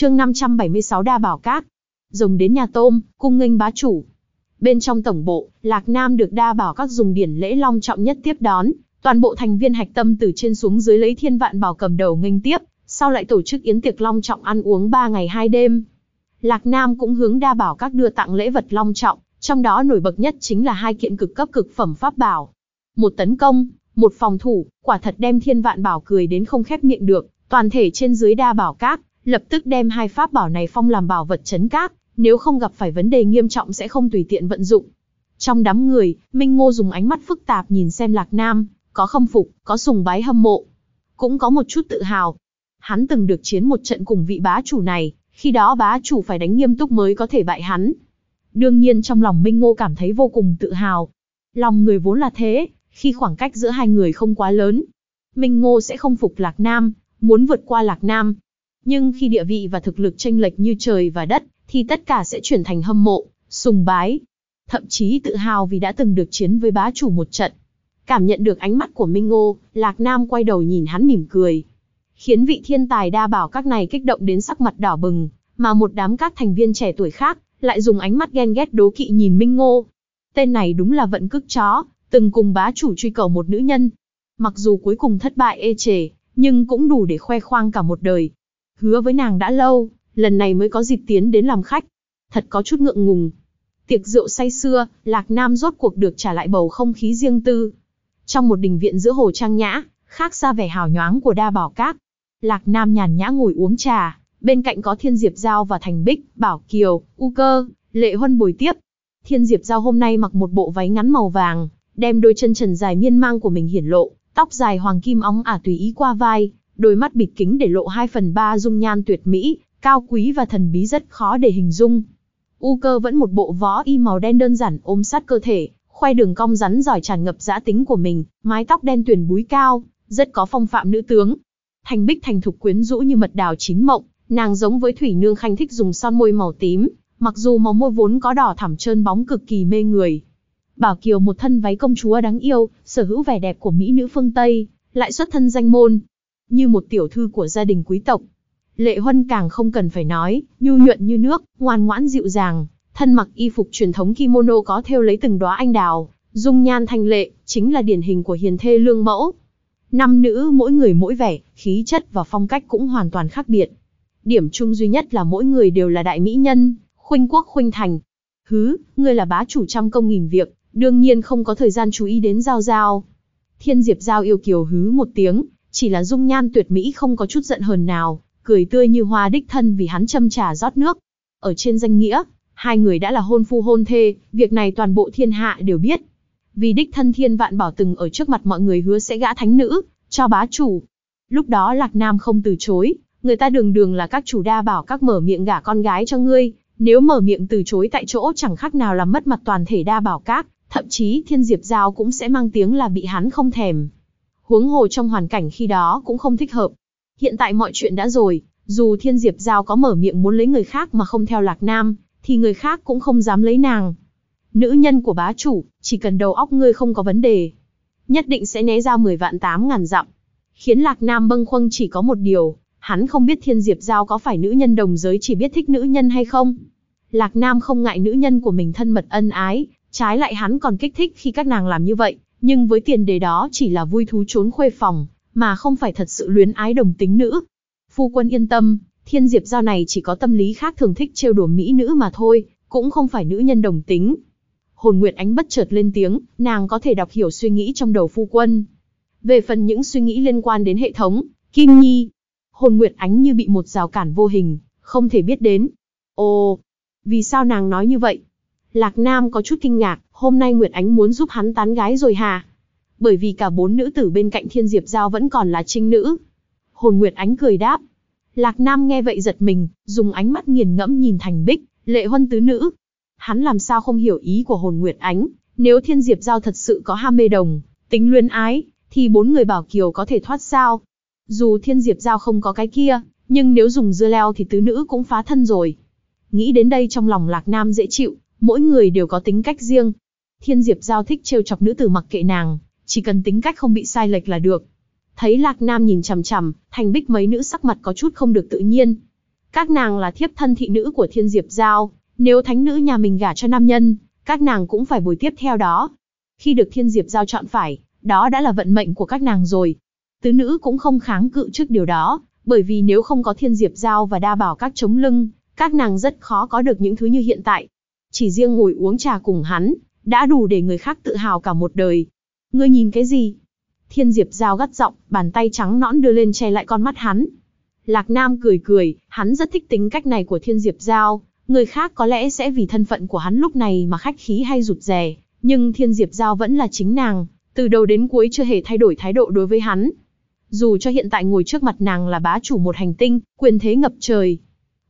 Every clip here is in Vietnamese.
chương 576 đa bảo cát. dùng đến nhà tôm, cung nghênh bá chủ. Bên trong tổng bộ, Lạc Nam được đa bảo các dùng điển lễ long trọng nhất tiếp đón, toàn bộ thành viên hạch tâm từ trên xuống dưới lấy thiên vạn bảo cầm đầu nghênh tiếp, sau lại tổ chức yến tiệc long trọng ăn uống 3 ngày 2 đêm. Lạc Nam cũng hướng đa bảo các đưa tặng lễ vật long trọng, trong đó nổi bật nhất chính là hai kiện cực cấp cực phẩm pháp bảo. Một tấn công, một phòng thủ, quả thật đem thiên vạn bảo cười đến không khép miệng được, toàn thể trên dưới đa bảo các, lập tức đem hai pháp bảo này phong làm bảo vật chấn cát, nếu không gặp phải vấn đề nghiêm trọng sẽ không tùy tiện vận dụng. Trong đám người, Minh Ngô dùng ánh mắt phức tạp nhìn xem Lạc Nam, có khâm phục, có sùng bái hâm mộ, cũng có một chút tự hào. Hắn từng được chiến một trận cùng vị bá chủ này, khi đó bá chủ phải đánh nghiêm túc mới có thể bại hắn. Đương nhiên trong lòng Minh Ngô cảm thấy vô cùng tự hào. Lòng người vốn là thế, khi khoảng cách giữa hai người không quá lớn, Minh Ngô sẽ không phục Lạc Nam, muốn vượt qua Lạc Nam. Nhưng khi địa vị và thực lực tranh lệch như trời và đất, thì tất cả sẽ chuyển thành hâm mộ, sùng bái, thậm chí tự hào vì đã từng được chiến với bá chủ một trận. Cảm nhận được ánh mắt của Minh Ngô, Lạc Nam quay đầu nhìn hắn mỉm cười. Khiến vị thiên tài đa bảo các này kích động đến sắc mặt đỏ bừng, mà một đám các thành viên trẻ tuổi khác, lại dùng ánh mắt ghen ghét đố kỵ nhìn Minh Ngô. Tên này đúng là vận cức chó, từng cùng bá chủ truy cầu một nữ nhân. Mặc dù cuối cùng thất bại ê chề, nhưng cũng đủ để khoe khoang cả một đời. Hứa với nàng đã lâu, lần này mới có dịp tiến đến làm khách. Thật có chút ngượng ngùng. Tiệc rượu say xưa, Lạc Nam rốt cuộc được trả lại bầu không khí riêng tư. Trong một đình viện giữa hồ trang nhã, khác xa vẻ hào nhoáng của đa bảo cát. Lạc Nam nhàn nhã ngồi uống trà, bên cạnh có Thiên Diệp Giao và Thành Bích, Bảo Kiều, U Cơ, Lệ Huân bồi tiếp. Thiên Diệp Giao hôm nay mặc một bộ váy ngắn màu vàng, đem đôi chân trần dài miên mang của mình hiển lộ, tóc dài hoàng kim óng ả tùy ý qua vai, đôi mắt bịt kính để lộ 2 phần 3 dung nhan tuyệt mỹ, cao quý và thần bí rất khó để hình dung. U cơ vẫn một bộ võ y màu đen đơn giản ôm sát cơ thể, khoe đường cong rắn giỏi tràn ngập giã tính của mình, mái tóc đen tuyền búi cao, rất có phong phạm nữ tướng. Thành bích thành thục quyến rũ như mật đào chín mộng, nàng giống với thủy nương khanh thích dùng son môi màu tím, mặc dù màu môi vốn có đỏ thẳm trơn bóng cực kỳ mê người. Bảo Kiều một thân váy công chúa đáng yêu, sở hữu vẻ đẹp của mỹ nữ phương Tây, lại xuất thân danh môn, như một tiểu thư của gia đình quý tộc. Lệ Huân càng không cần phải nói, nhu nhuận như nước, ngoan ngoãn dịu dàng, thân mặc y phục truyền thống kimono có thêu lấy từng đóa anh đào, dung nhan thanh lệ, chính là điển hình của hiền thê lương mẫu. Năm nữ mỗi người mỗi vẻ, khí chất và phong cách cũng hoàn toàn khác biệt. Điểm chung duy nhất là mỗi người đều là đại mỹ nhân, khuynh quốc khuynh thành. Hứ, ngươi là bá chủ trăm công nghìn việc, đương nhiên không có thời gian chú ý đến Giao Giao. Thiên Diệp Giao yêu kiều hứ một tiếng, chỉ là dung nhan tuyệt mỹ không có chút giận hờn nào, cười tươi như hoa đích thân vì hắn châm trà rót nước. Ở trên danh nghĩa, hai người đã là hôn phu hôn thê, việc này toàn bộ thiên hạ đều biết. Vì đích thân thiên vạn bảo từng ở trước mặt mọi người hứa sẽ gã thánh nữ, cho bá chủ. Lúc đó Lạc Nam không từ chối, người ta đường đường là các chủ đa bảo các mở miệng gả con gái cho ngươi, nếu mở miệng từ chối tại chỗ chẳng khác nào làm mất mặt toàn thể đa bảo các, thậm chí thiên diệp giao cũng sẽ mang tiếng là bị hắn không thèm. Huống hồ trong hoàn cảnh khi đó cũng không thích hợp. Hiện tại mọi chuyện đã rồi, dù thiên diệp giao có mở miệng muốn lấy người khác mà không theo lạc nam, thì người khác cũng không dám lấy nàng. Nữ nhân của bá chủ, chỉ cần đầu óc ngươi không có vấn đề, nhất định sẽ né ra 10 vạn 8 ngàn dặm. Khiến lạc nam bâng khuâng chỉ có một điều, hắn không biết thiên diệp giao có phải nữ nhân đồng giới chỉ biết thích nữ nhân hay không. Lạc Nam không ngại nữ nhân của mình thân mật ân ái, trái lại hắn còn kích thích khi các nàng làm như vậy, nhưng với tiền đề đó chỉ là vui thú trốn khuê phòng, mà không phải thật sự luyến ái đồng tính nữ. Phu quân yên tâm, thiên diệp giao này chỉ có tâm lý khác thường thích trêu đùa mỹ nữ mà thôi, cũng không phải nữ nhân đồng tính. Hồn Nguyệt Ánh bất chợt lên tiếng, nàng có thể đọc hiểu suy nghĩ trong đầu phu quân. Về phần những suy nghĩ liên quan đến hệ thống, Kim Nhi, Hồn Nguyệt Ánh như bị một rào cản vô hình, không thể biết đến. Ồ, vì sao nàng nói như vậy? Lạc Nam có chút kinh ngạc, hôm nay Nguyệt Ánh muốn giúp hắn tán gái rồi hà? Bởi vì cả bốn nữ tử bên cạnh Thiên Diệp Giao vẫn còn là trinh nữ. Hồn Nguyệt Ánh cười đáp. Lạc Nam nghe vậy giật mình, dùng ánh mắt nghiền ngẫm nhìn Thành Bích, lệ huân tứ nữ. Hắn làm sao không hiểu ý của Hồn Nguyệt Ánh, nếu Thiên Diệp Giao thật sự có ham mê đồng, tính luyến ái, thì bốn người bảo kiều có thể thoát sao? Dù Thiên Diệp Giao không có cái kia, nhưng nếu dùng dưa leo thì tứ nữ cũng phá thân rồi. Nghĩ đến đây trong lòng Lạc Nam dễ chịu, mỗi người đều có tính cách riêng. Thiên Diệp Giao thích trêu chọc nữ tử mặc kệ nàng, chỉ cần tính cách không bị sai lệch là được. Thấy Lạc Nam nhìn chằm chằm, Thành Bích mấy nữ sắc mặt có chút không được tự nhiên. Các nàng là thiếp thân thị nữ của thiên diệp giao, nếu thánh nữ nhà mình gả cho nam nhân, các nàng cũng phải bồi tiếp theo đó. Khi được thiên diệp giao chọn phải, đó đã là vận mệnh của các nàng rồi. Tứ nữ cũng không kháng cự trước điều đó, bởi vì nếu không có thiên diệp giao và đa bảo các chống lưng, các nàng rất khó có được những thứ như hiện tại. Chỉ riêng ngồi uống trà cùng hắn, đã đủ để người khác tự hào cả một đời. Ngươi nhìn cái gì? Thiên Diệp Giao gắt giọng, bàn tay trắng nõn đưa lên che lại con mắt hắn. Lạc Nam cười cười, hắn rất thích tính cách này của Thiên Diệp Giao, người khác có lẽ sẽ vì thân phận của hắn lúc này mà khách khí hay rụt rè, nhưng Thiên Diệp Giao vẫn là chính nàng, từ đầu đến cuối chưa hề thay đổi thái độ đối với hắn. Dù cho hiện tại ngồi trước mặt nàng là bá chủ một hành tinh, quyền thế ngập trời.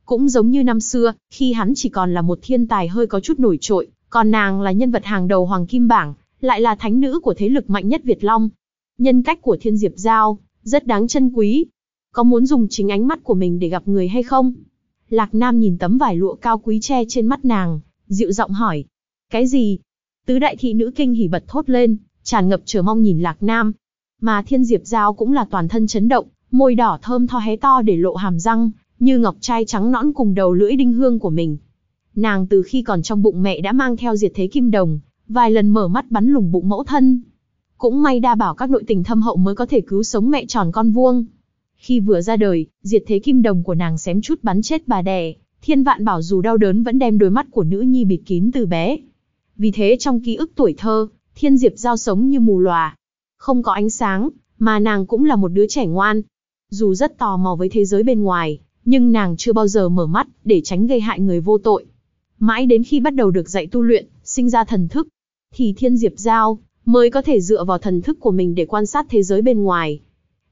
Cũng giống như năm xưa, khi hắn chỉ còn là một thiên tài hơi có chút nổi trội, còn nàng là nhân vật hàng đầu Hoàng Kim Bảng, lại là thánh nữ của thế lực mạnh nhất Việt Long. Nhân cách của Thiên Diệp Giao, rất đáng trân quý. Có muốn dùng chính ánh mắt của mình để gặp người hay không? Lạc Nam nhìn tấm vải lụa cao quý che trên mắt nàng, dịu giọng hỏi. Cái gì? Tứ đại thị nữ kinh hỉ bật thốt lên, tràn ngập chờ mong nhìn Lạc Nam. Mà Thiên Diệp Giao cũng là toàn thân chấn động, môi đỏ thơm tho hé to để lộ hàm răng, như ngọc trai trắng nõn cùng đầu lưỡi đinh hương của mình. Nàng từ khi còn trong bụng mẹ đã mang theo diệt thế kim đồng, vài lần mở mắt bắn lủng bụng mẫu thân. Cũng may đa bảo các nội tình thâm hậu mới có thể cứu sống mẹ tròn con vuông. Khi vừa ra đời, diệt thế kim đồng của nàng xém chút bắn chết bà đẻ, thiên vạn bảo dù đau đớn vẫn đem đôi mắt của nữ nhi bịt kín từ bé. Vì thế trong ký ức tuổi thơ, thiên diệp giao sống như mù lòa. Không có ánh sáng, mà nàng cũng là một đứa trẻ ngoan. Dù rất tò mò với thế giới bên ngoài, nhưng nàng chưa bao giờ mở mắt để tránh gây hại người vô tội. Mãi đến khi bắt đầu được dạy tu luyện, sinh ra thần thức, thì thiên diệp giao mới có thể dựa vào thần thức của mình để quan sát thế giới bên ngoài.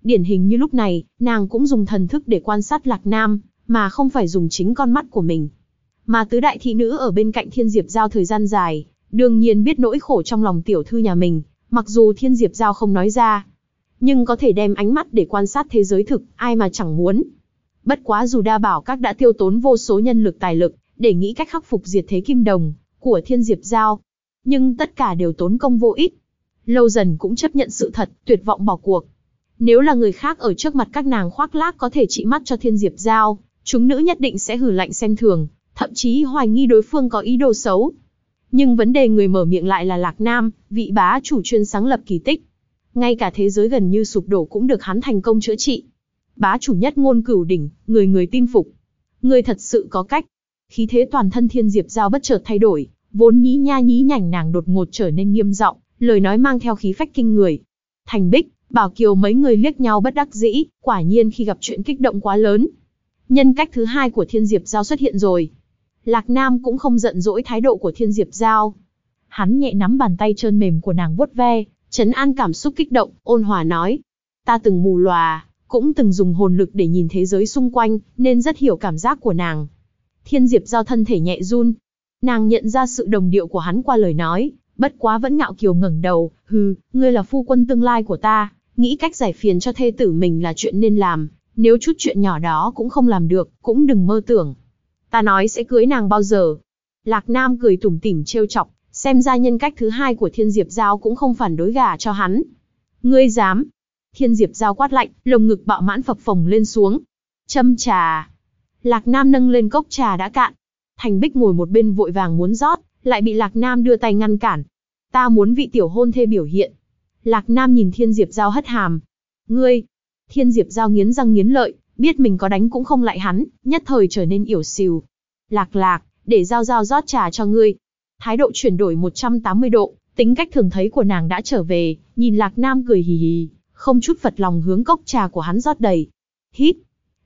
Điển hình như lúc này, nàng cũng dùng thần thức để quan sát Lạc Nam, mà không phải dùng chính con mắt của mình. Mà tứ đại thị nữ ở bên cạnh Thiên Diệp Giao thời gian dài, đương nhiên biết nỗi khổ trong lòng tiểu thư nhà mình, mặc dù Thiên Diệp Giao không nói ra. Nhưng có thể đem ánh mắt để quan sát thế giới thực, ai mà chẳng muốn. Bất quá dù đa bảo các đã tiêu tốn vô số nhân lực tài lực, để nghĩ cách khắc phục diệt thế kim đồng, của Thiên Diệp Giao. Nhưng tất cả đều tốn công vô ích. Lâu dần cũng chấp nhận sự thật, tuyệt vọng bỏ cuộc. Nếu là người khác ở trước mặt các nàng khoác lác có thể trị mắt cho Thiên Diệp Giao, chúng nữ nhất định sẽ hử lạnh xem thường, thậm chí hoài nghi đối phương có ý đồ xấu. Nhưng vấn đề người mở miệng lại là Lạc Nam, vị bá chủ chuyên sáng lập kỳ tích. Ngay cả thế giới gần như sụp đổ cũng được hắn thành công chữa trị. Bá chủ nhất ngôn cửu đỉnh, người người tin phục. Người thật sự có cách. Khí thế toàn thân thiên diệp giao bất chợt thay đổi, vốn nhí nha nhí nhảnh nàng đột ngột trở nên nghiêm giọng, lời nói mang theo khí phách kinh người. Thành Bích, Bảo Kiều mấy người liếc nhau bất đắc dĩ, quả nhiên khi gặp chuyện kích động quá lớn. Nhân cách thứ hai của Thiên Diệp Giao xuất hiện rồi. Lạc Nam cũng không giận dỗi thái độ của Thiên Diệp Giao. Hắn nhẹ nắm bàn tay trơn mềm của nàng vuốt ve, chấn an cảm xúc kích động, ôn hòa nói. Ta từng mù lòa, cũng từng dùng hồn lực để nhìn thế giới xung quanh, nên rất hiểu cảm giác của nàng. Thiên Diệp Giao thân thể nhẹ run. Nàng nhận ra sự đồng điệu của hắn qua lời nói, bất quá vẫn ngạo kiều ngẩng đầu, hừ, ngươi là phu quân tương lai của ta, nghĩ cách giải phiền cho thê tử mình là chuyện nên làm, nếu chút chuyện nhỏ đó cũng không làm được, cũng đừng mơ tưởng. Ta nói sẽ cưới nàng bao giờ. Lạc Nam cười tủm tỉm trêu chọc, xem ra nhân cách thứ hai của Thiên Diệp Giao cũng không phản đối gả cho hắn. Ngươi dám, Thiên Diệp giao quát lạnh, lồng ngực bạo mãn phập phồng lên xuống. Châm trà. Lạc Nam nâng lên cốc trà đã cạn. Thành Bích ngồi một bên vội vàng muốn rót, lại bị Lạc Nam đưa tay ngăn cản. Ta muốn vị tiểu hôn thê biểu hiện. Lạc Nam nhìn Thiên Diệp giao hất hàm. Ngươi. Thiên Diệp giao nghiến răng nghiến lợi, biết mình có đánh cũng không lại hắn, nhất thời trở nên yểu xìu. Lạc lạc, để giao giao rót trà cho ngươi. Thái độ chuyển đổi 180 độ, tính cách thường thấy của nàng đã trở về, nhìn Lạc Nam cười hì hì không chút phật lòng hướng cốc trà của hắn rót đầy. Hít.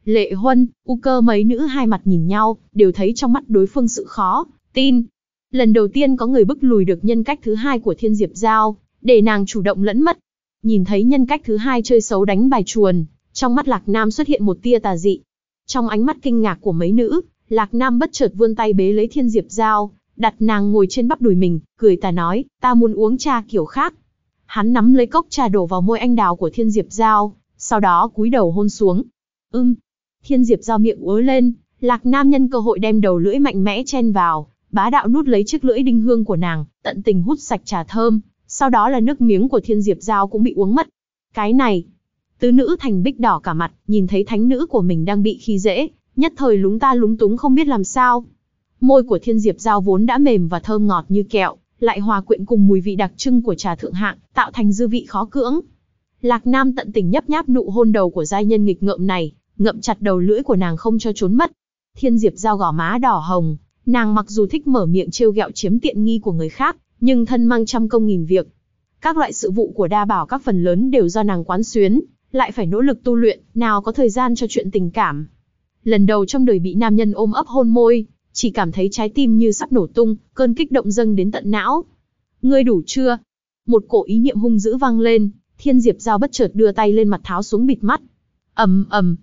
Lệ Huân, U cơ mấy nữ hai mặt nhìn nhau, đều thấy trong mắt đối phương sự khó, tin. Lần đầu tiên có người bức lùi được nhân cách thứ hai của Thiên Diệp Giao, để nàng chủ động lẫn mất. Nhìn thấy nhân cách thứ hai chơi xấu đánh bài chuồn, trong mắt Lạc Nam xuất hiện một tia tà dị. Trong ánh mắt kinh ngạc của mấy nữ, Lạc Nam bất chợt vươn tay bế lấy Thiên Diệp Giao, đặt nàng ngồi trên bắp đùi mình, cười tà nói, ta muốn uống trà kiểu khác, Hắn nắm lấy cốc trà đổ vào môi anh đào của Thiên Diệp Giao, sau đó cúi đầu hôn xuống. Ưm. Thiên Diệp Giao miệng ứa lên, Lạc Nam nhân cơ hội đem đầu lưỡi mạnh mẽ chen vào, bá đạo nút lấy chiếc lưỡi đinh hương của nàng, tận tình hút sạch trà thơm, sau đó là nước miếng của Thiên Diệp Giao cũng bị uống mất. Cái này, tứ nữ thành bích đỏ cả mặt, nhìn thấy thánh nữ của mình đang bị khi dễ, nhất thời lúng ta lúng túng không biết làm sao. Môi của Thiên Diệp Giao vốn đã mềm và thơm ngọt như kẹo, lại hòa quyện cùng mùi vị đặc trưng của trà thượng hạng, tạo thành dư vị khó cưỡng. Lạc Nam tận tình nhấp nháp nụ hôn đầu của giai nhân nghịch ngợm này, ngậm chặt đầu lưỡi của nàng không cho trốn mất. Thiên Diệp Giao gò má đỏ hồng, nàng mặc dù thích mở miệng trêu ghẹo chiếm tiện nghi của người khác, nhưng thân mang trăm công nghìn việc. Các loại sự vụ của đa bảo các phần lớn đều do nàng quán xuyến, lại phải nỗ lực tu luyện, nào có thời gian cho chuyện tình cảm. Lần đầu trong đời bị nam nhân ôm ấp hôn môi, chỉ cảm thấy trái tim như sắp nổ tung, cơn kích động dâng đến tận não. Ngươi đủ chưa? Một cổ ý niệm hung dữ vang lên, Thiên Diệp Giao bất chợt đưa tay lên mặt tháo xuống bịt mắt. ầm ầm,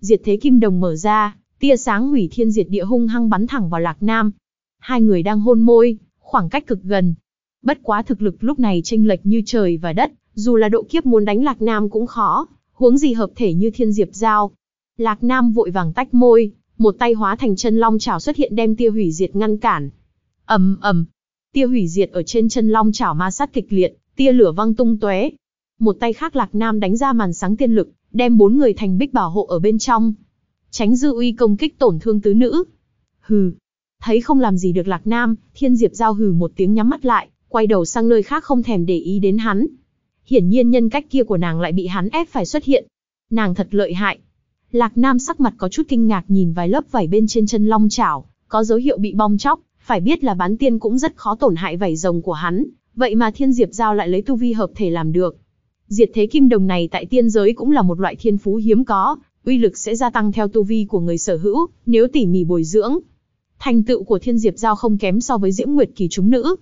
diệt thế kim đồng mở ra, tia sáng hủy thiên diệt địa hung hăng bắn thẳng vào Lạc Nam. Hai người đang hôn môi, khoảng cách cực gần. Bất quá thực lực lúc này chênh lệch như trời và đất, dù là độ kiếp muốn đánh Lạc Nam cũng khó, huống gì hợp thể như Thiên Diệp Giao. Lạc Nam vội vàng tách môi, một tay hóa thành chân long chảo xuất hiện đem tia hủy diệt ngăn cản. ầm ầm, tia hủy diệt ở trên chân long chảo ma sát kịch liệt, tia lửa văng tung tóe. Một tay khác Lạc Nam đánh ra màn sáng tiên lực, đem bốn người thành bích bảo hộ ở bên trong. Tránh dư uy công kích tổn thương tứ nữ. Hừ. Thấy không làm gì được Lạc Nam, Thiên Diệp giao hừ một tiếng nhắm mắt lại, quay đầu sang nơi khác không thèm để ý đến hắn. Hiển nhiên nhân cách kia của nàng lại bị hắn ép phải xuất hiện. Nàng thật lợi hại. Lạc Nam sắc mặt có chút kinh ngạc nhìn vài lớp vảy bên trên chân long chảo, có dấu hiệu bị bong chóc, phải biết là bán tiên cũng rất khó tổn hại vảy rồng của hắn, vậy mà Thiên Diệp Giao lại lấy tu vi hợp thể làm được. Diệt thế kim đồng này tại tiên giới cũng là một loại thiên phú hiếm có, uy lực sẽ gia tăng theo tu vi của người sở hữu, nếu tỉ mỉ bồi dưỡng. Thành tựu của Thiên Diệp Giao không kém so với Diễm Nguyệt kỳ chúng nữ.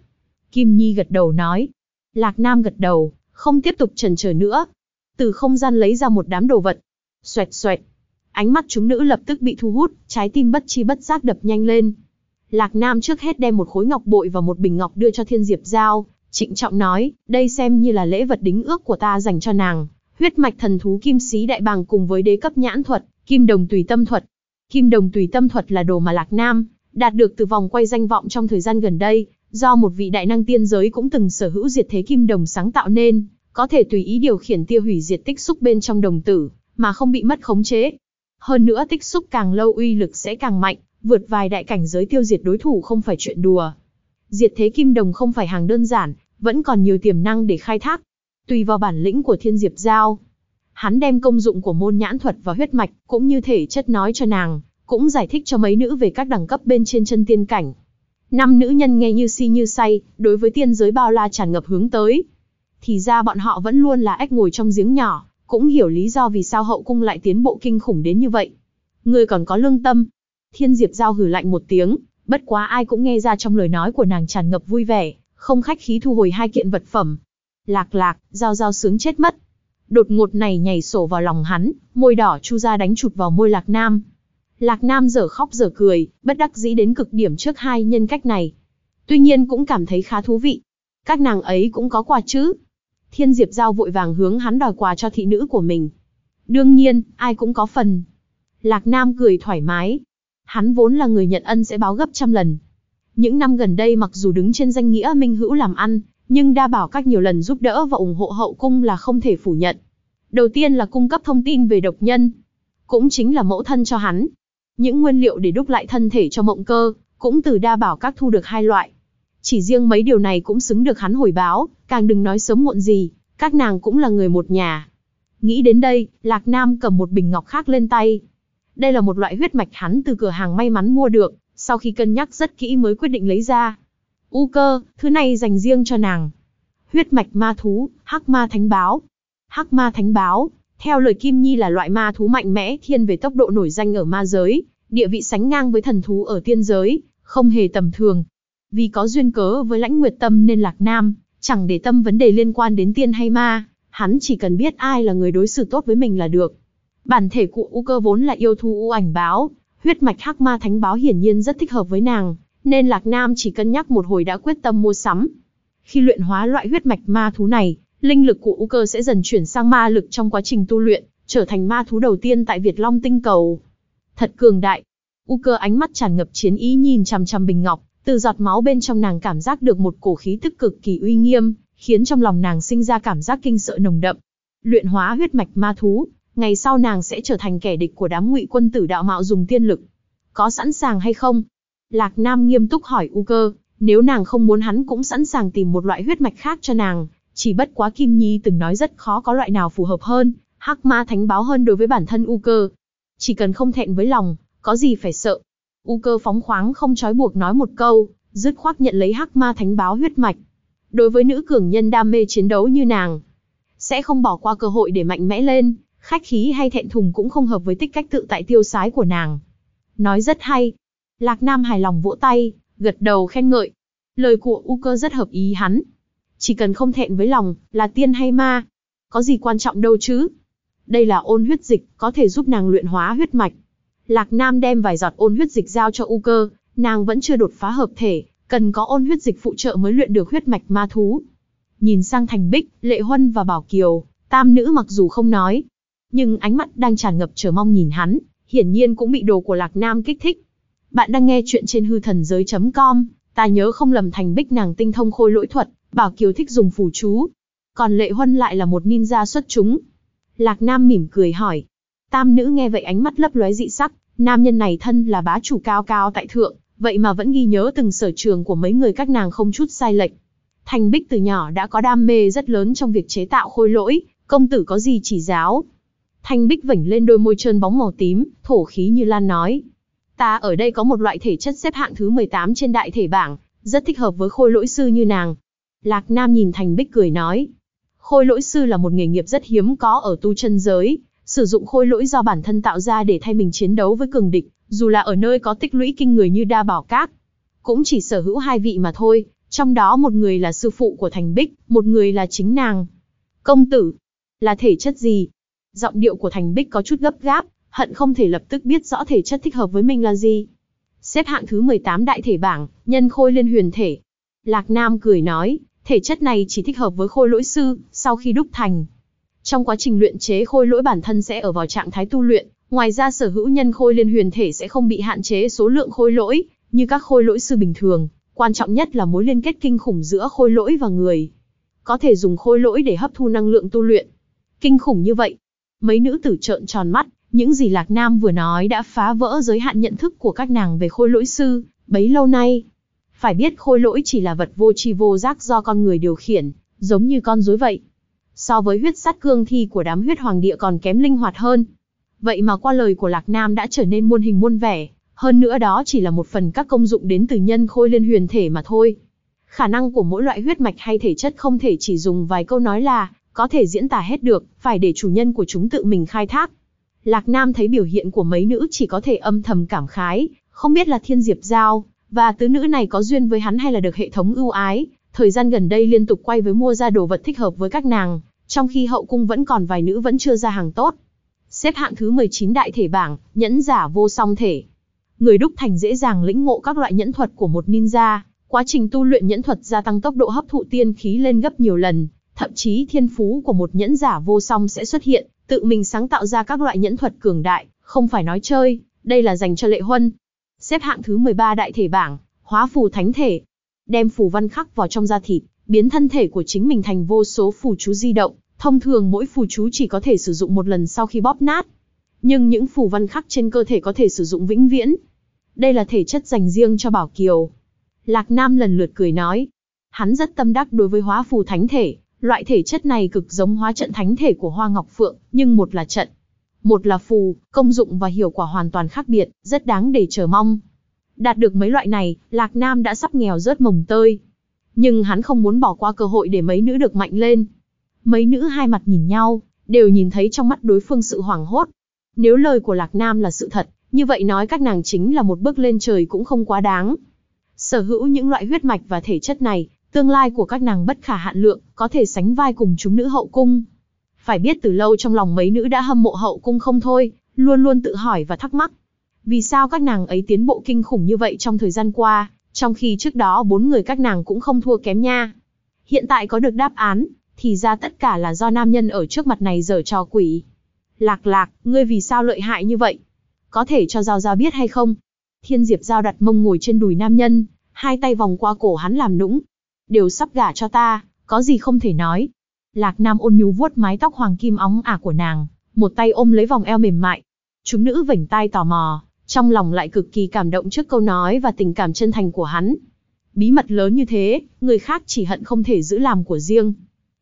Kim Nhi gật đầu nói. Lạc Nam gật đầu, không tiếp tục trần chờ nữa. Từ không gian lấy ra một đám đồ vật. Xoẹt xoẹt. Ánh mắt chúng nữ lập tức bị thu hút, trái tim bất chi bất giác đập nhanh lên. Lạc Nam trước hết đem một khối ngọc bội và một bình ngọc đưa cho Thiên Diệp Giao, trịnh trọng nói, đây xem như là lễ vật đính ước của ta dành cho nàng. Huyết mạch thần thú kim sĩ đại bàng cùng với đế cấp nhãn thuật, kim đồng tùy tâm thuật. Kim đồng tùy tâm thuật là đồ mà Lạc Nam đạt được từ vòng quay danh vọng trong thời gian gần đây, do một vị đại năng tiên giới cũng từng sở hữu diệt thế kim đồng sáng tạo nên, có thể tùy ý điều khiển tiêu hủy diệt tích xúc bên trong đồng tử, mà không bị mất khống chế. Hơn nữa tích xúc càng lâu uy lực sẽ càng mạnh, vượt vài đại cảnh giới tiêu diệt đối thủ không phải chuyện đùa. Diệt thế kim đồng không phải hàng đơn giản, vẫn còn nhiều tiềm năng để khai thác. Tùy vào bản lĩnh của thiên diệp giao, hắn đem công dụng của môn nhãn thuật và huyết mạch, cũng như thể chất nói cho nàng, cũng giải thích cho mấy nữ về các đẳng cấp bên trên chân tiên cảnh. Năm nữ nhân nghe như si như say, đối với tiên giới bao la tràn ngập hướng tới. Thì ra bọn họ vẫn luôn là ếch ngồi trong giếng nhỏ, cũng hiểu lý do vì sao hậu cung lại tiến bộ kinh khủng đến như vậy. Người còn có lương tâm. Thiên Diệp Giao hử lạnh một tiếng, bất quá ai cũng nghe ra trong lời nói của nàng tràn ngập vui vẻ, không khách khí thu hồi hai kiện vật phẩm. Lạc lạc, Giao Giao sướng chết mất. Đột ngột này nhảy sổ vào lòng hắn, môi đỏ chu ra đánh chụt vào môi Lạc Nam. Lạc Nam dở khóc dở cười, bất đắc dĩ đến cực điểm trước hai nhân cách này. Tuy nhiên cũng cảm thấy khá thú vị. Các nàng ấy cũng có quà chứ. Thiên Diệp Giao vội vàng hướng hắn đòi quà cho thị nữ của mình. Đương nhiên, ai cũng có phần. Lạc Nam cười thoải mái. Hắn vốn là người nhận ân sẽ báo gấp trăm lần. Những năm gần đây mặc dù đứng trên danh nghĩa minh hữu làm ăn, nhưng đa bảo các nhiều lần giúp đỡ và ủng hộ hậu cung là không thể phủ nhận. Đầu tiên là cung cấp thông tin về độc nhân, cũng chính là mẫu thân cho hắn. Những nguyên liệu để đúc lại thân thể cho mộng cơ, cũng từ đa bảo các thu được hai loại. Chỉ riêng mấy điều này cũng xứng được hắn hồi báo, càng đừng nói sớm muộn gì, các nàng cũng là người một nhà. Nghĩ đến đây, Lạc Nam cầm một bình ngọc khác lên tay. Đây là một loại huyết mạch hắn từ cửa hàng may mắn mua được, sau khi cân nhắc rất kỹ mới quyết định lấy ra. U cơ, thứ này dành riêng cho nàng. Huyết mạch ma thú, hắc ma thánh báo. Hắc ma thánh báo, theo lời Kim Nhi là loại ma thú mạnh mẽ thiên về tốc độ nổi danh ở ma giới, địa vị sánh ngang với thần thú ở tiên giới, không hề tầm thường. Vì có duyên cớ với lãnh nguyệt tâm nên Lạc Nam, chẳng để tâm vấn đề liên quan đến tiên hay ma, hắn chỉ cần biết ai là người đối xử tốt với mình là được. Bản thể cụ U cơ vốn là yêu thú u ảnh báo, huyết mạch hắc ma thánh báo hiển nhiên rất thích hợp với nàng, nên Lạc Nam chỉ cân nhắc một hồi đã quyết tâm mua sắm. Khi luyện hóa loại huyết mạch ma thú này, linh lực của U cơ sẽ dần chuyển sang ma lực trong quá trình tu luyện, trở thành ma thú đầu tiên tại Việt Long tinh cầu. Thật cường đại. U cơ ánh mắt tràn ngập chiến ý nhìn chằm chằm bình ngọc, từ giọt máu bên trong nàng cảm giác được một cổ khí tức cực kỳ uy nghiêm, khiến trong lòng nàng sinh ra cảm giác kinh sợ nồng đậm. Luyện hóa huyết mạch ma thú, Ngày sau nàng sẽ trở thành kẻ địch của đám ngụy quân tử đạo mạo dùng tiên lực. Có sẵn sàng hay không? Lạc Nam nghiêm túc hỏi U cơ, nếu nàng không muốn hắn cũng sẵn sàng tìm một loại huyết mạch khác cho nàng, chỉ bất quá Kim Nhi từng nói rất khó có loại nào phù hợp hơn, hắc ma thánh báo hơn đối với bản thân U cơ. Chỉ cần không thẹn với lòng, có gì phải sợ. U cơ phóng khoáng không trói buộc nói một câu, dứt khoát nhận lấy hắc ma thánh báo huyết mạch. Đối với nữ cường nhân đam mê chiến đấu như nàng, sẽ không bỏ qua cơ hội để mạnh mẽ lên, khách khí hay thẹn thùng cũng không hợp với tích cách tự tại tiêu sái của nàng. Nói rất hay. Lạc Nam hài lòng vỗ tay, gật đầu khen ngợi. Lời của U cơ rất hợp ý hắn. Chỉ cần không thẹn với lòng, là tiên hay ma. Có gì quan trọng đâu chứ. Đây là ôn huyết dịch, có thể giúp nàng luyện hóa huyết mạch. Lạc Nam đem vài giọt ôn huyết dịch giao cho U cơ, nàng vẫn chưa đột phá hợp thể, cần có ôn huyết dịch phụ trợ mới luyện được huyết mạch ma thú. Nhìn sang Thành Bích, Lệ Huân và Bảo Kiều, tam nữ mặc dù không nói, nhưng ánh mắt đang tràn ngập chờ mong nhìn hắn, hiển nhiên cũng bị đồ của Lạc Nam kích thích. Bạn đang nghe chuyện trên hư thần giới.com, ta nhớ không lầm Thành Bích nàng tinh thông khôi lỗi thuật, Bảo Kiều thích dùng phù chú. Còn Lệ Huân lại là một ninja xuất chúng. Lạc Nam mỉm cười hỏi. Tam nữ nghe vậy ánh mắt lấp lóe dị sắc, nam nhân này thân là bá chủ cao cao tại thượng, vậy mà vẫn ghi nhớ từng sở trường của mấy người các nàng không chút sai lệch. Thành Bích từ nhỏ đã có đam mê rất lớn trong việc chế tạo khôi lỗi, công tử có gì chỉ giáo. Thanh Bích vểnh lên đôi môi trơn bóng màu tím, thổ khí như lan nói. Ta ở đây có một loại thể chất xếp hạng thứ 18 trên đại thể bảng, rất thích hợp với khôi lỗi sư như nàng. Lạc Nam nhìn Thành Bích cười nói. Khôi lỗi sư là một nghề nghiệp rất hiếm có ở tu chân giới, sử dụng khôi lỗi do bản thân tạo ra để thay mình chiến đấu với cường địch, dù là ở nơi có tích lũy kinh người như đa bảo cát, Cũng chỉ sở hữu hai vị mà thôi, trong đó một người là sư phụ của Thành Bích, một người là chính nàng. Công tử, là thể chất gì? Giọng điệu của Thành Bích có chút gấp gáp, hận không thể lập tức biết rõ thể chất thích hợp với mình là gì. Xếp hạng thứ 18 đại thể bảng, nhân khôi liên huyền thể. Lạc Nam cười nói, thể chất này chỉ thích hợp với khôi lỗi sư, sau khi đúc thành. Trong quá trình luyện chế khôi lỗi bản thân sẽ ở vào trạng thái tu luyện, ngoài ra sở hữu nhân khôi liên huyền thể sẽ không bị hạn chế số lượng khôi lỗi, như các khôi lỗi sư bình thường. Quan trọng nhất là mối liên kết kinh khủng giữa khôi lỗi và người. Có thể dùng khôi lỗi để hấp thu năng lượng tu luyện. Kinh khủng như vậy. Mấy nữ tử trợn tròn mắt, những gì Lạc Nam vừa nói đã phá vỡ giới hạn nhận thức của các nàng về khôi lỗi sư, bấy lâu nay. Phải biết khôi lỗi chỉ là vật vô tri vô giác do con người điều khiển, giống như con rối vậy. So với huyết sát cương thi của đám huyết hoàng địa còn kém linh hoạt hơn. Vậy mà qua lời của Lạc Nam đã trở nên muôn hình muôn vẻ, hơn nữa đó chỉ là một phần các công dụng đến từ nhân khôi liên huyền thể mà thôi. Khả năng của mỗi loại huyết mạch hay thể chất không thể chỉ dùng vài câu nói là, có thể diễn tả hết được, phải để chủ nhân của chúng tự mình khai thác. Lạc Nam thấy biểu hiện của mấy nữ chỉ có thể âm thầm cảm khái, không biết là thiên diệp giao, và tứ nữ này có duyên với hắn hay là được hệ thống ưu ái, thời gian gần đây liên tục quay với mua ra đồ vật thích hợp với các nàng, trong khi hậu cung vẫn còn vài nữ vẫn chưa ra hàng tốt. Xếp hạng thứ 19 đại thể bảng, nhẫn giả vô song thể. Người đúc thành dễ dàng lĩnh ngộ các loại nhẫn thuật của một ninja, quá trình tu luyện nhẫn thuật gia tăng tốc độ hấp thụ tiên khí lên gấp nhiều lần, thậm chí thiên phú của một nhẫn giả vô song sẽ xuất hiện, tự mình sáng tạo ra các loại nhẫn thuật cường đại, không phải nói chơi, đây là dành cho lệ huân. Xếp hạng thứ 13 đại thể bảng, hóa phù thánh thể. Đem phù văn khắc vào trong da thịt, biến thân thể của chính mình thành vô số phù chú di động, thông thường mỗi phù chú chỉ có thể sử dụng một lần sau khi bóp nát. Nhưng những phù văn khắc trên cơ thể có thể sử dụng vĩnh viễn. Đây là thể chất dành riêng cho Bảo Kiều. Lạc Nam lần lượt cười nói. Hắn rất tâm đắc đối với hóa phù thánh thể, loại thể chất này cực giống hóa trận thánh thể của Hoa Ngọc Phượng, nhưng một là trận, một là phù, công dụng và hiệu quả hoàn toàn khác biệt, rất đáng để chờ mong. Đạt được mấy loại này, Lạc Nam đã sắp nghèo rớt mồng tơi. Nhưng hắn không muốn bỏ qua cơ hội để mấy nữ được mạnh lên. Mấy nữ hai mặt nhìn nhau, đều nhìn thấy trong mắt đối phương sự hoảng hốt. Nếu lời của Lạc Nam là sự thật, như vậy nói các nàng chính là một bước lên trời cũng không quá đáng. Sở hữu những loại huyết mạch và thể chất này, tương lai của các nàng bất khả hạn lượng, có thể sánh vai cùng chúng nữ hậu cung. Phải biết từ lâu trong lòng mấy nữ đã hâm mộ hậu cung không thôi, luôn luôn tự hỏi và thắc mắc. Vì sao các nàng ấy tiến bộ kinh khủng như vậy trong thời gian qua, trong khi trước đó bốn người các nàng cũng không thua kém nha. Hiện tại có được đáp án, thì ra tất cả là do nam nhân ở trước mặt này dở trò quỷ. Lạc lạc, ngươi vì sao lợi hại như vậy? Có thể cho Giao Giao biết hay không? Thiên Diệp Giao đặt mông ngồi trên đùi nam nhân, hai tay vòng qua cổ hắn làm nũng. Đều sắp gả cho ta, có gì không thể nói. Lạc Nam ôn nhu vuốt mái tóc hoàng kim óng ả của nàng, một tay ôm lấy vòng eo mềm mại. Chúng nữ vểnh tai tò mò, trong lòng lại cực kỳ cảm động trước câu nói và tình cảm chân thành của hắn. Bí mật lớn như thế, người khác chỉ hận không thể giữ làm của riêng.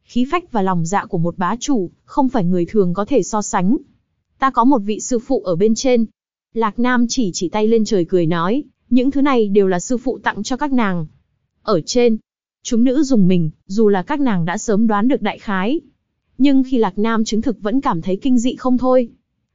Khí phách và lòng dạ của một bá chủ, không phải người thường có thể so sánh. Ta có một vị sư phụ ở bên trên. Lạc Nam chỉ chỉ tay lên trời cười nói, những thứ này đều là sư phụ tặng cho các nàng. Ở trên, chúng nữ dùng mình, dù là các nàng đã sớm đoán được đại khái. Nhưng khi Lạc Nam chứng thực vẫn cảm thấy kinh dị không thôi.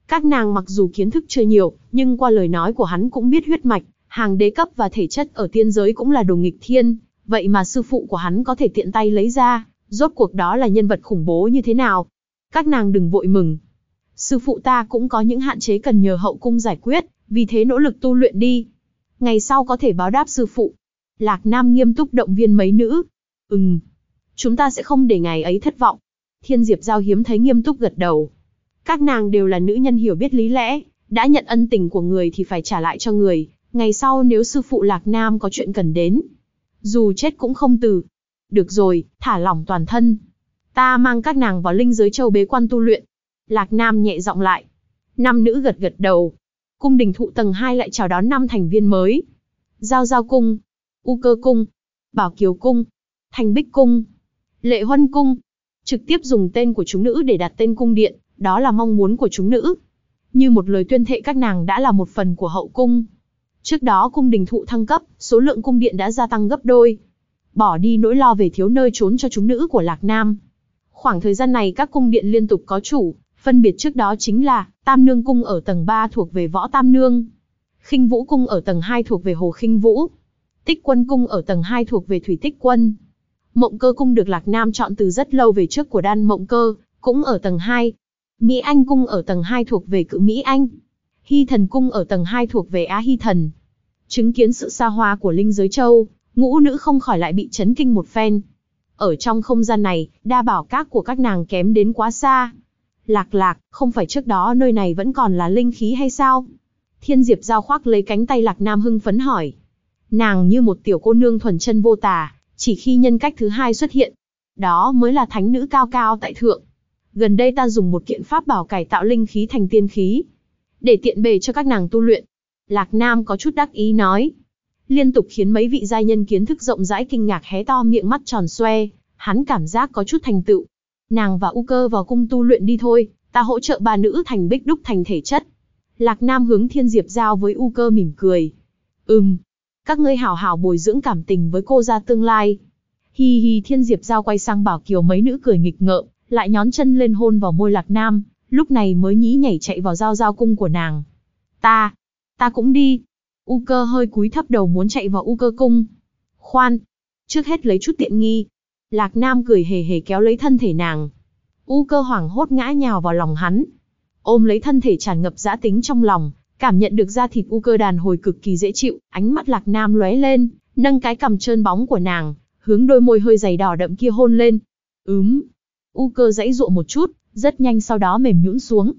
Các nàng mặc dù kiến thức chưa nhiều, nhưng qua lời nói của hắn cũng biết huyết mạch, hàng đế cấp và thể chất ở tiên giới cũng là đồ nghịch thiên, vậy mà sư phụ của hắn có thể tiện tay lấy ra, rốt cuộc đó là nhân vật khủng bố như thế nào. Các nàng đừng vội mừng. Sư phụ ta cũng có những hạn chế cần nhờ hậu cung giải quyết, vì thế nỗ lực tu luyện đi. Ngày sau có thể báo đáp sư phụ. Lạc Nam nghiêm túc động viên mấy nữ. Ừm, chúng ta sẽ không để ngày ấy thất vọng. Thiên Diệp Giao hiếm thấy nghiêm túc gật đầu. Các nàng đều là nữ nhân hiểu biết lý lẽ, đã nhận ân tình của người thì phải trả lại cho người, ngày sau nếu sư phụ Lạc Nam có chuyện cần đến. Dù chết cũng không từ. Được rồi, thả lỏng toàn thân. Ta mang các nàng vào linh giới châu bế quan tu luyện. Lạc Nam nhẹ giọng lại. Năm nữ gật gật đầu. Cung đình thụ tầng 2 lại chào đón năm thành viên mới. Giao Giao Cung, U Cơ Cung, Bảo Kiều Cung, Thành Bích Cung, Lệ Huân Cung. Trực tiếp dùng tên của chúng nữ để đặt tên cung điện, đó là mong muốn của chúng nữ. Như một lời tuyên thệ các nàng đã là một phần của hậu cung. Trước đó cung đình thụ thăng cấp, số lượng cung điện đã gia tăng gấp đôi. Bỏ đi nỗi lo về thiếu nơi trốn cho chúng nữ của Lạc Nam. Khoảng thời gian này các cung điện liên tục có chủ, phân biệt trước đó chính là Tam Nương Cung ở tầng 3 thuộc về Võ Tam Nương, khinh Vũ Cung ở tầng 2 thuộc về Hồ khinh Vũ, Tích Quân Cung ở tầng 2 thuộc về Thủy Tích Quân. Mộng Cơ Cung được Lạc Nam chọn từ rất lâu về trước của Đan Mộng Cơ, cũng ở tầng 2. Mỹ Anh Cung ở tầng 2 thuộc về Cự Mỹ Anh. Hy Thần Cung ở tầng 2 thuộc về Á Hy Thần. Chứng kiến sự xa hoa của Linh Giới Châu, ngũ nữ không khỏi lại bị chấn kinh một phen. Ở trong không gian này, đa bảo các của các nàng kém đến quá xa. Lạc lạc, không phải trước đó nơi này vẫn còn là linh khí hay sao? Thiên Diệp giao khoác lấy cánh tay Lạc Nam hưng phấn hỏi. Nàng như một tiểu cô nương thuần chân vô tà, chỉ khi nhân cách thứ hai xuất hiện. Đó mới là thánh nữ cao cao tại thượng. Gần đây ta dùng một kiện pháp bảo cải tạo linh khí thành tiên khí. Để tiện bề cho các nàng tu luyện. Lạc Nam có chút đắc ý nói. Liên tục khiến mấy vị giai nhân kiến thức rộng rãi kinh ngạc hé to miệng mắt tròn xoe. Hắn cảm giác có chút thành tựu. Nàng và U cơ vào cung tu luyện đi thôi, ta hỗ trợ bà nữ thành bích đúc thành thể chất. Lạc Nam hướng Thiên Diệp giao với U cơ mỉm cười. Ừm, các ngươi hảo hảo bồi dưỡng cảm tình với cô ra tương lai. Hi hi Thiên Diệp giao quay sang bảo Kiều mấy nữ cười nghịch ngợm, lại nhón chân lên hôn vào môi Lạc Nam, lúc này mới nhí nhảy chạy vào giao giao cung của nàng. Ta, ta cũng đi. U cơ hơi cúi thấp đầu muốn chạy vào U cơ cung. Khoan, trước hết lấy chút tiện nghi, Lạc Nam cười hề hề kéo lấy thân thể nàng. U cơ hoảng hốt ngã nhào vào lòng hắn. Ôm lấy thân thể tràn ngập dã tính trong lòng, cảm nhận được da thịt u cơ đàn hồi cực kỳ dễ chịu, ánh mắt Lạc Nam lóe lên, nâng cái cằm trơn bóng của nàng, hướng đôi môi hơi dày đỏ đậm kia hôn lên. ứm U cơ dãy dụa một chút, rất nhanh sau đó mềm nhũn xuống.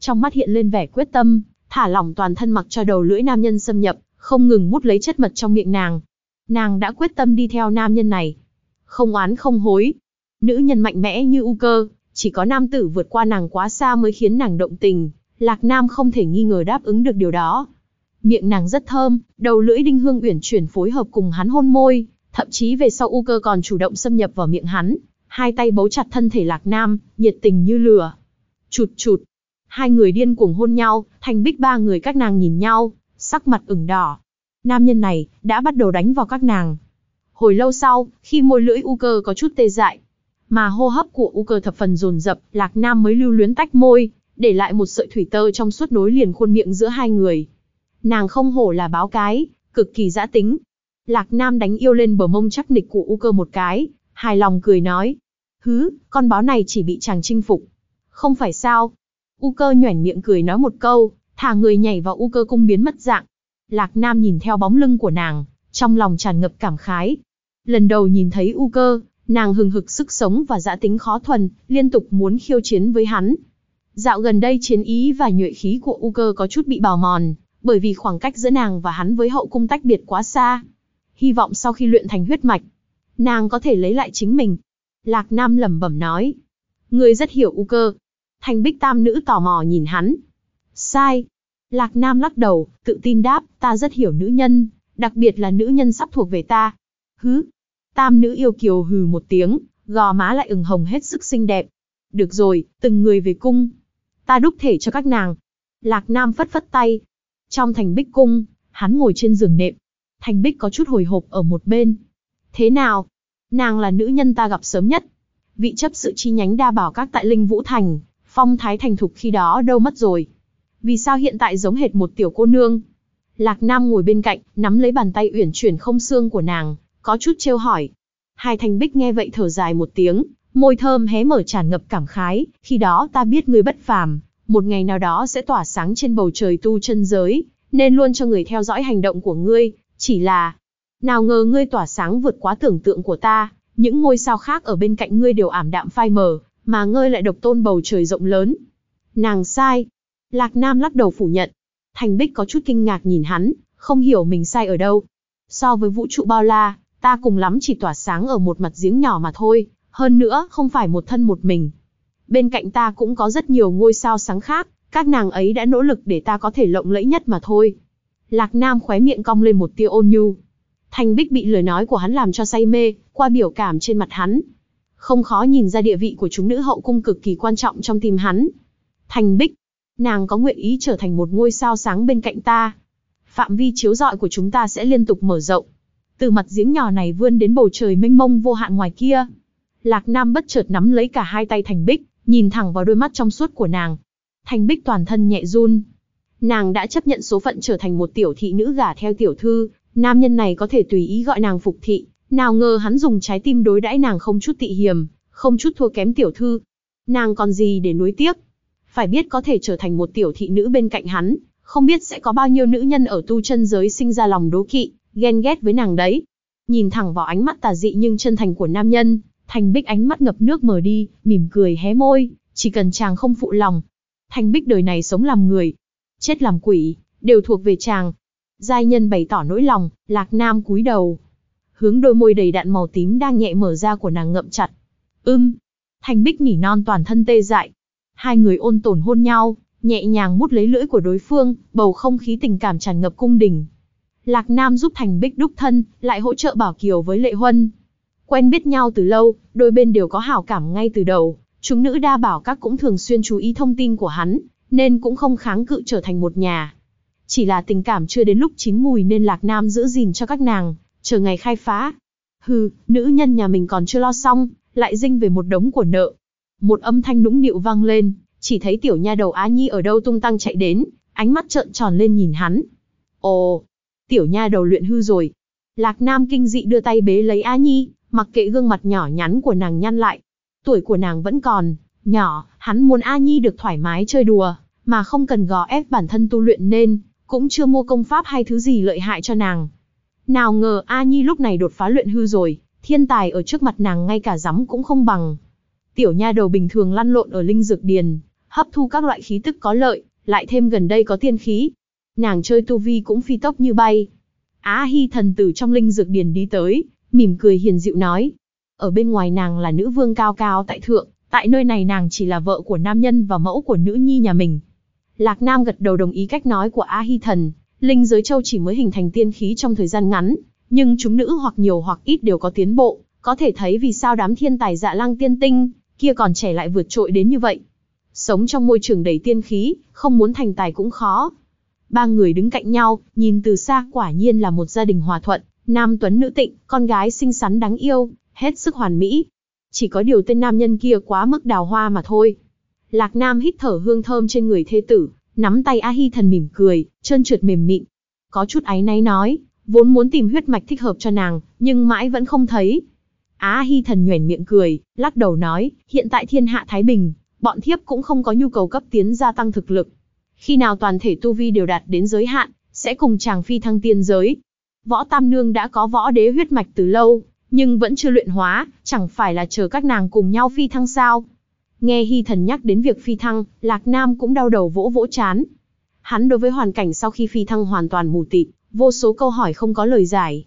Trong mắt hiện lên vẻ quyết tâm, thả lỏng toàn thân mặc cho đầu lưỡi nam nhân xâm nhập, không ngừng mút lấy chất mật trong miệng nàng. Nàng đã quyết tâm đi theo nam nhân này, không oán không hối. Nữ nhân mạnh mẽ như U cơ, chỉ có nam tử vượt qua nàng quá xa mới khiến nàng động tình, Lạc Nam không thể nghi ngờ đáp ứng được điều đó. Miệng nàng rất thơm, đầu lưỡi đinh hương uyển chuyển phối hợp cùng hắn hôn môi, thậm chí về sau U cơ còn chủ động xâm nhập vào miệng hắn, hai tay bấu chặt thân thể Lạc Nam, nhiệt tình như lửa. Chụt chụt, hai người điên cuồng hôn nhau, thành bích ba người các nàng nhìn nhau, sắc mặt ửng đỏ. Nam nhân này, đã bắt đầu đánh vào các nàng. Hồi lâu sau, khi môi lưỡi u cơ có chút tê dại, mà hô hấp của u cơ thập phần dồn dập, Lạc Nam mới lưu luyến tách môi, để lại một sợi thủy tơ trong suốt nối liền khuôn miệng giữa hai người. Nàng không hổ là báo cái, cực kỳ dã tính. Lạc Nam đánh yêu lên bờ mông chắc nịch của u cơ một cái, hài lòng cười nói. Hứ, con báo này chỉ bị chàng chinh phục. Không phải sao. U cơ nhoẻn miệng cười nói một câu, thả người nhảy vào u cơ cung biến mất dạng. Lạc Nam nhìn theo bóng lưng của nàng, trong lòng tràn ngập cảm khái, Lần đầu nhìn thấy U cơ, nàng hừng hực sức sống và dã tính khó thuần, liên tục muốn khiêu chiến với hắn. Dạo gần đây chiến ý và nhuệ khí của U cơ có chút bị bào mòn, bởi vì khoảng cách giữa nàng và hắn với hậu cung tách biệt quá xa. Hy vọng sau khi luyện thành huyết mạch, nàng có thể lấy lại chính mình. Lạc Nam lẩm bẩm nói. Người rất hiểu U cơ. Thành bích tam nữ tò mò nhìn hắn. Sai. Lạc Nam lắc đầu, tự tin đáp, ta rất hiểu nữ nhân, đặc biệt là nữ nhân sắp thuộc về ta. Hứ. Tam nữ yêu kiều hừ một tiếng, gò má lại ửng hồng hết sức xinh đẹp. Được rồi, từng người về cung. Ta đúc thể cho các nàng. Lạc Nam phất phất tay. Trong thành bích cung, hắn ngồi trên giường nệm. Thành bích có chút hồi hộp ở một bên. Thế nào? Nàng là nữ nhân ta gặp sớm nhất. Vị chấp sự chi nhánh đa bảo các tại Linh Vũ Thành, phong thái thành thục khi đó đâu mất rồi. Vì sao hiện tại giống hệt một tiểu cô nương? Lạc Nam ngồi bên cạnh, nắm lấy bàn tay uyển chuyển không xương của nàng, có chút trêu hỏi. Hai thành bích nghe vậy thở dài một tiếng, môi thơm hé mở tràn ngập cảm khái, khi đó ta biết ngươi bất phàm, một ngày nào đó sẽ tỏa sáng trên bầu trời tu chân giới, nên luôn cho người theo dõi hành động của ngươi, chỉ là, nào ngờ ngươi tỏa sáng vượt quá tưởng tượng của ta, những ngôi sao khác ở bên cạnh ngươi đều ảm đạm phai mờ, mà ngươi lại độc tôn bầu trời rộng lớn. Nàng sai. Lạc Nam lắc đầu phủ nhận. Thành Bích có chút kinh ngạc nhìn hắn, không hiểu mình sai ở đâu. So với vũ trụ bao la, ta cùng lắm chỉ tỏa sáng ở một mặt giếng nhỏ mà thôi, hơn nữa không phải một thân một mình. Bên cạnh ta cũng có rất nhiều ngôi sao sáng khác, các nàng ấy đã nỗ lực để ta có thể lộng lẫy nhất mà thôi. Lạc Nam khóe miệng cong lên một tia ôn nhu. Thành Bích bị lời nói của hắn làm cho say mê, qua biểu cảm trên mặt hắn. Không khó nhìn ra địa vị của chúng nữ hậu cung cực kỳ quan trọng trong tim hắn. Thành Bích, nàng có nguyện ý trở thành một ngôi sao sáng bên cạnh ta. Phạm vi chiếu rọi của chúng ta sẽ liên tục mở rộng. Từ mặt giếng nhỏ này vươn đến bầu trời mênh mông vô hạn ngoài kia. Lạc Nam bất chợt nắm lấy cả hai tay Thành Bích, nhìn thẳng vào đôi mắt trong suốt của nàng. Thành Bích toàn thân nhẹ run. Nàng đã chấp nhận số phận trở thành một tiểu thị nữ gả theo tiểu thư, nam nhân này có thể tùy ý gọi nàng phục thị, nào ngờ hắn dùng trái tim đối đãi nàng không chút tị hiềm, không chút thua kém tiểu thư. Nàng còn gì để nuối tiếc? Phải biết có thể trở thành một tiểu thị nữ bên cạnh hắn, không biết sẽ có bao nhiêu nữ nhân ở tu chân giới sinh ra lòng đố kỵ, ghen ghét với nàng đấy. Nhìn thẳng vào ánh mắt tà dị nhưng chân thành của nam nhân, Thành Bích ánh mắt ngập nước mở đi, mỉm cười hé môi, chỉ cần chàng không phụ lòng. Thành Bích đời này sống làm người, chết làm quỷ, đều thuộc về chàng. Giai nhân bày tỏ nỗi lòng, Lạc Nam cúi đầu. Hướng đôi môi đầy đạn màu tím đang nhẹ mở ra của nàng ngậm chặt. Ưm. Thành Bích nỉ non toàn thân tê dại. Hai người ôn tồn hôn nhau, nhẹ nhàng mút lấy lưỡi của đối phương, bầu không khí tình cảm tràn ngập cung đình. Lạc Nam giúp Thành Bích đúc thân, lại hỗ trợ Bảo Kiều với Lệ Huân. Quen biết nhau từ lâu, đôi bên đều có hảo cảm ngay từ đầu, chúng nữ đa bảo các cũng thường xuyên chú ý thông tin của hắn, nên cũng không kháng cự trở thành một nhà. Chỉ là tình cảm chưa đến lúc chín mùi nên Lạc Nam giữ gìn cho các nàng, chờ ngày khai phá. Hừ, nữ nhân nhà mình còn chưa lo xong, lại dinh về một đống của nợ. Một âm thanh nũng nịu vang lên, chỉ thấy tiểu nha đầu Á Nhi ở đâu tung tăng chạy đến, ánh mắt trợn tròn lên nhìn hắn. Ồ, tiểu nha đầu luyện hư rồi. Lạc Nam kinh dị đưa tay bế lấy Á Nhi, mặc kệ gương mặt nhỏ nhắn của nàng nhăn lại. Tuổi của nàng vẫn còn, nhỏ, hắn muốn A Nhi được thoải mái chơi đùa, mà không cần gò ép bản thân tu luyện nên, cũng chưa mua công pháp hay thứ gì lợi hại cho nàng. Nào ngờ A Nhi lúc này đột phá luyện hư rồi, thiên tài ở trước mặt nàng ngay cả rắm cũng không bằng. Tiểu nha đầu bình thường lăn lộn ở linh dược điền, hấp thu các loại khí tức có lợi, lại thêm gần đây có tiên khí. Nàng chơi tu vi cũng phi tốc như bay. Á Hi thần tử trong linh dược điền đi tới, mỉm cười hiền dịu nói. Ở bên ngoài nàng là nữ vương cao cao tại thượng, tại nơi này nàng chỉ là vợ của nam nhân và mẫu của nữ nhi nhà mình. Lạc Nam gật đầu đồng ý cách nói của A Hi Thần, linh giới châu chỉ mới hình thành tiên khí trong thời gian ngắn, nhưng chúng nữ hoặc nhiều hoặc ít đều có tiến bộ, có thể thấy vì sao đám thiên tài dạ lang tiên tinh, kia còn trẻ lại vượt trội đến như vậy. Sống trong môi trường đầy tiên khí, không muốn thành tài cũng khó. Ba người đứng cạnh nhau, nhìn từ xa quả nhiên là một gia đình hòa thuận, nam tuấn nữ tịnh, con gái xinh xắn đáng yêu, hết sức hoàn mỹ. Chỉ có điều tên nam nhân kia quá mức đào hoa mà thôi. Lạc Nam hít thở hương thơm trên người thê tử, nắm tay A Hi thần mỉm cười, chân trượt mềm mịn. Có chút áy náy nói, vốn muốn tìm huyết mạch thích hợp cho nàng, nhưng mãi vẫn không thấy. A Hi thần nhoẻn miệng cười, lắc đầu nói, hiện tại thiên hạ Thái Bình, bọn thiếp cũng không có nhu cầu cấp tiến gia tăng thực lực. Khi nào toàn thể tu vi đều đạt đến giới hạn, sẽ cùng chàng phi thăng tiên giới. Võ Tam Nương đã có võ đế huyết mạch từ lâu, nhưng vẫn chưa luyện hóa, chẳng phải là chờ các nàng cùng nhau phi thăng sao. Nghe Hy Thần nhắc đến việc phi thăng, Lạc Nam cũng đau đầu vỗ vỗ chán. Hắn đối với hoàn cảnh sau khi phi thăng hoàn toàn mù tịt, vô số câu hỏi không có lời giải.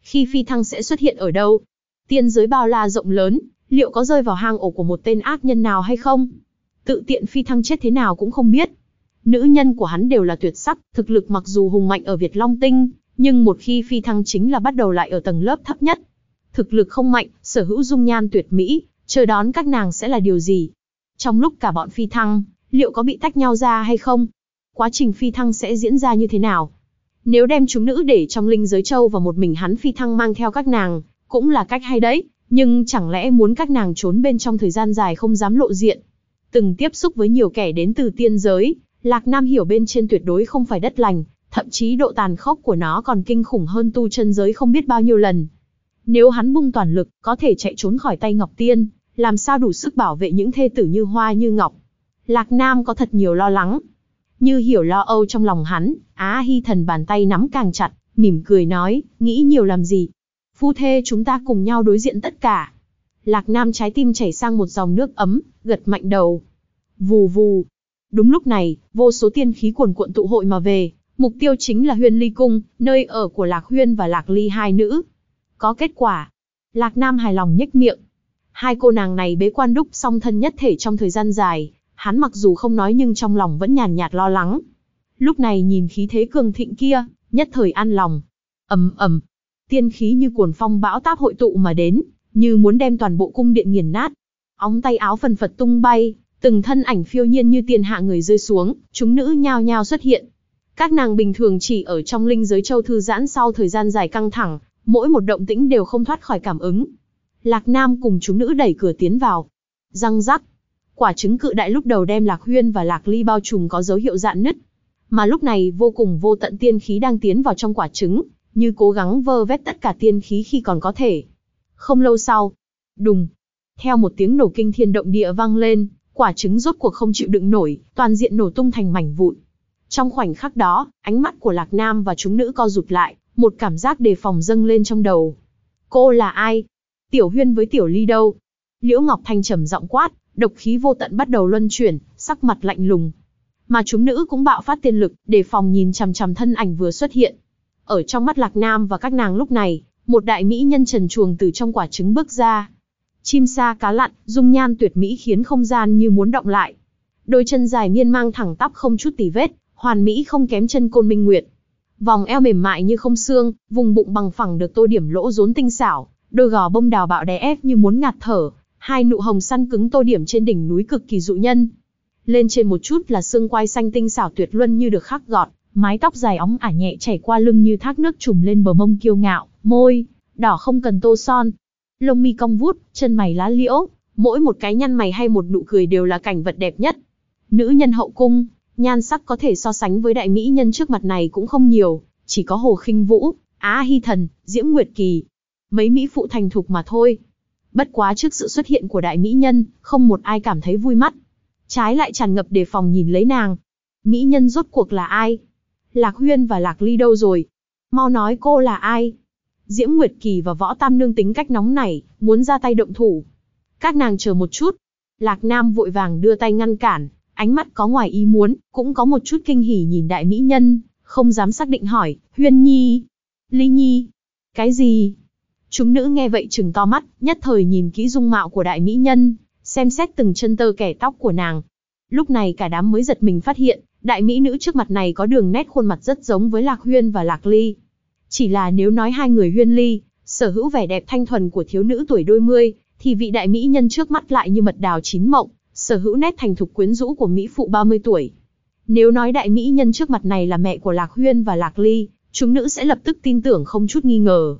Khi phi thăng sẽ xuất hiện ở đâu? Tiên giới bao la rộng lớn, liệu có rơi vào hang ổ của một tên ác nhân nào hay không? tự tiện phi thăng chết thế nào cũng không biết. Nữ nhân của hắn đều là tuyệt sắc, thực lực mặc dù hùng mạnh ở Việt Long Tinh, nhưng một khi phi thăng chính là bắt đầu lại ở tầng lớp thấp nhất. Thực lực không mạnh, sở hữu dung nhan tuyệt mỹ, chờ đón các nàng sẽ là điều gì? Trong lúc cả bọn phi thăng, liệu có bị tách nhau ra hay không? Quá trình phi thăng sẽ diễn ra như thế nào? Nếu đem chúng nữ để trong linh giới châu và một mình hắn phi thăng mang theo các nàng, cũng là cách hay đấy, nhưng chẳng lẽ muốn các nàng trốn bên trong thời gian dài không dám lộ diện? Từng tiếp xúc với nhiều kẻ đến từ tiên giới, Lạc Nam hiểu bên trên tuyệt đối không phải đất lành, thậm chí độ tàn khốc của nó còn kinh khủng hơn tu chân giới không biết bao nhiêu lần. Nếu hắn bung toàn lực, có thể chạy trốn khỏi tay Ngọc Tiên, làm sao đủ sức bảo vệ những thê tử như hoa như ngọc. Lạc Nam có thật nhiều lo lắng. Như hiểu lo âu trong lòng hắn, Á Hy thần bàn tay nắm càng chặt, mỉm cười nói, nghĩ nhiều làm gì. Phu thê chúng ta cùng nhau đối diện tất cả. Lạc Nam trái tim chảy sang một dòng nước ấm, gật mạnh đầu. Vù vù. Đúng lúc này, vô số tiên khí cuồn cuộn tụ hội mà về, mục tiêu chính là Huyên Ly Cung, nơi ở của Lạc Huyên và Lạc Ly hai nữ. Có kết quả. Lạc Nam hài lòng nhếch miệng. Hai cô nàng này bế quan đúc song thân nhất thể trong thời gian dài, hắn mặc dù không nói nhưng trong lòng vẫn nhàn nhạt lo lắng. Lúc này nhìn khí thế cường thịnh kia, nhất thời an lòng. ầm ầm, tiên khí như cuồn phong bão táp hội tụ mà đến, như muốn đem toàn bộ cung điện nghiền nát. Óng tay áo phần phật tung bay, từng thân ảnh phiêu nhiên như tiền hạ người rơi xuống, chúng nữ nhao nhao xuất hiện. Các nàng bình thường chỉ ở trong linh giới châu thư giãn sau thời gian dài căng thẳng, mỗi một động tĩnh đều không thoát khỏi cảm ứng. Lạc Nam cùng chúng nữ đẩy cửa tiến vào. Răng rắc. Quả trứng cự đại lúc đầu đem Lạc Huyên và Lạc Ly bao trùm có dấu hiệu dạn nứt. Mà lúc này vô cùng vô tận tiên khí đang tiến vào trong quả trứng, như cố gắng vơ vét tất cả tiên khí khi còn có thể. Không lâu sau, đùng, theo một tiếng nổ kinh thiên động địa vang lên, quả trứng rốt cuộc không chịu đựng nổi, toàn diện nổ tung thành mảnh vụn. Trong khoảnh khắc đó, ánh mắt của Lạc Nam và chúng nữ co rụt lại, một cảm giác đề phòng dâng lên trong đầu. Cô là ai? Tiểu Huyên với Tiểu Ly đâu? Liễu Ngọc Thanh trầm giọng quát, độc khí vô tận bắt đầu luân chuyển, sắc mặt lạnh lùng. Mà chúng nữ cũng bạo phát tiên lực, đề phòng nhìn chằm chằm thân ảnh vừa xuất hiện. Ở trong mắt Lạc Nam và các nàng lúc này, một đại mỹ nhân trần chuồng từ trong quả trứng bước ra. Chim sa cá lặn, dung nhan tuyệt mỹ khiến không gian như muốn động lại. Đôi chân dài miên mang thẳng tắp không chút tì vết, hoàn mỹ không kém chân côn minh nguyệt. Vòng eo mềm mại như không xương, vùng bụng bằng phẳng được tô điểm lỗ rốn tinh xảo, đôi gò bông đào bạo đè ép như muốn ngạt thở, hai nụ hồng săn cứng tô điểm trên đỉnh núi cực kỳ dụ nhân. Lên trên một chút là xương quai xanh tinh xảo tuyệt luân như được khắc gọt, mái tóc dài óng ả nhẹ chảy qua lưng như thác nước trùm lên bờ mông kiêu ngạo, môi đỏ không cần tô son, lông mi cong vút, chân mày lá liễu, mỗi một cái nhăn mày hay một nụ cười đều là cảnh vật đẹp nhất. Nữ nhân hậu cung, nhan sắc có thể so sánh với đại mỹ nhân trước mặt này cũng không nhiều, chỉ có Hồ Khinh Vũ, Á Hy Thần, Diễm Nguyệt Kỳ, mấy mỹ phụ thành thục mà thôi. Bất quá trước sự xuất hiện của đại mỹ nhân, không một ai cảm thấy vui mắt. Trái lại tràn ngập đề phòng nhìn lấy nàng. Mỹ nhân rốt cuộc là ai? Lạc Huyên và Lạc Ly đâu rồi? Mau nói cô là ai? Diễm Nguyệt Kỳ và Võ Tam Nương tính cách nóng nảy, muốn ra tay động thủ. Các nàng chờ một chút. Lạc Nam vội vàng đưa tay ngăn cản, ánh mắt có ngoài ý muốn, cũng có một chút kinh hỉ nhìn đại mỹ nhân, không dám xác định hỏi, Huyên Nhi, Ly Nhi, cái gì? Chúng nữ nghe vậy chừng to mắt, nhất thời nhìn kỹ dung mạo của đại mỹ nhân, xem xét từng chân tơ kẻ tóc của nàng. Lúc này cả đám mới giật mình phát hiện, đại mỹ nữ trước mặt này có đường nét khuôn mặt rất giống với Lạc Huyên và Lạc Ly. Chỉ là nếu nói hai người Huyên Ly, sở hữu vẻ đẹp thanh thuần của thiếu nữ tuổi đôi mươi, thì vị đại mỹ nhân trước mắt lại như mật đào chín mộng, sở hữu nét thành thục quyến rũ của mỹ phụ 30 tuổi. Nếu nói đại mỹ nhân trước mặt này là mẹ của Lạc Huyên và Lạc Ly, chúng nữ sẽ lập tức tin tưởng không chút nghi ngờ.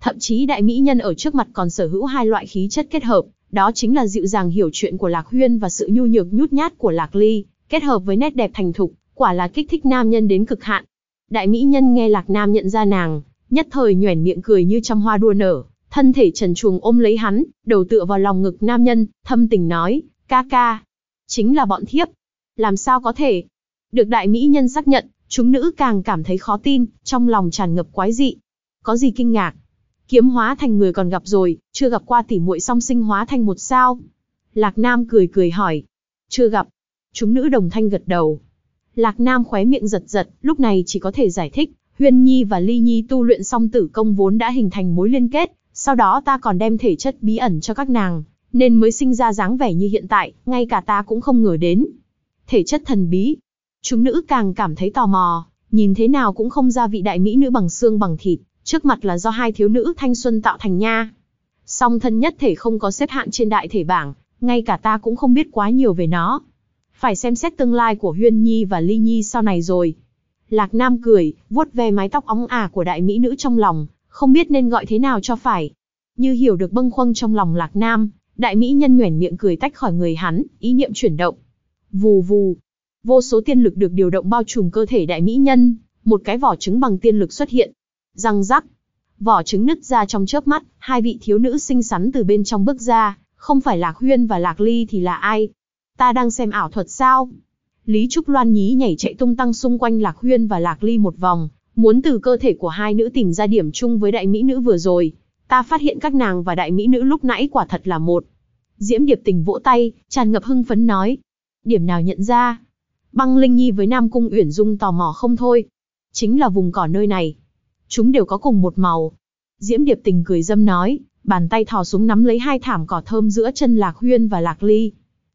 Thậm chí đại mỹ nhân ở trước mặt còn sở hữu hai loại khí chất kết hợp, đó chính là dịu dàng hiểu chuyện của Lạc Huyên và sự nhu nhược nhút nhát của Lạc Ly, kết hợp với nét đẹp thành thục, quả là kích thích nam nhân đến cực hạn. Đại mỹ nhân nghe Lạc Nam nhận ra nàng, nhất thời nhoẻn miệng cười như trăm hoa đua nở, thân thể trần truồng ôm lấy hắn, đầu tựa vào lòng ngực nam nhân, thâm tình nói, ca ca, chính là bọn thiếp. Làm sao có thể? Được đại mỹ nhân xác nhận, chúng nữ càng cảm thấy khó tin, trong lòng tràn ngập quái dị. Có gì kinh ngạc? Kiếm hóa thành người còn gặp rồi, chưa gặp qua tỉ muội song sinh hóa thành một sao. Lạc Nam cười cười hỏi. Chưa gặp. Chúng nữ đồng thanh gật đầu. Lạc Nam khóe miệng giật giật, lúc này chỉ có thể giải thích, Huyên Nhi và Ly Nhi tu luyện song tử công vốn đã hình thành mối liên kết, sau đó ta còn đem thể chất bí ẩn cho các nàng, nên mới sinh ra dáng vẻ như hiện tại, ngay cả ta cũng không ngờ đến. Thể chất thần bí. Chúng nữ càng cảm thấy tò mò, nhìn thế nào cũng không ra vị đại mỹ nữ bằng xương bằng thịt, trước mặt là do hai thiếu nữ thanh xuân tạo thành nha. Song thân nhất thể không có xếp hạng trên đại thể bảng, ngay cả ta cũng không biết quá nhiều về nó. Phải xem xét tương lai của Huyên Nhi và Ly Nhi sau này rồi. Lạc Nam cười, vuốt ve mái tóc óng ả của đại mỹ nữ trong lòng, không biết nên gọi thế nào cho phải. Như hiểu được bâng khuâng trong lòng Lạc Nam, đại mỹ nhân nhoẻn miệng cười tách khỏi người hắn, ý niệm chuyển động. Vù vù, vô số tiên lực được điều động bao trùm cơ thể đại mỹ nhân, một cái vỏ trứng bằng tiên lực xuất hiện. Răng rắc, vỏ trứng nứt ra trong chớp mắt, hai vị thiếu nữ xinh xắn từ bên trong bước ra, không phải Lạc Huyên và Lạc Ly thì là ai? Ta đang xem ảo thuật sao? Lý Trúc Loan nhí nhảy chạy tung tăng xung quanh Lạc Huyên và Lạc Ly một vòng, muốn từ cơ thể của hai nữ tìm ra điểm chung với đại mỹ nữ vừa rồi. Ta phát hiện các nàng và đại mỹ nữ lúc nãy quả thật là một. Diễm Điệp Tình vỗ tay, tràn ngập hưng phấn nói. Điểm nào nhận ra? Băng Linh Nhi với Nam Cung Uyển Dung tò mò không thôi. Chính là vùng cỏ nơi này. Chúng đều có cùng một màu. Diễm Điệp Tình cười dâm nói, bàn tay thò xuống nắm lấy hai thảm cỏ thơm giữa chân Lạc Huyên và Lạc Ly.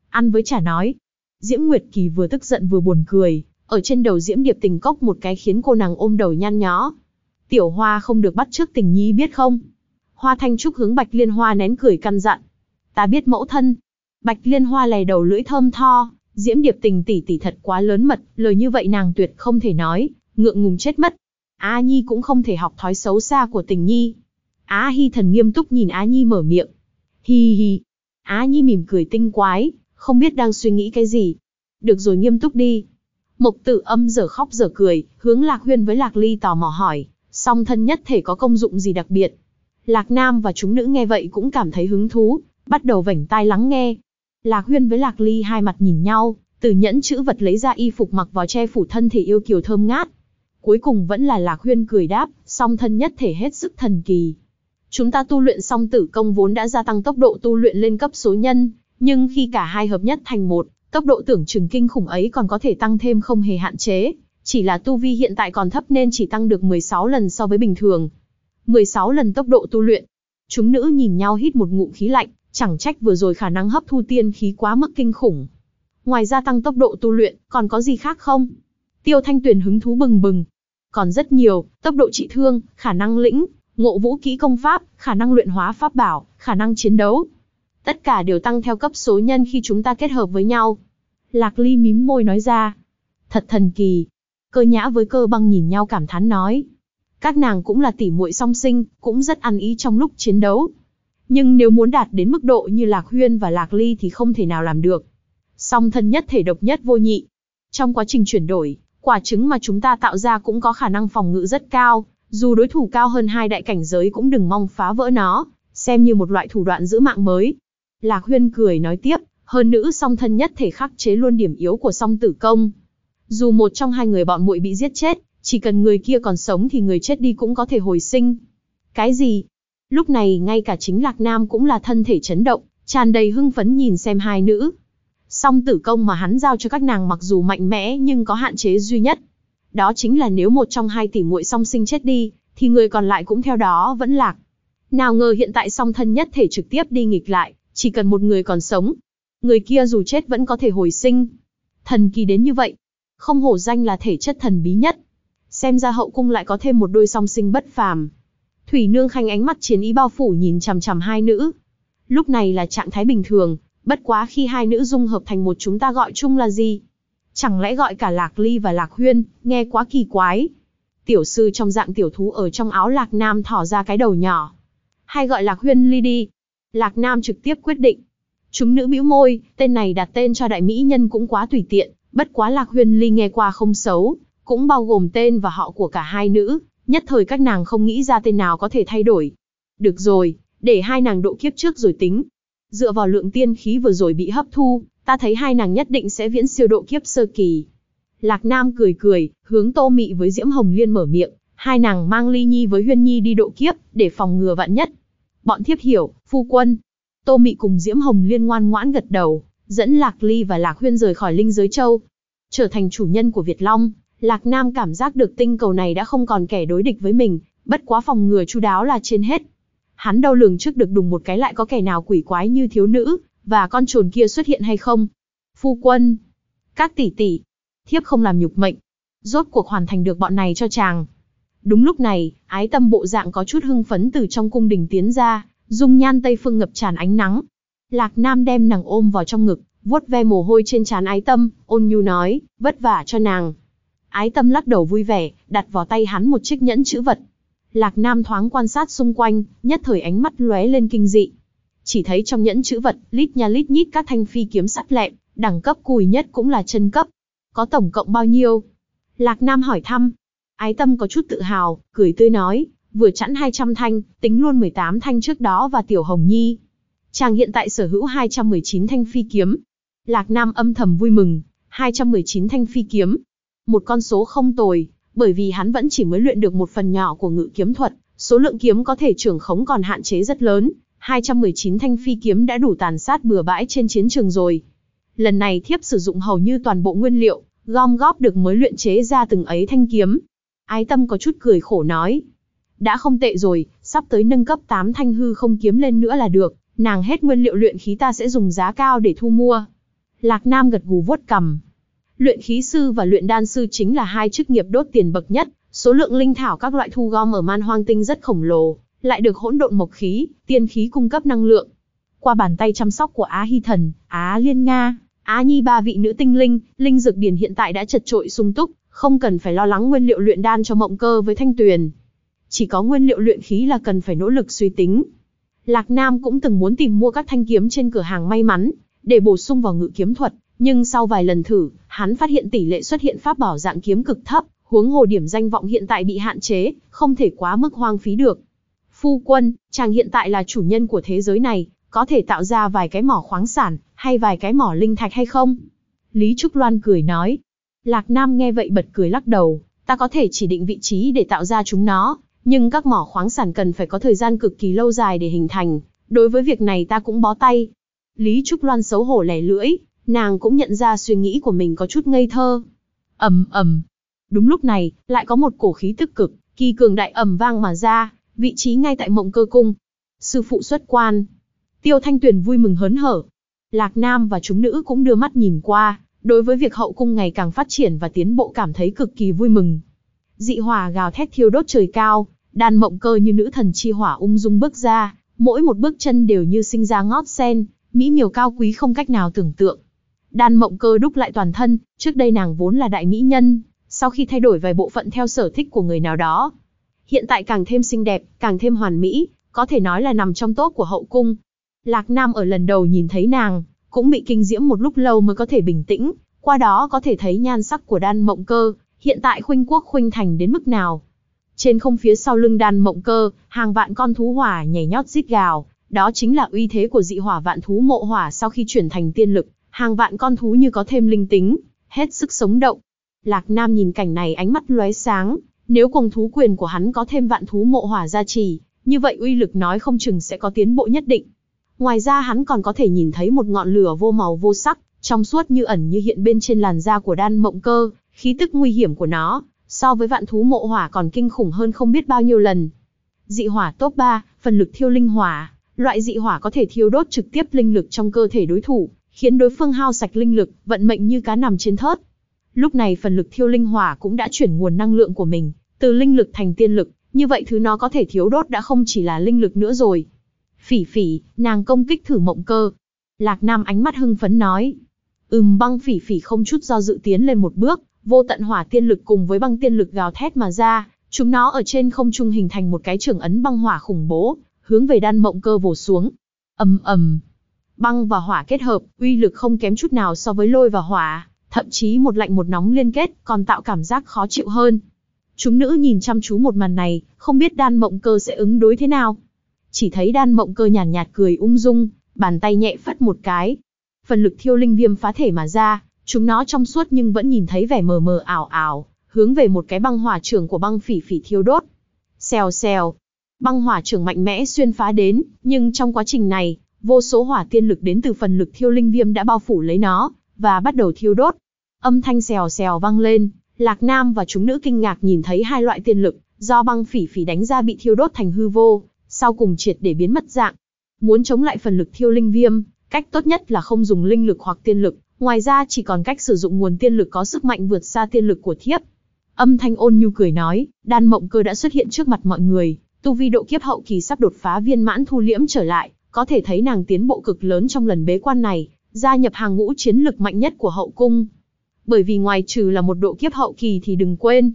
Ăn với trà nói. Diễm Nguyệt Kỳ vừa tức giận vừa buồn cười, ở trên đầu Diễm Điệp Tình cốc một cái khiến cô nàng ôm đầu nhăn nhó. Tiểu Hoa không được bắt trước Tình Nhi biết không? Hoa Thanh Trúc hướng Bạch Liên Hoa nén cười căn dặn. Ta biết mẫu thân. Bạch Liên Hoa lè đầu lưỡi thơm tho, Diễm Điệp Tình tỷ tỷ thật quá lớn mật, lời như vậy nàng tuyệt không thể nói, ngượng ngùng chết mất. Á Nhi cũng không thể học thói xấu xa của Tình Nhi. Á Hi thần nghiêm túc nhìn Á Nhi mở miệng. Hi hi. Á Nhi mỉm cười tinh quái, không biết đang suy nghĩ cái gì. Được rồi nghiêm túc đi. Mộc tử âm giờ khóc giờ cười, hướng Lạc Huyên với Lạc Ly tò mò hỏi, song thân nhất thể có công dụng gì đặc biệt. Lạc Nam và chúng nữ nghe vậy cũng cảm thấy hứng thú, bắt đầu vảnh tai lắng nghe. Lạc Huyên với Lạc Ly hai mặt nhìn nhau, từ nhẫn chữ vật lấy ra y phục mặc vào che phủ thân thể yêu kiều thơm ngát. Cuối cùng vẫn là Lạc Huyên cười đáp, song thân nhất thể hết sức thần kỳ. Chúng ta tu luyện song tử công vốn đã gia tăng tốc độ tu luyện lên cấp số nhân, nhưng khi cả hai hợp nhất thành một, tốc độ tưởng chừng kinh khủng ấy còn có thể tăng thêm không hề hạn chế. Chỉ là tu vi hiện tại còn thấp nên chỉ tăng được 16 lần so với bình thường. 16 lần tốc độ tu luyện. Chúng nữ nhìn nhau hít một ngụm khí lạnh, chẳng trách vừa rồi khả năng hấp thu tiên khí quá mức kinh khủng. Ngoài ra tăng tốc độ tu luyện, còn có gì khác không? Tiêu Thanh Tuyền hứng thú bừng bừng. Còn rất nhiều, tốc độ trị thương, khả năng lĩnh, ngộ vũ kỹ công pháp, khả năng luyện hóa pháp bảo, khả năng chiến đấu. Tất cả đều tăng theo cấp số nhân khi chúng ta kết hợp với nhau. Lạc Ly mím môi nói ra. Thật thần kỳ. Cơ nhã với cơ băng nhìn nhau cảm thán nói. Các nàng cũng là tỷ muội song sinh, cũng rất ăn ý trong lúc chiến đấu. Nhưng nếu muốn đạt đến mức độ như Lạc Huyên và Lạc Ly thì không thể nào làm được. Song thân nhất thể độc nhất vô nhị. Trong quá trình chuyển đổi, quả trứng mà chúng ta tạo ra cũng có khả năng phòng ngự rất cao, dù đối thủ cao hơn hai đại cảnh giới cũng đừng mong phá vỡ nó, xem như một loại thủ đoạn giữ mạng mới. Lạc Huyên cười nói tiếp, hơn nữ song thân nhất thể khắc chế luôn điểm yếu của song tử công. Dù một trong hai người bọn muội bị giết chết, chỉ cần người kia còn sống thì người chết đi cũng có thể hồi sinh. Cái gì? Lúc này ngay cả chính Lạc Nam cũng là thân thể chấn động, tràn đầy hưng phấn nhìn xem hai nữ. Song tử công mà hắn giao cho các nàng mặc dù mạnh mẽ nhưng có hạn chế duy nhất. Đó chính là nếu một trong hai tỷ muội song sinh chết đi, thì người còn lại cũng theo đó vẫn lạc. Nào ngờ hiện tại song thân nhất thể trực tiếp đi nghịch lại, chỉ cần một người còn sống, người kia dù chết vẫn có thể hồi sinh. Thần kỳ đến như vậy, không hổ danh là thể chất thần bí nhất. Xem ra hậu cung lại có thêm một đôi song sinh bất phàm. Thủy Nương Khanh ánh mắt chiến ý bao phủ nhìn chằm chằm hai nữ. Lúc này là trạng thái bình thường, bất quá khi hai nữ dung hợp thành một chúng ta gọi chung là gì? Chẳng lẽ gọi cả Lạc Ly và Lạc Huyên, nghe quá kỳ quái. Tiểu sư trong dạng tiểu thú ở trong áo Lạc Nam thỏ ra cái đầu nhỏ. Hay gọi Lạc Huyên Ly đi. Lạc Nam trực tiếp quyết định. Chúng nữ bĩu môi, tên này đặt tên cho đại mỹ nhân cũng quá tùy tiện, bất quá Lạc Huyên Ly nghe qua không xấu, cũng bao gồm tên và họ của cả hai nữ, nhất thời các nàng không nghĩ ra tên nào có thể thay đổi. Được rồi, để hai nàng độ kiếp trước rồi tính. Dựa vào lượng tiên khí vừa rồi bị hấp thu, ta thấy hai nàng nhất định sẽ viễn siêu độ kiếp sơ kỳ. Lạc Nam cười cười, hướng Tô Mị với Diễm Hồng Liên mở miệng, hai nàng mang Ly Nhi với Huyên Nhi đi độ kiếp, để phòng ngừa vạn nhất. Bọn thiếp hiểu, phu quân. Tô Mị cùng Diễm Hồng Liên ngoan ngoãn gật đầu, dẫn Lạc Ly và Lạc Huyên rời khỏi linh giới châu. Trở thành chủ nhân của Việt Long, Lạc Nam cảm giác được tinh cầu này đã không còn kẻ đối địch với mình, bất quá phòng ngừa chu đáo là trên hết. hắn đâu lường trước được đùng một cái lại có kẻ nào quỷ quái như thiếu nữ, và con trồn kia xuất hiện hay không. Phu quân, các tỷ tỷ, thiếp không làm nhục mệnh, rốt cuộc hoàn thành được bọn này cho chàng. Đúng lúc này, ái tâm bộ dạng có chút hưng phấn từ trong cung đình tiến ra, dung nhan tây phương ngập tràn ánh nắng. Lạc Nam đem nàng ôm vào trong ngực, vuốt ve mồ hôi trên trán ái tâm, ôn nhu nói, vất vả cho nàng. Ái tâm lắc đầu vui vẻ, đặt vào tay hắn một chiếc nhẫn chữ vật. Lạc Nam thoáng quan sát xung quanh, nhất thời ánh mắt lóe lên kinh dị. Chỉ thấy trong nhẫn chữ vật, lít nha lít nhít các thanh phi kiếm sắt lẹm, đẳng cấp cùi nhất cũng là chân cấp. Có tổng cộng bao nhiêu? Lạc Nam hỏi thăm. Ái tâm có chút tự hào, cười tươi nói, vừa chẵn 200 thanh, tính luôn 18 thanh trước đó và Tiểu Hồng Nhi. Chàng hiện tại sở hữu 219 thanh phi kiếm. Lạc Nam âm thầm vui mừng, 219 thanh phi kiếm. Một con số không tồi, bởi vì hắn vẫn chỉ mới luyện được một phần nhỏ của ngự kiếm thuật, số lượng kiếm có thể trưởng khống còn hạn chế rất lớn, 219 thanh phi kiếm đã đủ tàn sát bừa bãi trên chiến trường rồi. Lần này thiếp sử dụng hầu như toàn bộ nguyên liệu, gom góp được mới luyện chế ra từng ấy thanh kiếm. Ái tâm có chút cười khổ nói. Đã không tệ rồi, sắp tới nâng cấp 8 thanh hư không kiếm lên nữa là được, nàng hết nguyên liệu luyện khí ta sẽ dùng giá cao để thu mua. Lạc Nam gật gù vuốt cầm. Luyện khí sư và luyện đan sư chính là hai chức nghiệp đốt tiền bậc nhất, số lượng linh thảo các loại thu gom ở man hoang tinh rất khổng lồ, lại được hỗn độn mộc khí, tiên khí cung cấp năng lượng. Qua bàn tay chăm sóc của Á Hy Thần, Á Liên Nga, Á Nhi ba vị nữ tinh linh, linh dược điển hiện tại đã chật trội sung túc, không cần phải lo lắng nguyên liệu luyện đan cho mộng cơ với thanh tuyền. Chỉ có nguyên liệu luyện khí là cần phải nỗ lực suy tính. Lạc Nam cũng từng muốn tìm mua các thanh kiếm trên cửa hàng may mắn, để bổ sung vào ngự kiếm thuật, nhưng sau vài lần thử, hắn phát hiện tỷ lệ xuất hiện pháp bảo dạng kiếm cực thấp, huống hồ điểm danh vọng hiện tại bị hạn chế, không thể quá mức hoang phí được. Phu quân, chàng hiện tại là chủ nhân của thế giới này, có thể tạo ra vài cái mỏ khoáng sản, hay vài cái mỏ linh thạch hay không? Lý Trúc Loan cười nói. Lạc Nam nghe vậy bật cười lắc đầu, ta có thể chỉ định vị trí để tạo ra chúng nó, nhưng các mỏ khoáng sản cần phải có thời gian cực kỳ lâu dài để hình thành, đối với việc này ta cũng bó tay. Lý Trúc Loan xấu hổ lẻ lưỡi, nàng cũng nhận ra suy nghĩ của mình có chút ngây thơ. ầm ầm. Đúng lúc này, lại có một cổ khí tức cực, kỳ cường đại ầm vang mà ra, vị trí ngay tại mộng cơ cung. Sư phụ xuất quan. Tiêu Thanh Tuyền vui mừng hớn hở. Lạc Nam và chúng nữ cũng đưa mắt nhìn qua, đối với việc hậu cung ngày càng phát triển và tiến bộ cảm thấy cực kỳ vui mừng. Dị hỏa gào thét thiêu đốt trời cao, đàn mộng cơ như nữ thần chi hỏa ung dung bước ra, mỗi một bước chân đều như sinh ra ngót sen, mỹ miều cao quý không cách nào tưởng tượng. Đan mộng cơ đúc lại toàn thân, trước đây nàng vốn là đại mỹ nhân, sau khi thay đổi vài bộ phận theo sở thích của người nào đó. Hiện tại càng thêm xinh đẹp, càng thêm hoàn mỹ, có thể nói là nằm trong tốt của hậu cung. Lạc Nam ở lần đầu nhìn thấy nàng, cũng bị kinh diễm một lúc lâu mới có thể bình tĩnh, qua đó có thể thấy nhan sắc của đan mộng cơ, hiện tại khuynh quốc khuynh thành đến mức nào. Trên không phía sau lưng đan mộng cơ, hàng vạn con thú hỏa nhảy nhót rít gào, đó chính là uy thế của dị hỏa vạn thú mộ hỏa sau khi chuyển thành tiên lực, hàng vạn con thú như có thêm linh tính, hết sức sống động. Lạc Nam nhìn cảnh này ánh mắt lóe sáng, nếu cùng thú quyền của hắn có thêm vạn thú mộ hỏa gia trì, như vậy uy lực nói không chừng sẽ có tiến bộ nhất định. Ngoài ra hắn còn có thể nhìn thấy một ngọn lửa vô màu vô sắc, trong suốt như ẩn như hiện bên trên làn da của đan mộng cơ, khí tức nguy hiểm của nó, so với vạn thú mộ hỏa còn kinh khủng hơn không biết bao nhiêu lần. Dị hỏa top 3, phần lực thiêu linh hỏa, loại dị hỏa có thể thiêu đốt trực tiếp linh lực trong cơ thể đối thủ, khiến đối phương hao sạch linh lực, vận mệnh như cá nằm trên thớt. Lúc này phần lực thiêu linh hỏa cũng đã chuyển nguồn năng lượng của mình, từ linh lực thành tiên lực, như vậy thứ nó có thể thiếu đốt đã không chỉ là linh lực nữa rồi. Phỉ phỉ, nàng công kích thử mộng cơ. Lạc Nam ánh mắt hưng phấn nói. Ừm băng phỉ phỉ không chút do dự tiến lên một bước, vô tận hỏa tiên lực cùng với băng tiên lực gào thét mà ra, chúng nó ở trên không trung hình thành một cái trường ấn băng hỏa khủng bố, hướng về đan mộng cơ vồ xuống. ầm ầm, băng và hỏa kết hợp, uy lực không kém chút nào so với lôi và hỏa, thậm chí một lạnh một nóng liên kết, còn tạo cảm giác khó chịu hơn. Chúng nữ nhìn chăm chú một màn này, không biết đan mộng cơ sẽ ứng đối thế nào. Chỉ thấy đan mộng cơ nhàn nhạt, nhạt cười ung dung, bàn tay nhẹ phất một cái. Phần lực thiêu linh viêm phá thể mà ra, chúng nó trong suốt nhưng vẫn nhìn thấy vẻ mờ mờ ảo ảo, hướng về một cái băng hỏa trưởng của băng phỉ phỉ thiêu đốt. Xèo xèo, băng hỏa trưởng mạnh mẽ xuyên phá đến, nhưng trong quá trình này, vô số hỏa tiên lực đến từ phần lực thiêu linh viêm đã bao phủ lấy nó, và bắt đầu thiêu đốt. Âm thanh xèo xèo vang lên, Lạc Nam và chúng nữ kinh ngạc nhìn thấy hai loại tiên lực, do băng phỉ phỉ đánh ra bị thiêu đốt thành hư vô, sau cùng triệt để biến mất dạng. Muốn chống lại phần lực thiêu linh viêm, cách tốt nhất là không dùng linh lực hoặc tiên lực, ngoài ra chỉ còn cách sử dụng nguồn tiên lực có sức mạnh vượt xa tiên lực của thiếp. Âm thanh ôn nhu cười nói, đan mộng cơ đã xuất hiện trước mặt mọi người, tu vi độ kiếp hậu kỳ sắp đột phá viên mãn thu liễm trở lại, có thể thấy nàng tiến bộ cực lớn trong lần bế quan này, gia nhập hàng ngũ chiến lực mạnh nhất của hậu cung. Bởi vì ngoài trừ là một độ kiếp hậu kỳ thì đừng quên,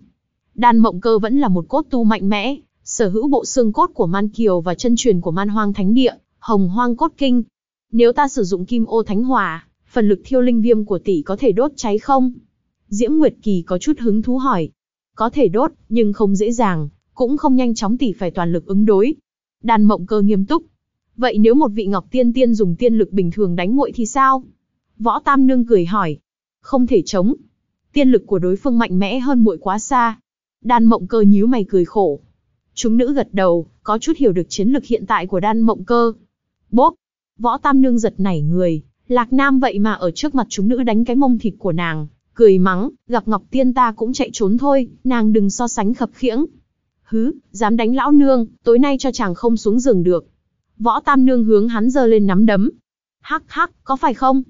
đan mộng cơ vẫn là một cốt tu mạnh mẽ, sở hữu bộ xương cốt của man kiều và chân truyền của man hoang thánh địa, hồng hoang cốt kinh. Nếu ta sử dụng kim ô thánh hỏa, phần lực thiêu linh viêm của tỷ có thể đốt cháy không? Diễm Nguyệt Kỳ có chút hứng thú hỏi. Có thể đốt, nhưng không dễ dàng, cũng không nhanh chóng tỷ phải toàn lực ứng đối. Đan mộng cơ nghiêm túc. Vậy nếu một vị ngọc tiên tiên dùng tiên lực bình thường đánh muội thì sao? Võ Tam Nương cười hỏi. Không thể chống. Tiên lực của đối phương mạnh mẽ hơn muội quá xa. Đan mộng cơ nhíu mày cười khổ. Chúng nữ gật đầu, có chút hiểu được chiến lực hiện tại của đan mộng cơ. Bốp! Võ Tam Nương giật nảy người, Lạc Nam vậy mà ở trước mặt chúng nữ đánh cái mông thịt của nàng, cười mắng, gặp Ngọc Tiên ta cũng chạy trốn thôi, nàng đừng so sánh khập khiễng. Hứ, dám đánh lão nương, tối nay cho chàng không xuống giường được. Võ Tam Nương hướng hắn giơ lên nắm đấm. Hắc hắc, có phải không?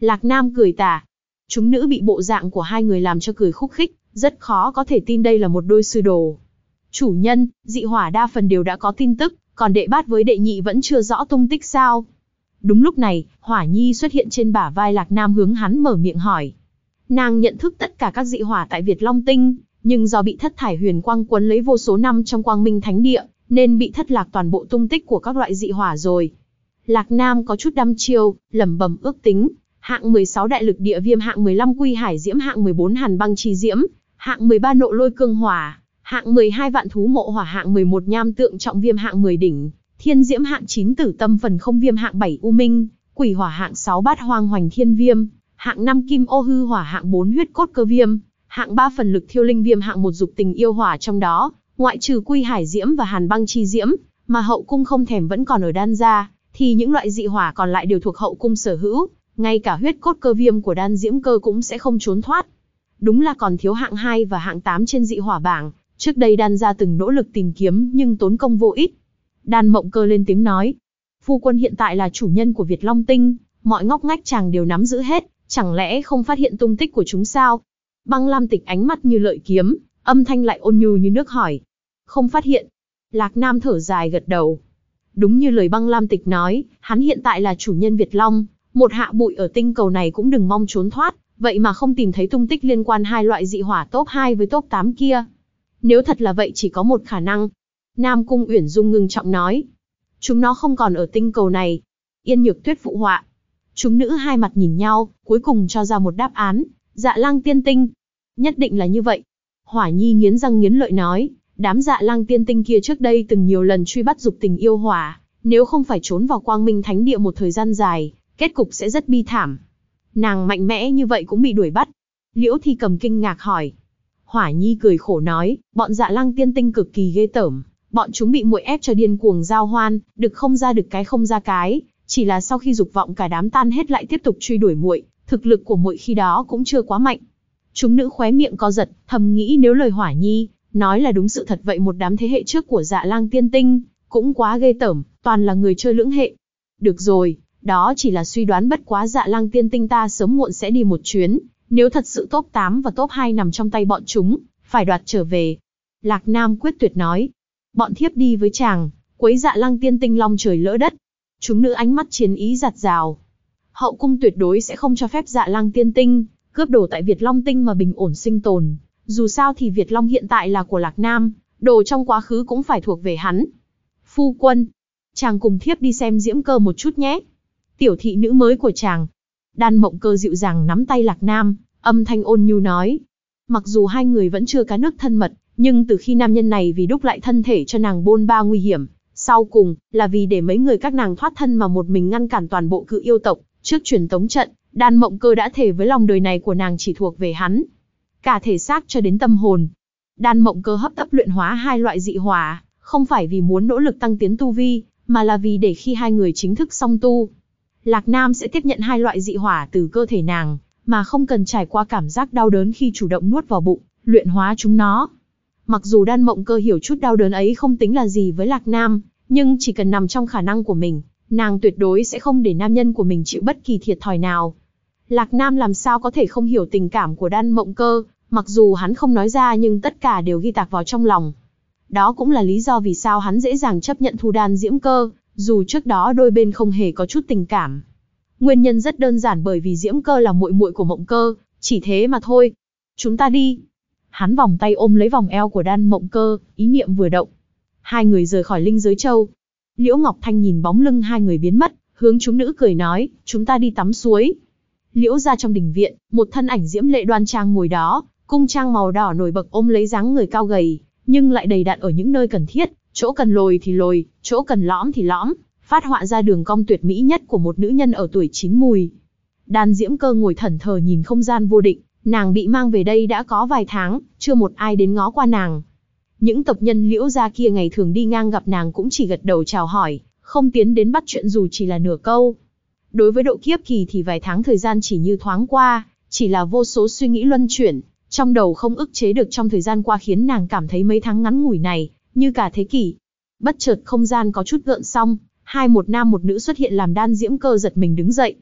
Lạc Nam cười tả. Chúng nữ bị bộ dạng của hai người làm cho cười khúc khích, rất khó có thể tin đây là một đôi sư đồ. Chủ nhân, dị hỏa đa phần đều đã có tin tức, còn đệ bát với đệ nhị vẫn chưa rõ tung tích sao. Đúng lúc này, Hỏa Nhi xuất hiện trên bả vai Lạc Nam hướng hắn mở miệng hỏi. Nàng nhận thức tất cả các dị hỏa tại Việt Long Tinh, nhưng do bị thất thải huyền quang quấn lấy vô số năm trong quang minh thánh địa, nên bị thất lạc toàn bộ tung tích của các loại dị hỏa rồi. Lạc Nam có chút đăm chiêu, lẩm bẩm ước tính, hạng 16 đại lực địa viêm hạng 15 quy hải diễm hạng 14 hàn băng chi diễm, hạng 13 nộ lôi cương hỏa, hạng 12 vạn thú mộ hỏa hạng 11 nham tượng trọng viêm hạng 10 đỉnh, thiên diễm hạng 9 tử tâm phần không viêm hạng 7 u minh, quỷ hỏa hạng 6 bát hoang hoành thiên viêm, hạng 5 kim ô hư hỏa hạng 4 huyết cốt cơ viêm, hạng 3 phần lực thiêu linh viêm hạng 1 dục tình yêu hỏa trong đó, ngoại trừ quy hải diễm và hàn băng chi diễm, mà hậu cung không thèm vẫn còn ở đan gia, thì những loại dị hỏa còn lại đều thuộc hậu cung sở hữu, ngay cả huyết cốt cơ viêm của đan diễm cơ cũng sẽ không trốn thoát. Đúng là còn thiếu hạng 2 và hạng 8 trên dị hỏa bảng, trước đây đan gia từng nỗ lực tìm kiếm nhưng tốn công vô ích. Đan mộng cơ lên tiếng nói, phu quân hiện tại là chủ nhân của Việt Long Tinh, mọi ngóc ngách chàng đều nắm giữ hết, chẳng lẽ không phát hiện tung tích của chúng sao? Băng Lam Tịch ánh mắt như lợi kiếm, âm thanh lại ôn nhu như nước hỏi. Không phát hiện. Lạc Nam thở dài gật đầu. Đúng như lời Băng Lam Tịch nói, hắn hiện tại là chủ nhân Việt Long, một hạ bụi ở tinh cầu này cũng đừng mong trốn thoát, vậy mà không tìm thấy tung tích liên quan hai loại dị hỏa top 2 với top 8 kia. Nếu thật là vậy chỉ có một khả năng. Nam Cung Uyển Dung ngưng trọng nói. Chúng nó không còn ở tinh cầu này. Yên nhược tuyết phụ họa. Chúng nữ hai mặt nhìn nhau, cuối cùng cho ra một đáp án. Dạ lang tiên tinh. Nhất định là như vậy. Hỏa Nhi nghiến răng nghiến lợi nói. Đám dạ lang tiên tinh kia trước đây từng nhiều lần truy bắt dục tình yêu hỏa. Nếu không phải trốn vào quang minh thánh địa một thời gian dài, kết cục sẽ rất bi thảm. Nàng mạnh mẽ như vậy cũng bị đuổi bắt. Liễu Thi cầm kinh ngạc hỏi. Hỏa Nhi cười khổ nói, bọn dạ Lang tiên tinh cực kỳ ghê tởm, bọn chúng bị muội ép cho điên cuồng giao hoan, được không ra được cái không ra cái, chỉ là sau khi dục vọng cả đám tan hết lại tiếp tục truy đuổi muội, thực lực của muội khi đó cũng chưa quá mạnh. Chúng nữ khóe miệng co giật, thầm nghĩ nếu lời Hỏa Nhi nói là đúng sự thật vậy một đám thế hệ trước của Dạ Lang Tiên Tinh cũng quá ghê tởm, toàn là người chơi lưỡng hệ. Được rồi, đó chỉ là suy đoán bất quá Dạ Lang Tiên Tinh ta sớm muộn sẽ đi một chuyến, nếu thật sự top 8 và top 2 nằm trong tay bọn chúng, phải đoạt trở về. Lạc Nam quyết tuyệt nói. Bọn thiếp đi với chàng, quấy dạ lang tiên tinh long trời lỡ đất. Chúng nữ ánh mắt chiến ý giặt rào. Hậu cung tuyệt đối sẽ không cho phép dạ lang tiên tinh, cướp đồ tại Việt Long Tinh mà bình ổn sinh tồn. Dù sao thì Việt Long hiện tại là của Lạc Nam, đồ trong quá khứ cũng phải thuộc về hắn. Phu quân, chàng cùng thiếp đi xem diễm cơ một chút nhé. Tiểu thị nữ mới của chàng, Đan mộng cơ dịu dàng nắm tay Lạc Nam, âm thanh ôn nhu nói. Mặc dù hai người vẫn chưa cá nước thân mật, nhưng từ khi nam nhân này vì đúc lại thân thể cho nàng bôn ba nguy hiểm, sau cùng, là vì để mấy người các nàng thoát thân mà một mình ngăn cản toàn bộ cự yêu tộc, trước truyền tống trận, đan mộng cơ đã thể với lòng đời này của nàng chỉ thuộc về hắn. Cả thể xác cho đến tâm hồn. Đan mộng cơ hấp tấp luyện hóa hai loại dị hỏa, không phải vì muốn nỗ lực tăng tiến tu vi, mà là vì để khi hai người chính thức song tu, Lạc Nam sẽ tiếp nhận hai loại dị hỏa từ cơ thể nàng, mà không cần trải qua cảm giác đau đớn khi chủ động nuốt vào bụng, luyện hóa chúng nó. Mặc dù đan mộng cơ hiểu chút đau đớn ấy không tính là gì với Lạc Nam, Nhưng chỉ cần nằm trong khả năng của mình, nàng tuyệt đối sẽ không để nam nhân của mình chịu bất kỳ thiệt thòi nào. Lạc Nam làm sao có thể không hiểu tình cảm của đan mộng cơ, mặc dù hắn không nói ra nhưng tất cả đều ghi tạc vào trong lòng. Đó cũng là lý do vì sao hắn dễ dàng chấp nhận thu đan diễm cơ, dù trước đó đôi bên không hề có chút tình cảm. Nguyên nhân rất đơn giản bởi vì diễm cơ là muội muội của mộng cơ, chỉ thế mà thôi. Chúng ta đi. Hắn vòng tay ôm lấy vòng eo của đan mộng cơ, ý niệm vừa động. Hai người rời khỏi linh giới châu. Liễu Ngọc Thanh nhìn bóng lưng hai người biến mất, hướng chúng nữ cười nói, chúng ta đi tắm suối. Liễu ra trong đình viện, một thân ảnh diễm lệ đoan trang ngồi đó, cung trang màu đỏ nổi bật ôm lấy dáng người cao gầy, nhưng lại đầy đặn ở những nơi cần thiết, chỗ cần lồi thì lồi, chỗ cần lõm thì lõm, phát họa ra đường cong tuyệt mỹ nhất của một nữ nhân ở tuổi chín mùi. Đan Diễm Cơ ngồi thẩn thờ nhìn không gian vô định, nàng bị mang về đây đã có vài tháng, chưa một ai đến ngó qua nàng. Những tộc nhân liễu gia kia ngày thường đi ngang gặp nàng cũng chỉ gật đầu chào hỏi, không tiến đến bắt chuyện dù chỉ là nửa câu. Đối với độ kiếp kỳ thì vài tháng thời gian chỉ như thoáng qua, chỉ là vô số suy nghĩ luân chuyển, trong đầu không ức chế được trong thời gian qua khiến nàng cảm thấy mấy tháng ngắn ngủi này, như cả thế kỷ. Bất chợt không gian có chút gợn xong, hai một nam một nữ xuất hiện làm đan diễm cơ giật mình đứng dậy.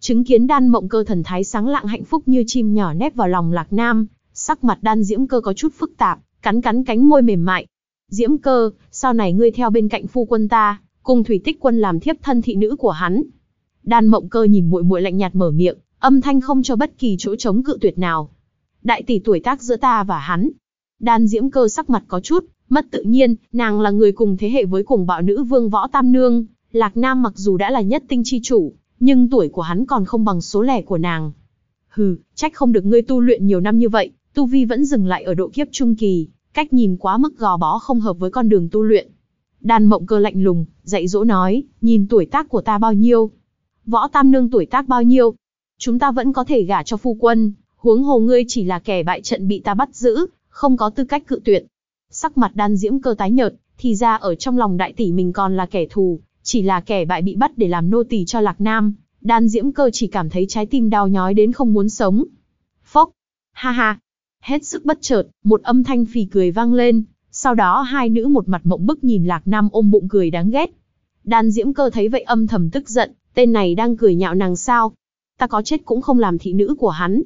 Chứng kiến đan mộng cơ thần thái sáng lạng hạnh phúc như chim nhỏ nép vào lòng lạc nam, sắc mặt đan diễm cơ có chút phức tạp, cắn cắn cánh môi mềm mại. Diễm cơ, sau này ngươi theo bên cạnh phu quân ta, cùng thủy tích quân làm thiếp thân thị nữ của hắn. Đan mộng cơ nhìn muội muội lạnh nhạt mở miệng, âm thanh không cho bất kỳ chỗ chống cự tuyệt nào. Đại tỷ tuổi tác giữa ta và hắn. Đan diễm cơ sắc mặt có chút, mất tự nhiên, nàng là người cùng thế hệ với cùng bạo nữ vương võ tam nương, Lạc Nam mặc dù đã là nhất tinh chi chủ, nhưng tuổi của hắn còn không bằng số lẻ của nàng. Hừ, trách không được ngươi tu luyện nhiều năm như vậy, tu vi vẫn dừng lại ở độ kiếp trung kỳ, cách nhìn quá mức gò bó không hợp với con đường tu luyện. Đan mộng cơ lạnh lùng, dạy dỗ nói, nhìn tuổi tác của ta bao nhiêu. Võ tam nương tuổi tác bao nhiêu. Chúng ta vẫn có thể gả cho phu quân, huống hồ ngươi chỉ là kẻ bại trận bị ta bắt giữ, không có tư cách cự tuyệt. Sắc mặt đan diễm cơ tái nhợt, thì ra ở trong lòng đại tỷ mình còn là kẻ thù, chỉ là kẻ bại bị bắt để làm nô tỳ cho Lạc Nam, đan diễm cơ chỉ cảm thấy trái tim đau nhói đến không muốn sống. Phốc, ha ha, hết sức bất chợt, một âm thanh phì cười vang lên, sau đó hai nữ một mặt mộng bức nhìn Lạc Nam ôm bụng cười đáng ghét. Đan diễm cơ thấy vậy âm thầm tức giận, tên này đang cười nhạo nàng sao. Ta có chết cũng không làm thị nữ của hắn.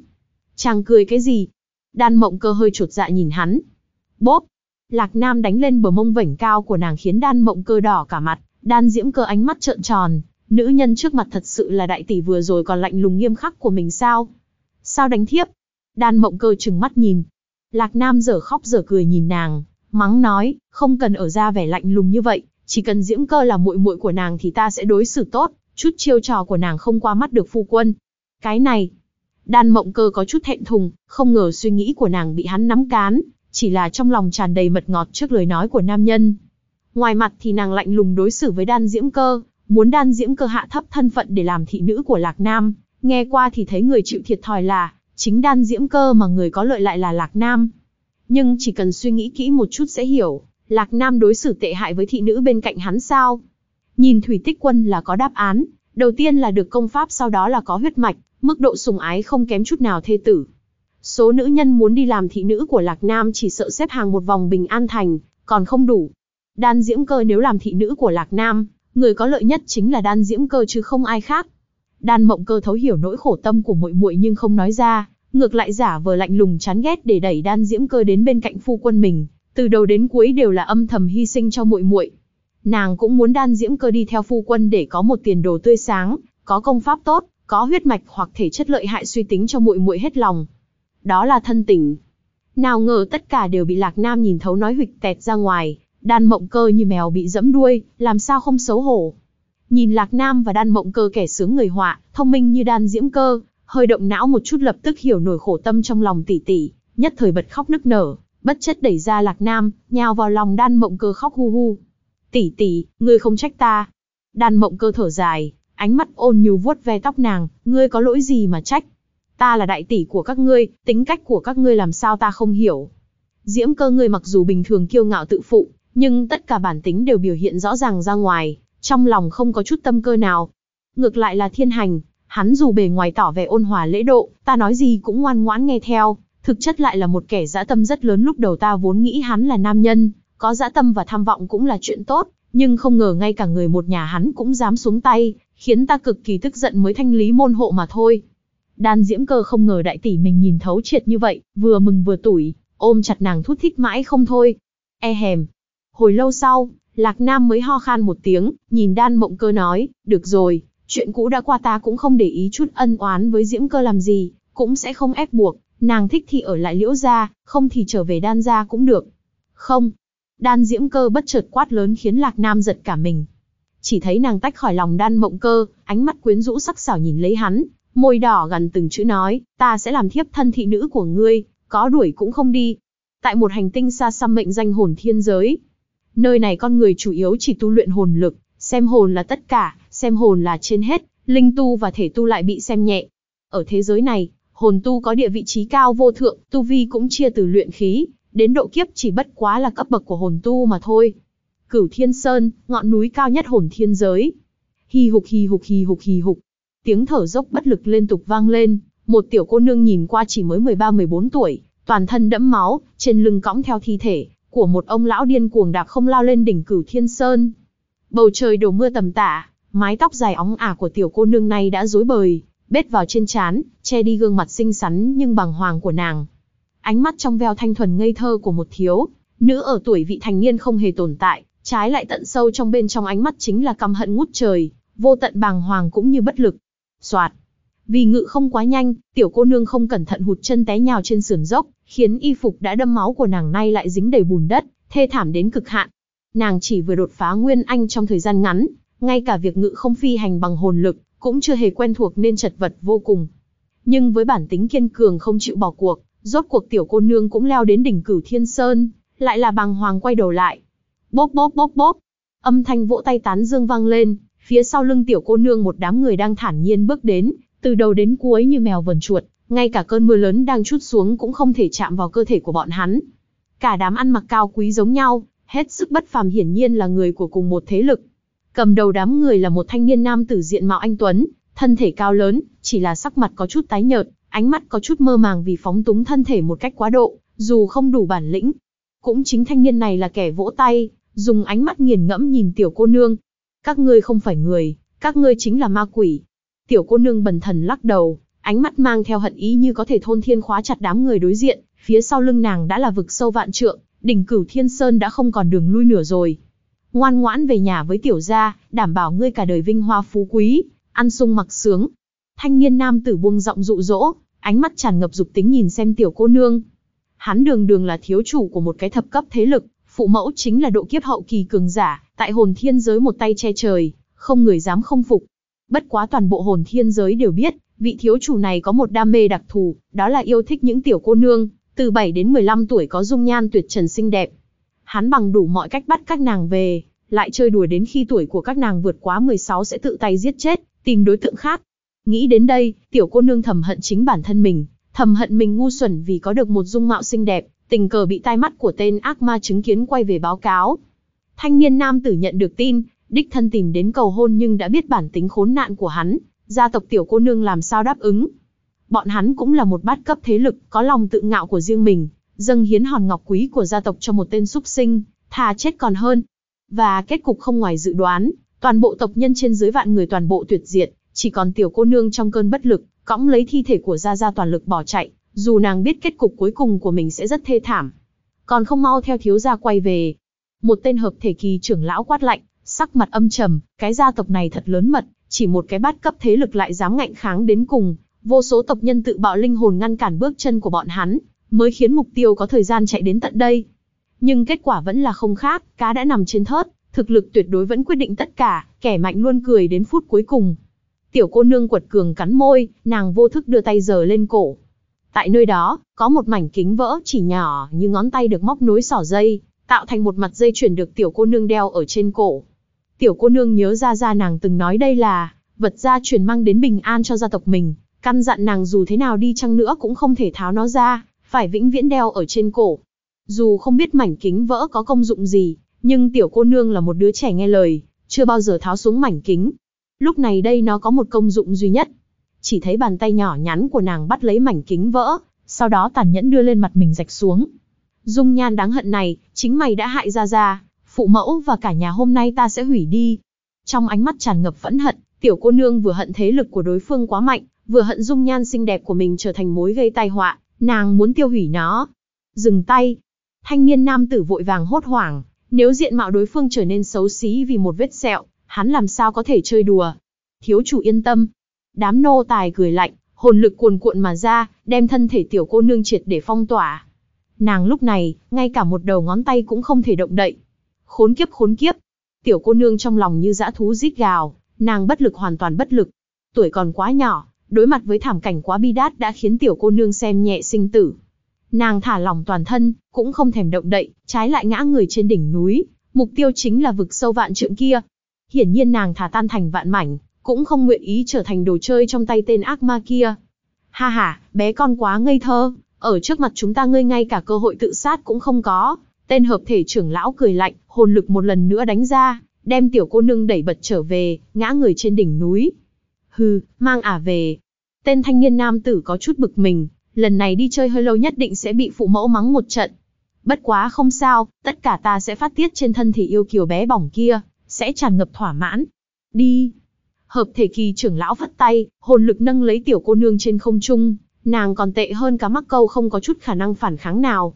Chàng cười cái gì? Đan mộng cơ hơi chột dạ nhìn hắn. Bốp! Lạc Nam đánh lên bờ mông vảnh cao của nàng khiến đan mộng cơ đỏ cả mặt, đan diễm cơ ánh mắt trợn tròn. Nữ nhân trước mặt thật sự là đại tỷ vừa rồi còn lạnh lùng nghiêm khắc của mình sao? Sao đánh thiếp? Đan mộng cơ trừng mắt nhìn. Lạc Nam giờ khóc giờ cười nhìn nàng, mắng nói, không cần ở ra vẻ lạnh lùng như vậy, chỉ cần diễm cơ là muội muội của nàng thì ta sẽ đối xử tốt, chút chiêu trò của nàng không qua mắt được phu quân. Cái này, Đan mộng cơ có chút thẹn thùng, không ngờ suy nghĩ của nàng bị hắn nắm cán, chỉ là trong lòng tràn đầy mật ngọt trước lời nói của nam nhân. Ngoài mặt thì nàng lạnh lùng đối xử với đan diễm cơ, muốn đan diễm cơ hạ thấp thân phận để làm thị nữ của Lạc Nam, nghe qua thì thấy người chịu thiệt thòi là, chính đan diễm cơ mà người có lợi lại là Lạc Nam. Nhưng chỉ cần suy nghĩ kỹ một chút sẽ hiểu, Lạc Nam đối xử tệ hại với thị nữ bên cạnh hắn sao. Nhìn Thủy Tích Quân là có đáp án, đầu tiên là được công pháp sau đó là có huyết mạch, mức độ sùng ái không kém chút nào thê tử. Số nữ nhân muốn đi làm thị nữ của Lạc Nam chỉ sợ xếp hàng một vòng bình an thành, còn không đủ. Đan Diễm Cơ nếu làm thị nữ của Lạc Nam, người có lợi nhất chính là Đan Diễm Cơ chứ không ai khác. Đan Mộng Cơ thấu hiểu nỗi khổ tâm của muội muội nhưng không nói ra, ngược lại giả vờ lạnh lùng chán ghét để đẩy Đan Diễm Cơ đến bên cạnh phu quân mình, từ đầu đến cuối đều là âm thầm hy sinh cho muội muội. Nàng cũng muốn Đan Diễm Cơ đi theo phu quân để có một tiền đồ tươi sáng, có công pháp tốt, có huyết mạch hoặc thể chất lợi hại suy tính cho muội muội hết lòng. Đó là thân tình. Nào ngờ tất cả đều bị Lạc Nam nhìn thấu nói huỵch tẹt ra ngoài, đan mộng cơ như mèo bị dẫm đuôi, làm sao không xấu hổ. Nhìn Lạc Nam và đan mộng cơ kẻ sướng người họa, thông minh như đan diễm cơ, hơi động não một chút lập tức hiểu nổi khổ tâm trong lòng tỷ tỷ, nhất thời bật khóc nức nở, bất chất đẩy ra Lạc Nam, nhào vào lòng đan mộng cơ khóc hu hu. Tỷ tỷ, ngươi không trách ta. Đan mộng cơ thở dài, ánh mắt ôn nhu vuốt ve tóc nàng, ngươi có lỗi gì mà trách? Ta là đại tỷ của các ngươi, tính cách của các ngươi làm sao ta không hiểu. Diễm cơ ngươi mặc dù bình thường kiêu ngạo tự phụ, nhưng tất cả bản tính đều biểu hiện rõ ràng ra ngoài, trong lòng không có chút tâm cơ nào. Ngược lại là thiên hành, hắn dù bề ngoài tỏ vẻ ôn hòa lễ độ, ta nói gì cũng ngoan ngoãn nghe theo, thực chất lại là một kẻ dã tâm rất lớn lúc đầu ta vốn nghĩ hắn là nam nhân, có dã tâm và tham vọng cũng là chuyện tốt, Nhưng không ngờ ngay cả người một nhà hắn cũng dám xuống tay, khiến ta cực kỳ tức giận mới thanh lý môn hộ mà thôi. Đan diễm cơ không ngờ đại tỷ mình nhìn thấu triệt như vậy, vừa mừng vừa tủi, ôm chặt nàng thút thít mãi không thôi. E hèm. Hồi lâu sau, Lạc Nam mới ho khan một tiếng, nhìn đan mộng cơ nói, được rồi, chuyện cũ đã qua ta cũng không để ý chút ân oán với diễm cơ làm gì, cũng sẽ không ép buộc, nàng thích thì ở lại liễu gia, không thì trở về đan gia cũng được. Không. Đan diễm cơ bất chợt quát lớn khiến Lạc Nam giật cả mình. Chỉ thấy nàng tách khỏi lòng đan mộng cơ, ánh mắt quyến rũ sắc sảo nhìn lấy hắn, môi đỏ gần từng chữ nói, ta sẽ làm thiếp thân thị nữ của ngươi, có đuổi cũng không đi. Tại một hành tinh xa xăm mệnh danh hồn thiên giới. Nơi này con người chủ yếu chỉ tu luyện hồn lực, xem hồn là tất cả, xem hồn là trên hết, linh tu và thể tu lại bị xem nhẹ. Ở thế giới này, hồn tu có địa vị trí cao vô thượng, tu vi cũng chia từ luyện khí, đến độ kiếp chỉ bất quá là cấp bậc của hồn tu mà thôi. Cửu Thiên Sơn, ngọn núi cao nhất hồn thiên giới. Hì hục hì hục hì hục hì hục. Tiếng thở dốc bất lực liên tục vang lên, một tiểu cô nương nhìn qua chỉ mới 13-14 tuổi, toàn thân đẫm máu, trên lưng cõng theo thi thể của một ông lão điên cuồng đạp không lao lên đỉnh Cửu Thiên Sơn. Bầu trời đổ mưa tầm tã, mái tóc dài óng ả của tiểu cô nương này đã rối bời, bết vào trên trán, che đi gương mặt xinh xắn nhưng bằng hoàng của nàng. Ánh mắt trong veo thanh thuần ngây thơ của một thiếu, nữ ở tuổi vị thành niên không hề tồn tại, trái lại tận sâu trong bên trong ánh mắt chính là căm hận ngút trời, vô tận bàng hoàng cũng như bất lực. Soạt. Vì ngự không quá nhanh, tiểu cô nương không cẩn thận hụt chân té nhào trên sườn dốc, khiến y phục đã đâm máu của nàng nay lại dính đầy bùn đất, thê thảm đến cực hạn. Nàng chỉ vừa đột phá nguyên anh trong thời gian ngắn, ngay cả việc ngự không phi hành bằng hồn lực, cũng chưa hề quen thuộc nên chật vật vô cùng. Nhưng với bản tính kiên cường không chịu bỏ cuộc, rốt cuộc tiểu cô nương cũng leo đến đỉnh cửu thiên sơn, lại là bàng hoàng quay đầu lại. Bốp bốp bốp bốp, âm thanh vỗ tay tán dương vang lên, phía sau lưng tiểu cô nương một đám người đang thản nhiên bước đến, từ đầu đến cuối như mèo vần chuột, ngay cả cơn mưa lớn đang chút xuống cũng không thể chạm vào cơ thể của bọn hắn. Cả đám ăn mặc cao quý giống nhau, hết sức bất phàm hiển nhiên là người của cùng một thế lực. Cầm đầu đám người là một thanh niên nam tử diện mạo anh tuấn, thân thể cao lớn, chỉ là sắc mặt có chút tái nhợt, ánh mắt có chút mơ màng vì phóng túng thân thể một cách quá độ, dù không đủ bản lĩnh. Cũng chính thanh niên này là kẻ vỗ tay, dùng ánh mắt nghiền ngẫm nhìn tiểu cô nương. Các ngươi không phải người, các ngươi chính là ma quỷ. Tiểu cô nương bần thần lắc đầu, ánh mắt mang theo hận ý như có thể thôn thiên khóa chặt đám người đối diện, phía sau lưng nàng đã là vực sâu vạn trượng, đỉnh cửu thiên sơn đã không còn đường lui nửa rồi. Ngoan ngoãn về nhà với tiểu gia, đảm bảo ngươi cả đời vinh hoa phú quý, ăn sung mặc sướng. Thanh niên nam tử buông giọng dụ dỗ, ánh mắt tràn ngập dục tính nhìn xem tiểu cô nương. Hắn đường đường là thiếu chủ của một cái thập cấp thế lực, phụ mẫu chính là độ kiếp hậu kỳ cường giả, tại hồn thiên giới một tay che trời, không người dám không phục. Bất quá toàn bộ hồn thiên giới đều biết, vị thiếu chủ này có một đam mê đặc thù, đó là yêu thích những tiểu cô nương, từ 7 đến 15 tuổi có dung nhan tuyệt trần xinh đẹp. Hắn bằng đủ mọi cách bắt các nàng về, lại chơi đùa đến khi tuổi của các nàng vượt quá 16 sẽ tự tay giết chết, tìm đối tượng khác. Nghĩ đến đây, tiểu cô nương thầm hận chính bản thân mình, thầm hận mình ngu xuẩn vì có được một dung mạo xinh đẹp, tình cờ bị tai mắt của tên ác ma chứng kiến quay về báo cáo. Thanh niên nam tử nhận được tin, đích thân tìm đến cầu hôn nhưng đã biết bản tính khốn nạn của hắn, gia tộc tiểu cô nương làm sao đáp ứng. Bọn hắn cũng là một bát cấp thế lực, có lòng tự ngạo của riêng mình, dâng hiến hòn ngọc quý của gia tộc cho một tên súc sinh, thà chết còn hơn. Và kết cục không ngoài dự đoán, toàn bộ tộc nhân trên dưới vạn người toàn bộ tuyệt diệt, chỉ còn tiểu cô nương trong cơn bất lực, cõng lấy thi thể của Gia Gia toàn lực bỏ chạy, dù nàng biết kết cục cuối cùng của mình sẽ rất thê thảm. Còn không mau theo thiếu gia quay về. Một tên hợp thể kỳ trưởng lão quát lạnh, sắc mặt âm trầm, cái gia tộc này thật lớn mật, chỉ một cái bát cấp thế lực lại dám ngạnh kháng đến cùng, vô số tộc nhân tự bạo linh hồn ngăn cản bước chân của bọn hắn, mới khiến mục tiêu có thời gian chạy đến tận đây. Nhưng kết quả vẫn là không khác, cá đã nằm trên thớt, thực lực tuyệt đối vẫn quyết định tất cả, kẻ mạnh luôn cười đến phút cuối cùng. Tiểu cô nương quật cường cắn môi, nàng vô thức đưa tay giơ lên cổ. Tại nơi đó, có một mảnh kính vỡ chỉ nhỏ như ngón tay được móc nối sỏ dây, tạo thành một mặt dây chuyển được tiểu cô nương đeo ở trên cổ. Tiểu cô nương nhớ ra ra nàng từng nói đây là vật gia truyền mang đến bình an cho gia tộc mình, căn dặn nàng dù thế nào đi chăng nữa cũng không thể tháo nó ra, phải vĩnh viễn đeo ở trên cổ. Dù không biết mảnh kính vỡ có công dụng gì, nhưng tiểu cô nương là một đứa trẻ nghe lời, chưa bao giờ tháo xuống mảnh kính. Lúc này đây nó có một công dụng duy nhất. Chỉ thấy bàn tay nhỏ nhắn của nàng bắt lấy mảnh kính vỡ, sau đó tàn nhẫn đưa lên mặt mình rạch xuống. Dung nhan đáng hận này, chính mày đã hại ra ra, phụ mẫu và cả nhà hôm nay ta sẽ hủy đi. Trong ánh mắt tràn ngập phẫn hận, tiểu cô nương vừa hận thế lực của đối phương quá mạnh, vừa hận dung nhan xinh đẹp của mình trở thành mối gây tai họa, nàng muốn tiêu hủy nó. Dừng tay. Thanh niên nam tử vội vàng hốt hoảng, nếu diện mạo đối phương trở nên xấu xí vì một vết sẹo, hắn làm sao có thể chơi đùa. Thiếu chủ yên tâm. Đám nô tài cười lạnh, hồn lực cuồn cuộn mà ra, đem thân thể tiểu cô nương triệt để phong tỏa. Nàng lúc này, ngay cả một đầu ngón tay cũng không thể động đậy. Khốn kiếp khốn kiếp. Tiểu cô nương trong lòng như dã thú rít gào, nàng bất lực hoàn toàn bất lực. Tuổi còn quá nhỏ, đối mặt với thảm cảnh quá bi đát đã khiến tiểu cô nương xem nhẹ sinh tử. Nàng thả lỏng toàn thân, cũng không thèm động đậy, trái lại ngã người trên đỉnh núi, mục tiêu chính là vực sâu vạn trượng kia. Hiển nhiên nàng thả tan thành vạn mảnh, cũng không nguyện ý trở thành đồ chơi trong tay tên ác ma kia. Ha ha, bé con quá ngây thơ, ở trước mặt chúng ta ngươi ngay cả cơ hội tự sát cũng không có. Tên hợp thể trưởng lão cười lạnh, hồn lực một lần nữa đánh ra, đem tiểu cô nương đẩy bật trở về, ngã người trên đỉnh núi. Hừ, mang ả về. Tên thanh niên nam tử có chút bực mình, lần này đi chơi hơi lâu nhất định sẽ bị phụ mẫu mắng một trận. Bất quá không sao, tất cả ta sẽ phát tiết trên thân thể yêu kiều bé bỏng kia, sẽ tràn ngập thỏa mãn. Đi. Hợp thể kỳ trưởng lão vắt tay, hồn lực nâng lấy tiểu cô nương trên không trung, nàng còn tệ hơn cá mắc câu không có chút khả năng phản kháng nào.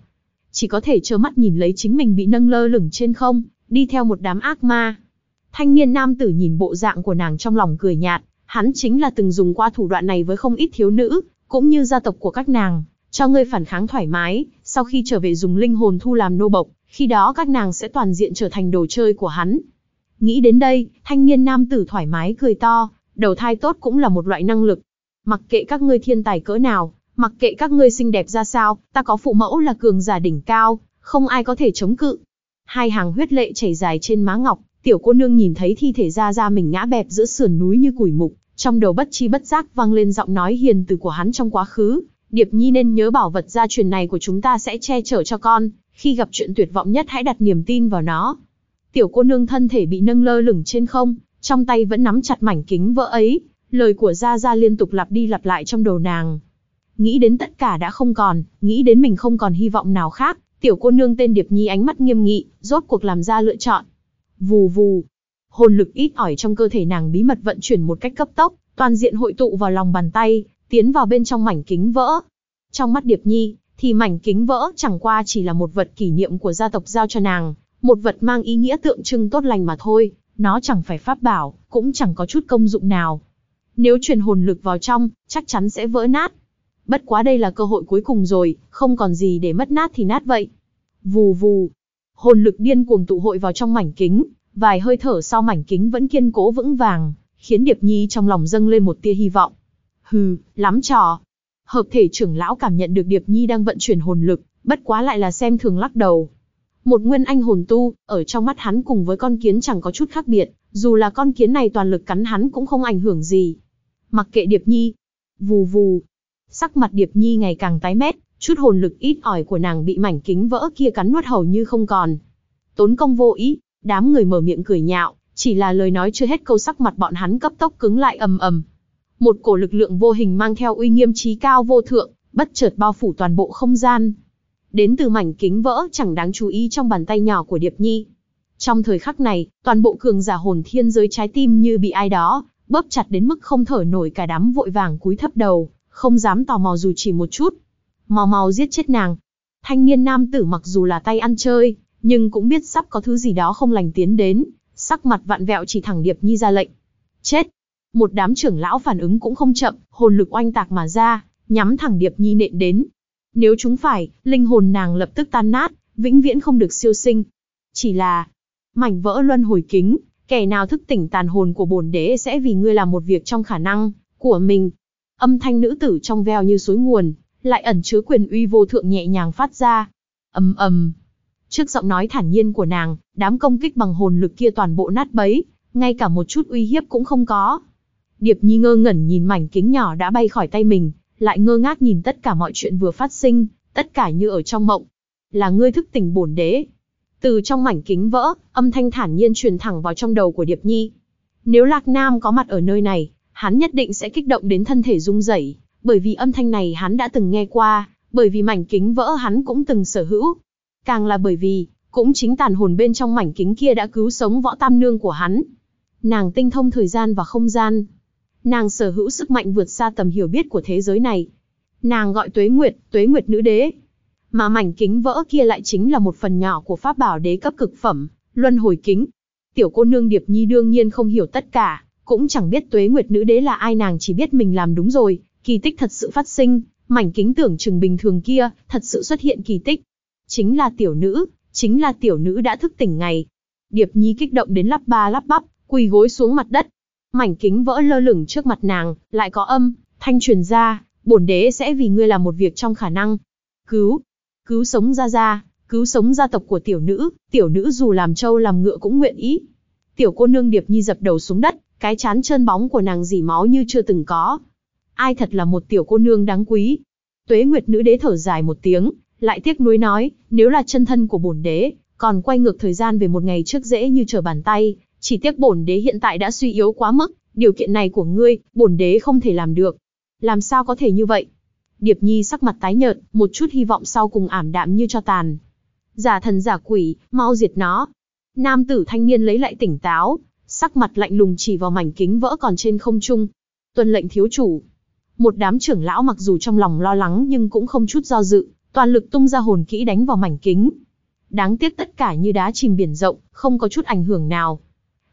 Chỉ có thể trơ mắt nhìn lấy chính mình bị nâng lơ lửng trên không, đi theo một đám ác ma. Thanh niên nam tử nhìn bộ dạng của nàng trong lòng cười nhạt, hắn chính là từng dùng qua thủ đoạn này với không ít thiếu nữ, cũng như gia tộc của các nàng, cho ngươi phản kháng thoải mái, sau khi trở về dùng linh hồn thu làm nô bộc, khi đó các nàng sẽ toàn diện trở thành đồ chơi của hắn. Nghĩ đến đây, thanh niên nam tử thoải mái cười to, đầu thai tốt cũng là một loại năng lực. Mặc kệ các ngươi thiên tài cỡ nào, mặc kệ các ngươi xinh đẹp ra sao, ta có phụ mẫu là cường giả đỉnh cao, không ai có thể chống cự. Hai hàng huyết lệ chảy dài trên má ngọc, tiểu cô nương nhìn thấy thi thể ra ra mình ngã bẹp giữa sườn núi như củi mục, trong đầu bất chi bất giác vang lên giọng nói hiền từ của hắn trong quá khứ, Điệp Nhi nên nhớ bảo vật gia truyền này của chúng ta sẽ che chở cho con, khi gặp chuyện tuyệt vọng nhất hãy đặt niềm tin vào nó. Tiểu cô nương thân thể bị nâng lơ lửng trên không, trong tay vẫn nắm chặt mảnh kính vỡ ấy, lời của Gia Gia liên tục lặp đi lặp lại trong đầu nàng. Nghĩ đến tất cả đã không còn, nghĩ đến mình không còn hy vọng nào khác, tiểu cô nương tên Điệp Nhi ánh mắt nghiêm nghị, rốt cuộc làm ra lựa chọn. Vù vù, hồn lực ít ỏi trong cơ thể nàng bí mật vận chuyển một cách cấp tốc, toàn diện hội tụ vào lòng bàn tay, tiến vào bên trong mảnh kính vỡ. Trong mắt Điệp Nhi, thì mảnh kính vỡ chẳng qua chỉ là một vật kỷ niệm của gia tộc giao cho nàng, một vật mang ý nghĩa tượng trưng tốt lành mà thôi, nó chẳng phải pháp bảo, cũng chẳng có chút công dụng nào. Nếu truyền hồn lực vào trong, chắc chắn sẽ vỡ nát. Bất quá đây là cơ hội cuối cùng rồi, không còn gì để mất nát thì nát vậy. Vù vù, hồn lực điên cuồng tụ hội vào trong mảnh kính, vài hơi thở sau mảnh kính vẫn kiên cố vững vàng, khiến Điệp Nhi trong lòng dâng lên một tia hy vọng. Hừ, lắm trò. Hợp thể trưởng lão cảm nhận được Điệp Nhi đang vận chuyển hồn lực, bất quá lại là xem thường lắc đầu. Một nguyên anh hồn tu, ở trong mắt hắn cùng với con kiến chẳng có chút khác biệt, dù là con kiến này toàn lực cắn hắn cũng không ảnh hưởng gì. Mặc kệ Điệp Nhi. Vù vù. Sắc mặt Điệp Nhi ngày càng tái mét, chút hồn lực ít ỏi của nàng bị mảnh kính vỡ kia cắn nuốt hầu như không còn. Tốn công vô ý, đám người mở miệng cười nhạo, chỉ là lời nói chưa hết câu sắc mặt bọn hắn cấp tốc cứng lại ầm ầm. Một cổ lực lượng vô hình mang theo uy nghiêm trí cao vô thượng, bất chợt bao phủ toàn bộ không gian. Đến từ mảnh kính vỡ chẳng đáng chú ý trong bàn tay nhỏ của Điệp Nhi. Trong thời khắc này, toàn bộ cường giả hồn thiên giới trái tim như bị ai đó, bóp chặt đến mức không thở nổi cả đám vội vàng cúi thấp đầu, không dám tò mò dù chỉ một chút. Mau mau giết chết nàng. Thanh niên nam tử mặc dù là tay ăn chơi, nhưng cũng biết sắp có thứ gì đó không lành tiến đến, sắc mặt vặn vẹo chỉ thẳng Điệp Nhi ra lệnh. Chết! Một đám trưởng lão phản ứng cũng không chậm, hồn lực oanh tạc mà ra, nhắm thẳng Điệp Nhi nện đến. Nếu chúng phải, linh hồn nàng lập tức tan nát, vĩnh viễn không được siêu sinh. Chỉ là, mảnh vỡ luân hồi kính, kẻ nào thức tỉnh tàn hồn của bổn đế sẽ vì ngươi làm một việc trong khả năng của mình. Âm thanh nữ tử trong veo như suối nguồn, lại ẩn chứa quyền uy vô thượng nhẹ nhàng phát ra. ầm ầm, Trước giọng nói thản nhiên của nàng, đám công kích bằng hồn lực kia toàn bộ nát bấy, ngay cả một chút uy hiếp cũng không có. Điệp Nhi ngơ ngẩn nhìn mảnh kính nhỏ đã bay khỏi tay mình, lại ngơ ngác nhìn tất cả mọi chuyện vừa phát sinh, tất cả như ở trong mộng. Là ngươi thức tỉnh bổn đế. Từ trong mảnh kính vỡ, âm thanh thản nhiên truyền thẳng vào trong đầu của Điệp Nhi. Nếu Lạc Nam có mặt ở nơi này, hắn nhất định sẽ kích động đến thân thể rung rẩy, bởi vì âm thanh này hắn đã từng nghe qua, bởi vì mảnh kính vỡ hắn cũng từng sở hữu, Càng là bởi vì, cũng chính tàn hồn bên trong mảnh kính kia đã cứu sống võ tam nương của hắn. Nàng tinh thông thời gian và không gian. Nàng sở hữu sức mạnh vượt xa tầm hiểu biết của thế giới này. Nàng gọi Tuế Nguyệt, Tuế Nguyệt nữ đế. Mà mảnh kính vỡ kia lại chính là một phần nhỏ của pháp bảo đế cấp cực phẩm, luân hồi kính. Tiểu cô nương Điệp Nhi đương nhiên không hiểu tất cả, cũng chẳng biết Tuế Nguyệt nữ đế là ai nàng chỉ biết mình làm đúng rồi, kỳ tích thật sự phát sinh, mảnh kính tưởng chừng bình thường kia, thật sự xuất hiện kỳ tích. Chính là tiểu nữ, chính là tiểu nữ đã thức tỉnh ngày. Điệp Nhi kích động đến lắp ba lắp bắp, quỳ gối xuống mặt đất. Mảnh kính vỡ lơ lửng trước mặt nàng, lại có âm, thanh truyền ra, bổn đế sẽ vì ngươi làm một việc trong khả năng. Cứu, cứu sống gia gia, cứu sống gia tộc của tiểu nữ, tiểu nữ dù làm trâu làm ngựa cũng nguyện ý. Tiểu cô nương Điệp Nhi dập đầu xuống đất, cái chán trơn bóng của nàng dỉ máu như chưa từng có. Ai thật là một tiểu cô nương đáng quý. Tuế Nguyệt nữ đế thở dài một tiếng, lại tiếc nuối nói, nếu là chân thân của bổn đế, còn quay ngược thời gian về một ngày trước dễ như trở bàn tay, chỉ tiếc bổn đế hiện tại đã suy yếu quá mức, điều kiện này của ngươi, bổn đế không thể làm được. Làm sao có thể như vậy? Điệp Nhi sắc mặt tái nhợt, một chút hy vọng sau cùng ảm đạm như cho tàn. Giả thần giả quỷ, mau diệt nó. Nam tử thanh niên lấy lại tỉnh táo, sắc mặt lạnh lùng chỉ vào mảnh kính vỡ còn trên không trung. Tuân lệnh thiếu chủ. Một đám trưởng lão mặc dù trong lòng lo lắng nhưng cũng không chút do dự, toàn lực tung ra hồn kỹ đánh vào mảnh kính. Đáng tiếc tất cả như đá chìm biển rộng, không có chút ảnh hưởng nào.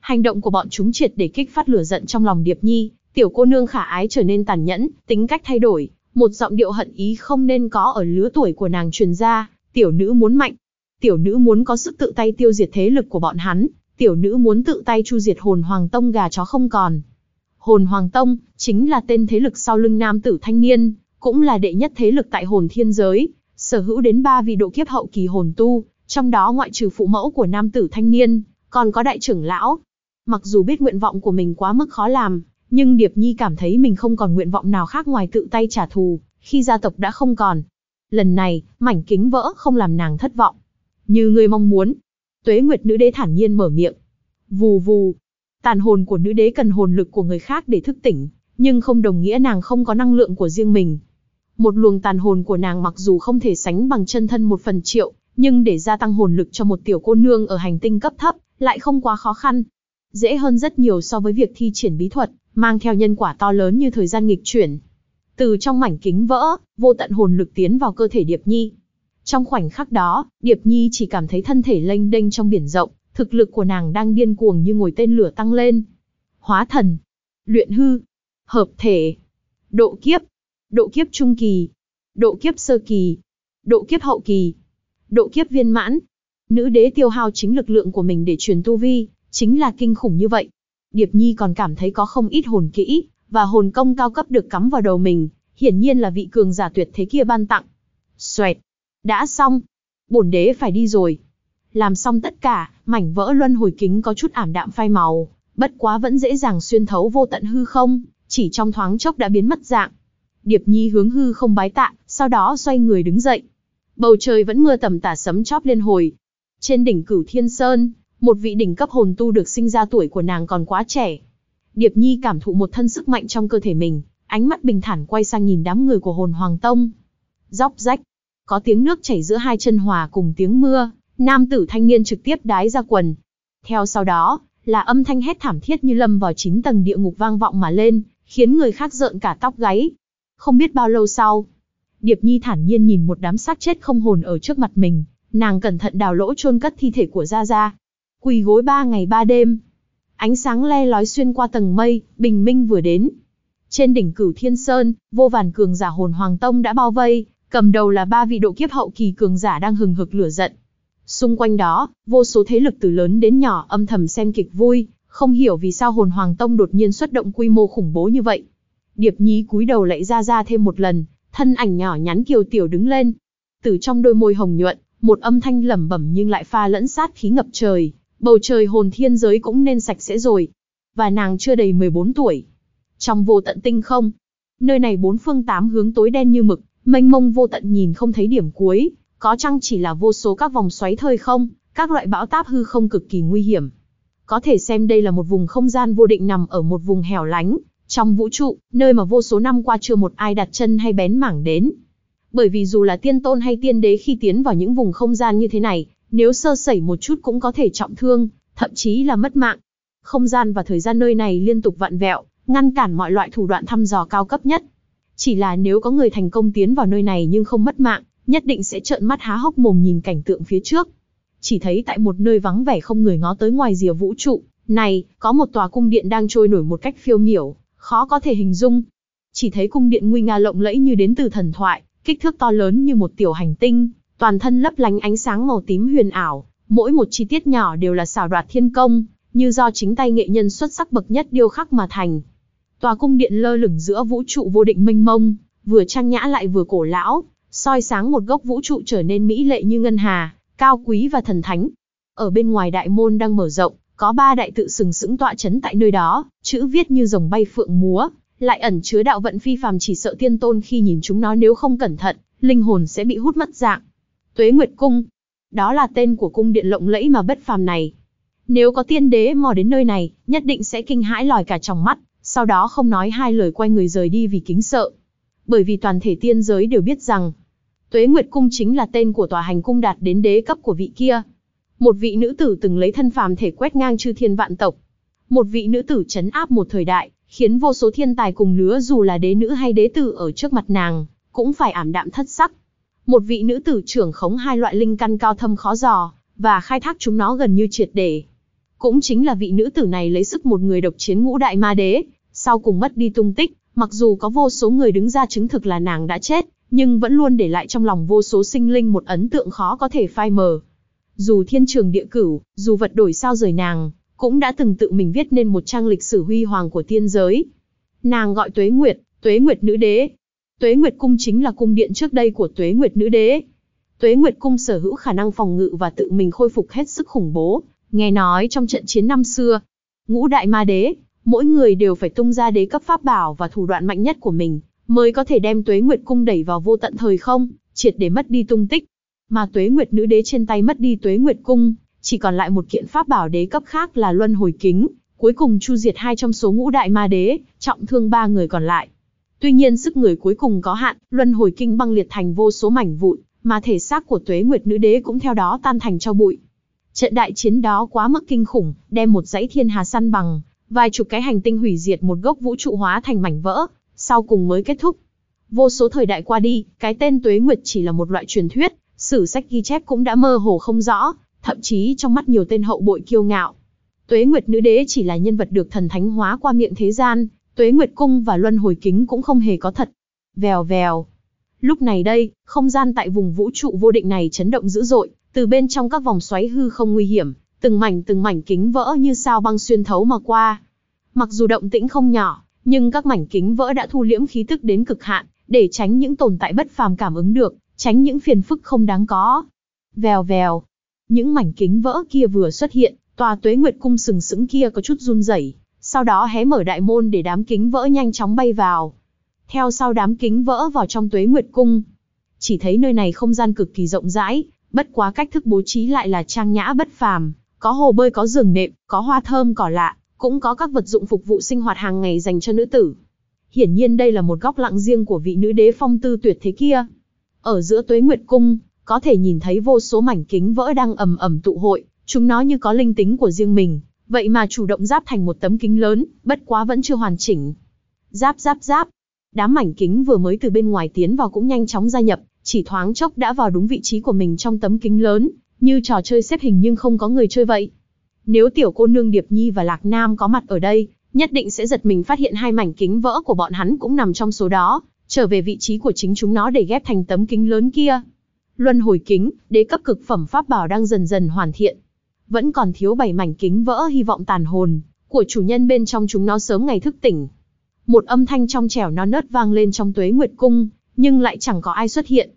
Hành động của bọn chúng triệt để kích phát lửa giận trong lòng Điệp Nhi, tiểu cô nương khả ái trở nên tàn nhẫn, tính cách thay đổi, một giọng điệu hận ý không nên có ở lứa tuổi của nàng truyền ra, tiểu nữ muốn mạnh, tiểu nữ muốn có sức tự tay tiêu diệt thế lực của bọn hắn, tiểu nữ muốn tự tay chu diệt hồn hoàng tông gà chó không còn. Hồn hoàng tông, chính là tên thế lực sau lưng nam tử thanh niên, cũng là đệ nhất thế lực tại hồn thiên giới, sở hữu đến ba vị độ kiếp hậu kỳ hồn tu, trong đó ngoại trừ phụ mẫu của nam tử thanh niên, còn có đại trưởng lão. Mặc dù biết nguyện vọng của mình quá mức khó làm, nhưng Điệp Nhi cảm thấy mình không còn nguyện vọng nào khác ngoài tự tay trả thù, khi gia tộc đã không còn. Lần này, mảnh kính vỡ không làm nàng thất vọng. Như người mong muốn. Tuế Nguyệt nữ đế thản nhiên mở miệng. Vù vù. Tàn hồn của nữ đế cần hồn lực của người khác để thức tỉnh, nhưng không đồng nghĩa nàng không có năng lượng của riêng mình. Một luồng tàn hồn của nàng mặc dù không thể sánh bằng chân thân một phần triệu, nhưng để gia tăng hồn lực cho một tiểu cô nương ở hành tinh cấp thấp, lại không quá khó khăn. Dễ hơn rất nhiều so với việc thi triển bí thuật, mang theo nhân quả to lớn như thời gian nghịch chuyển. Từ trong mảnh kính vỡ, vô tận hồn lực tiến vào cơ thể Điệp Nhi. Trong khoảnh khắc đó, Điệp Nhi chỉ cảm thấy thân thể lênh đênh trong biển rộng, thực lực của nàng đang điên cuồng như ngồi tên lửa tăng lên. Hóa thần, luyện hư, hợp thể, độ kiếp, độ kiếp trung kỳ, độ kiếp sơ kỳ, độ kiếp hậu kỳ, độ kiếp viên mãn. Nữ đế tiêu hao chính lực lượng của mình để truyền tu vi, chính là kinh khủng như vậy. Điệp Nhi còn cảm thấy có không ít hồn kỹ, và hồn công cao cấp được cắm vào đầu mình, hiển nhiên là vị cường giả tuyệt thế kia ban tặng. Xoẹt. Đã xong. Bổn đế phải đi rồi. Làm xong tất cả, mảnh vỡ luân hồi kính có chút ảm đạm phai màu, bất quá vẫn dễ dàng xuyên thấu vô tận hư không, chỉ trong thoáng chốc đã biến mất dạng. Điệp Nhi hướng hư không bái tạ, sau đó xoay người đứng dậy. Bầu trời vẫn mưa tầm tả sấm chóp liên hồi. Trên đỉnh Cửu Thiên Sơn, một vị đỉnh cấp hồn tu được sinh ra tuổi của nàng còn quá trẻ. Điệp Nhi cảm thụ một thân sức mạnh trong cơ thể mình, ánh mắt bình thản quay sang nhìn đám người của hồn Hoàng Tông. Dóc rách, có tiếng nước chảy giữa hai chân hòa cùng tiếng mưa, nam tử thanh niên trực tiếp đái ra quần. Theo sau đó, là âm thanh hét thảm thiết như lâm vào chín tầng địa ngục vang vọng mà lên, khiến người khác rợn cả tóc gáy. Không biết bao lâu sau, Điệp Nhi thản nhiên nhìn một đám xác chết không hồn ở trước mặt mình, nàng cẩn thận đào lỗ chôn cất thi thể của Gia Gia. Quỳ gối ba ngày ba đêm. Ánh sáng le lói xuyên qua tầng mây, bình minh vừa đến. Trên đỉnh cửu thiên sơn, vô vàn cường giả hồn hoàng tông đã bao vây, cầm đầu là ba vị độ kiếp hậu kỳ cường giả đang hừng hực lửa giận. Xung quanh đó, vô số thế lực từ lớn đến nhỏ âm thầm xem kịch vui, không hiểu vì sao hồn hoàng tông đột nhiên xuất động quy mô khủng bố như vậy. Điệp nhí cúi đầu lại ra ra thêm một lần, thân ảnh nhỏ nhắn kiều tiểu đứng lên. Từ trong đôi môi hồng nhuận, một âm thanh lẩm bẩm nhưng lại pha lẫn sát khí ngập trời, bầu trời hồn thiên giới cũng nên sạch sẽ rồi. Và nàng chưa đầy 14 tuổi. Trong vô tận tinh không, nơi này bốn phương tám hướng tối đen như mực, mênh mông vô tận nhìn không thấy điểm cuối, có chăng chỉ là vô số các vòng xoáy thời không, các loại bão táp hư không cực kỳ nguy hiểm. Có thể xem đây là một vùng không gian vô định nằm ở một vùng hẻo lánh, trong vũ trụ, nơi mà vô số năm qua chưa một ai đặt chân hay bén mảng đến. Bởi vì dù là tiên tôn hay tiên đế khi tiến vào những vùng không gian như thế này, nếu sơ sẩy một chút cũng có thể trọng thương, thậm chí là mất mạng. Không gian và thời gian nơi này liên tục vặn vẹo, ngăn cản mọi loại thủ đoạn thăm dò cao cấp nhất. Chỉ là nếu có người thành công tiến vào nơi này nhưng không mất mạng, nhất định sẽ trợn mắt há hốc mồm nhìn cảnh tượng phía trước. Chỉ thấy tại một nơi vắng vẻ không người ngó tới ngoài rìa vũ trụ, này, có một tòa cung điện đang trôi nổi một cách phiêu miểu, khó có thể hình dung. Chỉ thấy cung điện nguy nga lộng lẫy như đến từ thần thoại, kích thước to lớn như một tiểu hành tinh, toàn thân lấp lánh ánh sáng màu tím huyền ảo, mỗi một chi tiết nhỏ đều là xảo đoạt thiên công, như do chính tay nghệ nhân xuất sắc bậc nhất điêu khắc mà thành. Tòa cung điện lơ lửng giữa vũ trụ vô định mênh mông, vừa trang nhã lại vừa cổ lão, soi sáng một góc vũ trụ trở nên mỹ lệ như ngân hà, cao quý và thần thánh. Ở bên ngoài đại môn đang mở rộng, có ba đại tự sừng sững tọa chấn tại nơi đó, chữ viết như rồng bay phượng múa, lại ẩn chứa đạo vận phi phàm chỉ sợ tiên tôn khi nhìn chúng nó nếu không cẩn thận, linh hồn sẽ bị hút mất dạng. Tuế Nguyệt Cung, đó là tên của cung điện lộng lẫy mà bất phàm này. Nếu có tiên đế mò đến nơi này, nhất định sẽ kinh hãi lòi cả trong mắt, sau đó không nói hai lời quay người rời đi vì kính sợ. Bởi vì toàn thể tiên giới đều biết rằng, Tuế Nguyệt Cung chính là tên của tòa hành cung đạt đến đế cấp của vị kia. Một vị nữ tử từng lấy thân phàm thể quét ngang chư thiên vạn tộc. Một vị nữ tử chấn áp một thời đại, khiến vô số thiên tài cùng lứa dù là đế nữ hay đế tử ở trước mặt nàng, cũng phải ảm đạm thất sắc. Một vị nữ tử trưởng khống hai loại linh căn cao thâm khó dò, và khai thác chúng nó gần như triệt để. Cũng chính là vị nữ tử này lấy sức một người độc chiến ngũ đại ma đế, sau cùng mất đi tung tích, mặc dù có vô số người đứng ra chứng thực là nàng đã chết, nhưng vẫn luôn để lại trong lòng vô số sinh linh một ấn tượng khó có thể phai mờ. Dù thiên trường địa cửu, dù vật đổi sao rời nàng, cũng đã từng tự mình viết nên một trang lịch sử huy hoàng của tiên giới. Nàng gọi Tuế Nguyệt, Tuế Nguyệt Nữ Đế. Tuế Nguyệt Cung chính là cung điện trước đây của Tuế Nguyệt Nữ Đế. Tuế Nguyệt Cung sở hữu khả năng phòng ngự và tự mình khôi phục hết sức khủng bố, nghe nói trong trận chiến năm xưa, ngũ đại ma đế, mỗi người đều phải tung ra đế cấp pháp bảo và thủ đoạn mạnh nhất của mình, mới có thể đem Tuế Nguyệt Cung đẩy vào vô tận thời không, triệt để mất đi tung tích. Mà Tuế Nguyệt Nữ Đế trên tay mất đi Tuế Nguyệt Cung, chỉ còn lại một kiện pháp bảo đế cấp khác là Luân Hồi Kính, cuối cùng chu diệt hai trong số ngũ đại ma đế, trọng thương ba người còn lại. Tuy nhiên sức người cuối cùng có hạn, Luân Hồi Kinh băng liệt thành vô số mảnh vụn, mà thể xác của Tuế Nguyệt Nữ Đế cũng theo đó tan thành cho bụi. Trận đại chiến đó quá mức kinh khủng, đem một dãy thiên hà săn bằng, vài chục cái hành tinh hủy diệt một gốc vũ trụ hóa thành mảnh vỡ, sau cùng mới kết thúc. Vô số thời đại qua đi, cái tên Tuế Nguyệt chỉ là một loại truyền thuyết, sử sách ghi chép cũng đã mơ hồ không rõ, thậm chí trong mắt nhiều tên hậu bội kiêu ngạo. Tuế Nguyệt Nữ Đế chỉ là nhân vật được thần thánh hóa qua miệng thế gian, Tuế Nguyệt Cung và Luân Hồi Kính cũng không hề có thật. Vèo vèo. Lúc này đây, không gian tại vùng vũ trụ vô định này chấn động dữ dội, từ bên trong các vòng xoáy hư không nguy hiểm, từng mảnh từng mảnh kính vỡ như sao băng xuyên thấu mà qua. Mặc dù động tĩnh không nhỏ, nhưng các mảnh kính vỡ đã thu liễm khí tức đến cực hạn, để tránh những tồn tại bất phàm cảm ứng được, tránh những phiền phức không đáng có. Vèo vèo, những mảnh kính vỡ kia vừa xuất hiện, tòa tuế nguyệt cung sừng sững kia có chút run rẩy, sau đó hé mở đại môn để đám kính vỡ nhanh chóng bay vào. Theo sau đám kính vỡ vào trong tuế nguyệt cung. Chỉ thấy nơi này không gian cực kỳ rộng rãi, bất quá cách thức bố trí lại là trang nhã bất phàm, có hồ bơi có giường nệm, có hoa thơm cỏ lạ, cũng có các vật dụng phục vụ sinh hoạt hàng ngày dành cho nữ tử. Hiển nhiên đây là một góc lặng riêng của vị nữ đế phong tư tuyệt thế kia. Ở giữa tuế nguyệt cung, có thể nhìn thấy vô số mảnh kính vỡ đang ầm ầm tụ hội, chúng nó như có linh tính của riêng mình, vậy mà chủ động giáp thành một tấm kính lớn, bất quá vẫn chưa hoàn chỉnh. Giáp giáp giáp, đám mảnh kính vừa mới từ bên ngoài tiến vào cũng nhanh chóng gia nhập, chỉ thoáng chốc đã vào đúng vị trí của mình trong tấm kính lớn, như trò chơi xếp hình nhưng không có người chơi vậy. Nếu tiểu cô nương Điệp Nhi và Lạc Nam có mặt ở đây, nhất định sẽ giật mình phát hiện hai mảnh kính vỡ của bọn hắn cũng nằm trong số đó, trở về vị trí của chính chúng nó để ghép thành tấm kính lớn kia. Luân hồi kính, đế cấp cực phẩm pháp bảo đang dần dần hoàn thiện. Vẫn còn thiếu bảy mảnh kính vỡ hy vọng tàn hồn, của chủ nhân bên trong chúng nó sớm ngày thức tỉnh. Một âm thanh trong trẻo non nớt vang lên trong tuế nguyệt cung, nhưng lại chẳng có ai xuất hiện.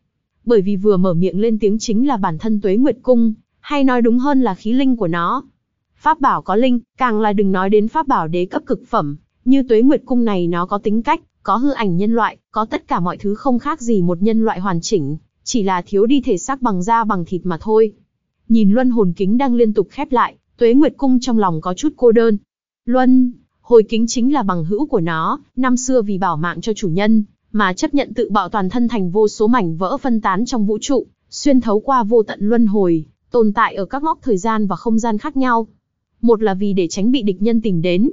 Bởi vì vừa mở miệng lên tiếng chính là bản thân tuế nguyệt cung, hay nói đúng hơn là khí linh của nó. Pháp bảo có linh, càng là đừng nói đến pháp bảo đế cấp cực phẩm, như tuế nguyệt cung này nó có tính cách, có hư ảnh nhân loại, có tất cả mọi thứ không khác gì một nhân loại hoàn chỉnh, chỉ là thiếu đi thể xác bằng da bằng thịt mà thôi. Nhìn luân hồn kính đang liên tục khép lại, tuế nguyệt cung trong lòng có chút cô đơn. Luân, hồi kính chính là bằng hữu của nó, năm xưa vì bảo mạng cho chủ nhân, mà chấp nhận tự bạo toàn thân thành vô số mảnh vỡ phân tán trong vũ trụ, xuyên thấu qua vô tận luân hồi, tồn tại ở các góc thời gian và không gian khác nhau. Một là vì để tránh bị địch nhân tìm đến.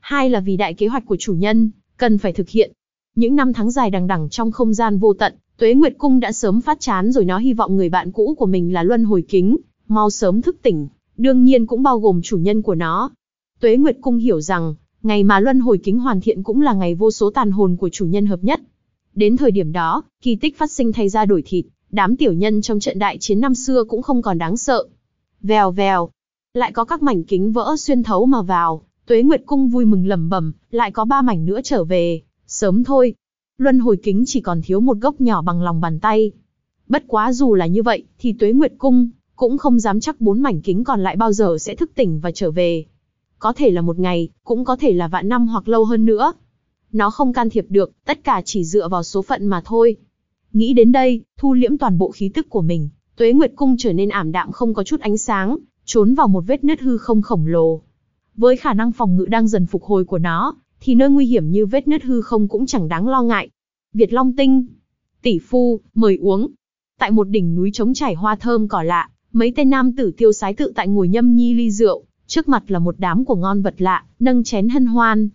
Hai là vì đại kế hoạch của chủ nhân, cần phải thực hiện. Những năm tháng dài đằng đẵng trong không gian vô tận, Tuế Nguyệt Cung đã sớm phát chán rồi nó hy vọng người bạn cũ của mình là Luân Hồi Kính, mau sớm thức tỉnh, đương nhiên cũng bao gồm chủ nhân của nó. Tuế Nguyệt Cung hiểu rằng, ngày mà Luân Hồi Kính hoàn thiện cũng là ngày vô số tàn hồn của chủ nhân hợp nhất. Đến thời điểm đó, kỳ tích phát sinh thay ra đổi thịt, đám tiểu nhân trong trận đại chiến năm xưa cũng không còn đáng sợ. Vèo vèo, lại có các mảnh kính vỡ xuyên thấu mà vào, Tuế Nguyệt Cung vui mừng lẩm bẩm, lại có ba mảnh nữa trở về, sớm thôi. Luân hồi kính chỉ còn thiếu một gốc nhỏ bằng lòng bàn tay. Bất quá dù là như vậy, thì Tuế Nguyệt Cung cũng không dám chắc bốn mảnh kính còn lại bao giờ sẽ thức tỉnh và trở về. Có thể là một ngày, cũng có thể là vạn năm hoặc lâu hơn nữa. Nó không can thiệp được, tất cả chỉ dựa vào số phận mà thôi. Nghĩ đến đây, thu liễm toàn bộ khí tức của mình, Tuế Nguyệt Cung trở nên ảm đạm không có chút ánh sáng, trốn vào một vết nứt hư không khổng lồ. Với khả năng phòng ngự đang dần phục hồi của nó, thì nơi nguy hiểm như vết nứt hư không cũng chẳng đáng lo ngại. Việt Long Tinh, tỷ phu, mời uống. Tại một đỉnh núi trống trải hoa thơm cỏ lạ, mấy tên nam tử tiêu sái tự tại ngồi nhâm nhi ly rượu, trước mặt là một đám của ngon vật lạ, nâng chén hân hoan.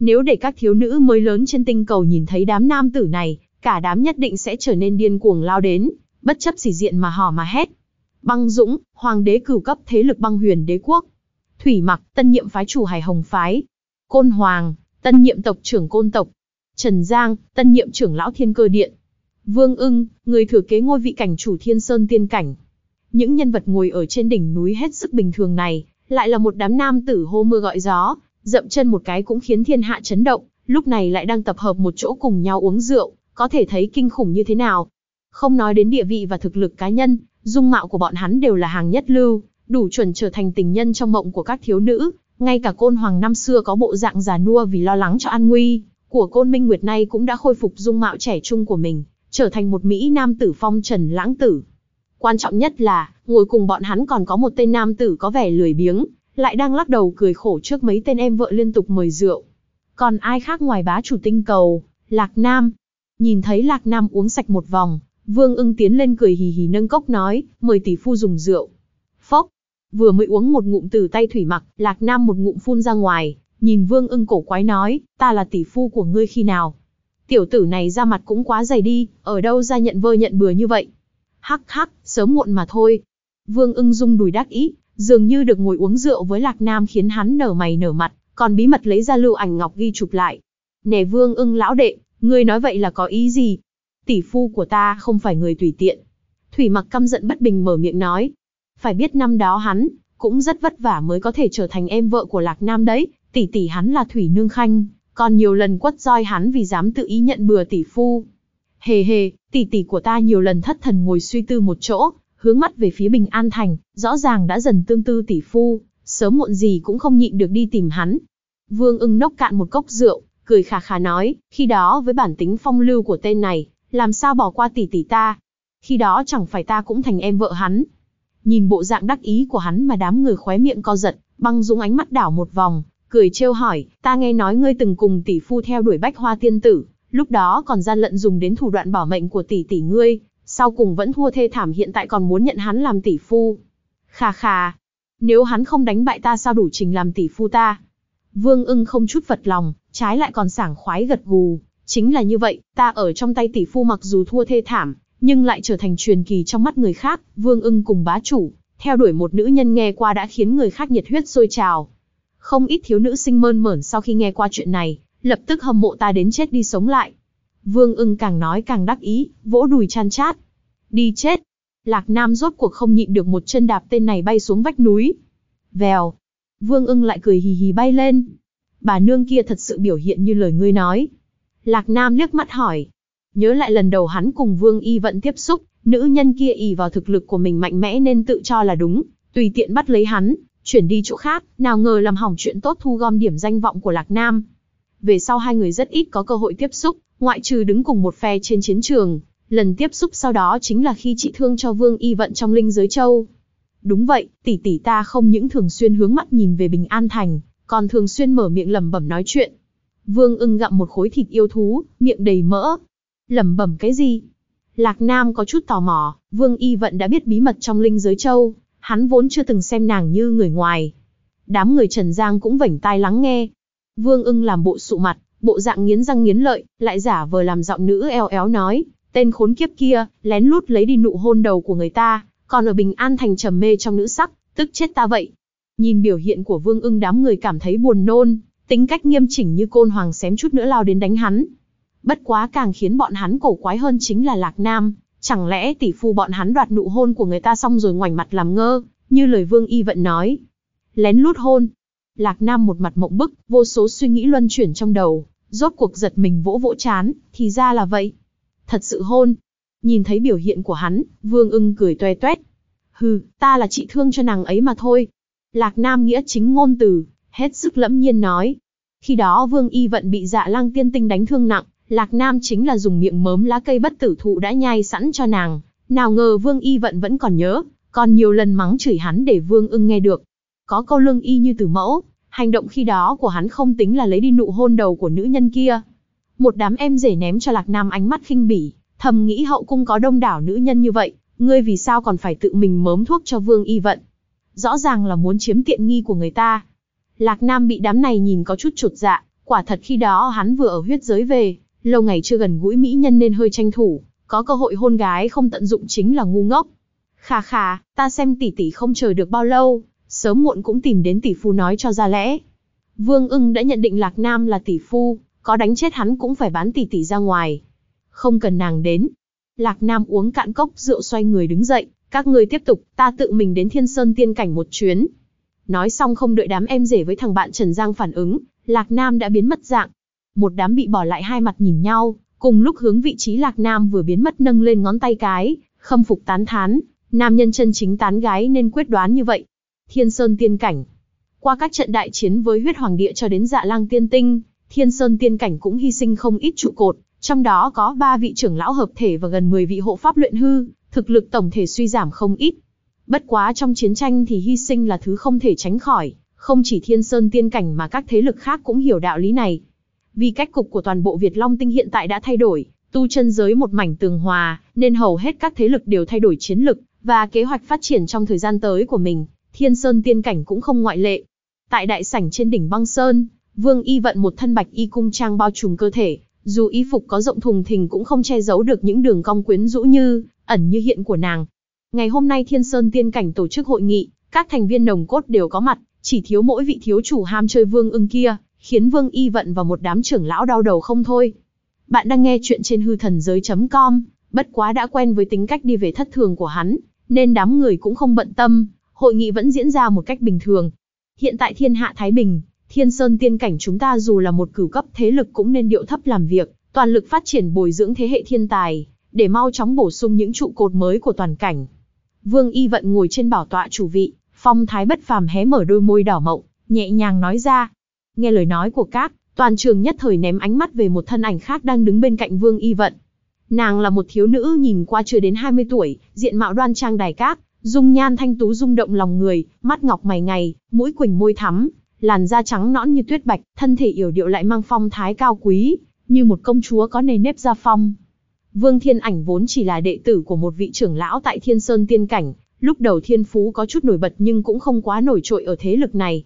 Nếu để các thiếu nữ mới lớn trên tinh cầu nhìn thấy đám nam tử này, cả đám nhất định sẽ trở nên điên cuồng lao đến, bất chấp sỉ diện mà hò mà hét. Băng Dũng, hoàng đế cửu cấp thế lực băng huyền đế quốc. Thủy Mặc, tân nhiệm phái chủ Hải Hồng phái. Côn Hoàng, tân nhiệm tộc trưởng Côn tộc. Trần Giang, tân nhiệm trưởng lão Thiên Cơ Điện. Vương Ưng, người thừa kế ngôi vị cảnh chủ Thiên Sơn Tiên Cảnh. Những nhân vật ngồi ở trên đỉnh núi hết sức bình thường này, lại là một đám nam tử hô mưa gọi gió, dậm chân một cái cũng khiến thiên hạ chấn động, lúc này lại đang tập hợp một chỗ cùng nhau uống rượu, có thể thấy kinh khủng như thế nào. Không nói đến địa vị và thực lực cá nhân, dung mạo của bọn hắn đều là hàng nhất lưu, đủ chuẩn trở thành tình nhân trong mộng của các thiếu nữ, ngay cả côn hoàng năm xưa có bộ dạng già nua vì lo lắng cho an nguy của côn minh nguyệt nay cũng đã khôi phục dung mạo trẻ trung của mình, trở thành một mỹ nam tử phong trần lãng tử. Quan trọng nhất là, ngồi cùng bọn hắn còn có một tên nam tử có vẻ lười biếng, lại đang lắc đầu cười khổ trước mấy tên em vợ liên tục mời rượu. Còn ai khác ngoài bá chủ tinh cầu, Lạc Nam. Nhìn thấy Lạc Nam uống sạch một vòng, Vương ưng tiến lên cười hì hì nâng cốc nói, mời tỷ phu dùng rượu. Vừa mới uống một ngụm từ tay thủy mặc, Lạc Nam một ngụm phun ra ngoài, nhìn Vương ưng cổ quái nói, ta là tỷ phu của ngươi khi nào? Tiểu tử này ra mặt cũng quá dày đi, ở đâu ra nhận vơ nhận bừa như vậy? Hắc hắc, sớm muộn mà thôi. Vương ưng rung đùi đắc ý, dường như được ngồi uống rượu với Lạc Nam khiến hắn nở mày nở mặt, còn bí mật lấy ra lưu ảnh ngọc ghi chụp lại. Nè Vương ưng lão đệ, ngươi nói vậy là có ý gì? Tỷ phu của ta không phải người tùy tiện. Thủy mặc căm giận bất bình mở miệng nói. Phải biết năm đó hắn, cũng rất vất vả mới có thể trở thành em vợ của Lạc Nam đấy, tỷ tỷ hắn là Thủy Nương Khanh, còn nhiều lần quất roi hắn vì dám tự ý nhận bừa tỷ phu. Hề hề, tỷ tỷ của ta nhiều lần thất thần ngồi suy tư một chỗ, hướng mắt về phía Bình An Thành, rõ ràng đã dần tương tư tỷ phu, sớm muộn gì cũng không nhịn được đi tìm hắn. Vương ưng nốc cạn một cốc rượu, cười khà khà nói, khi đó với bản tính phong lưu của tên này, làm sao bỏ qua tỷ tỷ ta? Khi đó chẳng phải ta cũng thành em vợ hắn. Nhìn bộ dạng đắc ý của hắn mà đám người khóe miệng co giật, băng dũng ánh mắt đảo một vòng, cười trêu hỏi, ta nghe nói ngươi từng cùng tỷ phu theo đuổi bách hoa tiên tử, lúc đó còn gian lận dùng đến thủ đoạn bảo mệnh của tỷ tỷ ngươi, sau cùng vẫn thua thê thảm hiện tại còn muốn nhận hắn làm tỷ phu. Khà khà, nếu hắn không đánh bại ta sao đủ trình làm tỷ phu ta? Vương ưng không chút vật lòng, trái lại còn sảng khoái gật gù. Chính là như vậy, ta ở trong tay tỷ phu mặc dù thua thê thảm, nhưng lại trở thành truyền kỳ trong mắt người khác, vương ưng cùng bá chủ, theo đuổi một nữ nhân nghe qua đã khiến người khác nhiệt huyết sôi trào. Không ít thiếu nữ sinh mơn mởn sau khi nghe qua chuyện này, lập tức hâm mộ ta đến chết đi sống lại. Vương ưng càng nói càng đắc ý, vỗ đùi chan chát. Đi chết. Lạc Nam rốt cuộc không nhịn được một chân đạp tên này bay xuống vách núi. Vèo. Vương ưng lại cười hì hì bay lên. Bà nương kia thật sự biểu hiện như lời ngươi nói. Lạc Nam liếc mắt hỏi. Nhớ lại lần đầu hắn cùng Vương Y Vận tiếp xúc, nữ nhân kia ỷ vào thực lực của mình mạnh mẽ nên tự cho là đúng, tùy tiện bắt lấy hắn, chuyển đi chỗ khác, nào ngờ làm hỏng chuyện tốt thu gom điểm danh vọng của Lạc Nam. Về sau hai người rất ít có cơ hội tiếp xúc, ngoại trừ đứng cùng một phe trên chiến trường, lần tiếp xúc sau đó chính là khi trị thương cho Vương Y Vận trong linh giới châu. Đúng vậy, tỷ tỷ ta không những thường xuyên hướng mắt nhìn về Bình An Thành, còn thường xuyên mở miệng lẩm bẩm nói chuyện, Vương ưng gặm một khối thịt yêu thú, miệng đầy mỡ lẩm bẩm cái gì? Lạc Nam có chút tò mò, Vương Y Vận đã biết bí mật trong linh giới châu, hắn vốn chưa từng xem nàng như người ngoài. Đám người Trần Giang cũng vảnh tai lắng nghe. Vương ưng làm bộ sụ mặt, bộ dạng nghiến răng nghiến lợi, lại giả vờ làm giọng nữ eo éo nói, tên khốn kiếp kia, lén lút lấy đi nụ hôn đầu của người ta, còn ở Bình An thành trầm mê trong nữ sắc, tức chết ta vậy. Nhìn biểu hiện của Vương ưng đám người cảm thấy buồn nôn, tính cách nghiêm chỉnh như côn hoàng xém chút nữa lao đến đánh hắn. Bất quá càng khiến bọn hắn cổ quái hơn chính là Lạc Nam, chẳng lẽ tỷ phu bọn hắn đoạt nụ hôn của người ta xong rồi ngoảnh mặt làm ngơ, như lời Vương Y Vận nói. Lén lút hôn. Lạc Nam một mặt mộng bức, vô số suy nghĩ luân chuyển trong đầu, rốt cuộc giật mình vỗ vỗ chán, thì ra là vậy. Thật sự hôn. Nhìn thấy biểu hiện của hắn, Vương ưng cười toe toét. Hừ, ta là chị thương cho nàng ấy mà thôi. Lạc Nam nghĩa chính ngôn từ, hết sức lẫm nhiên nói. Khi đó Vương Y Vận bị dạ lang tiên tinh đánh thương nặng, Lạc Nam chính là dùng miệng mớm lá cây bất tử thụ đã nhai sẵn cho nàng. Nào ngờ Vương Y Vận vẫn còn nhớ, còn nhiều lần mắng chửi hắn để Vương ưng nghe được. Có câu lương y như tử mẫu, hành động khi đó của hắn không tính là lấy đi nụ hôn đầu của nữ nhân kia. Một đám em rể ném cho Lạc Nam ánh mắt khinh bỉ, thầm nghĩ hậu cung có đông đảo nữ nhân như vậy, ngươi vì sao còn phải tự mình mớm thuốc cho Vương Y Vận. Rõ ràng là muốn chiếm tiện nghi của người ta. Lạc Nam bị đám này nhìn có chút chột dạ, quả thật khi đó hắn vừa ở huyết giới về, lâu ngày chưa gần gũi mỹ nhân nên hơi tranh thủ, có cơ hội hôn gái không tận dụng chính là ngu ngốc. Khà khà, ta xem tỷ tỷ không chờ được bao lâu, sớm muộn cũng tìm đến tỷ phu nói cho ra lẽ. Vương ưng đã nhận định Lạc Nam là tỷ phu, có đánh chết hắn cũng phải bán tỷ tỷ ra ngoài. Không cần nàng đến. Lạc Nam uống cạn cốc rượu xoay người đứng dậy, các người tiếp tục, ta tự mình đến Thiên Sơn tiên cảnh một chuyến. Nói xong không đợi đám em rể với thằng bạn Trần Giang phản ứng, Lạc Nam đã biến mất dạng. Một đám bị bỏ lại hai mặt nhìn nhau, cùng lúc hướng vị trí Lạc Nam vừa biến mất nâng lên ngón tay cái, khâm phục tán thán, nam nhân chân chính tán gái nên quyết đoán như vậy. Thiên Sơn tiên cảnh. Qua các trận đại chiến với huyết hoàng địa cho đến dạ lang tiên tinh, Thiên Sơn tiên cảnh cũng hy sinh không ít trụ cột, trong đó có 3 vị trưởng lão hợp thể và gần 10 vị hộ pháp luyện hư, thực lực tổng thể suy giảm không ít. Bất quá trong chiến tranh thì hy sinh là thứ không thể tránh khỏi, không chỉ Thiên Sơn tiên cảnh mà các thế lực khác cũng hiểu đạo lý này. Vì cách cục của toàn bộ Việt Long Tinh hiện tại đã thay đổi, tu chân giới một mảnh tường hòa, nên hầu hết các thế lực đều thay đổi chiến lực và kế hoạch phát triển trong thời gian tới của mình. Thiên Sơn tiên cảnh cũng không ngoại lệ. Tại đại sảnh trên đỉnh băng sơn, Vương Y vận một thân bạch y cung trang bao trùm cơ thể, dù y phục có rộng thùng thình cũng không che giấu được những đường cong quyến rũ như ẩn như hiện của nàng. Ngày hôm nay Thiên Sơn tiên cảnh tổ chức hội nghị, các thành viên nồng cốt đều có mặt, chỉ thiếu mỗi vị thiếu chủ ham chơi Vương Ưng kia, khiến Vương Y vận và một đám trưởng lão đau đầu không thôi. Bạn đang nghe chuyện trên hư thần giới.com, bất quá đã quen với tính cách đi về thất thường của hắn, nên đám người cũng không bận tâm, hội nghị vẫn diễn ra một cách bình thường. Hiện tại thiên hạ Thái Bình, thiên sơn tiên cảnh chúng ta dù là một cửu cấp thế lực cũng nên điệu thấp làm việc, toàn lực phát triển bồi dưỡng thế hệ thiên tài, để mau chóng bổ sung những trụ cột mới của toàn cảnh. Vương Y Vận ngồi trên bảo tọa chủ vị, phong thái bất phàm hé mở đôi môi đỏ mộng, nhẹ nhàng nói ra. Nghe lời nói của các, toàn trường nhất thời ném ánh mắt về một thân ảnh khác đang đứng bên cạnh Vương Y Vận. Nàng là một thiếu nữ nhìn qua chưa đến 20 tuổi, diện mạo đoan trang đài các, dung nhan thanh tú rung động lòng người, mắt ngọc mày ngày, mũi quỳnh môi thắm, làn da trắng nõn như tuyết bạch, thân thể yểu điệu lại mang phong thái cao quý, như một công chúa có nề nếp gia phong. Vương Thiên Ảnh vốn chỉ là đệ tử của một vị trưởng lão tại Thiên Sơn Tiên Cảnh, lúc đầu thiên phú có chút nổi bật nhưng cũng không quá nổi trội ở thế lực này.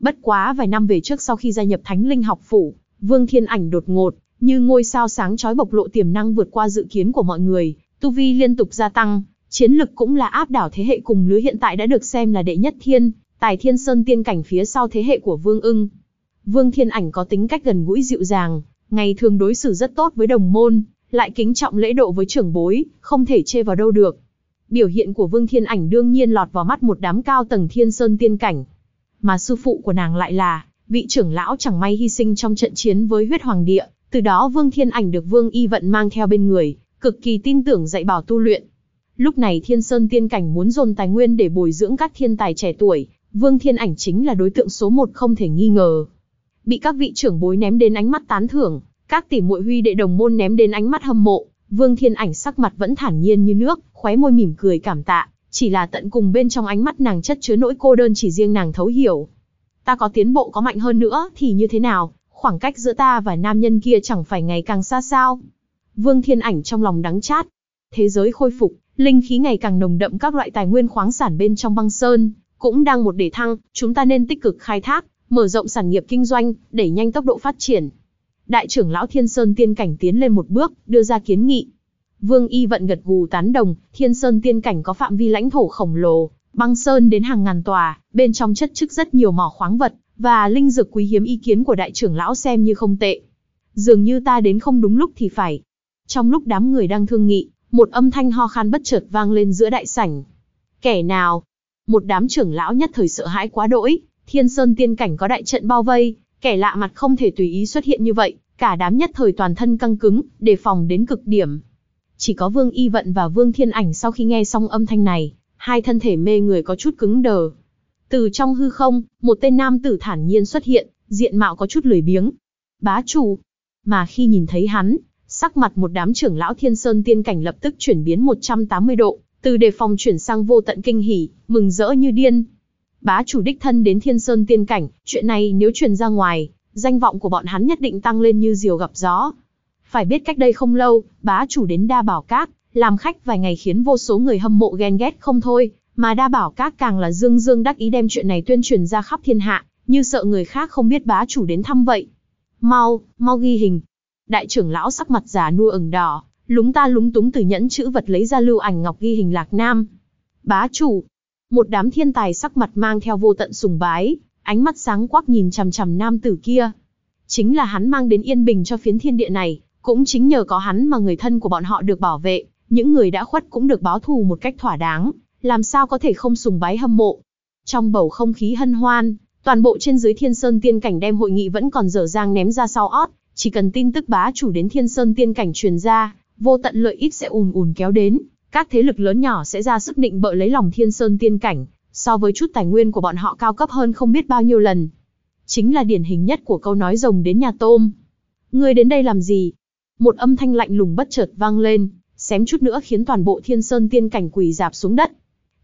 Bất quá vài năm về trước sau khi gia nhập Thánh Linh học phủ, Vương Thiên Ảnh đột ngột, như ngôi sao sáng chói bộc lộ tiềm năng vượt qua dự kiến của mọi người, tu vi liên tục gia tăng, chiến lực cũng là áp đảo thế hệ cùng lứa hiện tại đã được xem là đệ nhất thiên, tài thiên sơn tiên cảnh phía sau thế hệ của Vương ưng. Vương Thiên Ảnh có tính cách gần gũi dịu dàng, ngày thường đối xử rất tốt với đồng môn, lại kính trọng lễ độ với trưởng bối, không thể chê vào đâu được. Biểu hiện của Vương Thiên Ảnh đương nhiên lọt vào mắt một đám cao tầng thiên sơn tiên cảnh. Mà sư phụ của nàng lại là, vị trưởng lão chẳng may hy sinh trong trận chiến với huyết hoàng địa, từ đó Vương Thiên Ảnh được Vương Y Vận mang theo bên người, cực kỳ tin tưởng dạy bảo tu luyện. Lúc này Thiên Sơn Tiên Cảnh muốn dồn tài nguyên để bồi dưỡng các thiên tài trẻ tuổi, Vương Thiên Ảnh chính là đối tượng số một không thể nghi ngờ. Bị các vị trưởng bối ném đến ánh mắt tán thưởng, các tỷ muội huy đệ đồng môn ném đến ánh mắt hâm mộ, Vương Thiên Ảnh sắc mặt vẫn thản nhiên như nước, khóe môi mỉm cười cảm tạ, chỉ là tận cùng bên trong ánh mắt nàng chất chứa nỗi cô đơn chỉ riêng nàng thấu hiểu. Ta có tiến bộ có mạnh hơn nữa thì như thế nào, khoảng cách giữa ta và nam nhân kia chẳng phải ngày càng xa sao. Vương Thiên Ảnh trong lòng đắng chát. Thế giới khôi phục, linh khí ngày càng nồng đậm các loại tài nguyên khoáng sản bên trong băng sơn, cũng đang một đề thăng, chúng ta nên tích cực khai thác, mở rộng sản nghiệp kinh doanh, đẩy nhanh tốc độ phát triển. Đại trưởng lão Thiên Sơn Tiên Cảnh tiến lên một bước, đưa ra kiến nghị. Vương Y Vận gật gù tán đồng, Thiên Sơn Tiên Cảnh có phạm vi lãnh thổ khổng lồ, băng sơn đến hàng ngàn tòa, bên trong chất chứa rất nhiều mỏ khoáng vật, và linh dược quý hiếm ý kiến của đại trưởng lão xem như không tệ. Dường như ta đến không đúng lúc thì phải. Trong lúc đám người đang thương nghị, một âm thanh ho khan bất chợt vang lên giữa đại sảnh. Kẻ nào? Một đám trưởng lão nhất thời sợ hãi quá đỗi, Thiên Sơn tiên cảnh có đại trận bao vây, kẻ lạ mặt không thể tùy ý xuất hiện như vậy, cả đám nhất thời toàn thân căng cứng, đề phòng đến cực điểm. Chỉ có Vương Y Vận và Vương Thiên Ảnh sau khi nghe xong âm thanh này, hai thân thể mê người có chút cứng đờ. Từ trong hư không, một tên nam tử thản nhiên xuất hiện, diện mạo có chút lười biếng. Bá chủ. Mà khi nhìn thấy hắn, sắc mặt một đám trưởng lão Thiên Sơn tiên cảnh lập tức chuyển biến 180 độ, từ đề phòng chuyển sang vô tận kinh hỉ, mừng rỡ như điên. Bá chủ đích thân đến Thiên Sơn tiên cảnh, chuyện này nếu truyền ra ngoài, danh vọng của bọn hắn nhất định tăng lên như diều gặp gió. Phải biết cách đây không lâu, bá chủ đến đa bảo các, làm khách vài ngày khiến vô số người hâm mộ ghen ghét không thôi, mà đa bảo các càng là dương dương đắc ý đem chuyện này tuyên truyền ra khắp thiên hạ, như sợ người khác không biết bá chủ đến thăm vậy. Mau, mau ghi hình. Đại trưởng lão sắc mặt già nua ửng đỏ, lúng ta lúng túng từ nhẫn chữ vật lấy ra lưu ảnh ngọc ghi hình lạc nam. Bá chủ, một đám thiên tài sắc mặt mang theo vô tận sùng bái, ánh mắt sáng quắc nhìn chằm chằm nam tử kia. Chính là hắn mang đến yên bình cho phiến thiên địa này, cũng chính nhờ có hắn mà người thân của bọn họ được bảo vệ, những người đã khuất cũng được báo thù một cách thỏa đáng, làm sao có thể không sùng bái hâm mộ. Trong bầu không khí hân hoan, toàn bộ trên dưới Thiên Sơn Tiên Cảnh đem hội nghị vẫn còn dở dang ném ra sau ót, chỉ cần tin tức bá chủ đến Thiên Sơn Tiên Cảnh truyền ra, vô tận lợi ích sẽ ùn ùn kéo đến, các thế lực lớn nhỏ sẽ ra sức định bợ lấy lòng Thiên Sơn Tiên Cảnh, so với chút tài nguyên của bọn họ cao cấp hơn không biết bao nhiêu lần. Chính là điển hình nhất của câu nói rồng đến nhà tôm. Ngươi đến đây làm gì? Một âm thanh lạnh lùng bất chợt vang lên, xém chút nữa khiến toàn bộ Thiên Sơn Tiên Cảnh quỳ dạp xuống đất.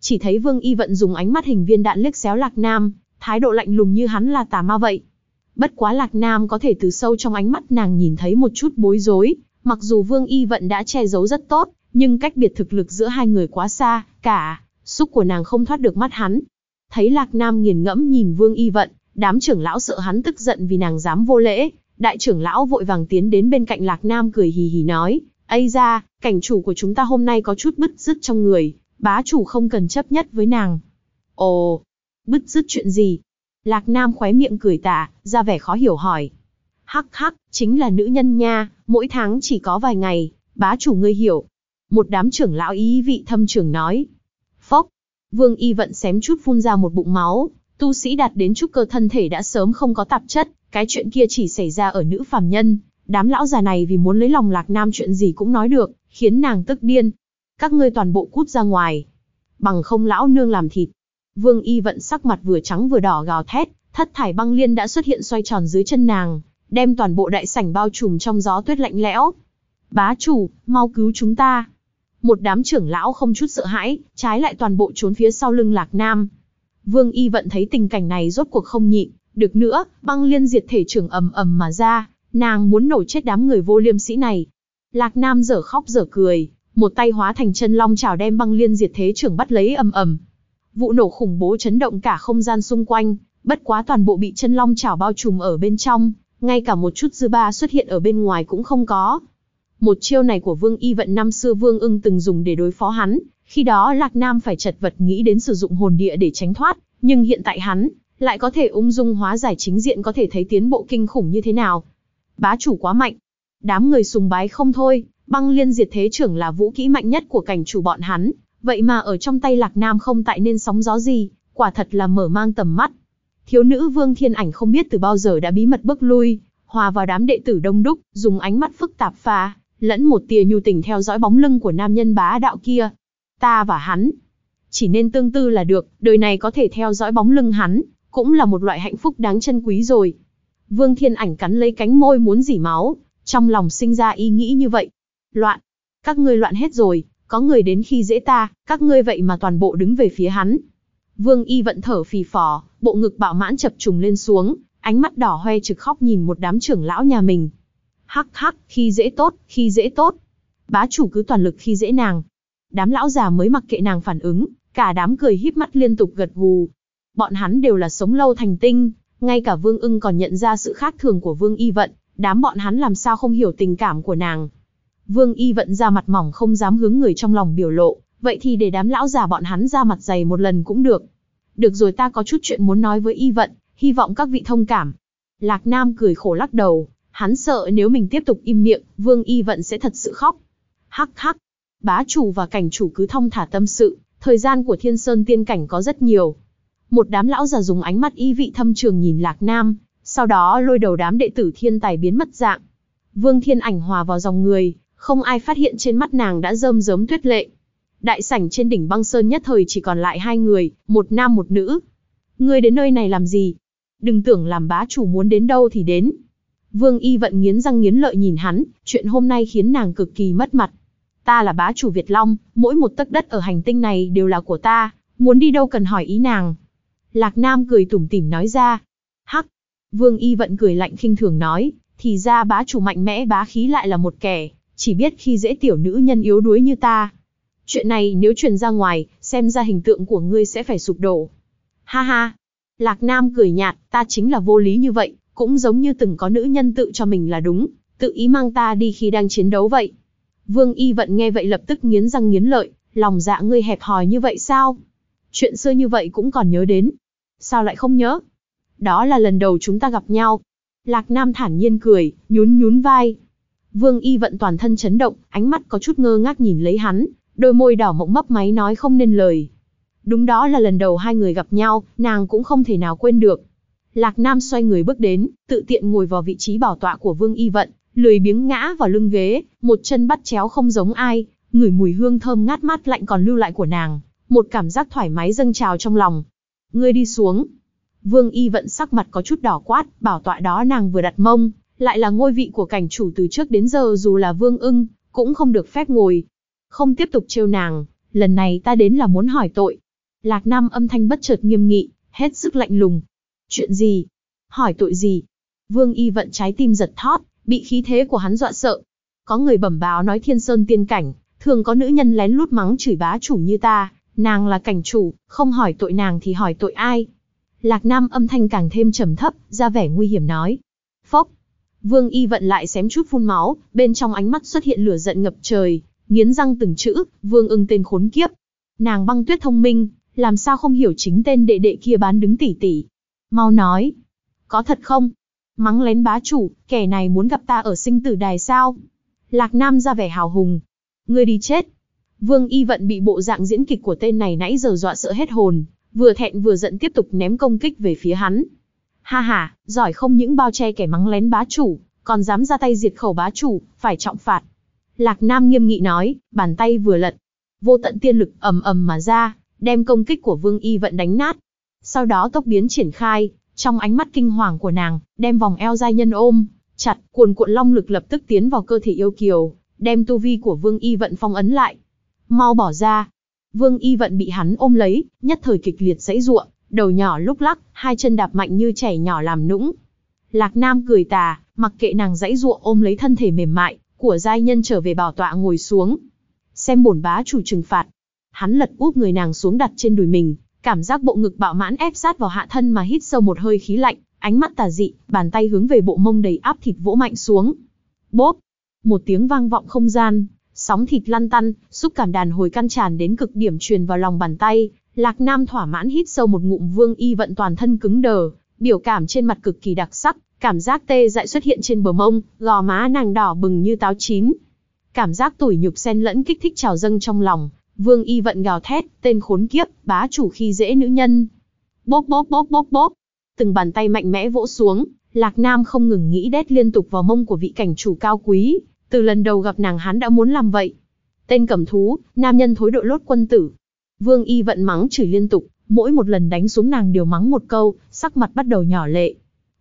Chỉ thấy Vương Y Vận dùng ánh mắt hình viên đạn liếc xéo Lạc Nam, thái độ lạnh lùng như hắn là tà ma vậy. Bất quá Lạc Nam có thể từ sâu trong ánh mắt nàng nhìn thấy một chút bối rối, mặc dù Vương Y Vận đã che giấu rất tốt, nhưng cách biệt thực lực giữa hai người quá xa, cả, xúc của nàng không thoát được mắt hắn. Thấy Lạc Nam nghiền ngẫm nhìn Vương Y Vận, đám trưởng lão sợ hắn tức giận vì nàng dám vô lễ, đại trưởng lão vội vàng tiến đến bên cạnh Lạc Nam cười hì hì nói, Ây ra, cảnh chủ của chúng ta hôm nay có chút bứt rứt trong người, bá chủ không cần chấp nhất với nàng. Ồ, bứt rứt chuyện gì? Lạc Nam khóe miệng cười tả, ra vẻ khó hiểu hỏi. Hắc hắc, chính là nữ nhân nha, mỗi tháng chỉ có vài ngày, bá chủ ngươi hiểu. Một đám trưởng lão ý vị thâm trưởng nói. Phốc, vương y vận xém chút phun ra một bụng máu, tu sĩ đạt đến trúc cơ thân thể đã sớm không có tạp chất, cái chuyện kia chỉ xảy ra ở nữ phàm nhân. Đám lão già này vì muốn lấy lòng lạc nam chuyện gì cũng nói được, khiến nàng tức điên. Các ngươi toàn bộ cút ra ngoài. Bằng không lão nương làm thịt. Vương y vận sắc mặt vừa trắng vừa đỏ gào thét, thất thải băng liên đã xuất hiện xoay tròn dưới chân nàng, đem toàn bộ đại sảnh bao trùm trong gió tuyết lạnh lẽo. Bá chủ, mau cứu chúng ta. Một đám trưởng lão không chút sợ hãi, trái lại toàn bộ trốn phía sau lưng Lạc Nam. Vương Y vận thấy tình cảnh này rốt cuộc không nhịn, được nữa, băng liên diệt thể trưởng ầm ầm mà ra, nàng muốn nổ chết đám người vô liêm sĩ này. Lạc Nam dở khóc dở cười, một tay hóa thành chân long chảo đem băng liên diệt thế trưởng bắt lấy ầm ầm. Vụ nổ khủng bố chấn động cả không gian xung quanh, bất quá toàn bộ bị chân long chảo bao trùm ở bên trong, ngay cả một chút dư ba xuất hiện ở bên ngoài cũng không có. Một chiêu này của Vương Y Vận năm xưa Vương ưng từng dùng để đối phó hắn, khi đó Lạc Nam phải chật vật nghĩ đến sử dụng hồn địa để tránh thoát, nhưng hiện tại hắn, lại có thể ung dung hóa giải chính diện có thể thấy tiến bộ kinh khủng như thế nào. Bá chủ quá mạnh. Đám người sùng bái không thôi, băng liên diệt thế trưởng là vũ kỹ mạnh nhất của cảnh chủ bọn hắn, vậy mà ở trong tay Lạc Nam không tại nên sóng gió gì, quả thật là mở mang tầm mắt. Thiếu nữ Vương Thiên Ảnh không biết từ bao giờ đã bí mật bước lui, hòa vào đám đệ tử đông đúc, dùng ánh mắt phức tạp pha, lẫn một tia nhu tình theo dõi bóng lưng của nam nhân bá đạo kia. Ta và hắn, chỉ nên tương tư là được, đời này có thể theo dõi bóng lưng hắn, cũng là một loại hạnh phúc đáng trân quý rồi. Vương Thiên Ảnh cắn lấy cánh môi muốn dỉ máu, trong lòng sinh ra ý nghĩ như vậy. Loạn, các ngươi loạn hết rồi, có người đến khi dễ ta, các ngươi vậy mà toàn bộ đứng về phía hắn. Vương Y vận thở phì phò, bộ ngực bạo mãn chập trùng lên xuống, ánh mắt đỏ hoe trực khóc nhìn một đám trưởng lão nhà mình. Hắc hắc, khi dễ tốt, khi dễ tốt. bá chủ cứ toàn lực khi dễ nàng. Đám lão già mới mặc kệ nàng phản ứng, cả đám cười híp mắt liên tục gật gù. Bọn hắn đều là sống lâu thành tinh, ngay cả Vương ưng còn nhận ra sự khác thường của Vương Y Vận, đám bọn hắn làm sao không hiểu tình cảm của nàng. Vương Y Vận ra mặt mỏng không dám hướng người trong lòng biểu lộ, vậy thì để đám lão già bọn hắn ra mặt dày một lần cũng được. Được rồi ta có chút chuyện muốn nói với Y Vận, hy vọng các vị thông cảm. Lạc Nam cười khổ lắc đầu, hắn sợ nếu mình tiếp tục im miệng, Vương Y Vận sẽ thật sự khóc. Hắc hắc, bá chủ và cảnh chủ cứ thông thả tâm sự, thời gian của thiên sơn tiên cảnh có rất nhiều. Một đám lão già dùng ánh mắt y vị thâm trường nhìn Lạc Nam, sau đó lôi đầu đám đệ tử thiên tài biến mất dạng. Vương Thiên Ảnh hòa vào dòng người, không ai phát hiện trên mắt nàng đã rơm rớm tuyết lệ. Đại sảnh trên đỉnh băng sơn nhất thời chỉ còn lại hai người, một nam một nữ. Ngươi đến nơi này làm gì? Đừng tưởng làm bá chủ muốn đến đâu thì đến. Vương Y vận nghiến răng nghiến lợi nhìn hắn, chuyện hôm nay khiến nàng cực kỳ mất mặt. Ta là bá chủ Việt Long, mỗi một tấc đất ở hành tinh này đều là của ta, muốn đi đâu cần hỏi ý nàng. Lạc Nam cười tủm tỉm nói ra. Hắc, Vương Y vận cười lạnh khinh thường nói, thì ra bá chủ mạnh mẽ bá khí lại là một kẻ, chỉ biết khi dễ tiểu nữ nhân yếu đuối như ta. Chuyện này nếu truyền ra ngoài, xem ra hình tượng của ngươi sẽ phải sụp đổ. Ha ha, Lạc Nam cười nhạt, ta chính là vô lý như vậy, cũng giống như từng có nữ nhân tự cho mình là đúng, tự ý mang ta đi khi đang chiến đấu vậy. Vương Y Vận nghe vậy lập tức nghiến răng nghiến lợi, lòng dạ ngươi hẹp hòi như vậy sao? Chuyện xưa như vậy cũng còn nhớ đến. Sao lại không nhớ? Đó là lần đầu chúng ta gặp nhau. Lạc Nam thản nhiên cười, nhún nhún vai. Vương Y Vận toàn thân chấn động, ánh mắt có chút ngơ ngác nhìn lấy hắn, đôi môi đỏ mộng mấp máy nói không nên lời. Đúng đó là lần đầu hai người gặp nhau, nàng cũng không thể nào quên được. Lạc Nam xoay người bước đến, tự tiện ngồi vào vị trí bảo tọa của Vương Y Vận, lười biếng ngã vào lưng ghế, một chân bắt chéo không giống ai, ngửi mùi hương thơm ngát mát lạnh còn lưu lại của nàng, một cảm giác thoải mái dâng trào trong lòng. Ngươi đi xuống. Vương Y Vận sắc mặt có chút đỏ quát, bảo tọa đó nàng vừa đặt mông, lại là ngôi vị của cảnh chủ từ trước đến giờ dù là Vương ưng, cũng không được phép ngồi. Không tiếp tục trêu nàng, lần này ta đến là muốn hỏi tội. Lạc Nam âm thanh bất chợt nghiêm nghị, hết sức lạnh lùng. Chuyện gì? Hỏi tội gì? Vương Y vận trái tim giật thót, bị khí thế của hắn dọa sợ. Có người bẩm báo nói thiên sơn tiên cảnh, thường có nữ nhân lén lút mắng chửi bá chủ như ta, nàng là cảnh chủ, không hỏi tội nàng thì hỏi tội ai? Lạc Nam âm thanh càng thêm trầm thấp, ra vẻ nguy hiểm nói. Phốc. Vương Y vận lại xém chút phun máu, bên trong ánh mắt xuất hiện lửa giận ngập trời, nghiến răng từng chữ, Vương ưng tên khốn kiếp. Nàng băng tuyết thông minh, làm sao không hiểu chính tên đệ đệ kia bán đứng tỷ tỷ. Mau nói, có thật không? Mắng lén bá chủ, kẻ này muốn gặp ta ở sinh tử đài sao? Lạc Nam ra vẻ hào hùng. Ngươi đi chết. Vương Y Vận bị bộ dạng diễn kịch của tên này nãy giờ dọa sợ hết hồn, vừa thẹn vừa giận tiếp tục ném công kích về phía hắn. Ha ha, giỏi không những bao che kẻ mắng lén bá chủ, còn dám ra tay diệt khẩu bá chủ, phải trọng phạt. Lạc Nam nghiêm nghị nói, bàn tay vừa lật, vô tận tiên lực ầm ầm mà ra, đem công kích của Vương Y Vận đánh nát. Sau đó tốc biến triển khai, trong ánh mắt kinh hoàng của nàng, đem vòng eo giai nhân ôm, chặt, cuồn cuộn long lực lập tức tiến vào cơ thể yêu kiều, đem tu vi của Vương Y Vận phong ấn lại. Mau bỏ ra. Vương Y Vận bị hắn ôm lấy, nhất thời kịch liệt dãy ruộng, đầu nhỏ lúc lắc, hai chân đạp mạnh như trẻ nhỏ làm nũng. Lạc Nam cười tà, mặc kệ nàng dãy ruộng ôm lấy thân thể mềm mại của giai nhân trở về bảo tọa ngồi xuống. Xem bổn bá chủ trừng phạt. Hắn lật úp người nàng xuống đặt trên đùi mình, cảm giác bộ ngực bạo mãn ép sát vào hạ thân mà hít sâu một hơi khí lạnh, ánh mắt tà dị, bàn tay hướng về bộ mông đầy áp thịt vỗ mạnh xuống. Bốp! Một tiếng vang vọng không gian, sóng thịt lăn tăn, xúc cảm đàn hồi căn tràn đến cực điểm truyền vào lòng bàn tay. Lạc Nam thỏa mãn hít sâu một ngụm vương y vận toàn thân cứng đờ, biểu cảm trên mặt cực kỳ đặc sắc, cảm giác tê dại xuất hiện trên bờ mông, gò má nàng đỏ bừng như táo chín. Cảm giác tủi nhục xen lẫn kích thích trào dâng trong lòng, Vương Y vận gào thét, tên khốn kiếp, bá chủ khi dễ nữ nhân. Bốp bốp bốp bốp bốp. Từng bàn tay mạnh mẽ vỗ xuống, Lạc Nam không ngừng nghĩ đét liên tục vào mông của vị cảnh chủ cao quý, từ lần đầu gặp nàng hắn đã muốn làm vậy. Tên cẩm thú, nam nhân thối đội lốt quân tử. Vương Y vận mắng chửi liên tục, mỗi một lần đánh xuống nàng đều mắng một câu, sắc mặt bắt đầu nhỏ lệ.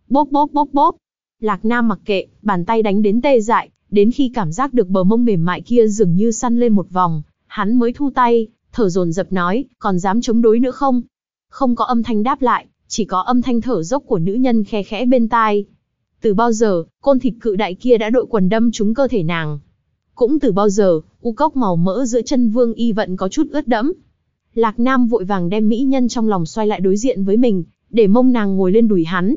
Bốp bốp bốp bốp. Lạc Nam mặc kệ, bàn tay đánh đến tê dại, đến khi cảm giác được bờ mông mềm mại kia dường như săn lên một vòng, hắn mới thu tay, thở dồn dập nói, còn dám chống đối nữa không? Không có âm thanh đáp lại, chỉ có âm thanh thở dốc của nữ nhân khe khẽ bên tai. Từ bao giờ, côn thịt cự đại kia đã đội quần đâm trúng cơ thể nàng. Cũng từ bao giờ, u cốc màu mỡ giữa chân Vương Y Vận có chút ướt đẫm. Lạc Nam vội vàng đem mỹ nhân trong lòng xoay lại đối diện với mình, để mông nàng ngồi lên đùi hắn.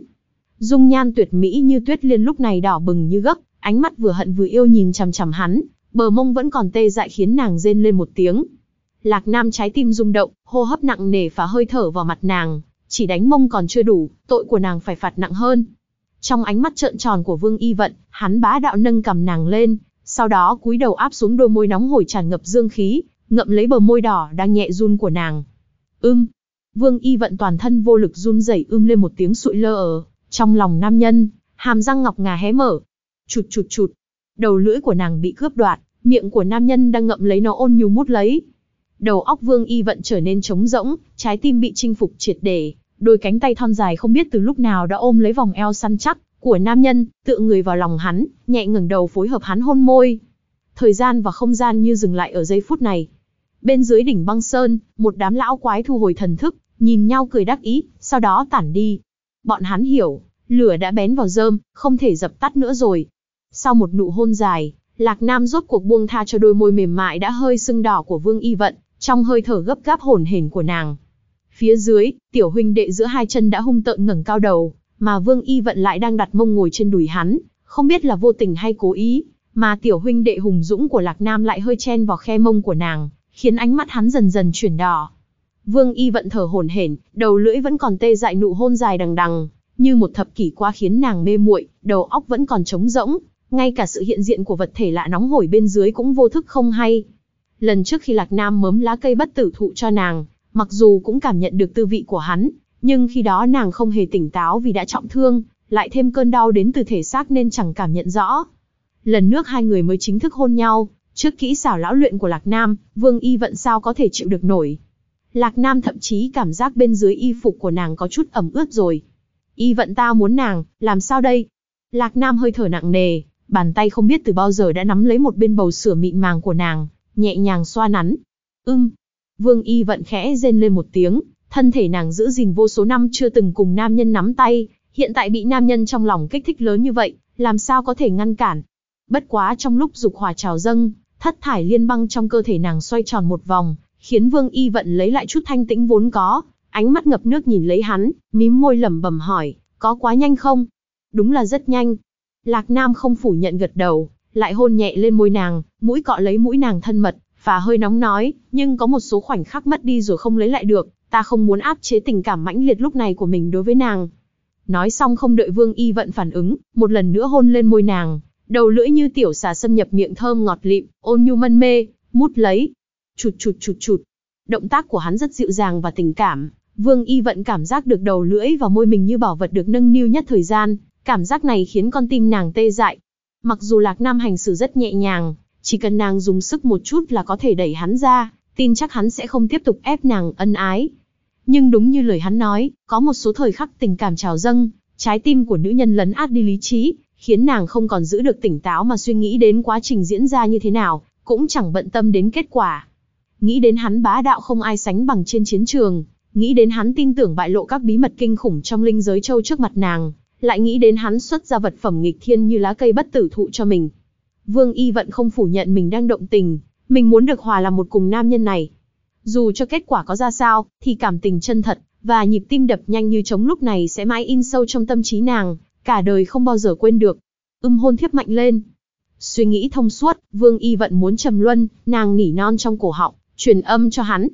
Dung nhan tuyệt mỹ như tuyết liên lúc này đỏ bừng như gấc, ánh mắt vừa hận vừa yêu nhìn chằm chằm hắn, bờ mông vẫn còn tê dại khiến nàng rên lên một tiếng. Lạc Nam trái tim rung động, hô hấp nặng nề phá hơi thở vào mặt nàng, chỉ đánh mông còn chưa đủ, tội của nàng phải phạt nặng hơn. Trong ánh mắt trợn tròn của Vương Y Vận, hắn bá đạo nâng cầm nàng lên, sau đó cúi đầu áp xuống đôi môi nóng hổi tràn ngập dương khí, ngậm lấy bờ môi đỏ đang nhẹ run của nàng. Ưm. Vương Y Vận toàn thân vô lực run rẩy ưm lên một tiếng sụi lơ ở trong lòng nam nhân, hàm răng ngọc ngà hé mở. Chụt chụt chụt. Đầu lưỡi của nàng bị cướp đoạt, miệng của nam nhân đang ngậm lấy nó ôn nhu mút lấy. Đầu óc Vương Y Vận trở nên trống rỗng, trái tim bị chinh phục triệt để, đôi cánh tay thon dài không biết từ lúc nào đã ôm lấy vòng eo săn chắc của nam nhân, tựa người vào lòng hắn, nhẹ ngẩng đầu phối hợp hắn hôn môi. Thời gian và không gian như dừng lại ở giây phút này. Bên dưới đỉnh băng sơn, một đám lão quái thu hồi thần thức, nhìn nhau cười đắc ý, sau đó tản đi. Bọn hắn hiểu, lửa đã bén vào rơm, không thể dập tắt nữa rồi. Sau một nụ hôn dài, Lạc Nam rốt cuộc buông tha cho đôi môi mềm mại đã hơi sưng đỏ của Vương Y Vận, trong hơi thở gấp gáp hồn hển của nàng. Phía dưới, tiểu huynh đệ giữa hai chân đã hung tợn ngẩng cao đầu, mà Vương Y Vận lại đang đặt mông ngồi trên đùi hắn, không biết là vô tình hay cố ý, mà tiểu huynh đệ hùng dũng của Lạc Nam lại hơi chen vào khe mông của nàng, khiến ánh mắt hắn dần dần chuyển đỏ. Vương Y Vận thở hổn hển, đầu lưỡi vẫn còn tê dại nụ hôn dài đằng đằng, như một thập kỷ qua khiến nàng mê muội, đầu óc vẫn còn trống rỗng, ngay cả sự hiện diện của vật thể lạ nóng hổi bên dưới cũng vô thức không hay. Lần trước khi Lạc Nam mớm lá cây bất tử thụ cho nàng, mặc dù cũng cảm nhận được tư vị của hắn, nhưng khi đó nàng không hề tỉnh táo vì đã trọng thương, lại thêm cơn đau đến từ thể xác nên chẳng cảm nhận rõ. Lần nước hai người mới chính thức hôn nhau, trước kỹ xảo lão luyện của Lạc Nam, Vương Y Vận sao có thể chịu được nổi. Lạc Nam thậm chí cảm giác bên dưới y phục của nàng có chút ẩm ướt rồi. Y Vận ta muốn nàng, làm sao đây? Lạc Nam hơi thở nặng nề, bàn tay không biết từ bao giờ đã nắm lấy một bên bầu sữa mịn màng của nàng, nhẹ nhàng xoa nắn. Ưm. Vương Y Vận khẽ rên lên một tiếng, thân thể nàng giữ gìn vô số năm chưa từng cùng nam nhân nắm tay, hiện tại bị nam nhân trong lòng kích thích lớn như vậy, làm sao có thể ngăn cản. Bất quá trong lúc dục hỏa trào dâng, thất thải liên băng trong cơ thể nàng xoay tròn một vòng, khiến Vương Y Vận lấy lại chút thanh tĩnh vốn có, ánh mắt ngập nước nhìn lấy hắn, mím môi lẩm bẩm hỏi, có quá nhanh không? Đúng là rất nhanh. Lạc Nam không phủ nhận gật đầu, lại hôn nhẹ lên môi nàng, mũi cọ lấy mũi nàng thân mật, và hơi nóng nói, nhưng có một số khoảnh khắc mất đi rồi không lấy lại được, ta không muốn áp chế tình cảm mãnh liệt lúc này của mình đối với nàng. Nói xong không đợi Vương Y Vận phản ứng, một lần nữa hôn lên môi nàng, đầu lưỡi như tiểu xà xâm nhập miệng thơm ngọt lịm, ôn nhu mân mê, mút lấy, chụt chụt chụt chụt. Động tác của hắn rất dịu dàng và tình cảm, Vương Y Vận cảm giác được đầu lưỡi và môi mình như bảo vật được nâng niu nhất thời gian, cảm giác này khiến con tim nàng tê dại. Mặc dù Lạc Nam hành xử rất nhẹ nhàng, chỉ cần nàng dùng sức một chút là có thể đẩy hắn ra, tin chắc hắn sẽ không tiếp tục ép nàng ân ái. Nhưng đúng như lời hắn nói, có một số thời khắc tình cảm trào dâng, trái tim của nữ nhân lấn át đi lý trí, khiến nàng không còn giữ được tỉnh táo mà suy nghĩ đến quá trình diễn ra như thế nào, cũng chẳng bận tâm đến kết quả. Nghĩ đến hắn bá đạo không ai sánh bằng trên chiến trường, nghĩ đến hắn tin tưởng bại lộ các bí mật kinh khủng trong linh giới châu trước mặt nàng, lại nghĩ đến hắn xuất ra vật phẩm nghịch thiên như lá cây bất tử thụ cho mình. Vương Y Vận không phủ nhận mình đang động tình, mình muốn được hòa làm một cùng nam nhân này. Dù cho kết quả có ra sao, thì cảm tình chân thật, và nhịp tim đập nhanh như trống lúc này sẽ mãi in sâu trong tâm trí nàng, cả đời không bao giờ quên được. Ưm hôn thiếp mạnh lên. Suy nghĩ thông suốt, Vương Y Vận muốn trầm luân, nàng nỉ non trong cổ họng, truyền âm cho hắn.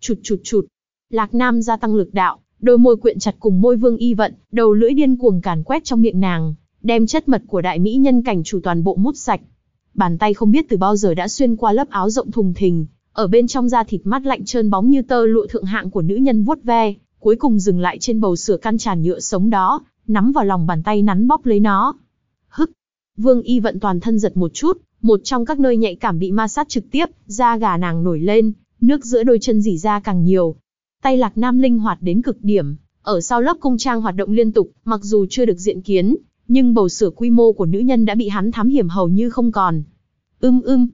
Chụt chụt chụt. Lạc Nam gia tăng lực đạo, đôi môi quyện chặt cùng môi Vương Y Vận, đầu lưỡi điên cuồng càn quét trong miệng nàng, đem chất mật của đại mỹ nhân cảnh chủ toàn bộ mút sạch. Bàn tay không biết từ bao giờ đã xuyên qua lớp áo rộng thùng thình, ở bên trong da thịt mắt lạnh trơn bóng như tơ lụa thượng hạng của nữ nhân vuốt ve, cuối cùng dừng lại trên bầu sữa căn tràn nhựa sống đó, nắm vào lòng bàn tay nắn bóp lấy nó. Hức! Vương Y vận toàn thân giật một chút, một trong các nơi nhạy cảm bị ma sát trực tiếp, da gà nàng nổi lên, nước giữa đôi chân dỉ ra càng nhiều. Tay lạc nam linh hoạt đến cực điểm, ở sau lớp công trang hoạt động liên tục, mặc dù chưa được diện kiến, nhưng bầu sửa quy mô của nữ nhân đã bị hắn thám hiểm hầu như không còn. Ưm ưm,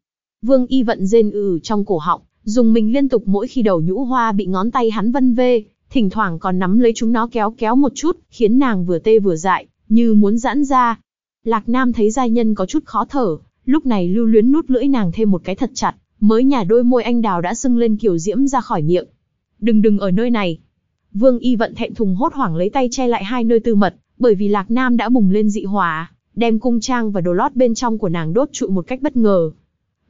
Vương Y vận rên ử trong cổ họng, dùng mình liên tục mỗi khi đầu nhũ hoa bị ngón tay hắn vân vê, thỉnh thoảng còn nắm lấy chúng nó kéo kéo một chút, khiến nàng vừa tê vừa dại, như muốn giãn ra. Lạc Nam thấy giai nhân có chút khó thở, Lúc này lưu luyến nút lưỡi nàng thêm một cái thật chặt, mới nhà đôi môi anh đào đã sưng lên kiểu diễm ra khỏi miệng. Đừng đừng ở nơi này. Vương y vận thẹn thùng hốt hoảng lấy tay che lại hai nơi tư mật, bởi vì Lạc Nam đã bùng lên dị hỏa, đem cung trang và đồ lót bên trong của nàng đốt trụi một cách bất ngờ.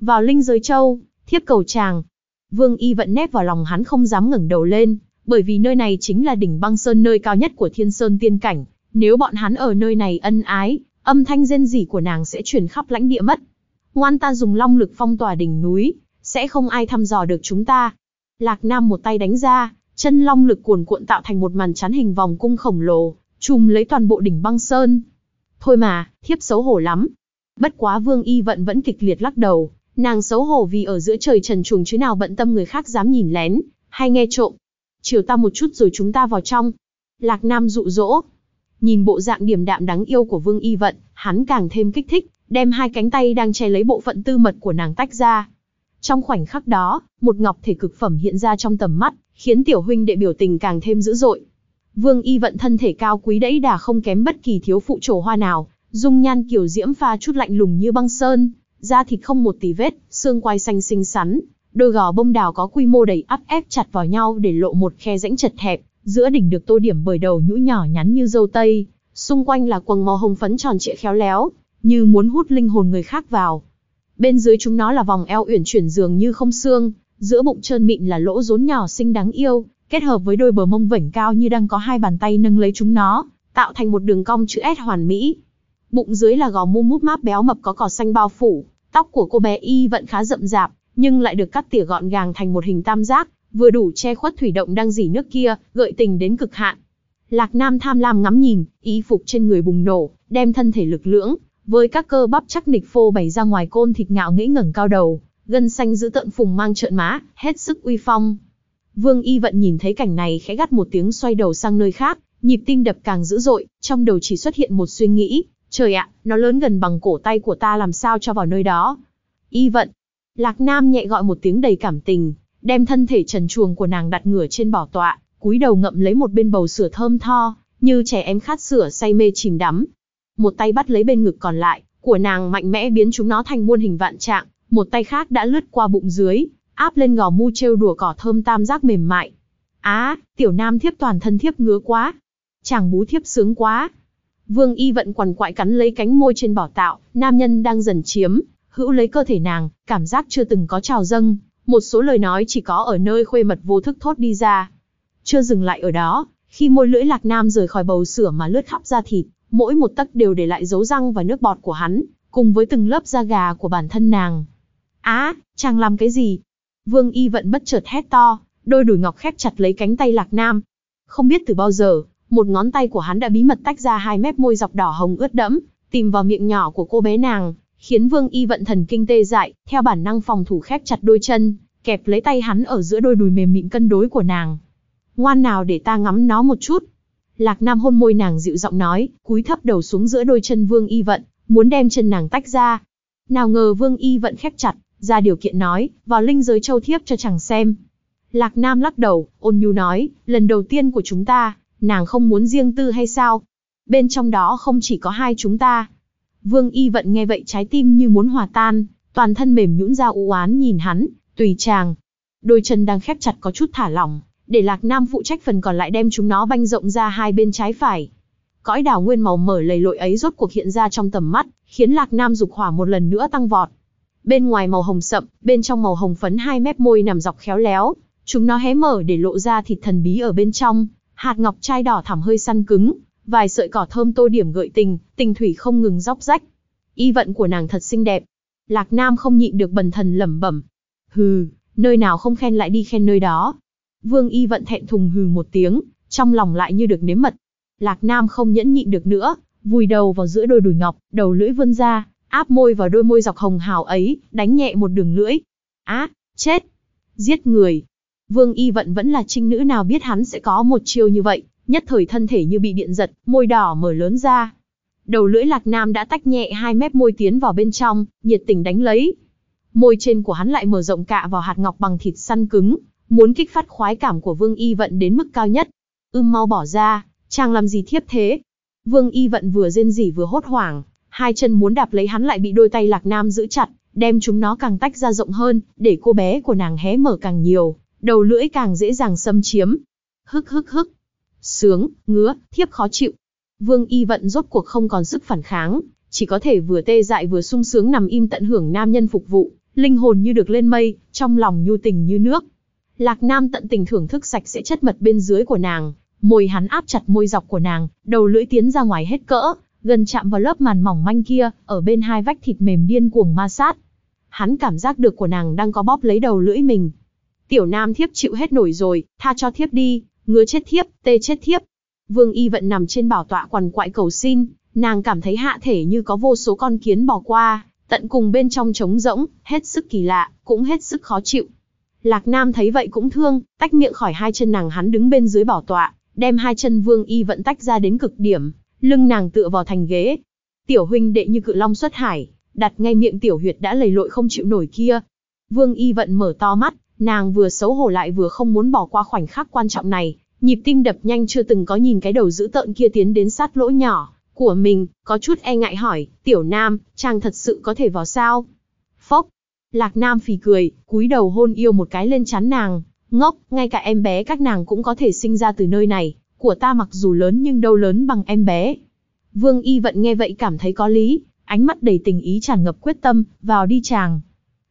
Vào linh giới châu, thiếp cầu chàng. Vương y vận nép vào lòng hắn không dám ngẩng đầu lên, bởi vì nơi này chính là đỉnh băng sơn nơi cao nhất của thiên sơn tiên cảnh. Nếu bọn hắn ở nơi này ân ái, âm thanh rên rỉ của nàng sẽ truyền khắp lãnh địa mất. Ngoan ta dùng long lực phong tỏa đỉnh núi, sẽ không ai thăm dò được chúng ta. Lạc Nam một tay đánh ra, chân long lực cuồn cuộn tạo thành một màn chắn hình vòng cung khổng lồ, chùm lấy toàn bộ đỉnh băng sơn. Thôi mà, thiếp xấu hổ lắm. Bất quá Vương Y Vận vẫn kịch liệt lắc đầu, nàng xấu hổ vì ở giữa trời trần truồng chứ nào bận tâm người khác dám nhìn lén, hay nghe trộm. Chiều ta một chút rồi chúng ta vào trong. Lạc Nam dụ dỗ. Nhìn bộ dạng điềm đạm đáng yêu của Vương Y Vận, hắn càng thêm kích thích, đem hai cánh tay đang che lấy bộ phận tư mật của nàng tách ra. Trong khoảnh khắc đó, một ngọc thể cực phẩm hiện ra trong tầm mắt, khiến tiểu huynh đệ biểu tình càng thêm dữ dội. Vương Y vận thân thể cao quý đẫy đà không kém bất kỳ thiếu phụ trổ hoa nào, dung nhan kiểu diễm pha chút lạnh lùng như băng sơn, da thịt không một tì vết, xương quai xanh xinh xắn, đôi gò bông đào có quy mô đầy áp ép chặt vào nhau để lộ một khe rãnh chật hẹp, giữa đỉnh được tô điểm bởi đầu nhũ nhỏ nhắn như dâu tây, xung quanh là quầng màu hồng phấn tròn trịa khéo léo, như muốn hút linh hồn người khác vào. Bên dưới chúng nó là vòng eo uyển chuyển dường như không xương, giữa bụng trơn mịn là lỗ rốn nhỏ xinh đáng yêu, kết hợp với đôi bờ mông vểnh cao như đang có hai bàn tay nâng lấy chúng nó, tạo thành một đường cong chữ S hoàn mỹ. Bụng dưới là gò mu mút máp béo mập có cỏ xanh bao phủ, tóc của cô bé y vẫn khá rậm rạp, nhưng lại được cắt tỉa gọn gàng thành một hình tam giác, vừa đủ che khuất thủy động đang dỉ nước kia, gợi tình đến cực hạn. Lạc Nam tham lam ngắm nhìn, y phục trên người bùng nổ, đem thân thể lực lưỡng, với các cơ bắp chắc nịch phô bày ra ngoài côn thịt ngạo nghĩ ngẩng cao đầu, gân xanh giữ tợn phùng mang trợn má, hết sức uy phong. Vương Y Vận nhìn thấy cảnh này khẽ gắt một tiếng xoay đầu sang nơi khác, nhịp tim đập càng dữ dội, trong đầu chỉ xuất hiện một suy nghĩ, trời ạ, nó lớn gần bằng cổ tay của ta làm sao cho vào nơi đó. Y Vận, Lạc Nam nhẹ gọi một tiếng đầy cảm tình, đem thân thể trần chuồng của nàng đặt ngửa trên bảo tọa, cúi đầu ngậm lấy một bên bầu sữa thơm tho, như trẻ em khát sữa say mê chìm đắm. Một tay bắt lấy bên ngực còn lại, của nàng mạnh mẽ biến chúng nó thành muôn hình vạn trạng, một tay khác đã lướt qua bụng dưới, áp lên gò mu trêu đùa cỏ thơm tam giác mềm mại. Á, tiểu nam thiếp toàn thân thiếp ngứa quá. Chàng bú thiếp sướng quá. Vương y vận quằn quại cắn lấy cánh môi trên bảo tạo, nam nhân đang dần chiếm, hữu lấy cơ thể nàng, cảm giác chưa từng có trào dâng, một số lời nói chỉ có ở nơi khuê mật vô thức thốt đi ra. Chưa dừng lại ở đó, khi môi lưỡi lạc nam rời khỏi bầu sữa mà lướt khắp da thịt, mỗi một tấc đều để lại dấu răng và nước bọt của hắn, cùng với từng lớp da gà của bản thân nàng. Á, chàng làm cái gì? Vương Y Vận bất chợt hét to, đôi đùi ngọc khép chặt lấy cánh tay Lạc Nam. Không biết từ bao giờ, một ngón tay của hắn đã bí mật tách ra hai mép môi dọc đỏ hồng ướt đẫm, tìm vào miệng nhỏ của cô bé nàng, khiến Vương Y Vận thần kinh tê dại, theo bản năng phòng thủ khép chặt đôi chân, kẹp lấy tay hắn ở giữa đôi đùi mềm mịn cân đối của nàng. Ngoan nào để ta ngắm nó một chút. Lạc Nam hôn môi nàng dịu giọng nói, cúi thấp đầu xuống giữa đôi chân Vương Y Vận, muốn đem chân nàng tách ra. Nào ngờ Vương Y Vận khép chặt, ra điều kiện nói, vào linh giới châu thiếp cho chàng xem. Lạc Nam lắc đầu, ôn nhu nói, lần đầu tiên của chúng ta, nàng không muốn riêng tư hay sao? Bên trong đó không chỉ có hai chúng ta. Vương Y Vận nghe vậy trái tim như muốn hòa tan, toàn thân mềm nhũn ra u oán nhìn hắn, tùy chàng. Đôi chân đang khép chặt có chút thả lỏng, để Lạc Nam phụ trách phần còn lại đem chúng nó banh rộng ra hai bên trái phải. Cõi đào nguyên màu mở lầy lội ấy rốt cuộc hiện ra trong tầm mắt, khiến Lạc Nam dục hỏa một lần nữa tăng vọt. Bên ngoài màu hồng sậm, bên trong màu hồng phấn hai mép môi nằm dọc khéo léo, chúng nó hé mở để lộ ra thịt thần bí ở bên trong, hạt ngọc trai đỏ thẳm hơi săn cứng, vài sợi cỏ thơm tô điểm gợi tình, tình thủy không ngừng róc rách. Y vận của nàng thật xinh đẹp. Lạc Nam không nhịn được bần thần lẩm bẩm. Hừ, nơi nào không khen lại đi khen nơi đó. Vương Y vận thẹn thùng hừ một tiếng, trong lòng lại như được nếm mật. Lạc Nam không nhẫn nhịn được nữa, vùi đầu vào giữa đôi đùi ngọc, đầu lưỡi vươn ra, áp môi vào đôi môi dọc hồng hào ấy, đánh nhẹ một đường lưỡi. Á, chết! Giết người! Vương Y Vận vẫn là trinh nữ nào biết hắn sẽ có một chiêu như vậy, nhất thời thân thể như bị điện giật, môi đỏ mở lớn ra. Đầu lưỡi lạc nam đã tách nhẹ hai mép môi tiến vào bên trong, nhiệt tình đánh lấy. Môi trên của hắn lại mở rộng cạ vào hạt ngọc bằng thịt săn cứng, muốn kích phát khoái cảm của Vương Y Vận đến mức cao nhất. Ưm mau bỏ ra, chàng làm gì thiếp thế? Vương Y Vận vừa rên rỉ vừa hốt hoảng, Hai chân muốn đạp lấy hắn lại bị đôi tay Lạc Nam giữ chặt, đem chúng nó càng tách ra rộng hơn, để cô bé của nàng hé mở càng nhiều, đầu lưỡi càng dễ dàng xâm chiếm. Hức hức hức. Sướng, ngứa, thiếp khó chịu. Vương y vận rốt cuộc không còn sức phản kháng, chỉ có thể vừa tê dại vừa sung sướng nằm im tận hưởng nam nhân phục vụ, linh hồn như được lên mây, trong lòng nhu tình như nước. Lạc Nam tận tình thưởng thức sạch sẽ chất mật bên dưới của nàng, môi hắn áp chặt môi dọc của nàng, đầu lưỡi tiến ra ngoài hết cỡ, gần chạm vào lớp màn mỏng manh kia, ở bên hai vách thịt mềm điên cuồng ma sát. Hắn cảm giác được của nàng đang có bóp lấy đầu lưỡi mình. Tiểu Nam thiếp chịu hết nổi rồi, tha cho thiếp đi, ngứa chết thiếp, tê chết thiếp. Vương Y vận nằm trên bảo tọa quằn quại cầu xin, nàng cảm thấy hạ thể như có vô số con kiến bò qua, tận cùng bên trong trống rỗng, hết sức kỳ lạ, cũng hết sức khó chịu. Lạc Nam thấy vậy cũng thương, tách miệng khỏi hai chân nàng hắn đứng bên dưới bảo tọa, đem hai chân Vương Y vận tách ra đến cực điểm, lưng nàng tựa vào thành ghế. Tiểu huynh đệ như cự long xuất hải, đặt ngay miệng tiểu huyệt đã lầy lội không chịu nổi kia. Vương Y vận mở to mắt, nàng vừa xấu hổ lại vừa không muốn bỏ qua khoảnh khắc quan trọng này, nhịp tim đập nhanh chưa từng có nhìn cái đầu dữ tợn kia tiến đến sát lỗ nhỏ của mình, có chút e ngại hỏi, tiểu nam, chàng thật sự có thể vào sao? Phốc, Lạc Nam phì cười, cúi đầu hôn yêu một cái lên chán nàng, ngốc, ngay cả em bé các nàng cũng có thể sinh ra từ nơi này, của ta mặc dù lớn nhưng đâu lớn bằng em bé. Vương Y Vận nghe vậy cảm thấy có lý, ánh mắt đầy tình ý tràn ngập quyết tâm, vào đi chàng.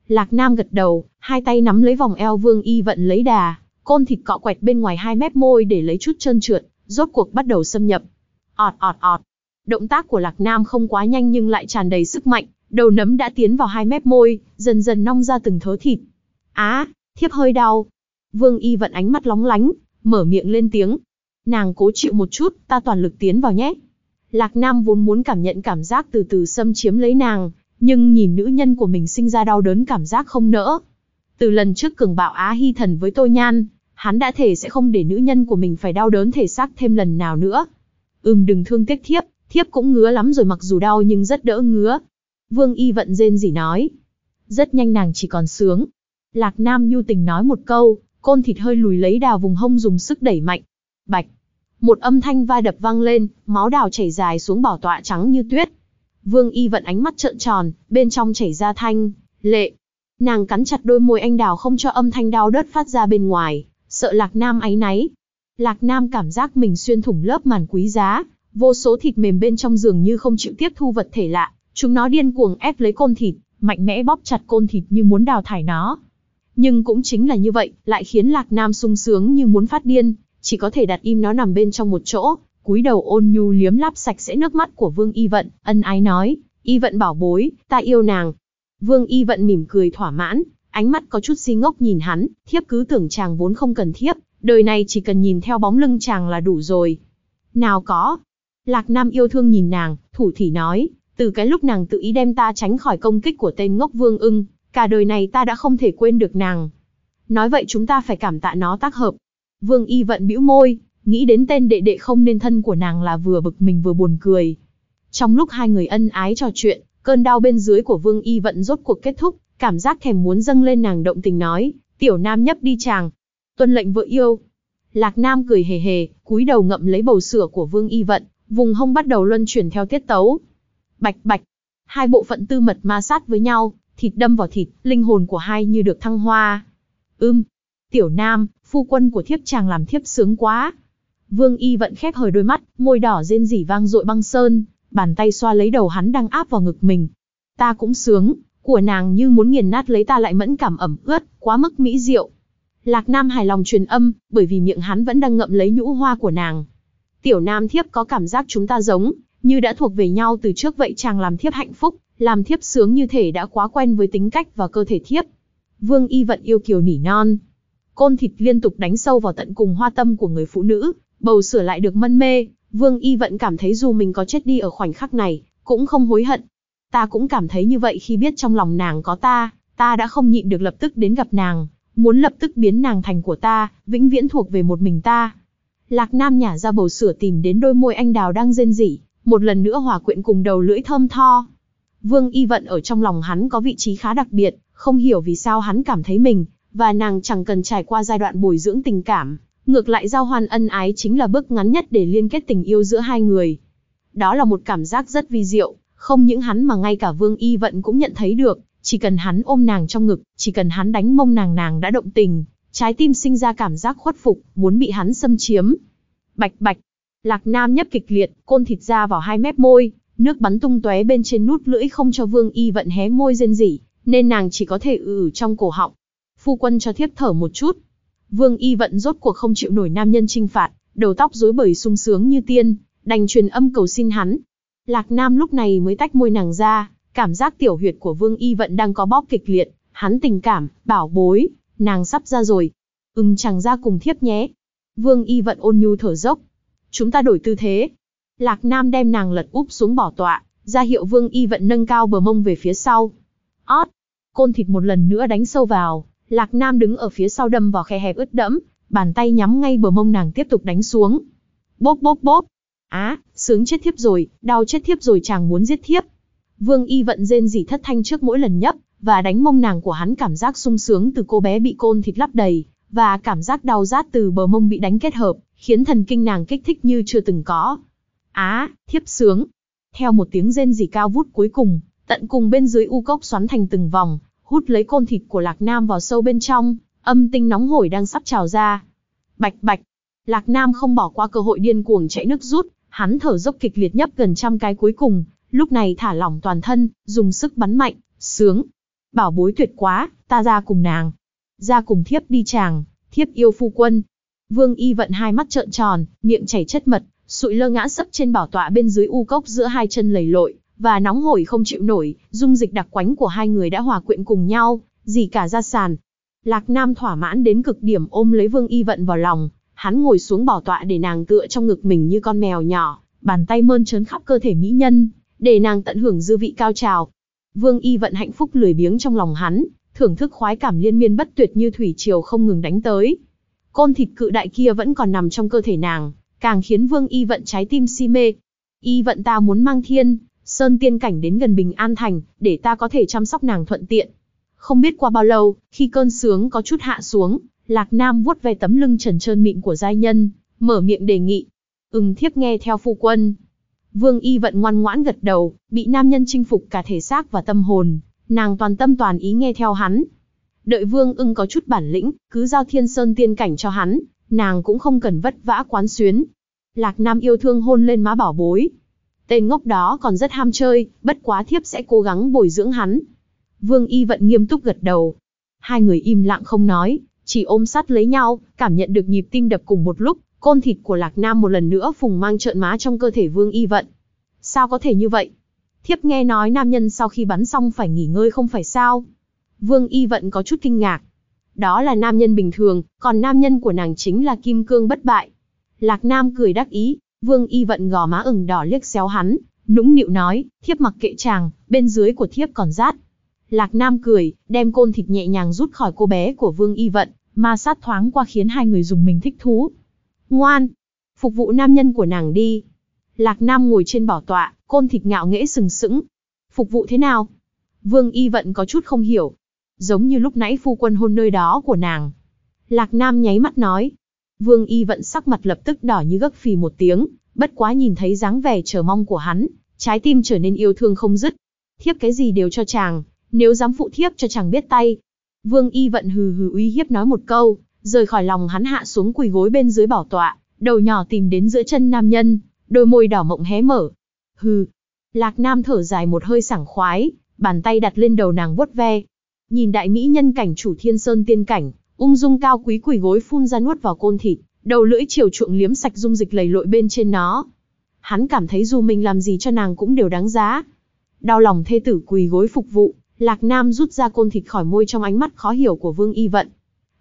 Lạc Nam gật đầu, hai tay nắm lấy vòng eo Vương Y Vận lấy đà, côn thịt cọ quẹt bên ngoài hai mép môi để lấy chút trơn trượt, rốt cuộc bắt đầu xâm nhập. ọt ọt ọt. Động tác của Lạc Nam không quá nhanh nhưng lại tràn đầy sức mạnh, đầu nấm đã tiến vào hai mép môi, dần dần nong ra từng thớ thịt. Á, thiếp hơi đau. Vương Y vận ánh mắt lóng lánh, mở miệng lên tiếng. Nàng cố chịu một chút, ta toàn lực tiến vào nhé. Lạc Nam vốn muốn cảm nhận cảm giác từ từ xâm chiếm lấy nàng, nhưng nhìn nữ nhân của mình sinh ra đau đớn cảm giác không nỡ. Từ lần trước cường bạo Á Hy Thần với Tô Nhan, hắn đã thể sẽ không để nữ nhân của mình phải đau đớn thể xác thêm lần nào nữa. Ừm đừng thương tiếc thiếp, thiếp cũng ngứa lắm rồi mặc dù đau nhưng rất đỡ ngứa. Vương Y vận rên gì nói. Rất nhanh nàng chỉ còn sướng. Lạc Nam nhu tình nói một câu, côn thịt hơi lùi lấy đào vùng hông dùng sức đẩy mạnh. Bạch. Một âm thanh va đập vang lên, máu đào chảy dài xuống bảo tọa trắng như tuyết. Vương Y vận ánh mắt trợn tròn, bên trong chảy ra thanh, lệ. Nàng cắn chặt đôi môi anh đào không cho âm thanh đau đớt phát ra bên ngoài, sợ Lạc Nam áy náy. Lạc Nam cảm giác mình xuyên thủng lớp màn quý giá, vô số thịt mềm bên trong giường như không chịu tiếp thu vật thể lạ, chúng nó điên cuồng ép lấy côn thịt, mạnh mẽ bóp chặt côn thịt như muốn đào thải nó. Nhưng cũng chính là như vậy, lại khiến Lạc Nam sung sướng như muốn phát điên, chỉ có thể đặt im nó nằm bên trong một chỗ, cúi đầu ôn nhu liếm láp sạch sẽ nước mắt của Vương Y Vận, ân ái nói, Y Vận bảo bối, ta yêu nàng. Vương Y Vận mỉm cười thỏa mãn, ánh mắt có chút si ngốc nhìn hắn, thiếp cứ tưởng chàng vốn không cần thiếp, đời này chỉ cần nhìn theo bóng lưng chàng là đủ rồi. Nào có. Lạc Nam yêu thương nhìn nàng, thủ thỉ nói, từ cái lúc nàng tự ý đem ta tránh khỏi công kích của tên ngốc Vương ưng, cả đời này ta đã không thể quên được nàng. Nói vậy chúng ta phải cảm tạ nó tác hợp. Vương Y vận bĩu môi, nghĩ đến tên đệ đệ không nên thân của nàng là vừa bực mình vừa buồn cười. Trong lúc hai người ân ái trò chuyện, cơn đau bên dưới của Vương Y vận rốt cuộc kết thúc, cảm giác thèm muốn dâng lên nàng động tình nói, tiểu nam nhấp đi chàng. Tuân lệnh vợ yêu. Lạc Nam cười hề hề, cúi đầu ngậm lấy bầu sữa của Vương Y vận, vùng hông bắt đầu luân chuyển theo tiết tấu. Bạch bạch, hai bộ phận tư mật ma sát với nhau, thịt đâm vào thịt, linh hồn của hai như được thăng hoa. Ưm, tiểu nam, phu quân của thiếp chàng làm thiếp sướng quá. Vương y vẫn khép hời đôi mắt, môi đỏ rên rỉ vang dội băng sơn, bàn tay xoa lấy đầu hắn đang áp vào ngực mình. Ta cũng sướng, của nàng như muốn nghiền nát lấy ta lại mẫn cảm ẩm ướt, quá mức mỹ diệu. Lạc Nam hài lòng truyền âm, bởi vì miệng hắn vẫn đang ngậm lấy nhũ hoa của nàng. Tiểu Nam thiếp có cảm giác chúng ta giống, như đã thuộc về nhau từ trước vậy chàng làm thiếp hạnh phúc, làm thiếp sướng như thể đã quá quen với tính cách và cơ thể thiếp. Vương y vận yêu kiều nỉ non. Côn thịt liên tục đánh sâu vào tận cùng hoa tâm của người phụ nữ, bầu sửa lại được mân mê, vương y vận cảm thấy dù mình có chết đi ở khoảnh khắc này, cũng không hối hận. Ta cũng cảm thấy như vậy khi biết trong lòng nàng có ta, ta đã không nhịn được lập tức đến gặp nàng, muốn lập tức biến nàng thành của ta, vĩnh viễn thuộc về một mình ta. Lạc Nam nhả ra bầu sửa tìm đến đôi môi anh đào đang rên rỉ, một lần nữa hòa quyện cùng đầu lưỡi thơm tho. Vương Y Vận ở trong lòng hắn có vị trí khá đặc biệt, không hiểu vì sao hắn cảm thấy mình, và nàng chẳng cần trải qua giai đoạn bồi dưỡng tình cảm, ngược lại giao hoan ân ái chính là bước ngắn nhất để liên kết tình yêu giữa hai người. Đó là một cảm giác rất vi diệu, Không những hắn mà ngay cả Vương Y Vận cũng nhận thấy được, chỉ cần hắn ôm nàng trong ngực, chỉ cần hắn đánh mông nàng nàng đã động tình, trái tim sinh ra cảm giác khuất phục, muốn bị hắn xâm chiếm. Bạch bạch, Lạc Nam nhấp kịch liệt, côn thịt ra vào hai mép môi, nước bắn tung tóe bên trên nút lưỡi không cho Vương Y Vận hé môi rên rỉ, nên nàng chỉ có thể ử trong cổ họng. Phu quân cho thiếp thở một chút. Vương Y Vận rốt cuộc không chịu nổi nam nhân trinh phạt, đầu tóc rối bời sung sướng như tiên, đành truyền âm cầu xin hắn. Lạc Nam lúc này mới tách môi nàng ra, cảm giác tiểu huyệt của Vương Y Vận đang có bóp kịch liệt, hắn tình cảm, bảo bối, nàng sắp ra rồi. Ừm chẳng ra cùng thiếp nhé. Vương Y Vận ôn nhu thở dốc. Chúng ta đổi tư thế. Lạc Nam đem nàng lật úp xuống bỏ tọa, ra hiệu Vương Y Vận nâng cao bờ mông về phía sau. Ót! Côn thịt một lần nữa đánh sâu vào, Lạc Nam đứng ở phía sau đâm vào khe hẹp ướt đẫm, bàn tay nhắm ngay bờ mông nàng tiếp tục đánh xuống. Bốp bốp bốp. Á, sướng chết thiếp rồi, đau chết thiếp rồi chàng muốn giết thiếp. Vương Y vận rên rỉ thất thanh trước mỗi lần nhấp, và đánh mông nàng của hắn cảm giác sung sướng từ cô bé bị côn thịt lắp đầy, và cảm giác đau rát từ bờ mông bị đánh kết hợp, khiến thần kinh nàng kích thích như chưa từng có. Á, thiếp sướng. Theo một tiếng rên rỉ cao vút cuối cùng, tận cùng bên dưới u cốc xoắn thành từng vòng, hút lấy côn thịt của Lạc Nam vào sâu bên trong, âm tinh nóng hổi đang sắp trào ra. Bạch bạch, Lạc Nam không bỏ qua cơ hội điên cuồng chạy nước rút, hắn thở dốc kịch liệt nhấp gần trăm cái cuối cùng, lúc này thả lỏng toàn thân, dùng sức bắn mạnh, sướng. Bảo bối tuyệt quá, ta ra cùng nàng. Ra cùng thiếp đi chàng, thiếp yêu phu quân. Vương y vận hai mắt trợn tròn, miệng chảy chất mật, sụi lơ ngã sấp trên bảo tọa bên dưới u cốc giữa hai chân lầy lội, và nóng hổi không chịu nổi, dung dịch đặc quánh của hai người đã hòa quyện cùng nhau, gì cả ra sàn. Lạc Nam thỏa mãn đến cực điểm ôm lấy Vương Y Vận vào lòng, hắn ngồi xuống bỏ tọa để nàng tựa trong ngực mình như con mèo nhỏ, bàn tay mơn trớn khắp cơ thể mỹ nhân, để nàng tận hưởng dư vị cao trào. Vương Y Vận hạnh phúc lười biếng trong lòng hắn, thưởng thức khoái cảm liên miên bất tuyệt như thủy triều không ngừng đánh tới. Côn thịt cự đại kia vẫn còn nằm trong cơ thể nàng, càng khiến Vương Y Vận trái tim si mê. Y Vận ta muốn mang thiên, Sơn tiên cảnh đến gần Bình An Thành, để ta có thể chăm sóc nàng thuận tiện. Không biết qua bao lâu, khi cơn sướng có chút hạ xuống, Lạc Nam vuốt ve tấm lưng trần trơn mịn của giai nhân, mở miệng đề nghị. Ừm thiếp nghe theo phu quân. Vương Y vận ngoan ngoãn gật đầu, bị nam nhân chinh phục cả thể xác và tâm hồn, nàng toàn tâm toàn ý nghe theo hắn. Đợi Vương ưng có chút bản lĩnh, cứ giao thiên sơn tiên cảnh cho hắn, nàng cũng không cần vất vã quán xuyến. Lạc Nam yêu thương hôn lên má bảo bối, Tên ngốc đó còn rất ham chơi, bất quá thiếp sẽ cố gắng bồi dưỡng hắn. Vương Y Vận nghiêm túc gật đầu. Hai người im lặng không nói, chỉ ôm sát lấy nhau, cảm nhận được nhịp tim đập cùng một lúc, côn thịt của Lạc Nam một lần nữa phùng mang trợn má trong cơ thể Vương Y Vận. Sao có thể như vậy? Thiếp nghe nói nam nhân sau khi bắn xong phải nghỉ ngơi không phải sao? Vương Y Vận có chút kinh ngạc. Đó là nam nhân bình thường, còn nam nhân của nàng chính là kim cương bất bại. Lạc Nam cười đắc ý, Vương y vận gò má ửng đỏ liếc xéo hắn, nũng nịu nói, thiếp mặc kệ chàng, bên dưới của thiếp còn rát. Lạc Nam cười, đem côn thịt nhẹ nhàng rút khỏi cô bé của Vương y vận, ma sát thoáng qua khiến hai người dùng mình thích thú. Ngoan, phục vụ nam nhân của nàng đi. Lạc Nam ngồi trên bảo tọa, côn thịt ngạo nghễ sừng sững. Phục vụ thế nào? Vương y vận có chút không hiểu. Giống như lúc nãy phu quân hôn nơi đó của nàng. Lạc Nam nháy mắt nói, Vương Y vận sắc mặt lập tức đỏ như gấc phì một tiếng, bất quá nhìn thấy dáng vẻ chờ mong của hắn, trái tim trở nên yêu thương không dứt. Thiếp cái gì đều cho chàng, nếu dám phụ thiếp cho chàng biết tay. Vương Y vận hừ hừ uy hiếp nói một câu, rời khỏi lòng hắn hạ xuống quỳ gối bên dưới bảo tọa, đầu nhỏ tìm đến giữa chân nam nhân, đôi môi đỏ mộng hé mở. Hừ. Lạc Nam thở dài một hơi sảng khoái, bàn tay đặt lên đầu nàng vuốt ve. Nhìn đại mỹ nhân cảnh chủ thiên sơn tiên cảnh, ung dung cao quý quỳ gối phun ra nuốt vào côn thịt, đầu lưỡi chiều chuộng liếm sạch dung dịch lầy lội bên trên nó. Hắn cảm thấy dù mình làm gì cho nàng cũng đều đáng giá. Đau lòng thê tử quỳ gối phục vụ, Lạc Nam rút ra côn thịt khỏi môi trong ánh mắt khó hiểu của Vương Y Vận.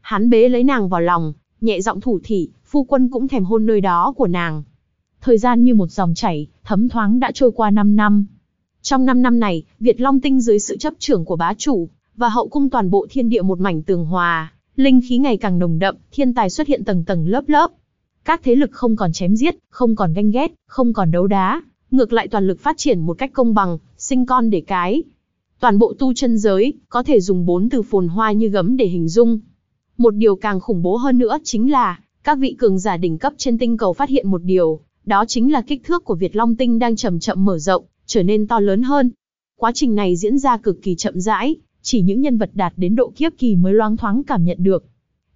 Hắn bế lấy nàng vào lòng, nhẹ giọng thủ thỉ, phu quân cũng thèm hôn nơi đó của nàng. Thời gian như một dòng chảy, thấm thoáng đã trôi qua 5 năm. Trong 5 năm này, Việt Long Tinh dưới sự chấp trưởng của bá chủ, và hậu cung toàn bộ thiên địa một mảnh tường hòa, Linh khí ngày càng nồng đậm, thiên tài xuất hiện tầng tầng lớp lớp. Các thế lực không còn chém giết, không còn ganh ghét, không còn đấu đá, ngược lại toàn lực phát triển một cách công bằng, sinh con để cái. Toàn bộ tu chân giới, có thể dùng bốn từ phồn hoa như gấm để hình dung. Một điều càng khủng bố hơn nữa chính là, các vị cường giả đỉnh cấp trên tinh cầu phát hiện một điều, đó chính là kích thước của Việt Long Tinh đang chậm chậm mở rộng, trở nên to lớn hơn. Quá trình này diễn ra cực kỳ chậm rãi, chỉ những nhân vật đạt đến độ kiếp kỳ mới loáng thoáng cảm nhận được.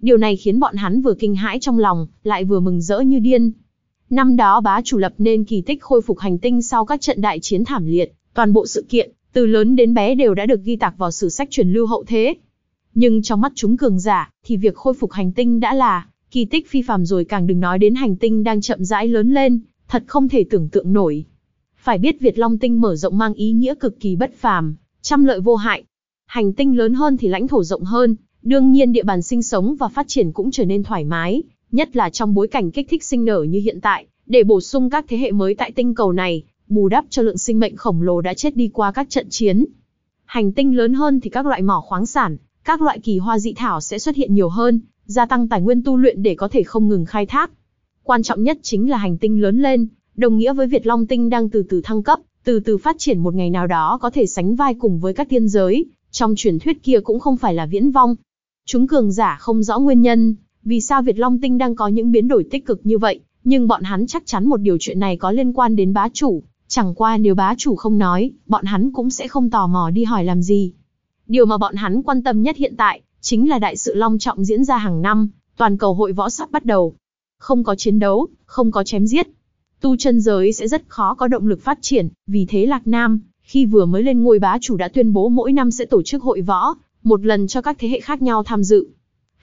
Điều này khiến bọn hắn vừa kinh hãi trong lòng, lại vừa mừng rỡ như điên. Năm đó bá chủ lập nên kỳ tích khôi phục hành tinh sau các trận đại chiến thảm liệt, toàn bộ sự kiện, từ lớn đến bé đều đã được ghi tạc vào sử sách truyền lưu hậu thế. Nhưng trong mắt chúng cường giả, thì việc khôi phục hành tinh đã là kỳ tích phi phàm rồi càng đừng nói đến hành tinh đang chậm rãi lớn lên, thật không thể tưởng tượng nổi. Phải biết Việt Long tinh mở rộng mang ý nghĩa cực kỳ bất phàm, trăm lợi vô hại. Hành tinh lớn hơn thì lãnh thổ rộng hơn, đương nhiên địa bàn sinh sống và phát triển cũng trở nên thoải mái, nhất là trong bối cảnh kích thích sinh nở như hiện tại, để bổ sung các thế hệ mới tại tinh cầu này, bù đắp cho lượng sinh mệnh khổng lồ đã chết đi qua các trận chiến. Hành tinh lớn hơn thì các loại mỏ khoáng sản, các loại kỳ hoa dị thảo sẽ xuất hiện nhiều hơn, gia tăng tài nguyên tu luyện để có thể không ngừng khai thác. Quan trọng nhất chính là hành tinh lớn lên, đồng nghĩa với Việt Long tinh đang từ từ thăng cấp, từ từ phát triển một ngày nào đó có thể sánh vai cùng với các tiên giới, trong truyền thuyết kia cũng không phải là viễn vong. Chúng cường giả không rõ nguyên nhân, vì sao Việt Long tinh đang có những biến đổi tích cực như vậy, nhưng bọn hắn chắc chắn một điều chuyện này có liên quan đến bá chủ, chẳng qua nếu bá chủ không nói, bọn hắn cũng sẽ không tò mò đi hỏi làm gì. Điều mà bọn hắn quan tâm nhất hiện tại, chính là đại sự long trọng diễn ra hàng năm, toàn cầu hội võ sắp bắt đầu. Không có chiến đấu, không có chém giết. Tu chân giới sẽ rất khó có động lực phát triển, vì thế Lạc Nam, khi vừa mới lên ngôi bá chủ đã tuyên bố mỗi năm sẽ tổ chức hội võ, một lần cho các thế hệ khác nhau tham dự.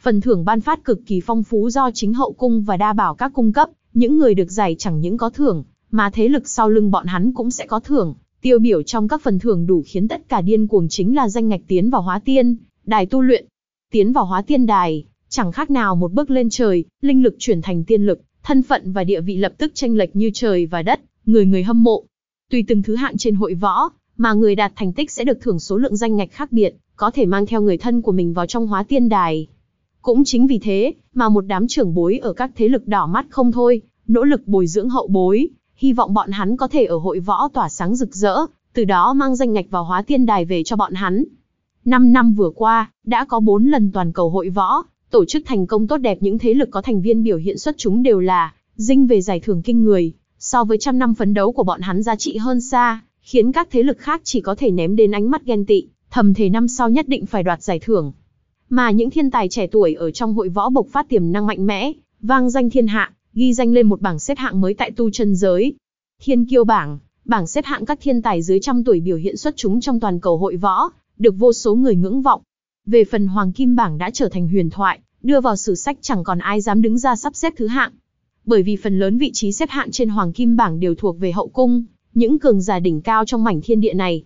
Phần thưởng ban phát cực kỳ phong phú do chính hậu cung và đa bảo các cung cấp, những người được giải chẳng những có thưởng, mà thế lực sau lưng bọn hắn cũng sẽ có thưởng. Tiêu biểu trong các phần thưởng đủ khiến tất cả điên cuồng chính là danh ngạch tiến vào hóa tiên, đài tu luyện. Tiến vào hóa tiên đài, chẳng khác nào một bước lên trời, linh lực chuyển thành tiên lực, thân phận và địa vị lập tức tranh lệch như trời và đất, người người hâm mộ. Tùy từng thứ hạng trên hội võ, mà người đạt thành tích sẽ được thưởng số lượng danh ngạch khác biệt, có thể mang theo người thân của mình vào trong hóa tiên đài. Cũng chính vì thế, mà một đám trưởng bối ở các thế lực đỏ mắt không thôi, nỗ lực bồi dưỡng hậu bối, hy vọng bọn hắn có thể ở hội võ tỏa sáng rực rỡ, từ đó mang danh ngạch vào hóa tiên đài về cho bọn hắn. Năm năm vừa qua, đã có bốn lần toàn cầu hội võ, tổ chức thành công tốt đẹp những thế lực có thành viên biểu hiện xuất chúng đều là, dinh về giải thưởng kinh người, so với trăm năm phấn đấu của bọn hắn giá trị hơn xa, khiến các thế lực khác chỉ có thể ném đến ánh mắt ghen tị, thầm thể năm sau nhất định phải đoạt giải thưởng. Mà những thiên tài trẻ tuổi ở trong hội võ bộc phát tiềm năng mạnh mẽ, vang danh thiên hạ, ghi danh lên một bảng xếp hạng mới tại tu chân giới. Thiên kiêu bảng, bảng xếp hạng các thiên tài dưới trăm tuổi biểu hiện xuất chúng trong toàn cầu hội võ, được vô số người ngưỡng vọng. Về phần hoàng kim bảng đã trở thành huyền thoại, đưa vào sử sách chẳng còn ai dám đứng ra sắp xếp thứ hạng. Bởi vì phần lớn vị trí xếp hạng trên hoàng kim bảng đều thuộc về hậu cung, những cường giả đỉnh cao trong mảnh thiên địa này.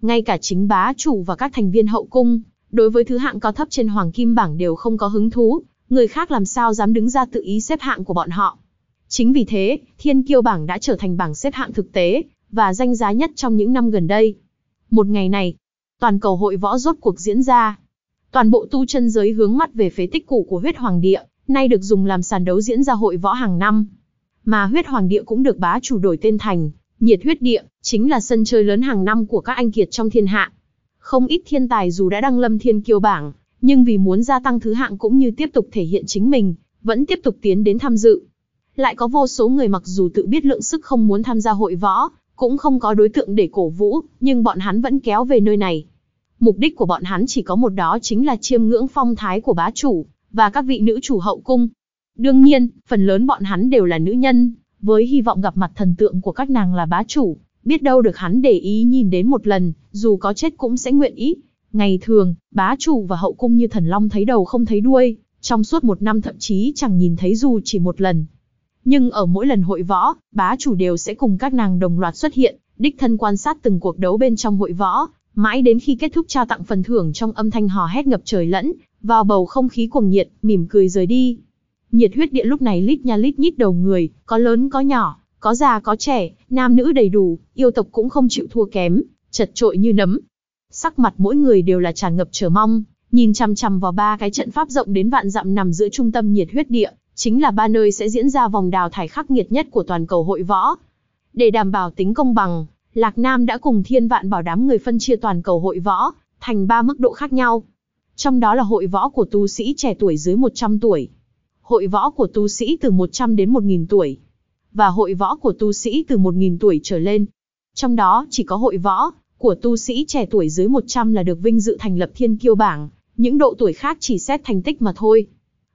Ngay cả chính bá chủ và các thành viên hậu cung, đối với thứ hạng cao thấp trên hoàng kim bảng đều không có hứng thú, người khác làm sao dám đứng ra tự ý xếp hạng của bọn họ. Chính vì thế, thiên kiêu bảng đã trở thành bảng xếp hạng thực tế, và danh giá nhất trong những năm gần đây. Một ngày này, toàn cầu hội võ rốt cuộc diễn ra. Toàn bộ tu chân giới hướng mắt về phế tích cũ của huyết hoàng địa, nay được dùng làm sàn đấu diễn ra hội võ hàng năm. Mà huyết hoàng địa cũng được bá chủ đổi tên thành, nhiệt huyết địa, chính là sân chơi lớn hàng năm của các anh kiệt trong thiên hạ. Không ít thiên tài dù đã đăng lâm thiên kiêu bảng, nhưng vì muốn gia tăng thứ hạng cũng như tiếp tục thể hiện chính mình, vẫn tiếp tục tiến đến tham dự. Lại có vô số người mặc dù tự biết lượng sức không muốn tham gia hội võ, cũng không có đối tượng để cổ vũ, nhưng bọn hắn vẫn kéo về nơi này. Mục đích của bọn hắn chỉ có một đó chính là chiêm ngưỡng phong thái của bá chủ, và các vị nữ chủ hậu cung. Đương nhiên, phần lớn bọn hắn đều là nữ nhân, với hy vọng gặp mặt thần tượng của các nàng là bá chủ, biết đâu được hắn để ý nhìn đến một lần, dù có chết cũng sẽ nguyện ý. Ngày thường, bá chủ và hậu cung như thần long thấy đầu không thấy đuôi, trong suốt một năm thậm chí chẳng nhìn thấy dù chỉ một lần. Nhưng ở mỗi lần hội võ, bá chủ đều sẽ cùng các nàng đồng loạt xuất hiện, đích thân quan sát từng cuộc đấu bên trong hội võ, mãi đến khi kết thúc trao tặng phần thưởng trong âm thanh hò hét ngập trời lẫn, vào bầu không khí cuồng nhiệt, mỉm cười rời đi. Nhiệt huyết địa lúc này lít nha lít nhít đầu người, có lớn có nhỏ, có già có trẻ, nam nữ đầy đủ, yêu tộc cũng không chịu thua kém, chật trội như nấm. Sắc mặt mỗi người đều là tràn ngập chờ mong, nhìn chằm chằm vào ba cái trận pháp rộng đến vạn dặm nằm giữa trung tâm nhiệt huyết địa, chính là ba nơi sẽ diễn ra vòng đào thải khắc nghiệt nhất của toàn cầu hội võ. Để đảm bảo tính công bằng, Lạc Nam đã cùng thiên vạn bảo đám người phân chia toàn cầu hội võ, thành ba mức độ khác nhau. Trong đó là hội võ của tu sĩ trẻ tuổi dưới 100 tuổi, hội võ của tu sĩ từ 100 đến 1.000 tuổi, và hội võ của tu sĩ từ 1.000 tuổi trở lên. Trong đó chỉ có hội võ của tu sĩ trẻ tuổi dưới 100 là được vinh dự thành lập thiên kiêu bảng, những độ tuổi khác chỉ xét thành tích mà thôi.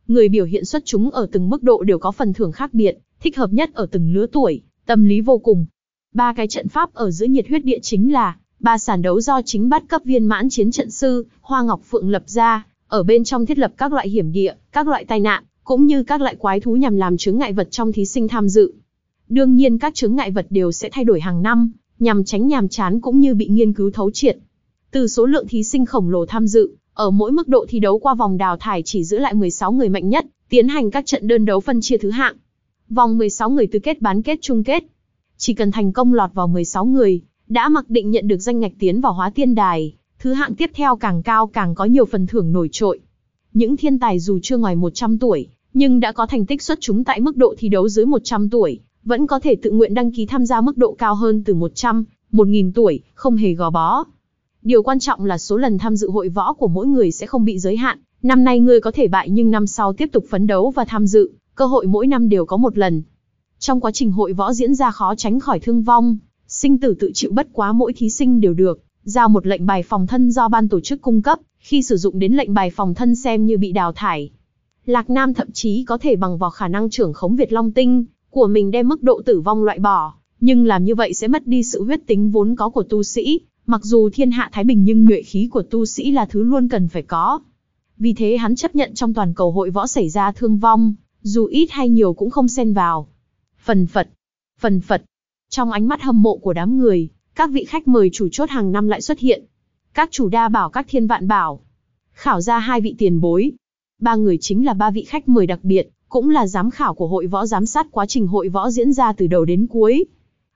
Người biểu hiện xuất chúng ở từng mức độ đều có phần thưởng khác biệt, thích hợp nhất ở từng lứa tuổi, tâm lý vô cùng. Ba cái trận pháp ở giữa nhiệt huyết địa chính là ba sàn đấu do chính bắt cấp viên mãn chiến trận sư Hoa Ngọc Phượng lập ra, ở bên trong thiết lập các loại hiểm địa, các loại tai nạn, cũng như các loại quái thú nhằm làm chướng ngại vật trong thí sinh tham dự. Đương nhiên các chướng ngại vật đều sẽ thay đổi hàng năm, nhằm tránh nhàm chán cũng như bị nghiên cứu thấu triệt. Từ số lượng thí sinh khổng lồ tham dự, ở mỗi mức độ thi đấu qua vòng đào thải chỉ giữ lại 16 người mạnh nhất, tiến hành các trận đơn đấu phân chia thứ hạng. Vòng 16 người tứ kết bán kết chung kết. Chỉ cần thành công lọt vào 16 người, đã mặc định nhận được danh ngạch tiến vào hóa tiên đài, thứ hạng tiếp theo càng cao càng có nhiều phần thưởng nổi trội. Những thiên tài dù chưa ngoài 100 tuổi, nhưng đã có thành tích xuất chúng tại mức độ thi đấu dưới 100 tuổi, vẫn có thể tự nguyện đăng ký tham gia mức độ cao hơn từ 100, 1000 tuổi, không hề gò bó. Điều quan trọng là số lần tham dự hội võ của mỗi người sẽ không bị giới hạn, năm nay ngươi có thể bại nhưng năm sau tiếp tục phấn đấu và tham dự, cơ hội mỗi năm đều có một lần. Trong quá trình hội võ diễn ra khó tránh khỏi thương vong, sinh tử tự chịu bất quá mỗi thí sinh đều được, giao một lệnh bài phòng thân do ban tổ chức cung cấp, khi sử dụng đến lệnh bài phòng thân xem như bị đào thải. Lạc Nam thậm chí có thể bằng vào khả năng trưởng khống Việt Long Tinh của mình đem mức độ tử vong loại bỏ, nhưng làm như vậy sẽ mất đi sự huyết tính vốn có của tu sĩ, mặc dù thiên hạ thái bình nhưng nhuệ khí của tu sĩ là thứ luôn cần phải có. Vì thế hắn chấp nhận trong toàn cầu hội võ xảy ra thương vong, dù ít hay nhiều cũng không xen vào. Phần phật, phần phật. Trong ánh mắt hâm mộ của đám người, các vị khách mời chủ chốt hàng năm lại xuất hiện. Các chủ đa bảo các thiên vạn bảo. Khảo ra hai vị tiền bối. Ba người chính là ba vị khách mời đặc biệt, cũng là giám khảo của hội võ giám sát quá trình hội võ diễn ra từ đầu đến cuối.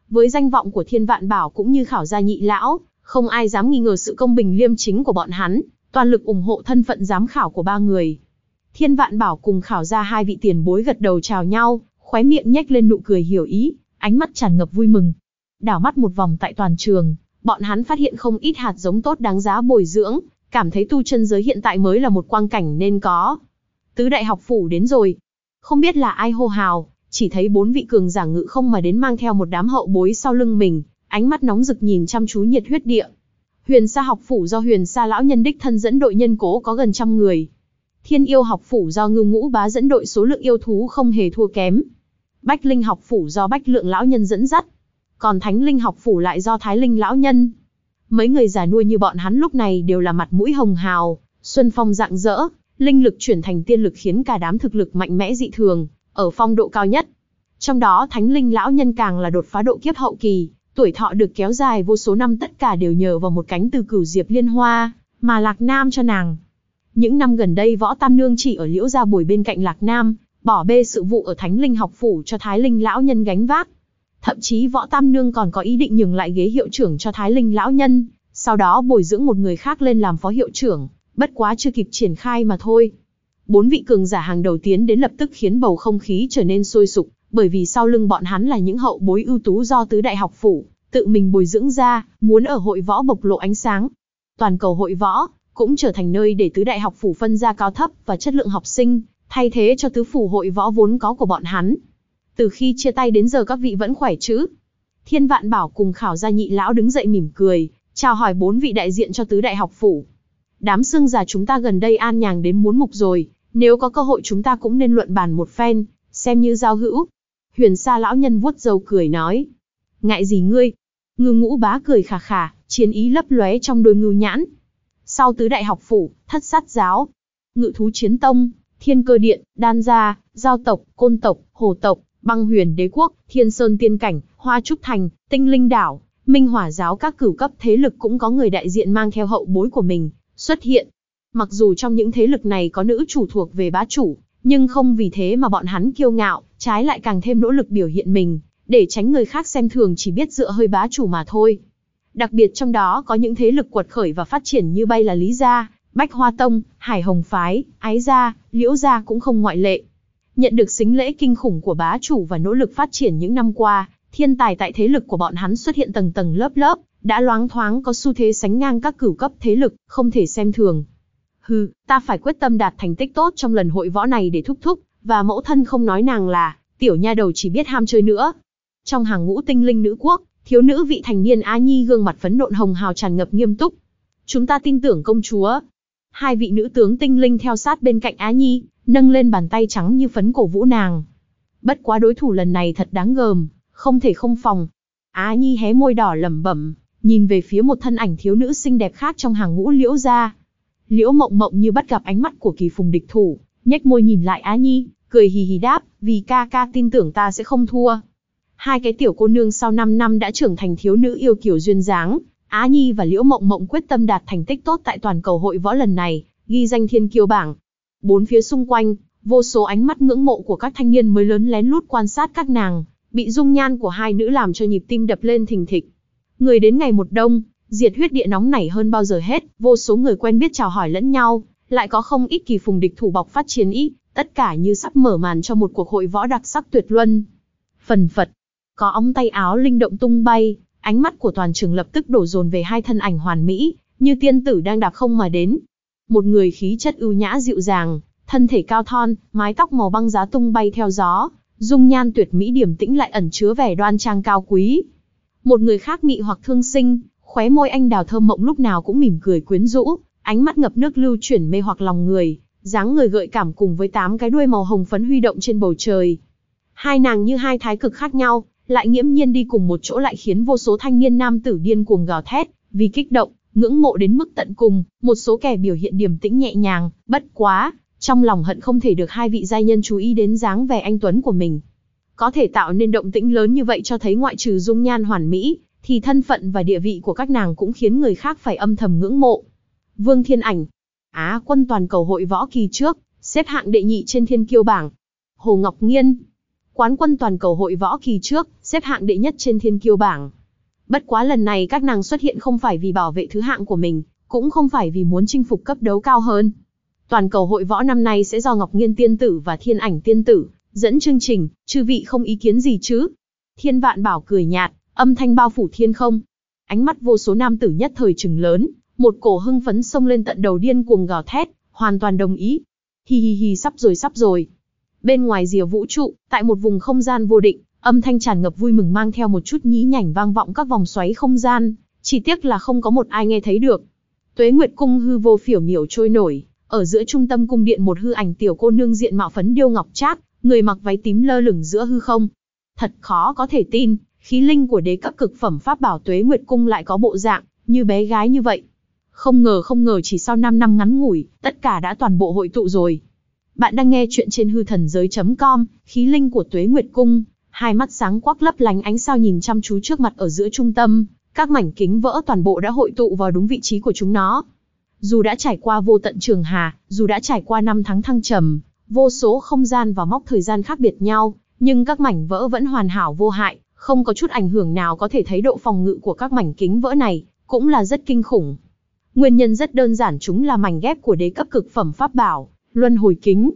Với danh vọng của thiên vạn bảo cũng như khảo gia nhị lão, không ai dám nghi ngờ sự công bình liêm chính của bọn hắn, toàn lực ủng hộ thân phận giám khảo của ba người. Thiên vạn bảo cùng khảo ra hai vị tiền bối gật đầu chào nhau, khóe miệng nhếch lên nụ cười hiểu ý, ánh mắt tràn ngập vui mừng. Đảo mắt một vòng tại toàn trường, bọn hắn phát hiện không ít hạt giống tốt đáng giá bồi dưỡng, cảm thấy tu chân giới hiện tại mới là một quang cảnh nên có. Tứ đại học phủ đến rồi. Không biết là ai hô hào, chỉ thấy bốn vị cường giả ngự không mà đến mang theo một đám hậu bối sau lưng mình, ánh mắt nóng rực nhìn chăm chú nhiệt huyết địa. Huyền Sa học phủ do Huyền Sa lão nhân đích thân dẫn đội nhân cố có gần trăm người. Thiên yêu học phủ do Ngưu Ngũ Bá dẫn đội số lượng yêu thú không hề thua kém. Bách Linh học phủ do Bách Lượng lão nhân dẫn dắt. Còn Thánh Linh học phủ lại do Thái Linh lão nhân. Mấy người già nuôi như bọn hắn lúc này đều là mặt mũi hồng hào, xuân phong rạng rỡ, linh lực chuyển thành tiên lực khiến cả đám thực lực mạnh mẽ dị thường, ở phong độ cao nhất. Trong đó Thánh Linh lão nhân càng là đột phá độ kiếp hậu kỳ, tuổi thọ được kéo dài vô số năm tất cả đều nhờ vào một cánh từ cửu diệp liên hoa, mà Lạc Nam cho nàng. Những năm gần đây võ tam nương chỉ ở liễu gia bồi bên cạnh Lạc Nam, bỏ bê sự vụ ở Thánh Linh học phủ cho Thái Linh lão nhân gánh vác. Thậm chí võ tam nương còn có ý định nhường lại ghế hiệu trưởng cho Thái Linh lão nhân, sau đó bồi dưỡng một người khác lên làm phó hiệu trưởng, bất quá chưa kịp triển khai mà thôi. Bốn vị cường giả hàng đầu tiến đến lập tức khiến bầu không khí trở nên sôi sục, bởi vì sau lưng bọn hắn là những hậu bối ưu tú do tứ đại học phủ, tự mình bồi dưỡng ra, muốn ở hội võ bộc lộ ánh sáng. Toàn cầu hội võ, cũng trở thành nơi để tứ đại học phủ phân ra cao thấp và chất lượng học sinh, thay thế cho tứ phủ hội võ vốn có của bọn hắn. Từ khi chia tay đến giờ các vị vẫn khỏe chứ? Thiên Vạn Bảo cùng khảo gia nhị lão đứng dậy mỉm cười, chào hỏi bốn vị đại diện cho tứ đại học phủ. Đám xương già chúng ta gần đây an nhàng đến muốn mục rồi, nếu có cơ hội chúng ta cũng nên luận bàn một phen, xem như giao hữu. Huyền Sa lão nhân vuốt râu cười nói. Ngại gì ngươi? Ngư ngũ bá cười khà khà, chiến ý lấp lóe trong đôi ngưu nhãn. Sau tứ đại học phủ, thất sát giáo, ngự thú chiến tông, thiên cơ điện, đan gia, giao tộc, côn tộc, hồ tộc, băng huyền đế quốc, thiên sơn tiên cảnh, hoa trúc thành, tinh linh đảo, minh hỏa giáo các cửu cấp thế lực cũng có người đại diện mang theo hậu bối của mình, xuất hiện. Mặc dù trong những thế lực này có nữ chủ thuộc về bá chủ, nhưng không vì thế mà bọn hắn kiêu ngạo, trái lại càng thêm nỗ lực biểu hiện mình, để tránh người khác xem thường chỉ biết dựa hơi bá chủ mà thôi. Đặc biệt trong đó có những thế lực quật khởi và phát triển như bay là Lý Gia, Bách Hoa Tông, Hải Hồng Phái, Ái Gia, Liễu Gia cũng không ngoại lệ. Nhận được xính lễ kinh khủng của bá chủ và nỗ lực phát triển những năm qua, thiên tài tại thế lực của bọn hắn xuất hiện tầng tầng lớp lớp, đã loáng thoáng có xu thế sánh ngang các cửu cấp thế lực, không thể xem thường. Hừ, ta phải quyết tâm đạt thành tích tốt trong lần hội võ này để thúc thúc, và mẫu thân không nói nàng là, tiểu nha đầu chỉ biết ham chơi nữa. Trong hàng ngũ tinh linh nữ quốc, Thiếu nữ vị thành niên Á Nhi gương mặt phấn nộn hồng hào tràn ngập nghiêm túc. Chúng ta tin tưởng công chúa. Hai vị nữ tướng tinh linh theo sát bên cạnh Á Nhi, nâng lên bàn tay trắng như phấn cổ vũ nàng. Bất quá đối thủ lần này thật đáng gờm, không thể không phòng. Á Nhi hé môi đỏ lẩm bẩm, nhìn về phía một thân ảnh thiếu nữ xinh đẹp khác trong hàng ngũ liễu gia. Liễu mộng mộng như bắt gặp ánh mắt của kỳ phùng địch thủ, nhếch môi nhìn lại Á Nhi, cười hì hì đáp, vì ca ca tin tưởng ta sẽ không thua. Hai cái tiểu cô nương sau 5 năm đã trưởng thành thiếu nữ yêu kiều duyên dáng, Á Nhi và Liễu Mộng Mộng quyết tâm đạt thành tích tốt tại toàn cầu hội võ lần này, ghi danh thiên kiêu bảng. Bốn phía xung quanh, vô số ánh mắt ngưỡng mộ của các thanh niên mới lớn lén lút quan sát các nàng, bị dung nhan của hai nữ làm cho nhịp tim đập lên thình thịch. Người đến ngày một đông, diệt huyết địa nóng nảy hơn bao giờ hết, vô số người quen biết chào hỏi lẫn nhau, lại có không ít kỳ phùng địch thủ bọc phát chiến ý, tất cả như sắp mở màn cho một cuộc hội võ đặc sắc tuyệt luân. Phần phật, có ống tay áo linh động tung bay, ánh mắt của toàn trường lập tức đổ dồn về hai thân ảnh hoàn mỹ, như tiên tử đang đạp không mà đến. Một người khí chất ưu nhã dịu dàng, thân thể cao thon, mái tóc màu băng giá tung bay theo gió, dung nhan tuyệt mỹ điểm tĩnh lại ẩn chứa vẻ đoan trang cao quý. Một người khác mị hoặc thương sinh, khóe môi anh đào thơm mộng lúc nào cũng mỉm cười quyến rũ, ánh mắt ngập nước lưu chuyển mê hoặc lòng người, dáng người gợi cảm cùng với tám cái đuôi màu hồng phấn huy động trên bầu trời. Hai nàng như hai thái cực khác nhau, lại nghiễm nhiên đi cùng một chỗ lại khiến vô số thanh niên nam tử điên cuồng gào thét, vì kích động, ngưỡng mộ đến mức tận cùng, một số kẻ biểu hiện điềm tĩnh nhẹ nhàng, bất quá, trong lòng hận không thể được hai vị giai nhân chú ý đến dáng vẻ anh tuấn của mình. Có thể tạo nên động tĩnh lớn như vậy cho thấy ngoại trừ dung nhan hoàn mỹ, thì thân phận và địa vị của các nàng cũng khiến người khác phải âm thầm ngưỡng mộ. Vương Thiên Ảnh, Á quân toàn cầu hội võ kỳ trước, xếp hạng đệ nhị trên thiên kiêu bảng. Hồ Ngọc Nghiên, quán quân toàn cầu hội võ kỳ trước, xếp hạng đệ nhất trên thiên kiêu bảng. Bất quá lần này các nàng xuất hiện không phải vì bảo vệ thứ hạng của mình, cũng không phải vì muốn chinh phục cấp đấu cao hơn. Toàn cầu hội võ năm nay sẽ do Ngọc Nghiên tiên tử và Thiên Ảnh tiên tử dẫn chương trình, chư vị không ý kiến gì chứ? Thiên Vạn Bảo cười nhạt, âm thanh bao phủ thiên không. Ánh mắt vô số nam tử nhất thời trừng lớn, một cổ hưng phấn xông lên tận đầu điên cuồng gào thét, hoàn toàn đồng ý. Hi hi hi sắp rồi sắp rồi. Bên ngoài rìa vũ trụ, tại một vùng không gian vô định, âm thanh tràn ngập vui mừng mang theo một chút nhí nhảnh vang vọng các vòng xoáy không gian, chỉ tiếc là không có một ai nghe thấy được. Tuế Nguyệt cung hư vô phiểu miểu trôi nổi, ở giữa trung tâm cung điện một hư ảnh tiểu cô nương diện mạo phấn điêu ngọc trác, người mặc váy tím lơ lửng giữa hư không. Thật khó có thể tin, khí linh của đế cấp cực phẩm pháp bảo Tuế Nguyệt cung lại có bộ dạng như bé gái như vậy. Không ngờ không ngờ chỉ sau 5 năm ngắn ngủi, tất cả đã toàn bộ hội tụ rồi. Bạn đang nghe chuyện trên hư thần giới.com, khí linh của Tuế Nguyệt Cung, hai mắt sáng quắc lấp lánh ánh sao nhìn chăm chú trước mặt ở giữa trung tâm, các mảnh kính vỡ toàn bộ đã hội tụ vào đúng vị trí của chúng nó. Dù đã trải qua vô tận trường hà, dù đã trải qua năm tháng thăng trầm, vô số không gian và mốc thời gian khác biệt nhau, nhưng các mảnh vỡ vẫn hoàn hảo vô hại, không có chút ảnh hưởng nào có thể thấy độ phòng ngự của các mảnh kính vỡ này, cũng là rất kinh khủng. Nguyên nhân rất đơn giản chúng là mảnh ghép của đế cấp cực phẩm pháp bảo, luân hồi kính.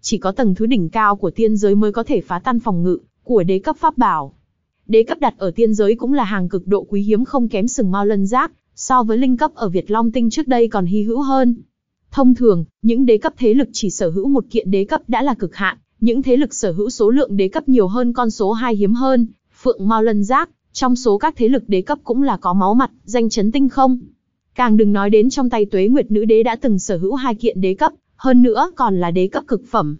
Chỉ có tầng thứ đỉnh cao của tiên giới mới có thể phá tan phòng ngự của đế cấp pháp bảo. Đế cấp đặt ở tiên giới cũng là hàng cực độ quý hiếm không kém sừng mao lân giác, so với linh cấp ở Việt Long Tinh trước đây còn hy hữu hơn. Thông thường, những đế cấp thế lực chỉ sở hữu một kiện đế cấp đã là cực hạn, những thế lực sở hữu số lượng đế cấp nhiều hơn con số 2 hiếm hơn, Phượng Mao Lân Giác, trong số các thế lực đế cấp cũng là có máu mặt, danh chấn tinh không. Càng đừng nói đến trong tay Tuế Nguyệt Nữ Đế đã từng sở hữu hai kiện đế cấp, hơn nữa còn là đế cấp cực phẩm.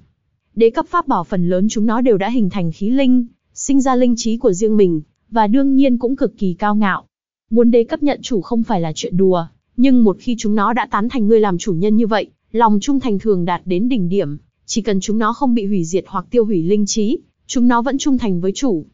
Đế cấp pháp bảo phần lớn chúng nó đều đã hình thành khí linh, sinh ra linh trí của riêng mình, và đương nhiên cũng cực kỳ cao ngạo. Muốn đế cấp nhận chủ không phải là chuyện đùa, nhưng một khi chúng nó đã tán thành ngươi làm chủ nhân như vậy, lòng trung thành thường đạt đến đỉnh điểm, chỉ cần chúng nó không bị hủy diệt hoặc tiêu hủy linh trí, chúng nó vẫn trung thành với chủ.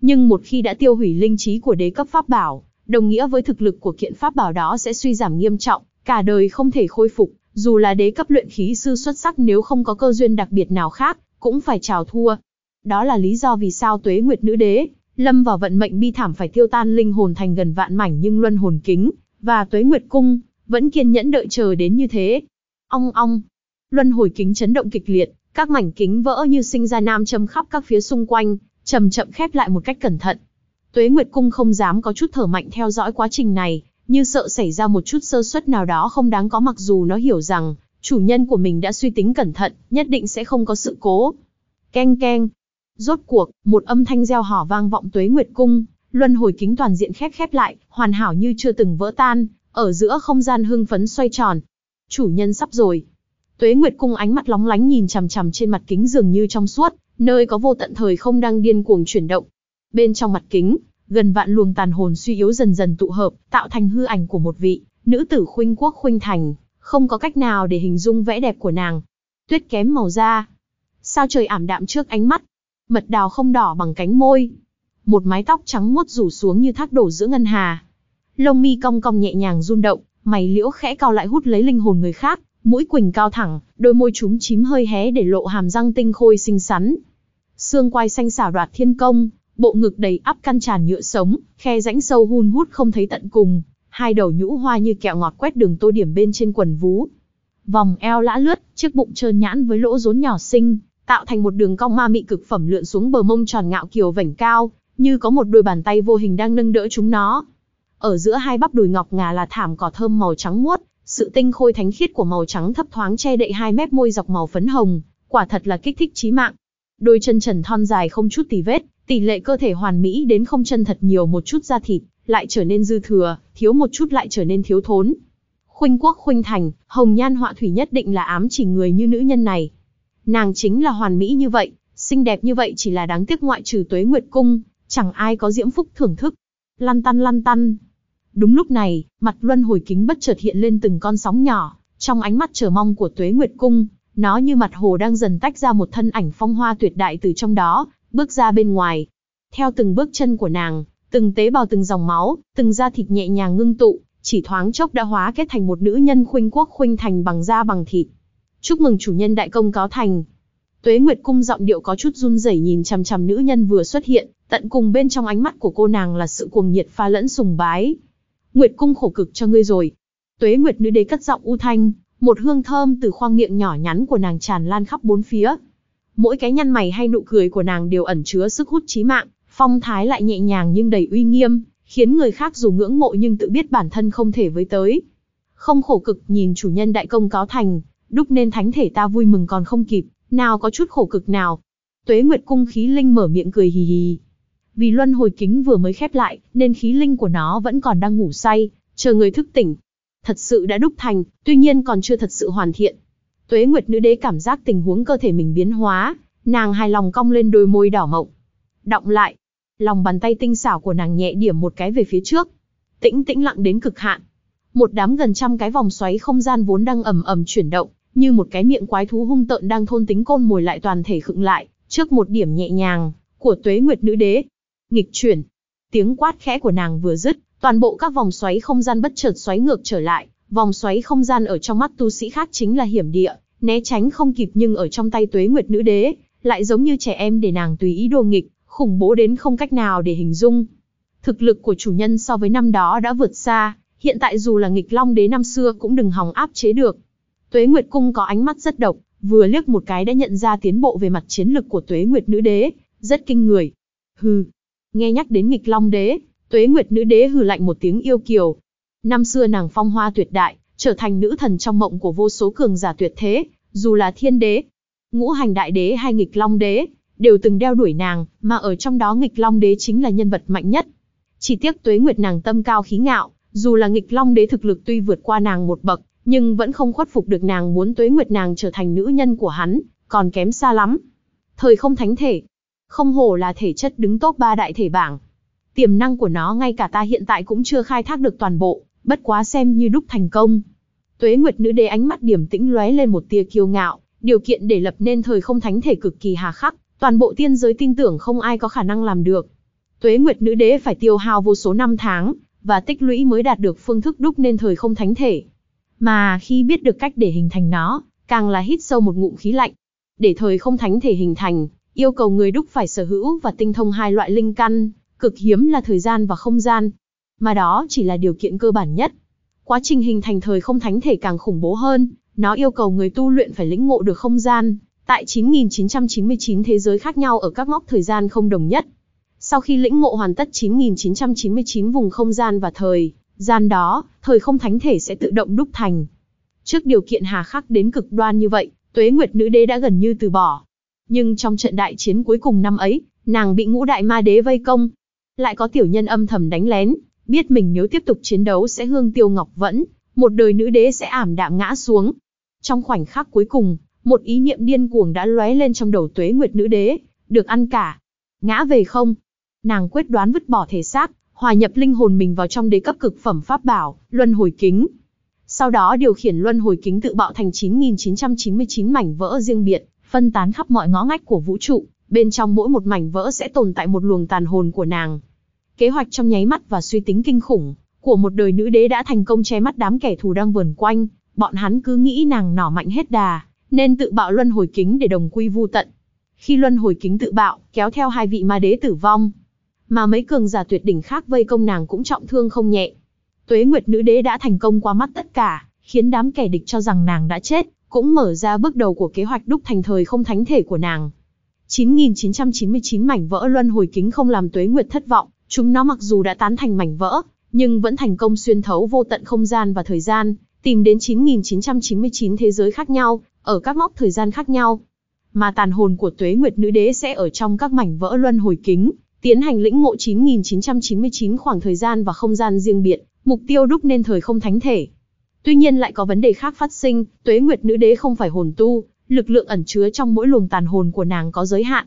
Nhưng một khi đã tiêu hủy linh trí của đế cấp pháp bảo, đồng nghĩa với thực lực của kiện pháp bảo đó sẽ suy giảm nghiêm trọng, cả đời không thể khôi phục, dù là đế cấp luyện khí sư xuất sắc nếu không có cơ duyên đặc biệt nào khác, cũng phải chào thua. Đó là lý do vì sao Tuế Nguyệt Nữ Đế lâm vào vận mệnh bi thảm phải tiêu tan linh hồn thành gần vạn mảnh nhưng luân hồn kính và Tuế Nguyệt cung vẫn kiên nhẫn đợi chờ đến như thế. Ong ong, luân hồi kính chấn động kịch liệt, các mảnh kính vỡ như sinh ra nam châm khắp các phía xung quanh, chậm chậm khép lại một cách cẩn thận. Tuế Nguyệt cung không dám có chút thở mạnh theo dõi quá trình này, như sợ xảy ra một chút sơ suất nào đó không đáng có mặc dù nó hiểu rằng, chủ nhân của mình đã suy tính cẩn thận, nhất định sẽ không có sự cố. Keng keng. Rốt cuộc, một âm thanh reo hò vang vọng tuế nguyệt cung, luân hồi kính toàn diện khép khép lại, hoàn hảo như chưa từng vỡ tan, ở giữa không gian hưng phấn xoay tròn. Chủ nhân sắp rồi. Tuế Nguyệt cung ánh mắt lóng lánh nhìn chằm chằm trên mặt kính dường như trong suốt, nơi có vô tận thời không đang điên cuồng chuyển động. Bên trong mặt kính, gần vạn luồng tàn hồn suy yếu dần dần tụ hợp, tạo thành hư ảnh của một vị nữ tử khuynh quốc khuynh thành, không có cách nào để hình dung vẻ đẹp của nàng. Tuyết kém màu da, sao trời ảm đạm trước ánh mắt, mật đào không đỏ bằng cánh môi, một mái tóc trắng muốt rủ xuống như thác đổ giữa ngân hà. Lông mi cong cong nhẹ nhàng run động, mày liễu khẽ cao lại hút lấy linh hồn người khác, mũi quỳnh cao thẳng, đôi môi trúng chím hơi hé để lộ hàm răng tinh khôi xinh xắn. Xương quai xanh xảo đoạt thiên công, bộ ngực đầy ắp căn tràn nhựa sống, khe rãnh sâu hun hút không thấy tận cùng, hai đầu nhũ hoa như kẹo ngọt quét đường tô điểm bên trên quần vú. Vòng eo lã lướt, chiếc bụng trơn nhãn với lỗ rốn nhỏ xinh, tạo thành một đường cong ma mị cực phẩm lượn xuống bờ mông tròn ngạo kiều vảnh cao, như có một đôi bàn tay vô hình đang nâng đỡ chúng nó. Ở giữa hai bắp đùi ngọc ngà là thảm cỏ thơm màu trắng muốt, sự tinh khôi thánh khiết của màu trắng thấp thoáng che đậy hai mép môi dọc màu phấn hồng, quả thật là kích thích chí mạng. Đôi chân trần thon dài không chút tì vết, tỷ lệ cơ thể hoàn mỹ đến không chân thật nhiều một chút da thịt, lại trở nên dư thừa, thiếu một chút lại trở nên thiếu thốn. Khuynh quốc khuynh thành, hồng nhan họa thủy nhất định là ám chỉ người như nữ nhân này. Nàng chính là hoàn mỹ như vậy, xinh đẹp như vậy chỉ là đáng tiếc ngoại trừ tuế nguyệt cung, chẳng ai có diễm phúc thưởng thức. Lăn tăn lăn tăn. Đúng lúc này, mặt luân hồi kính bất chợt hiện lên từng con sóng nhỏ, trong ánh mắt chờ mong của tuế nguyệt cung, nó như mặt hồ đang dần tách ra một thân ảnh phong hoa tuyệt đại từ trong đó, bước ra bên ngoài. Theo từng bước chân của nàng, từng tế bào từng dòng máu, từng da thịt nhẹ nhàng ngưng tụ, chỉ thoáng chốc đã hóa kết thành một nữ nhân khuynh quốc khuynh thành bằng da bằng thịt. Chúc mừng chủ nhân đại công cáo thành. Tuế Nguyệt cung giọng điệu có chút run rẩy nhìn chằm chằm nữ nhân vừa xuất hiện, tận cùng bên trong ánh mắt của cô nàng là sự cuồng nhiệt pha lẫn sùng bái. Nguyệt cung khổ cực cho ngươi rồi. Tuế Nguyệt nữ đế cất giọng u thanh, một hương thơm từ khoang miệng nhỏ nhắn của nàng tràn lan khắp bốn phía. Mỗi cái nhăn mày hay nụ cười của nàng đều ẩn chứa sức hút chí mạng, phong thái lại nhẹ nhàng nhưng đầy uy nghiêm, khiến người khác dù ngưỡng mộ nhưng tự biết bản thân không thể với tới. Không khổ cực nhìn chủ nhân đại công cáo thành, đúc nên thánh thể ta vui mừng còn không kịp, nào có chút khổ cực nào. Tuế Nguyệt cung khí linh mở miệng cười hì hì. Vì luân hồi kính vừa mới khép lại, nên khí linh của nó vẫn còn đang ngủ say, chờ người thức tỉnh. Thật sự đã đúc thành, tuy nhiên còn chưa thật sự hoàn thiện. Tuế Nguyệt nữ đế cảm giác tình huống cơ thể mình biến hóa, nàng hài lòng cong lên đôi môi đỏ mộng. Động lại, lòng bàn tay tinh xảo của nàng nhẹ điểm một cái về phía trước. Tĩnh tĩnh lặng đến cực hạn. Một đám gần trăm cái vòng xoáy không gian vốn đang ầm ầm chuyển động, như một cái miệng quái thú hung tợn đang thôn tính côn mồi lại toàn thể khựng lại, trước một điểm nhẹ nhàng của Tuế Nguyệt nữ đế. Nghịch chuyển. Tiếng quát khẽ của nàng vừa dứt, toàn bộ các vòng xoáy không gian bất chợt xoáy ngược trở lại, vòng xoáy không gian ở trong mắt tu sĩ khác chính là hiểm địa, né tránh không kịp nhưng ở trong tay Tuế Nguyệt nữ đế, lại giống như trẻ em để nàng tùy ý đùa nghịch, khủng bố đến không cách nào để hình dung. Thực lực của chủ nhân so với năm đó đã vượt xa, hiện tại dù là nghịch long đế năm xưa cũng đừng hòng áp chế được. Tuế Nguyệt Cung có ánh mắt rất độc, vừa liếc một cái đã nhận ra tiến bộ về mặt chiến lực của Tuế Nguyệt Nữ Đế, rất kinh người. Hừ, nghe nhắc đến nghịch long đế, Tuế Nguyệt Nữ Đế hừ lạnh một tiếng yêu kiều. Năm xưa nàng phong hoa tuyệt đại, trở thành nữ thần trong mộng của vô số cường giả tuyệt thế, dù là thiên đế, ngũ hành đại đế hay nghịch long đế, đều từng đeo đuổi nàng, mà ở trong đó nghịch long đế chính là nhân vật mạnh nhất. Chỉ tiếc tuế nguyệt nàng tâm cao khí ngạo, dù là nghịch long đế thực lực tuy vượt qua nàng một bậc, nhưng vẫn không khuất phục được nàng muốn tuế nguyệt nàng trở thành nữ nhân của hắn, còn kém xa lắm. Thời không thánh thể, không hổ là thể chất đứng top ba đại thể bảng. Tiềm năng của nó ngay cả ta hiện tại cũng chưa khai thác được toàn bộ, bất quá xem như đúc thành công. Tuế Nguyệt nữ đế ánh mắt điểm tĩnh lóe lên một tia kiêu ngạo, điều kiện để lập nên thời không thánh thể cực kỳ hà khắc, toàn bộ tiên giới tin tưởng không ai có khả năng làm được. Tuế Nguyệt nữ đế phải tiêu hao vô số năm tháng và tích lũy mới đạt được phương thức đúc nên thời không thánh thể. Mà khi biết được cách để hình thành nó, càng là hít sâu một ngụm khí lạnh. Để thời không thánh thể hình thành, yêu cầu người đúc phải sở hữu và tinh thông hai loại linh căn, cực hiếm là thời gian và không gian. Mà đó chỉ là điều kiện cơ bản nhất. Quá trình hình thành thời không thánh thể càng khủng bố hơn, nó yêu cầu người tu luyện phải lĩnh ngộ được không gian, tại 9999 thế giới khác nhau ở các mốc thời gian không đồng nhất. Sau khi lĩnh ngộ hoàn tất 9999 vùng không gian và thời gian đó, thời không thánh thể sẽ tự động đúc thành. Trước điều kiện hà khắc đến cực đoan như vậy, Tuế Nguyệt Nữ Đế đã gần như từ bỏ. Nhưng trong trận đại chiến cuối cùng năm ấy, nàng bị ngũ đại ma đế vây công. lại có tiểu nhân âm thầm đánh lén, biết mình nếu tiếp tục chiến đấu sẽ hương tiêu ngọc vẫn, một đời nữ đế sẽ ảm đạm ngã xuống. Trong khoảnh khắc cuối cùng, một ý niệm điên cuồng đã lóe lên trong đầu tuế nguyệt nữ đế, được ăn cả. Ngã về không? Nàng quyết đoán vứt bỏ thể xác, hòa nhập linh hồn mình vào trong đế cấp cực phẩm pháp bảo, luân hồi kính. Sau đó điều khiển luân hồi kính tự bạo thành 9.999 mảnh vỡ riêng biệt, phân tán khắp mọi ngõ ngách của vũ trụ, bên trong mỗi một mảnh vỡ sẽ tồn tại một luồng tàn hồn của nàng. Kế hoạch trong nháy mắt và suy tính kinh khủng của một đời nữ đế đã thành công che mắt đám kẻ thù đang vờn quanh, bọn hắn cứ nghĩ nàng nỏ mạnh hết đà, nên tự bạo luân hồi kính để đồng quy vu tận. Khi luân hồi kính tự bạo, kéo theo hai vị ma đế tử vong, mà mấy cường giả tuyệt đỉnh khác vây công nàng cũng trọng thương không nhẹ. Tuế Nguyệt nữ đế đã thành công qua mắt tất cả, khiến đám kẻ địch cho rằng nàng đã chết, cũng mở ra bước đầu của kế hoạch đúc thành thời không thánh thể của nàng. 9.999 mảnh vỡ luân hồi kính không làm Tuế Nguyệt thất vọng, chúng nó mặc dù đã tán thành mảnh vỡ, nhưng vẫn thành công xuyên thấu vô tận không gian và thời gian, tìm đến 9.999 thế giới khác nhau, ở các mốc thời gian khác nhau. Mà tàn hồn của Tuế Nguyệt Nữ Đế sẽ ở trong các mảnh vỡ luân hồi kính, tiến hành lĩnh ngộ 9.999 khoảng thời gian và không gian riêng biệt, mục tiêu đúc nên thời không thánh thể. Tuy nhiên lại có vấn đề khác phát sinh, Tuế Nguyệt Nữ Đế không phải hồn tu, lực lượng ẩn chứa trong mỗi luồng tàn hồn của nàng có giới hạn.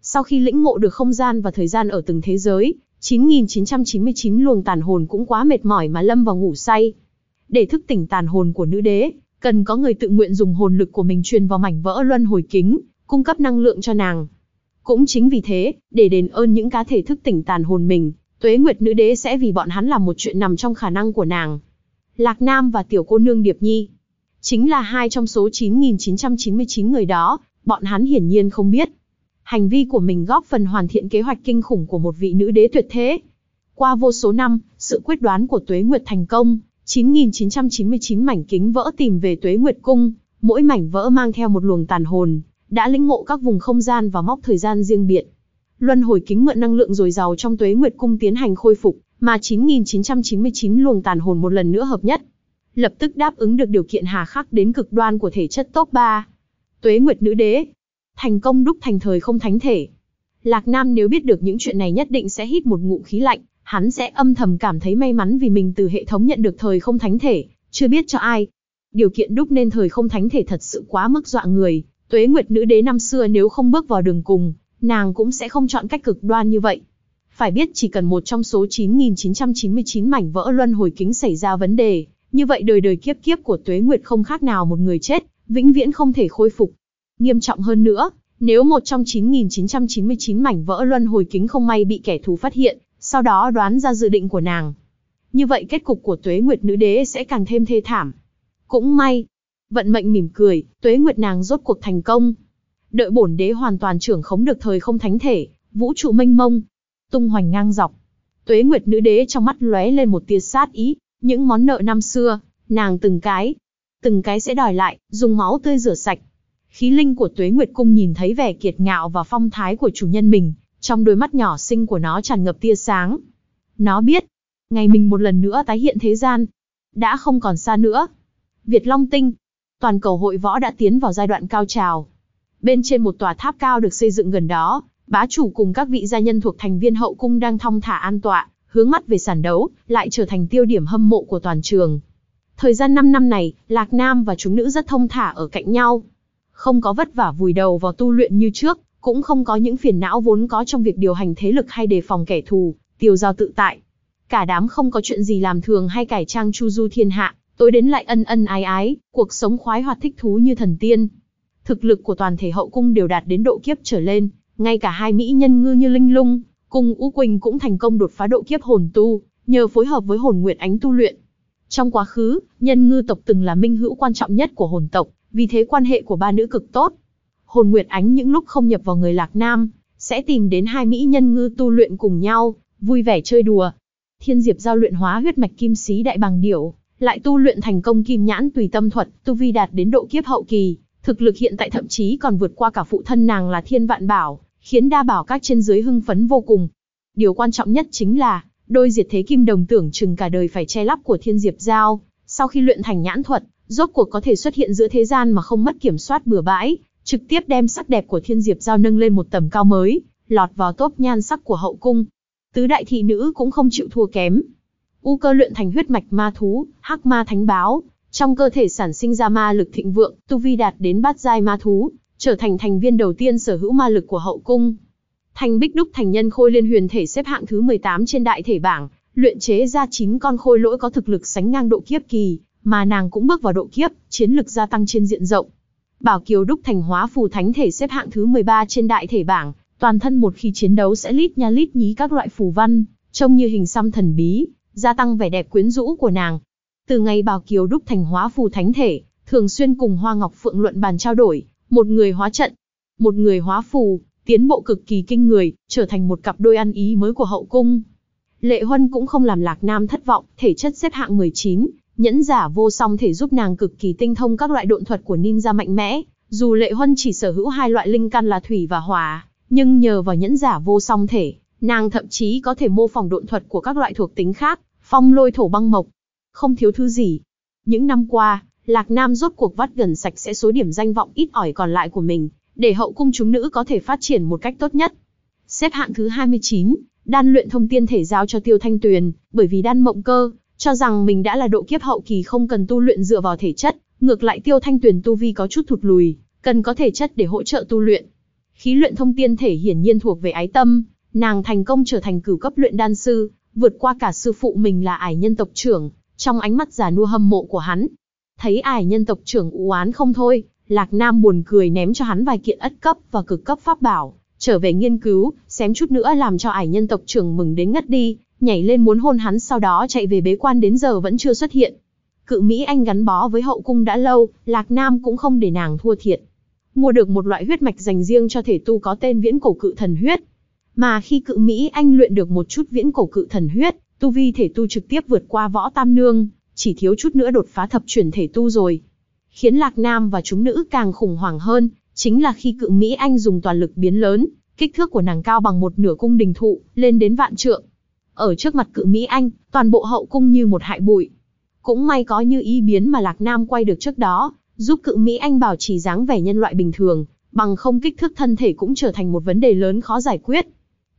Sau khi lĩnh ngộ được không gian và thời gian ở từng thế giới, 9.999 luồng tàn hồn cũng quá mệt mỏi mà lâm vào ngủ say. Để thức tỉnh tàn hồn của nữ đế, cần có người tự nguyện dùng hồn lực của mình truyền vào mảnh vỡ luân hồi kính, cung cấp năng lượng cho nàng. Cũng chính vì thế, để đền ơn những cá thể thức tỉnh tàn hồn mình, Tuế Nguyệt Nữ Đế sẽ vì bọn hắn làm một chuyện nằm trong khả năng của nàng. Lạc Nam và tiểu cô nương Điệp Nhi, chính là hai trong số 9.999 người đó, bọn hắn hiển nhiên không biết. Hành vi của mình góp phần hoàn thiện kế hoạch kinh khủng của một vị nữ đế tuyệt thế. Qua vô số năm, sự quyết đoán của Tuế Nguyệt thành công, 9.999 mảnh kính vỡ tìm về Tuế Nguyệt Cung, mỗi mảnh vỡ mang theo một luồng tàn hồn, đã lĩnh ngộ các vùng không gian và mốc thời gian riêng biệt. Luân hồi kính mượn năng lượng dồi dào trong Tuế Nguyệt Cung tiến hành khôi phục, mà 9.999 luồng tàn hồn một lần nữa hợp nhất. Lập tức đáp ứng được điều kiện hà khắc đến cực đoan của thể chất top 3. Tuế Nguyệt Nữ Đế. Thành công đúc thành thời không thánh thể. Lạc Nam nếu biết được những chuyện này nhất định sẽ hít một ngụm khí lạnh, hắn sẽ âm thầm cảm thấy may mắn vì mình từ hệ thống nhận được thời không thánh thể, chưa biết cho ai. Điều kiện đúc nên thời không thánh thể thật sự quá mức dọa người, tuế nguyệt nữ đế năm xưa nếu không bước vào đường cùng, nàng cũng sẽ không chọn cách cực đoan như vậy. Phải biết chỉ cần một trong số 9.999 mảnh vỡ luân hồi kính xảy ra vấn đề, như vậy đời đời kiếp kiếp của tuế nguyệt không khác nào một người chết, vĩnh viễn không thể khôi phục. Nghiêm trọng hơn nữa, nếu một trong 9.999 mảnh vỡ luân hồi kính không may bị kẻ thù phát hiện, sau đó đoán ra dự định của nàng. Như vậy kết cục của tuế nguyệt nữ đế sẽ càng thêm thê thảm. Cũng may, vận mệnh mỉm cười, tuế nguyệt nàng rốt cuộc thành công. Đợi bổn đế hoàn toàn trưởng khống được thời không thánh thể, vũ trụ mênh mông, tung hoành ngang dọc. Tuế nguyệt nữ đế trong mắt lóe lên một tia sát ý, những món nợ năm xưa, nàng từng cái, từng cái sẽ đòi lại, dùng máu tươi rửa sạch. Khí linh của tuế nguyệt cung nhìn thấy vẻ kiệt ngạo và phong thái của chủ nhân mình, trong đôi mắt nhỏ xinh của nó tràn ngập tia sáng. Nó biết, ngày mình một lần nữa tái hiện thế gian, đã không còn xa nữa. Việt Long Tinh, toàn cầu hội võ đã tiến vào giai đoạn cao trào. Bên trên một tòa tháp cao được xây dựng gần đó, bá chủ cùng các vị gia nhân thuộc thành viên hậu cung đang thong thả an tọa, hướng mắt về sàn đấu, lại trở thành tiêu điểm hâm mộ của toàn trường. Thời gian 5 năm này, Lạc Nam và chúng nữ rất thông thả ở cạnh nhau. Không có vất vả vùi đầu vào tu luyện như trước, cũng không có những phiền não vốn có trong việc điều hành thế lực hay đề phòng kẻ thù, tiêu giao tự tại. Cả đám không có chuyện gì làm thường hay cải trang chu du thiên hạ, tối đến lại ân ân ái ái, cuộc sống khoái hoạt thích thú như thần tiên. Thực lực của toàn thể hậu cung đều đạt đến độ kiếp trở lên, ngay cả hai mỹ nhân ngư như Linh Lung, cùng U Quỳnh cũng thành công đột phá độ kiếp hồn tu, nhờ phối hợp với hồn nguyệt ánh tu luyện. Trong quá khứ, nhân ngư tộc từng là minh hữu quan trọng nhất của hồn tộc, vì thế quan hệ của ba nữ cực tốt, Hồn Nguyệt Ánh những lúc không nhập vào người Lạc Nam, sẽ tìm đến hai mỹ nhân ngư tu luyện cùng nhau, vui vẻ chơi đùa. Thiên Diệp giao luyện hóa huyết mạch kim sĩ đại bàng điểu, lại tu luyện thành công kim nhãn tùy tâm thuật, tu vi đạt đến độ kiếp hậu kỳ, thực lực hiện tại thậm chí còn vượt qua cả phụ thân nàng là Thiên Vạn Bảo, khiến đa bảo các trên dưới hưng phấn vô cùng. Điều quan trọng nhất chính là, đôi diệt thế kim đồng tưởng chừng cả đời phải che lắp của Thiên Diệp giao, sau khi luyện thành nhãn thuật, rốt cuộc có thể xuất hiện giữa thế gian mà không mất kiểm soát bừa bãi, trực tiếp đem sắc đẹp của Thiên Diệp Giao nâng lên một tầm cao mới, lọt vào top nhan sắc của hậu cung. Tứ đại thị nữ cũng không chịu thua kém. U cơ luyện thành huyết mạch ma thú, hắc ma thánh báo, trong cơ thể sản sinh ra ma lực thịnh vượng, tu vi đạt đến bát giai ma thú, trở thành thành viên đầu tiên sở hữu ma lực của hậu cung. Thành Bích Đúc thành nhân khôi liên huyền thể xếp hạng thứ 18 trên đại thể bảng, luyện chế ra 9 con khôi lỗi có thực lực sánh ngang độ kiếp kỳ, mà nàng cũng bước vào độ kiếp, chiến lực gia tăng trên diện rộng. Bảo Kiều Đúc thành hóa phù thánh thể xếp hạng thứ 13 trên đại thể bảng, toàn thân một khi chiến đấu sẽ lít nha lít nhí các loại phù văn, trông như hình xăm thần bí, gia tăng vẻ đẹp quyến rũ của nàng. Từ ngày Bảo Kiều Đúc thành hóa phù thánh thể, thường xuyên cùng Hoa Ngọc Phượng luận bàn trao đổi, một người hóa trận, một người hóa phù, tiến bộ cực kỳ kinh người, trở thành một cặp đôi ăn ý mới của hậu cung. Lệ Huân cũng không làm Lạc Nam thất vọng, thể chất xếp hạng 19, nhẫn giả vô song thể giúp nàng cực kỳ tinh thông các loại độn thuật của ninja mạnh mẽ, dù Lệ Huân chỉ sở hữu hai loại linh căn là thủy và hỏa, nhưng nhờ vào nhẫn giả vô song thể, nàng thậm chí có thể mô phỏng độn thuật của các loại thuộc tính khác, phong lôi thổ băng mộc, không thiếu thứ gì. Những năm qua, Lạc Nam rốt cuộc vắt gần sạch sẽ số điểm danh vọng ít ỏi còn lại của mình, để hậu cung chúng nữ có thể phát triển một cách tốt nhất. Xếp hạng thứ 29, đan luyện thông tiên thể giao cho Tiêu Thanh Tuyền, bởi vì đan mộng cơ, cho rằng mình đã là độ kiếp hậu kỳ không cần tu luyện dựa vào thể chất, ngược lại Tiêu Thanh Tuyền tu vi có chút thụt lùi, cần có thể chất để hỗ trợ tu luyện. Khí luyện thông tiên thể hiển nhiên thuộc về ái tâm, nàng thành công trở thành cửu cấp luyện đan sư, vượt qua cả sư phụ mình là ải nhân tộc trưởng, trong ánh mắt giả nua hâm mộ của hắn. Thấy ải nhân tộc trưởng u oán không thôi, Lạc Nam buồn cười ném cho hắn vài kiện ất cấp và cực cấp pháp bảo, trở về nghiên cứu, xém chút nữa làm cho ải nhân tộc trưởng mừng đến ngất đi, nhảy lên muốn hôn hắn sau đó chạy về bế quan đến giờ vẫn chưa xuất hiện. Cự Mỹ Anh gắn bó với hậu cung đã lâu, Lạc Nam cũng không để nàng thua thiệt. Mua được một loại huyết mạch dành riêng cho thể tu có tên viễn cổ cự thần huyết. Mà khi cự Mỹ Anh luyện được một chút viễn cổ cự thần huyết, tu vi thể tu trực tiếp vượt qua võ tam nương, chỉ thiếu chút nữa đột phá thập chuyển thể tu rồi. Khiến Lạc Nam và chúng nữ càng khủng hoảng hơn, chính là khi cự Mỹ Anh dùng toàn lực biến lớn, kích thước của nàng cao bằng một nửa cung đình thụ, lên đến vạn trượng. Ở trước mặt cự Mỹ Anh, toàn bộ hậu cung như một hại bụi. Cũng may có như ý biến mà Lạc Nam quay được trước đó, giúp cự Mỹ Anh bảo trì dáng vẻ nhân loại bình thường, bằng không kích thước thân thể cũng trở thành một vấn đề lớn khó giải quyết.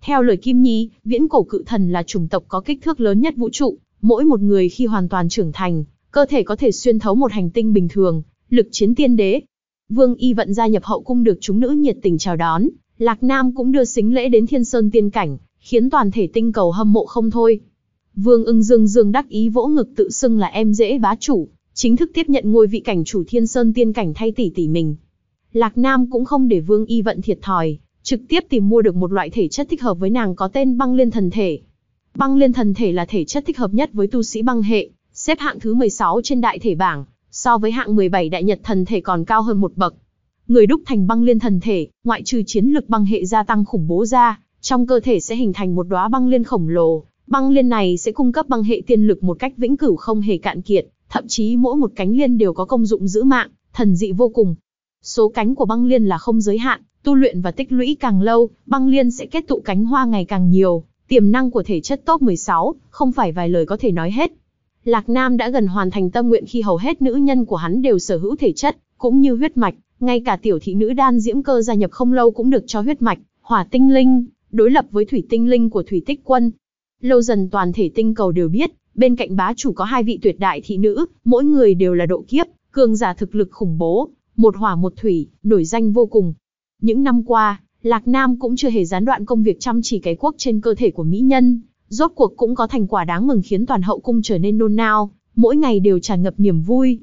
Theo lời Kim Nhi, viễn cổ cự thần là chủng tộc có kích thước lớn nhất vũ trụ, mỗi một người khi hoàn toàn trưởng thành, cơ thể có thể xuyên thấu một hành tinh bình thường, lực chiến tiên đế. Vương Y vận gia nhập hậu cung được chúng nữ nhiệt tình chào đón, Lạc Nam cũng đưa xính lễ đến Thiên Sơn tiên cảnh, khiến toàn thể tinh cầu hâm mộ không thôi. Vương ưng dương dương đắc ý vỗ ngực tự xưng là em dễ bá chủ, chính thức tiếp nhận ngôi vị cảnh chủ Thiên Sơn tiên cảnh thay tỷ tỷ mình. Lạc Nam cũng không để Vương Y vận thiệt thòi, trực tiếp tìm mua được một loại thể chất thích hợp với nàng có tên băng liên thần thể. Băng liên thần thể là thể chất thích hợp nhất với tu sĩ băng hệ, xếp hạng thứ 16 trên đại thể bảng, so với hạng 17 đại nhật thần thể còn cao hơn một bậc. Người đúc thành băng liên thần thể, ngoại trừ chiến lực băng hệ gia tăng khủng bố ra, trong cơ thể sẽ hình thành một đóa băng liên khổng lồ. Băng liên này sẽ cung cấp băng hệ tiên lực một cách vĩnh cửu không hề cạn kiệt, thậm chí mỗi một cánh liên đều có công dụng giữ mạng, thần dị vô cùng. Số cánh của băng liên là không giới hạn, tu luyện và tích lũy càng lâu, băng liên sẽ kết tụ cánh hoa ngày càng nhiều. Tiềm năng của thể chất top 16, không phải vài lời có thể nói hết. Lạc Nam đã gần hoàn thành tâm nguyện khi hầu hết nữ nhân của hắn đều sở hữu thể chất, cũng như huyết mạch, ngay cả tiểu thị nữ đan diễm cơ gia nhập không lâu cũng được cho huyết mạch, hỏa tinh linh, đối lập với thủy tinh linh của thủy tích quân. Lâu dần toàn thể tinh cầu đều biết, bên cạnh bá chủ có hai vị tuyệt đại thị nữ, mỗi người đều là độ kiếp, cường giả thực lực khủng bố, một hỏa một thủy, nổi danh vô cùng. Những năm qua, Lạc Nam cũng chưa hề gián đoạn công việc chăm chỉ cái quốc trên cơ thể của mỹ nhân, rốt cuộc cũng có thành quả đáng mừng khiến toàn hậu cung trở nên nôn nao, mỗi ngày đều tràn ngập niềm vui.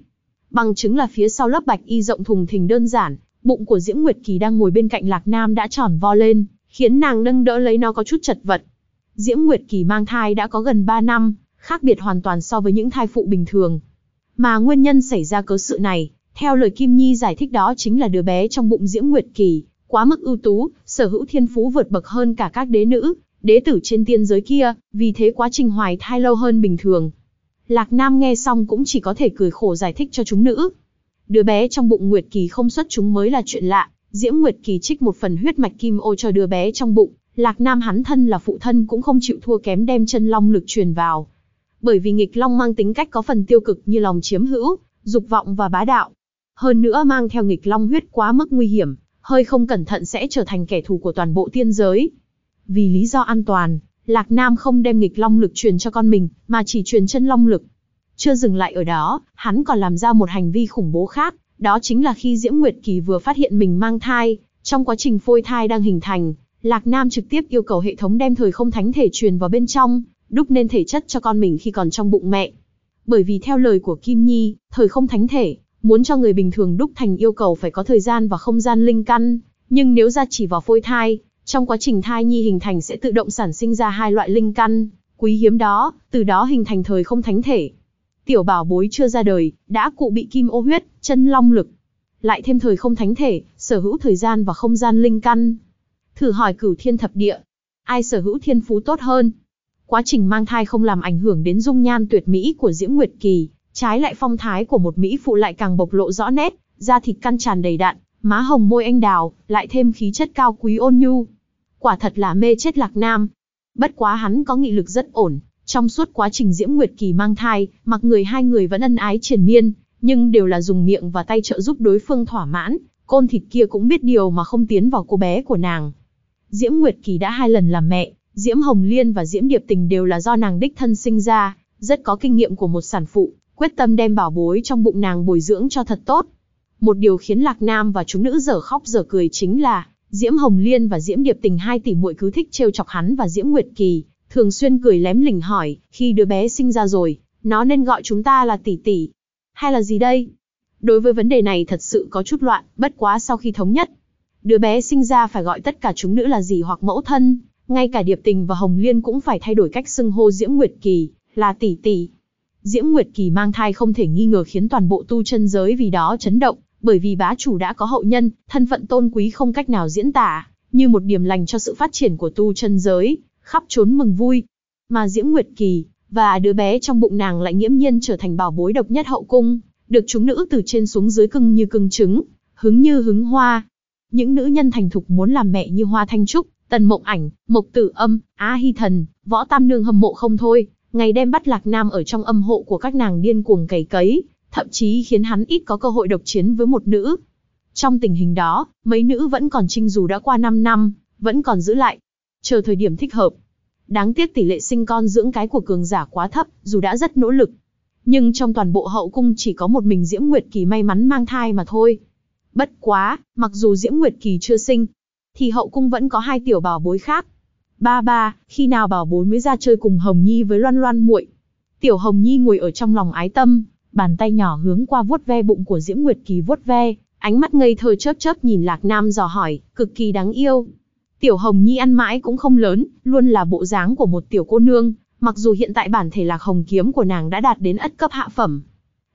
Bằng chứng là phía sau lớp bạch y rộng thùng thình đơn giản, bụng của Diễm Nguyệt Kỳ đang ngồi bên cạnh Lạc Nam đã tròn vo lên, khiến nàng nâng đỡ lấy nó có chút chật vật. Diễm Nguyệt Kỳ mang thai đã có gần 3 năm, khác biệt hoàn toàn so với những thai phụ bình thường. Mà nguyên nhân xảy ra cớ sự này, theo lời Kim Nhi giải thích đó chính là đứa bé trong bụng Diễm Nguyệt Kỳ, quá mức ưu tú, sở hữu thiên phú vượt bậc hơn cả các đế nữ, đế tử trên tiên giới kia, vì thế quá trình hoài thai lâu hơn bình thường. Lạc Nam nghe xong cũng chỉ có thể cười khổ giải thích cho chúng nữ. Đứa bé trong bụng Nguyệt Kỳ không xuất chúng mới là chuyện lạ, Diễm Nguyệt Kỳ trích một phần huyết mạch kim ô cho đứa bé trong bụng, Lạc Nam hắn thân là phụ thân cũng không chịu thua kém đem chân long lực truyền vào. Bởi vì nghịch long mang tính cách có phần tiêu cực như lòng chiếm hữu, dục vọng và bá đạo. Hơn nữa mang theo nghịch long huyết quá mức nguy hiểm, hơi không cẩn thận sẽ trở thành kẻ thù của toàn bộ tiên giới. Vì lý do an toàn, Lạc Nam không đem nghịch long lực truyền cho con mình, mà chỉ truyền chân long lực. Chưa dừng lại ở đó, hắn còn làm ra một hành vi khủng bố khác, đó chính là khi Diễm Nguyệt Kỳ vừa phát hiện mình mang thai, trong quá trình phôi thai đang hình thành, Lạc Nam trực tiếp yêu cầu hệ thống đem thời không thánh thể truyền vào bên trong, đúc nên thể chất cho con mình khi còn trong bụng mẹ. Bởi vì theo lời của Kim Nhi, thời không thánh thể, muốn cho người bình thường đúc thành yêu cầu phải có thời gian và không gian linh căn, nhưng nếu ra chỉ vào phôi thai, trong quá trình thai nhi hình thành sẽ tự động sản sinh ra hai loại linh căn, quý hiếm đó, từ đó hình thành thời không thánh thể. Tiểu bảo bối chưa ra đời, đã cụ bị kim ô huyết, chân long lực. Lại thêm thời không thánh thể, sở hữu thời gian và không gian linh căn. Thử hỏi cửu thiên thập địa, ai sở hữu thiên phú tốt hơn? Quá trình mang thai không làm ảnh hưởng đến dung nhan tuyệt mỹ của Diễm Nguyệt Kỳ, trái lại phong thái của một mỹ phụ lại càng bộc lộ rõ nét, da thịt căn tràn đầy đặn, má hồng môi anh đào, lại thêm khí chất cao quý ôn nhu. Quả thật là mê chết Lạc Nam. Bất quá hắn có nghị lực rất ổn, trong suốt quá trình Diễm Nguyệt Kỳ mang thai, mặc người hai người vẫn ân ái triền miên, nhưng đều là dùng miệng và tay trợ giúp đối phương thỏa mãn, côn thịt kia cũng biết điều mà không tiến vào cô bé của nàng. Diễm Nguyệt Kỳ đã hai lần làm mẹ, Diễm Hồng Liên và Diễm Điệp Tình đều là do nàng đích thân sinh ra, rất có kinh nghiệm của một sản phụ, quyết tâm đem bảo bối trong bụng nàng bồi dưỡng cho thật tốt. Một điều khiến Lạc Nam và chúng nữ dở khóc dở cười chính là, Diễm Hồng Liên và Diễm Điệp Tình hai tỷ muội cứ thích trêu chọc hắn và Diễm Nguyệt Kỳ, thường xuyên cười lém lỉnh hỏi, khi đứa bé sinh ra rồi, nó nên gọi chúng ta là tỷ tỷ, hay là gì đây? Đối với vấn đề này thật sự có chút loạn, bất quá sau khi thống nhất, đứa bé sinh ra phải gọi tất cả chúng nữ là gì hoặc mẫu thân, ngay cả Điệp Tình và Hồng Liên cũng phải thay đổi cách xưng hô Diễm Nguyệt Kỳ, là tỷ tỷ. Diễm Nguyệt Kỳ mang thai không thể nghi ngờ khiến toàn bộ tu chân giới vì đó chấn động, bởi vì bá chủ đã có hậu nhân, thân phận tôn quý không cách nào diễn tả, như một điểm lành cho sự phát triển của tu chân giới, khắp trốn mừng vui. Mà Diễm Nguyệt Kỳ, và đứa bé trong bụng nàng lại nghiễm nhiên trở thành bảo bối độc nhất hậu cung, được chúng nữ từ trên xuống dưới cưng như cưng trứng, hứng như hứng hoa. Những nữ nhân thành thục muốn làm mẹ như Hoa Thanh Trúc, Tần Mộng Ảnh, Mộc Tử Âm, Á Hy Thần, Võ Tam Nương hâm mộ không thôi, ngày đêm bắt Lạc Nam ở trong âm hộ của các nàng điên cuồng cày cấy, thậm chí khiến hắn ít có cơ hội độc chiến với một nữ. Trong tình hình đó, mấy nữ vẫn còn trinh dù đã qua 5 năm, vẫn còn giữ lại, chờ thời điểm thích hợp. Đáng tiếc tỷ lệ sinh con dưỡng cái của cường giả quá thấp, dù đã rất nỗ lực. Nhưng trong toàn bộ hậu cung chỉ có một mình Diễm Nguyệt Kỳ may mắn mang thai mà thôi. Bất quá, mặc dù Diễm Nguyệt Kỳ chưa sinh, thì hậu cung vẫn có hai tiểu bảo bối khác. Ba ba, khi nào bảo bối mới ra chơi cùng Hồng Nhi với Loan Loan muội? Tiểu Hồng Nhi ngồi ở trong lòng ái tâm, bàn tay nhỏ hướng qua vuốt ve bụng của Diễm Nguyệt Kỳ vuốt ve, ánh mắt ngây thơ chớp chớp nhìn Lạc Nam dò hỏi, cực kỳ đáng yêu. Tiểu Hồng Nhi ăn mãi cũng không lớn, luôn là bộ dáng của một tiểu cô nương, mặc dù hiện tại bản thể Lạc Hồng kiếm của nàng đã đạt đến ất cấp hạ phẩm.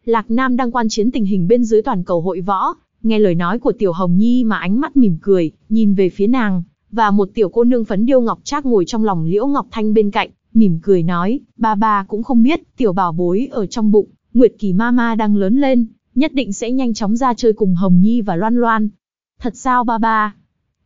Lạc Nam đang quan chiến tình hình bên dưới toàn cầu hội võ, nghe lời nói của Tiểu Hồng Nhi mà ánh mắt mỉm cười, nhìn về phía nàng, và một tiểu cô nương phấn điêu ngọc trác ngồi trong lòng Liễu Ngọc Thanh bên cạnh, mỉm cười nói, ba ba cũng không biết, tiểu bảo bối ở trong bụng, Nguyệt Kỳ Mama đang lớn lên, nhất định sẽ nhanh chóng ra chơi cùng Hồng Nhi và Loan Loan. Thật sao ba ba?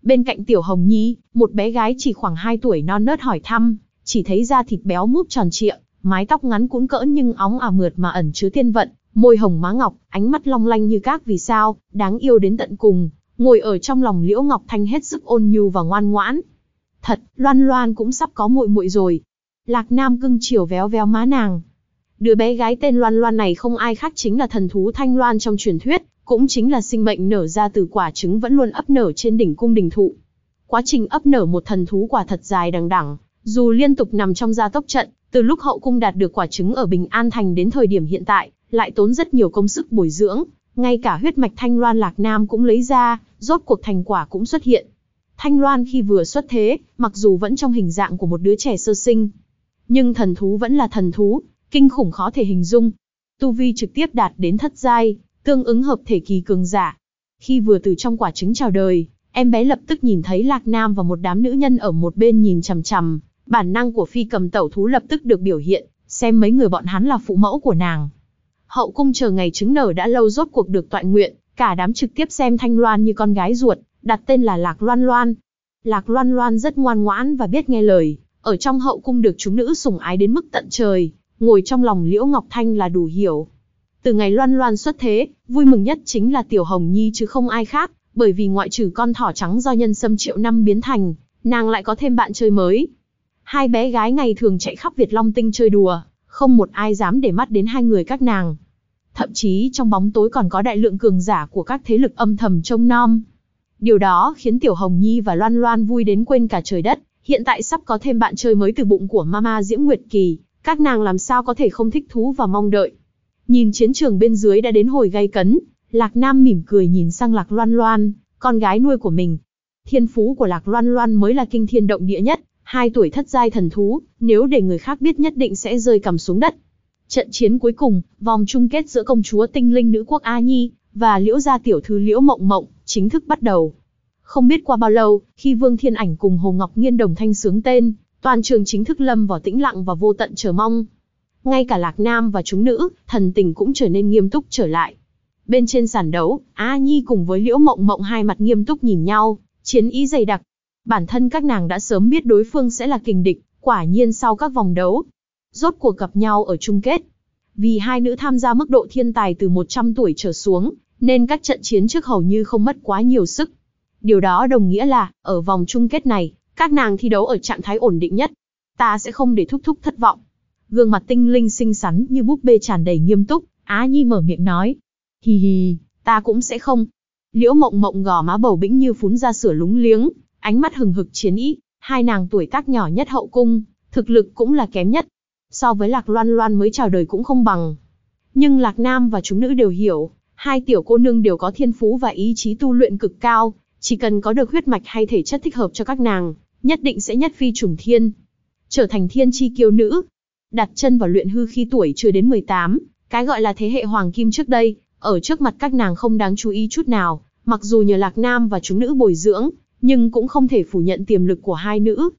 Bên cạnh Tiểu Hồng Nhi, một bé gái chỉ khoảng 2 tuổi non nớt hỏi thăm, chỉ thấy da thịt béo múp tròn trịa, mái tóc ngắn cuốn cỡ nhưng óng ả mượt mà ẩn chứa thiên vận, môi hồng má ngọc, ánh mắt long lanh như các vì sao, đáng yêu đến tận cùng, ngồi ở trong lòng Liễu Ngọc Thanh hết sức ôn nhu và ngoan ngoãn. Thật, Loan Loan cũng sắp có muội muội rồi. Lạc Nam cưng chiều véo véo má nàng, Đứa bé gái tên Loan Loan này không ai khác chính là thần thú Thanh Loan trong truyền thuyết, cũng chính là sinh mệnh nở ra từ quả trứng vẫn luôn ấp nở trên đỉnh cung đình thụ. Quá trình ấp nở một thần thú quả thật dài đằng đẳng, dù liên tục nằm trong gia tốc trận, từ lúc hậu cung đạt được quả trứng ở Bình An Thành đến thời điểm hiện tại, lại tốn rất nhiều công sức bồi dưỡng, ngay cả huyết mạch Thanh Loan Lạc Nam cũng lấy ra, rốt cuộc thành quả cũng xuất hiện. Thanh Loan khi vừa xuất thế, mặc dù vẫn trong hình dạng của một đứa trẻ sơ sinh, nhưng thần thú vẫn là thần thú, kinh khủng khó thể hình dung. Tu vi trực tiếp đạt đến thất giai, tương ứng hợp thể kỳ cường giả. Khi vừa từ trong quả trứng chào đời, em bé lập tức nhìn thấy Lạc Nam và một đám nữ nhân ở một bên nhìn chằm chằm, bản năng của phi cầm tẩu thú lập tức được biểu hiện, xem mấy người bọn hắn là phụ mẫu của nàng. Hậu cung chờ ngày trứng nở đã lâu rốt cuộc được tọa nguyện, cả đám trực tiếp xem Thanh Loan như con gái ruột, đặt tên là Lạc Loan Loan. Lạc Loan Loan rất ngoan ngoãn và biết nghe lời, ở trong hậu cung được chúng nữ sủng ái đến mức tận trời, ngồi trong lòng Liễu Ngọc Thanh là đủ hiểu. Từ ngày loan loan xuất thế, vui mừng nhất chính là Tiểu Hồng Nhi chứ không ai khác, bởi vì ngoại trừ con thỏ trắng do nhân sâm triệu năm biến thành, nàng lại có thêm bạn chơi mới. Hai bé gái ngày thường chạy khắp Việt Long Tinh chơi đùa, không một ai dám để mắt đến hai người các nàng. Thậm chí trong bóng tối còn có đại lượng cường giả của các thế lực âm thầm trông nom. Điều đó khiến Tiểu Hồng Nhi và Loan Loan vui đến quên cả trời đất, hiện tại sắp có thêm bạn chơi mới từ bụng của Mama Diễm Nguyệt Kỳ, các nàng làm sao có thể không thích thú và mong đợi. Nhìn chiến trường bên dưới đã đến hồi gay cấn, Lạc Nam mỉm cười nhìn sang Lạc Loan Loan, con gái nuôi của mình. Thiên phú của Lạc Loan Loan mới là kinh thiên động địa nhất, hai tuổi thất giai thần thú, nếu để người khác biết nhất định sẽ rơi cầm xuống đất. Trận chiến cuối cùng, vòng chung kết giữa công chúa tinh linh nữ quốc A Nhi và Liễu gia tiểu thư Liễu Mộng Mộng chính thức bắt đầu. Không biết qua bao lâu, khi Vương Thiên Ảnh cùng Hồ Ngọc Nghiên đồng thanh sướng tên, toàn trường chính thức lâm vào tĩnh lặng và vô tận chờ mong. Ngay cả Lạc Nam và chúng nữ, thần tình cũng trở nên nghiêm túc trở lại. Bên trên sàn đấu, A Nhi cùng với Liễu Mộng Mộng hai mặt nghiêm túc nhìn nhau, chiến ý dày đặc. Bản thân các nàng đã sớm biết đối phương sẽ là kình địch, quả nhiên sau các vòng đấu, rốt cuộc gặp nhau ở chung kết. Vì hai nữ tham gia mức độ thiên tài từ 100 tuổi trở xuống, nên các trận chiến trước hầu như không mất quá nhiều sức. Điều đó đồng nghĩa là, ở vòng chung kết này, các nàng thi đấu ở trạng thái ổn định nhất. Ta sẽ không để thúc thúc thất vọng. Gương mặt tinh linh xinh xắn như búp bê tràn đầy nghiêm túc, Á Nhi mở miệng nói. Hì hì, ta cũng sẽ không. Liễu mộng mộng gò má bầu bĩnh như phún ra sửa lúng liếng, ánh mắt hừng hực chiến ý, hai nàng tuổi tác nhỏ nhất hậu cung, thực lực cũng là kém nhất. So với Lạc Loan Loan mới chào đời cũng không bằng. Nhưng Lạc Nam và chúng nữ đều hiểu, hai tiểu cô nương đều có thiên phú và ý chí tu luyện cực cao, chỉ cần có được huyết mạch hay thể chất thích hợp cho các nàng, nhất định sẽ nhất phi trùng thiên. Trở thành thiên chi kiêu nữ. Đặt chân vào luyện hư khi tuổi chưa đến 18, cái gọi là thế hệ hoàng kim trước đây, ở trước mặt các nàng không đáng chú ý chút nào, mặc dù nhờ Lạc Nam và chúng nữ bồi dưỡng, nhưng cũng không thể phủ nhận tiềm lực của hai nữ.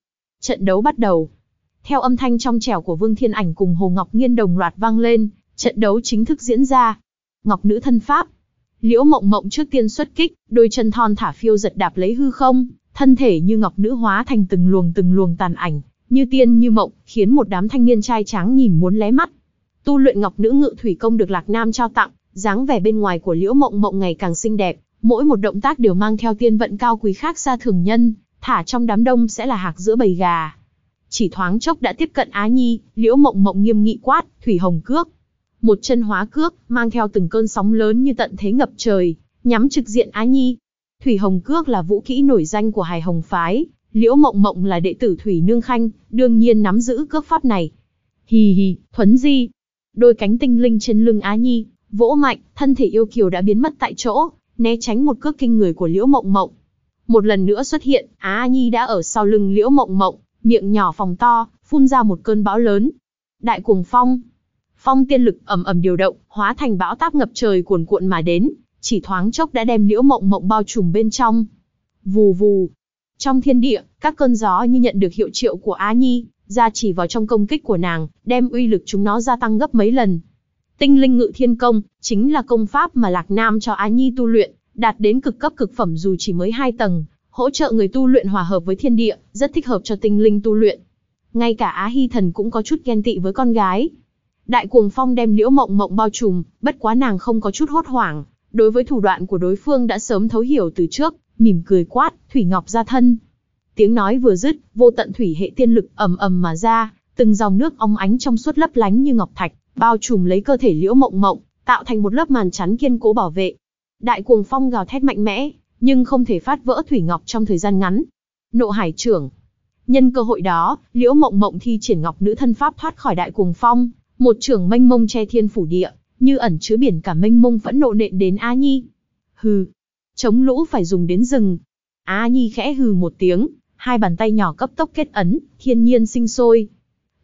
Trận đấu bắt đầu. Theo âm thanh trong trẻo của Vương Thiên Ảnh cùng Hồ Ngọc Nghiên đồng loạt vang lên, trận đấu chính thức diễn ra. Ngọc nữ thân pháp. Liễu Mộng Mộng trước tiên xuất kích, đôi chân thon thả phiêu giật đạp lấy hư không, thân thể như ngọc nữ hóa thành từng luồng từng luồng tàn ảnh, như tiên như mộng, khiến một đám thanh niên trai tráng nhìn muốn lé mắt. Tu luyện ngọc nữ ngự thủy công được Lạc Nam trao tặng, dáng vẻ bên ngoài của Liễu Mộng Mộng ngày càng xinh đẹp, mỗi một động tác đều mang theo tiên vận cao quý khác xa thường nhân, thả trong đám đông sẽ là hạc giữa bầy gà. Chỉ thoáng chốc đã tiếp cận Á Nhi, Liễu Mộng Mộng nghiêm nghị quát, "Thủy Hồng Cước!" Một chân hóa cước, mang theo từng cơn sóng lớn như tận thế ngập trời, nhắm trực diện Á Nhi. Thủy Hồng Cước là vũ kỹ nổi danh của Hải Hồng phái, Liễu Mộng Mộng là đệ tử Thủy Nương Khanh, đương nhiên nắm giữ cước pháp này. Hì hì, thuấn di. Đôi cánh tinh linh trên lưng Á Nhi, vỗ mạnh, thân thể yêu kiều đã biến mất tại chỗ, né tránh một cước kinh người của Liễu Mộng Mộng. Một lần nữa xuất hiện, Á Nhi đã ở sau lưng Liễu Mộng Mộng, miệng nhỏ phòng to, phun ra một cơn bão lớn. Đại cuồng phong. Phong tiên lực ầm ầm điều động, hóa thành bão táp ngập trời cuồn cuộn mà đến, chỉ thoáng chốc đã đem Liễu Mộng Mộng bao trùm bên trong. Vù vù. Trong thiên địa, các cơn gió như nhận được hiệu triệu của Á Nhi, ra chỉ vào trong công kích của nàng, đem uy lực chúng nó gia tăng gấp mấy lần. Tinh linh ngự thiên công, chính là công pháp mà Lạc Nam cho Á Nhi tu luyện, đạt đến cực cấp cực phẩm dù chỉ mới hai tầng, hỗ trợ người tu luyện hòa hợp với thiên địa, rất thích hợp cho tinh linh tu luyện. Ngay cả Á Hy Thần cũng có chút ghen tị với con gái. Đại cuồng phong đem liễu mộng mộng bao trùm, bất quá nàng không có chút hốt hoảng. Đối với thủ đoạn của đối phương đã sớm thấu hiểu từ trước, mỉm cười quát, Thủy Ngọc ra thân. Tiếng nói vừa dứt, vô tận thủy hệ tiên lực ầm ầm mà ra, từng dòng nước óng ánh trong suốt lấp lánh như ngọc thạch, bao trùm lấy cơ thể liễu mộng mộng, tạo thành một lớp màn chắn kiên cố bảo vệ. Đại cuồng phong gào thét mạnh mẽ, nhưng không thể phát vỡ thủy ngọc trong thời gian ngắn. Nộ hải trưởng. Nhân cơ hội đó, Liễu Mộng Mộng thi triển ngọc nữ thân pháp thoát khỏi đại cuồng phong, một trưởng mênh mông che thiên phủ địa, như ẩn chứa biển cả mênh mông phẫn nộ nện đến A Nhi. Hừ, chống lũ phải dùng đến rừng. Á Nhi khẽ hừ một tiếng, hai bàn tay nhỏ cấp tốc kết ấn, thiên nhiên sinh sôi.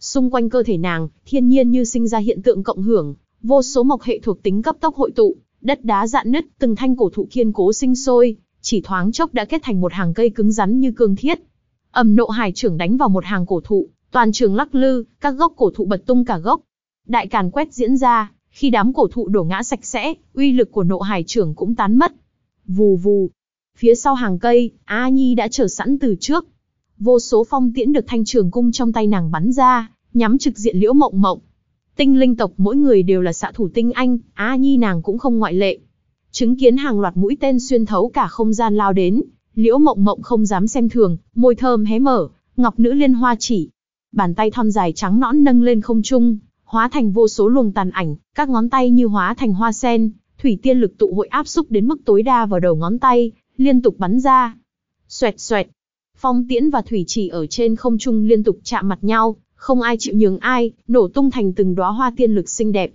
Xung quanh cơ thể nàng, thiên nhiên như sinh ra hiện tượng cộng hưởng, vô số mộc hệ thuộc tính cấp tốc hội tụ, đất đá dạn nứt, từng thanh cổ thụ kiên cố sinh sôi, chỉ thoáng chốc đã kết thành một hàng cây cứng rắn như cương thiết. Ầm nộ hải trưởng đánh vào một hàng cổ thụ, toàn trường lắc lư, các gốc cổ thụ bật tung cả gốc. Đại càn quét diễn ra, khi đám cổ thụ đổ ngã sạch sẽ, uy lực của nộ hải trưởng cũng tán mất. Vù vù. Phía sau hàng cây, A Nhi đã chờ sẵn từ trước. Vô số phong tiễn được thanh trường cung trong tay nàng bắn ra, nhắm trực diện liễu mộng mộng. Tinh linh tộc mỗi người đều là xạ thủ tinh anh, A Nhi nàng cũng không ngoại lệ. Chứng kiến hàng loạt mũi tên xuyên thấu cả không gian lao đến, liễu mộng mộng không dám xem thường, môi thơm hé mở, ngọc nữ liên hoa chỉ. bàn tay thon dài trắng nõn nâng lên không trung, hóa thành vô số luồng tàn ảnh, các ngón tay như hóa thành hoa sen, thủy tiên lực tụ hội áp xúc đến mức tối đa vào đầu ngón tay, liên tục bắn ra. Xoẹt xoẹt, phong tiễn và thủy chỉ ở trên không trung liên tục chạm mặt nhau, không ai chịu nhường ai, nổ tung thành từng đóa hoa tiên lực xinh đẹp.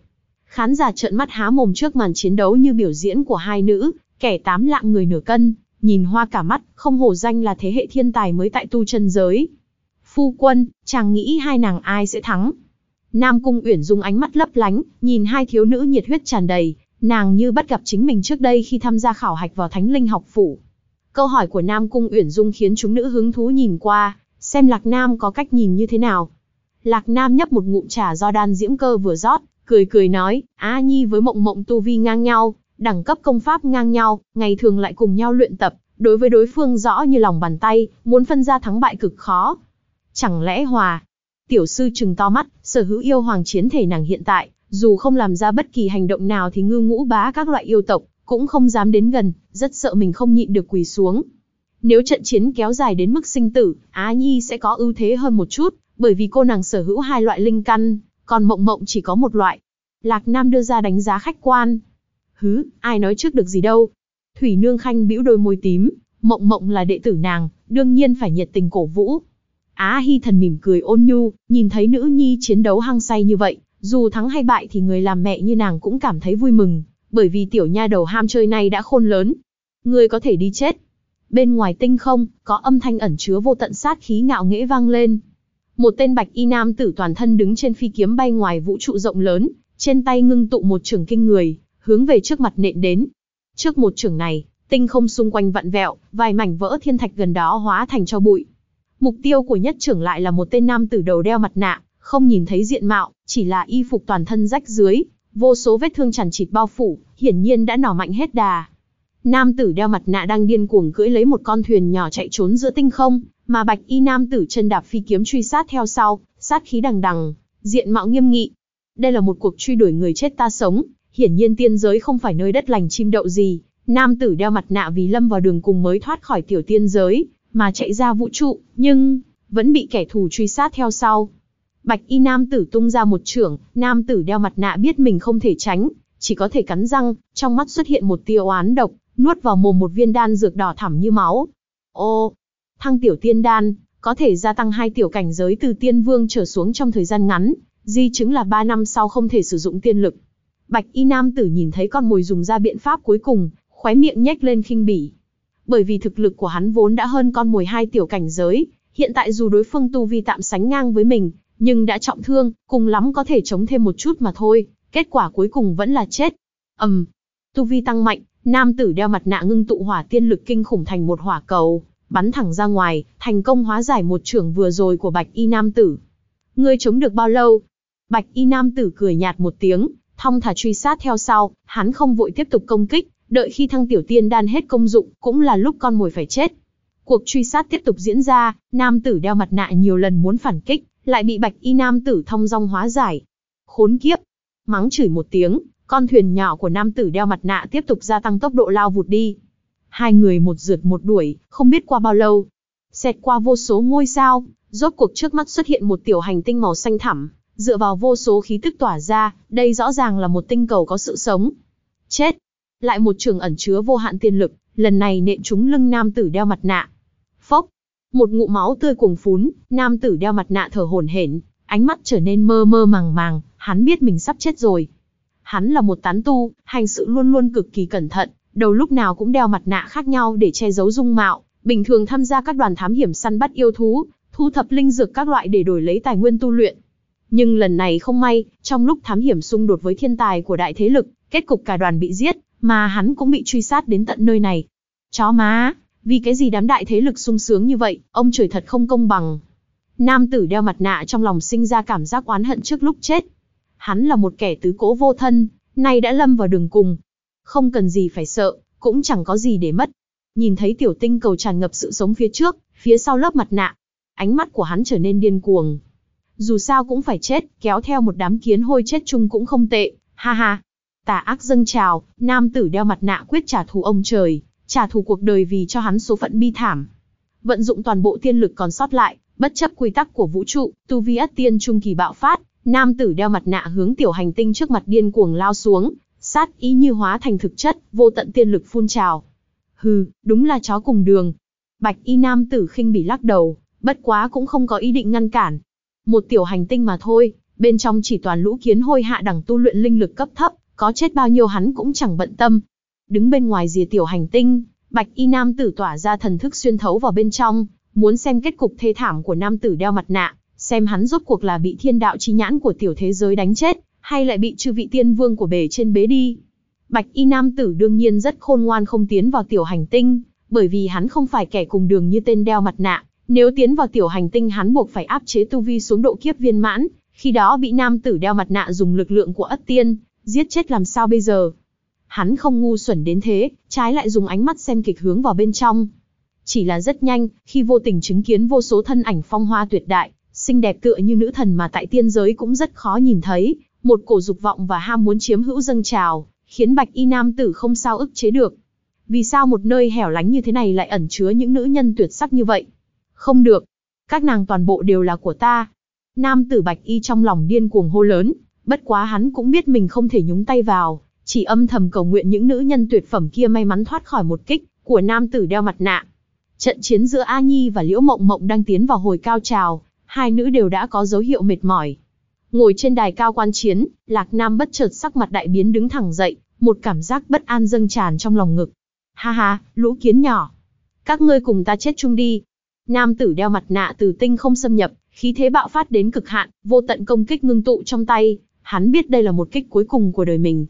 Khán giả trợn mắt há mồm trước màn chiến đấu như biểu diễn của hai nữ, kẻ tám lạng người nửa cân, nhìn hoa cả mắt, không hổ danh là thế hệ thiên tài mới tại tu chân giới. Phu quân, chàng nghĩ hai nàng ai sẽ thắng? Nam Cung Uyển dùng ánh mắt lấp lánh, nhìn hai thiếu nữ nhiệt huyết tràn đầy, nàng như bắt gặp chính mình trước đây khi tham gia khảo hạch vào Thánh Linh học phủ. Câu hỏi của Nam Cung Uyển Dung khiến chúng nữ hứng thú nhìn qua, xem Lạc Nam có cách nhìn như thế nào. Lạc Nam nhấp một ngụm trà do đan diễm cơ vừa rót, cười cười nói, A Nhi với mộng mộng tu vi ngang nhau, đẳng cấp công pháp ngang nhau, ngày thường lại cùng nhau luyện tập, đối với đối phương rõ như lòng bàn tay, muốn phân ra thắng bại cực khó. Chẳng lẽ hòa? Tiểu sư trừng to mắt, sở hữu yêu hoàng chiến thể nàng hiện tại, dù không làm ra bất kỳ hành động nào thì ngư ngũ bá các loại yêu tộc, cũng không dám đến gần, rất sợ mình không nhịn được quỳ xuống. Nếu trận chiến kéo dài đến mức sinh tử, Á Nhi sẽ có ưu thế hơn một chút, bởi vì cô nàng sở hữu hai loại linh căn, còn mộng mộng chỉ có một loại. Lạc Nam đưa ra đánh giá khách quan. Hứ, ai nói trước được gì đâu. Thủy Nương Khanh bĩu đôi môi tím, mộng mộng là đệ tử nàng, đương nhiên phải nhiệt tình cổ vũ. Á Hi thần mỉm cười ôn nhu, nhìn thấy nữ nhi chiến đấu hăng say như vậy, dù thắng hay bại thì người làm mẹ như nàng cũng cảm thấy vui mừng, bởi vì tiểu nha đầu ham chơi này đã khôn lớn. Người có thể đi chết. Bên ngoài tinh không, có âm thanh ẩn chứa vô tận sát khí ngạo nghễ vang lên. Một tên bạch y nam tử toàn thân đứng trên phi kiếm bay ngoài vũ trụ rộng lớn, trên tay ngưng tụ một trường kinh người, hướng về trước mặt nện đến. Trước một trường này, tinh không xung quanh vặn vẹo, vài mảnh vỡ thiên thạch gần đó hóa thành cho bụi. Mục tiêu của nhất trưởng lại là một tên nam tử đầu đeo mặt nạ, không nhìn thấy diện mạo, chỉ là y phục toàn thân rách dưới, vô số vết thương chằn chịt bao phủ, hiển nhiên đã nỏ mạnh hết đà. Nam tử đeo mặt nạ đang điên cuồng cưỡi lấy một con thuyền nhỏ chạy trốn giữa tinh không, mà bạch y nam tử chân đạp phi kiếm truy sát theo sau, sát khí đằng đằng, diện mạo nghiêm nghị. Đây là một cuộc truy đuổi người chết ta sống, hiển nhiên tiên giới không phải nơi đất lành chim đậu gì. Nam tử đeo mặt nạ vì lâm vào đường cùng mới thoát khỏi tiểu tiên giới, mà chạy ra vũ trụ, nhưng vẫn bị kẻ thù truy sát theo sau. Bạch y nam tử tung ra một trưởng, nam tử đeo mặt nạ biết mình không thể tránh, chỉ có thể cắn răng, trong mắt xuất hiện một tia oán độc, nuốt vào mồm một viên đan dược đỏ thẳm như máu. Ô, thăng tiểu tiên đan, có thể gia tăng hai tiểu cảnh giới từ tiên vương trở xuống trong thời gian ngắn, di chứng là 3 năm sau không thể sử dụng tiên lực. Bạch y nam tử nhìn thấy con mồi dùng ra biện pháp cuối cùng, khóe miệng nhếch lên khinh bỉ. Bởi vì thực lực của hắn vốn đã hơn con mồi hai tiểu cảnh giới, hiện tại dù đối phương tu vi tạm sánh ngang với mình, nhưng đã trọng thương, cùng lắm có thể chống thêm một chút mà thôi, kết quả cuối cùng vẫn là chết. ầm, um, tu vi tăng mạnh, nam tử đeo mặt nạ ngưng tụ hỏa tiên lực kinh khủng thành một hỏa cầu, bắn thẳng ra ngoài, thành công hóa giải một trưởng vừa rồi của bạch y nam tử. Ngươi chống được bao lâu? Bạch y nam tử cười nhạt một tiếng, thong thả truy sát theo sau, hắn không vội tiếp tục công kích, đợi khi thăng tiểu tiên đan hết công dụng, cũng là lúc con mồi phải chết. Cuộc truy sát tiếp tục diễn ra, nam tử đeo mặt nạ nhiều lần muốn phản kích, lại bị bạch y nam tử thông dong hóa giải. Khốn kiếp! Mắng chửi một tiếng, con thuyền nhỏ của nam tử đeo mặt nạ tiếp tục gia tăng tốc độ lao vụt đi. Hai người một rượt một đuổi, không biết qua bao lâu. Xẹt qua vô số ngôi sao, rốt cuộc trước mắt xuất hiện một tiểu hành tinh màu xanh thẳm, dựa vào vô số khí tức tỏa ra, đây rõ ràng là một tinh cầu có sự sống. Chết! Lại một trường ẩn chứa vô hạn tiên lực, lần này nện trúng lưng nam tử đeo mặt nạ. Phốc! Một ngụ máu tươi cuồng phún, nam tử đeo mặt nạ thở hổn hển, ánh mắt trở nên mơ mơ màng màng, hắn biết mình sắp chết rồi. Hắn là một tán tu, hành sự luôn luôn cực kỳ cẩn thận, đầu lúc nào cũng đeo mặt nạ khác nhau để che giấu dung mạo, bình thường tham gia các đoàn thám hiểm săn bắt yêu thú, thu thập linh dược các loại để đổi lấy tài nguyên tu luyện. Nhưng lần này không may, trong lúc thám hiểm xung đột với thiên tài của đại thế lực, kết cục cả đoàn bị giết, mà hắn cũng bị truy sát đến tận nơi này. Chó má, vì cái gì đám đại thế lực sung sướng như vậy, ông trời thật không công bằng. Nam tử đeo mặt nạ trong lòng sinh ra cảm giác oán hận trước lúc chết. Hắn là một kẻ tứ cố vô thân, nay đã lâm vào đường cùng. Không cần gì phải sợ, cũng chẳng có gì để mất. Nhìn thấy tiểu tinh cầu tràn ngập sự sống phía trước, phía sau lớp mặt nạ. Ánh mắt của hắn trở nên điên cuồng. Dù sao cũng phải chết, kéo theo một đám kiến hôi chết chung cũng không tệ, ha ha. Tà ác dâng trào, nam tử đeo mặt nạ quyết trả thù ông trời, trả thù cuộc đời vì cho hắn số phận bi thảm. Vận dụng toàn bộ tiên lực còn sót lại, Bất chấp quy tắc của vũ trụ, tu vi ất tiên trung kỳ bạo phát, nam tử đeo mặt nạ hướng tiểu hành tinh trước mặt điên cuồng lao xuống, sát ý như hóa thành thực chất, vô tận tiên lực phun trào. Hừ, đúng là chó cùng đường. Bạch y nam tử khinh bỉ lắc đầu, bất quá cũng không có ý định ngăn cản. Một tiểu hành tinh mà thôi, bên trong chỉ toàn lũ kiến hôi hạ đẳng tu luyện linh lực cấp thấp, có chết bao nhiêu hắn cũng chẳng bận tâm. Đứng bên ngoài rìa tiểu hành tinh, bạch y nam tử tỏa ra thần thức xuyên thấu vào bên trong, muốn xem kết cục thê thảm của nam tử đeo mặt nạ, xem hắn rốt cuộc là bị thiên đạo chi nhãn của tiểu thế giới đánh chết, hay lại bị chư vị tiên vương của bề trên bế đi. Bạch y nam tử đương nhiên rất khôn ngoan không tiến vào tiểu hành tinh, bởi vì hắn không phải kẻ cùng đường như tên đeo mặt nạ, nếu tiến vào tiểu hành tinh hắn buộc phải áp chế tu vi xuống độ kiếp viên mãn, khi đó bị nam tử đeo mặt nạ dùng lực lượng của ất tiên, giết chết làm sao bây giờ. Hắn không ngu xuẩn đến thế, trái lại dùng ánh mắt xem kịch hướng vào bên trong. Chỉ là rất nhanh, khi vô tình chứng kiến vô số thân ảnh phong hoa tuyệt đại, xinh đẹp tựa như nữ thần mà tại tiên giới cũng rất khó nhìn thấy, một cổ dục vọng và ham muốn chiếm hữu dâng trào, khiến bạch y nam tử không sao ức chế được. Vì sao một nơi hẻo lánh như thế này lại ẩn chứa những nữ nhân tuyệt sắc như vậy? Không được. Các nàng toàn bộ đều là của ta. Nam tử bạch y trong lòng điên cuồng hô lớn, bất quá hắn cũng biết mình không thể nhúng tay vào, chỉ âm thầm cầu nguyện những nữ nhân tuyệt phẩm kia may mắn thoát khỏi một kích của nam tử đeo mặt nạ. Trận chiến giữa A Nhi và Liễu Mộng Mộng đang tiến vào hồi cao trào, hai nữ đều đã có dấu hiệu mệt mỏi. Ngồi trên đài cao quan chiến, Lạc Nam bất chợt sắc mặt đại biến đứng thẳng dậy, một cảm giác bất an dâng tràn trong lòng ngực. Ha ha, lũ kiến nhỏ. Các ngươi cùng ta chết chung đi. Nam tử đeo mặt nạ từ tinh không xâm nhập, khí thế bạo phát đến cực hạn, vô tận công kích ngưng tụ trong tay. Hắn biết đây là một kích cuối cùng của đời mình.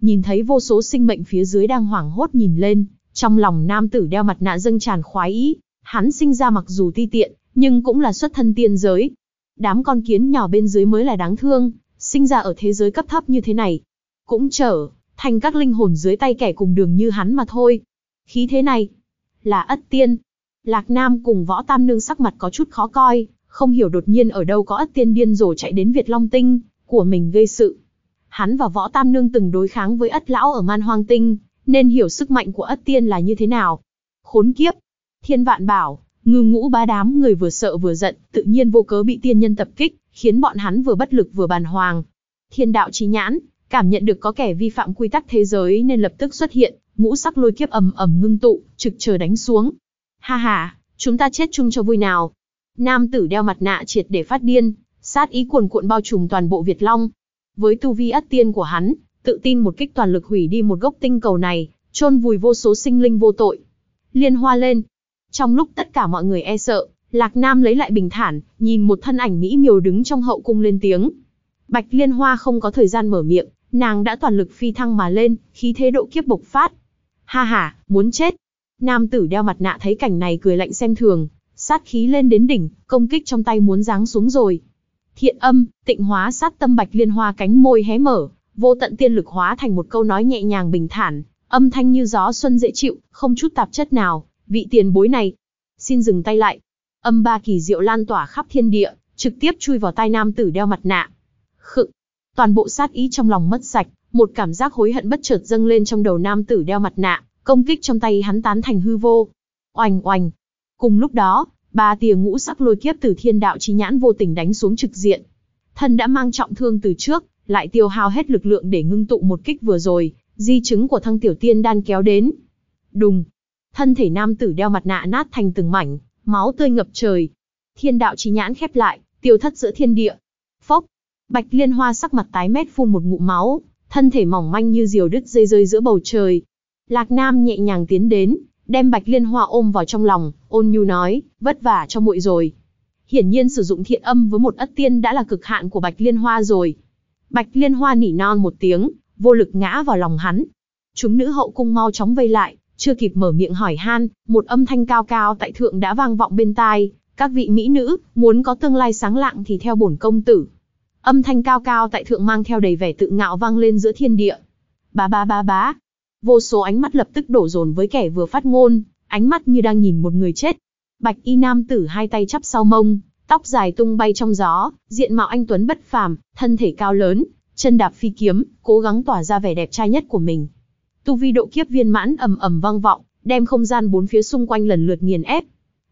Nhìn thấy vô số sinh mệnh phía dưới đang hoảng hốt nhìn lên, trong lòng nam tử đeo mặt nạ dâng tràn khoái ý. Hắn sinh ra mặc dù ti tiện, nhưng cũng là xuất thân tiên giới. Đám con kiến nhỏ bên dưới mới là đáng thương, sinh ra ở thế giới cấp thấp như thế này. Cũng trở thành các linh hồn dưới tay kẻ cùng đường như hắn mà thôi. Khí thế này, là ất tiên. Lạc Nam cùng võ tam nương sắc mặt có chút khó coi, không hiểu đột nhiên ở đâu có ất tiên điên rồ chạy đến Việt Long Tinh, của mình gây sự. Hắn và võ tam nương từng đối kháng với ất lão ở man hoang tinh, nên hiểu sức mạnh của ất tiên là như thế nào. Khốn kiếp! Thiên vạn bảo, ngư ngũ ba đám người vừa sợ vừa giận, tự nhiên vô cớ bị tiên nhân tập kích, khiến bọn hắn vừa bất lực vừa bàn hoàng. Thiên đạo trí nhãn, cảm nhận được có kẻ vi phạm quy tắc thế giới nên lập tức xuất hiện, ngũ sắc lôi kiếp ầm ầm ngưng tụ, trực chờ đánh xuống. Ha ha, chúng ta chết chung cho vui nào. Nam tử đeo mặt nạ triệt để phát điên, sát ý cuồn cuộn bao trùm toàn bộ Việt Long. Với tu vi ất tiên của hắn, tự tin một kích toàn lực hủy đi một gốc tinh cầu này, chôn vùi vô số sinh linh vô tội. Liên hoa lên. Trong lúc tất cả mọi người e sợ, Lạc Nam lấy lại bình thản, nhìn một thân ảnh mỹ miều đứng trong hậu cung lên tiếng. Bạch Liên Hoa không có thời gian mở miệng, nàng đã toàn lực phi thăng mà lên, khí thế độ kiếp bộc phát. Ha ha, muốn chết. Nam tử đeo mặt nạ thấy cảnh này cười lạnh xem thường, sát khí lên đến đỉnh, công kích trong tay muốn giáng xuống rồi. Thiện âm, tịnh hóa sát tâm bạch liên hoa cánh môi hé mở, vô tận tiên lực hóa thành một câu nói nhẹ nhàng bình thản, âm thanh như gió xuân dễ chịu, không chút tạp chất nào, vị tiền bối này. Xin dừng tay lại. Âm ba kỳ diệu lan tỏa khắp thiên địa, trực tiếp chui vào tai nam tử đeo mặt nạ. Khựng, Toàn bộ sát ý trong lòng mất sạch, một cảm giác hối hận bất chợt dâng lên trong đầu nam tử đeo mặt nạ, công kích trong tay hắn tán thành hư vô. Oanh oanh. Cùng lúc đó, ba tia ngũ sắc lôi kiếp từ thiên đạo chi nhãn vô tình đánh xuống trực diện. Thân đã mang trọng thương từ trước, lại tiêu hao hết lực lượng để ngưng tụ một kích vừa rồi, di chứng của thăng tiểu tiên đan kéo đến. Đùng. Thân thể nam tử đeo mặt nạ nát thành từng mảnh, máu tươi ngập trời. Thiên đạo chi nhãn khép lại, tiêu thất giữa thiên địa. Phốc. Bạch Liên Hoa sắc mặt tái mét phun một ngụm máu, thân thể mỏng manh như diều đứt dây rơi giữa bầu trời. Lạc Nam nhẹ nhàng tiến đến, đem Bạch Liên Hoa ôm vào trong lòng, ôn nhu nói, vất vả cho muội rồi. Hiển nhiên sử dụng thiện âm với một ất tiên đã là cực hạn của Bạch Liên Hoa rồi. Bạch Liên Hoa nỉ non một tiếng, vô lực ngã vào lòng hắn. Chúng nữ hậu cung mau chóng vây lại, chưa kịp mở miệng hỏi han, một âm thanh cao cao tại thượng đã vang vọng bên tai. Các vị mỹ nữ, muốn có tương lai sáng lạng thì theo bổn công tử. Âm thanh cao cao tại thượng mang theo đầy vẻ tự ngạo vang lên giữa thiên địa. Bá bá bá bá. Vô số ánh mắt lập tức đổ dồn với kẻ vừa phát ngôn, ánh mắt như đang nhìn một người chết. Bạch y nam tử hai tay chắp sau mông, tóc dài tung bay trong gió, diện mạo anh tuấn bất phàm, thân thể cao lớn, chân đạp phi kiếm, cố gắng tỏa ra vẻ đẹp trai nhất của mình. Tu vi độ kiếp viên mãn ầm ầm vang vọng, đem không gian bốn phía xung quanh lần lượt nghiền ép.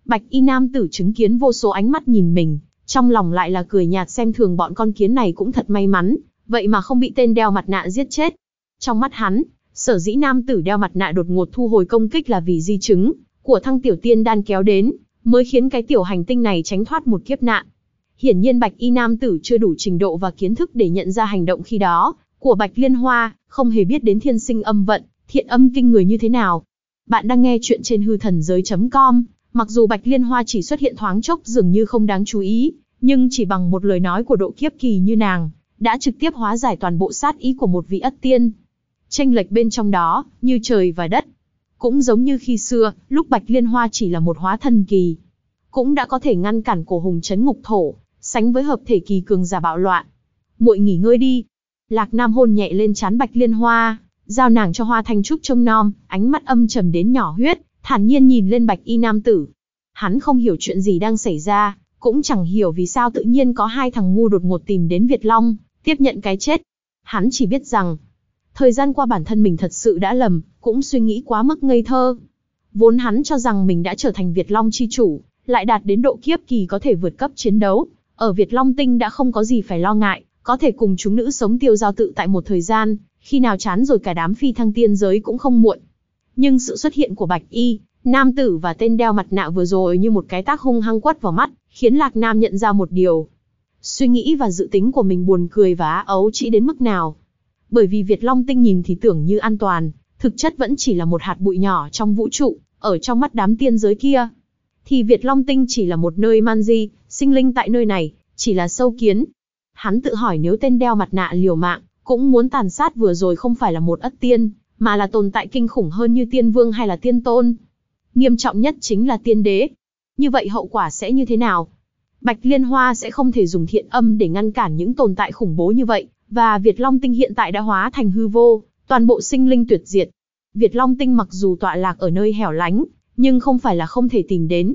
Bạch y nam tử chứng kiến vô số ánh mắt nhìn mình, trong lòng lại là cười nhạt xem thường bọn con kiến này cũng thật may mắn, vậy mà không bị tên đeo mặt nạ giết chết. Trong mắt hắn, sở dĩ nam tử đeo mặt nạ đột ngột thu hồi công kích là vì di chứng của thăng tiểu tiên đan kéo đến, mới khiến cái tiểu hành tinh này tránh thoát một kiếp nạn. Hiển nhiên Bạch Y Nam tử chưa đủ trình độ và kiến thức để nhận ra hành động khi đó của Bạch Liên Hoa, không hề biết đến thiên sinh âm vận, thiện âm kinh người như thế nào. Bạn đang nghe chuyện trên hư thần giới.com, mặc dù Bạch Liên Hoa chỉ xuất hiện thoáng chốc dường như không đáng chú ý, nhưng chỉ bằng một lời nói của độ kiếp kỳ như nàng, đã trực tiếp hóa giải toàn bộ sát ý của một vị ất tiên. Tranh lệch bên trong đó, như trời và đất. Cũng giống như khi xưa, lúc Bạch Liên Hoa chỉ là một hóa thần kỳ, cũng đã có thể ngăn cản cổ hùng chấn ngục thổ, sánh với hợp thể kỳ cường giả bạo loạn. Muội nghỉ ngơi đi. Lạc Nam hôn nhẹ lên chán Bạch Liên Hoa, giao nàng cho Hoa Thanh Trúc trông nom, ánh mắt âm trầm đến nhỏ huyết, thản nhiên nhìn lên Bạch Y nam tử. Hắn không hiểu chuyện gì đang xảy ra, cũng chẳng hiểu vì sao tự nhiên có hai thằng ngu đột ngột tìm đến Việt Long, tiếp nhận cái chết. Hắn chỉ biết rằng, thời gian qua bản thân mình thật sự đã lầm, cũng suy nghĩ quá mức ngây thơ. Vốn hắn cho rằng mình đã trở thành Việt Long chi chủ, lại đạt đến độ kiếp kỳ có thể vượt cấp chiến đấu, ở Việt Long Tinh đã không có gì phải lo ngại, có thể cùng chúng nữ sống tiêu giao tự tại một thời gian, khi nào chán rồi cả đám phi thăng tiên giới cũng không muộn. Nhưng sự xuất hiện của Bạch Y, nam tử và tên đeo mặt nạ vừa rồi như một cái tác hung hăng quất vào mắt, khiến Lạc Nam nhận ra một điều. Suy nghĩ và dự tính của mình buồn cười và á ấu chỉ đến mức nào. Bởi vì Việt Long Tinh nhìn thì tưởng như an toàn, thực chất vẫn chỉ là một hạt bụi nhỏ trong vũ trụ, ở trong mắt đám tiên giới kia. Thì Việt Long Tinh chỉ là một nơi man di, sinh linh tại nơi này, chỉ là sâu kiến. Hắn tự hỏi nếu tên đeo mặt nạ liều mạng, cũng muốn tàn sát vừa rồi không phải là một ất tiên, mà là tồn tại kinh khủng hơn như tiên vương hay là tiên tôn. Nghiêm trọng nhất chính là tiên đế. Như vậy hậu quả sẽ như thế nào? Bạch Liên Hoa sẽ không thể dùng thiện âm để ngăn cản những tồn tại khủng bố như vậy, và Việt Long Tinh hiện tại đã hóa thành hư vô, toàn bộ sinh linh tuyệt diệt. Việt Long Tinh mặc dù tọa lạc ở nơi hẻo lánh, nhưng không phải là không thể tìm đến.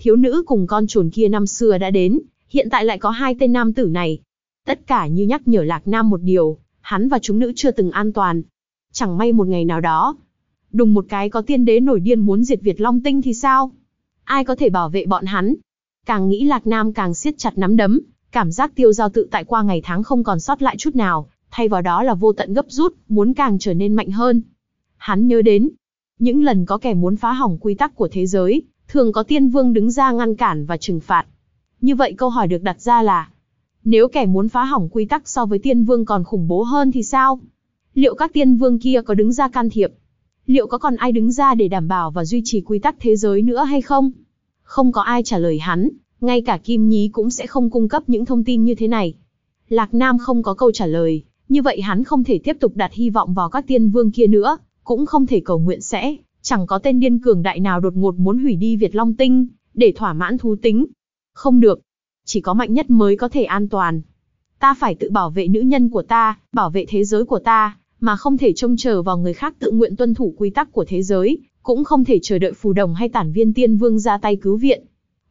Thiếu nữ cùng con chuồn kia năm xưa đã đến, hiện tại lại có hai tên nam tử này. Tất cả như nhắc nhở Lạc Nam một điều, hắn và chúng nữ chưa từng an toàn. Chẳng may một ngày nào đó, đùng một cái có tiên đế nổi điên muốn diệt Việt Long Tinh thì sao? Ai có thể bảo vệ bọn hắn? Càng nghĩ Lạc Nam càng siết chặt nắm đấm, cảm giác tiêu giao tự tại qua ngày tháng không còn sót lại chút nào, thay vào đó là vô tận gấp rút, muốn càng trở nên mạnh hơn. Hắn nhớ đến, những lần có kẻ muốn phá hỏng quy tắc của thế giới, thường có tiên vương đứng ra ngăn cản và trừng phạt. Như vậy câu hỏi được đặt ra là, nếu kẻ muốn phá hỏng quy tắc so với tiên vương còn khủng bố hơn thì sao? Liệu các tiên vương kia có đứng ra can thiệp? Liệu có còn ai đứng ra để đảm bảo và duy trì quy tắc thế giới nữa hay không? Không có ai trả lời hắn, ngay cả Kim Nhí cũng sẽ không cung cấp những thông tin như thế này. Lạc Nam không có câu trả lời, như vậy hắn không thể tiếp tục đặt hy vọng vào các tiên vương kia nữa, cũng không thể cầu nguyện sẽ, chẳng có tên điên cường đại nào đột ngột muốn hủy đi Việt Long Tinh, để thỏa mãn thú tính. Không được. Chỉ có mạnh nhất mới có thể an toàn. Ta phải tự bảo vệ nữ nhân của ta, bảo vệ thế giới của ta, mà không thể trông chờ vào người khác tự nguyện tuân thủ quy tắc của thế giới, cũng không thể chờ đợi phù đồng hay tản viên tiên vương ra tay cứu viện.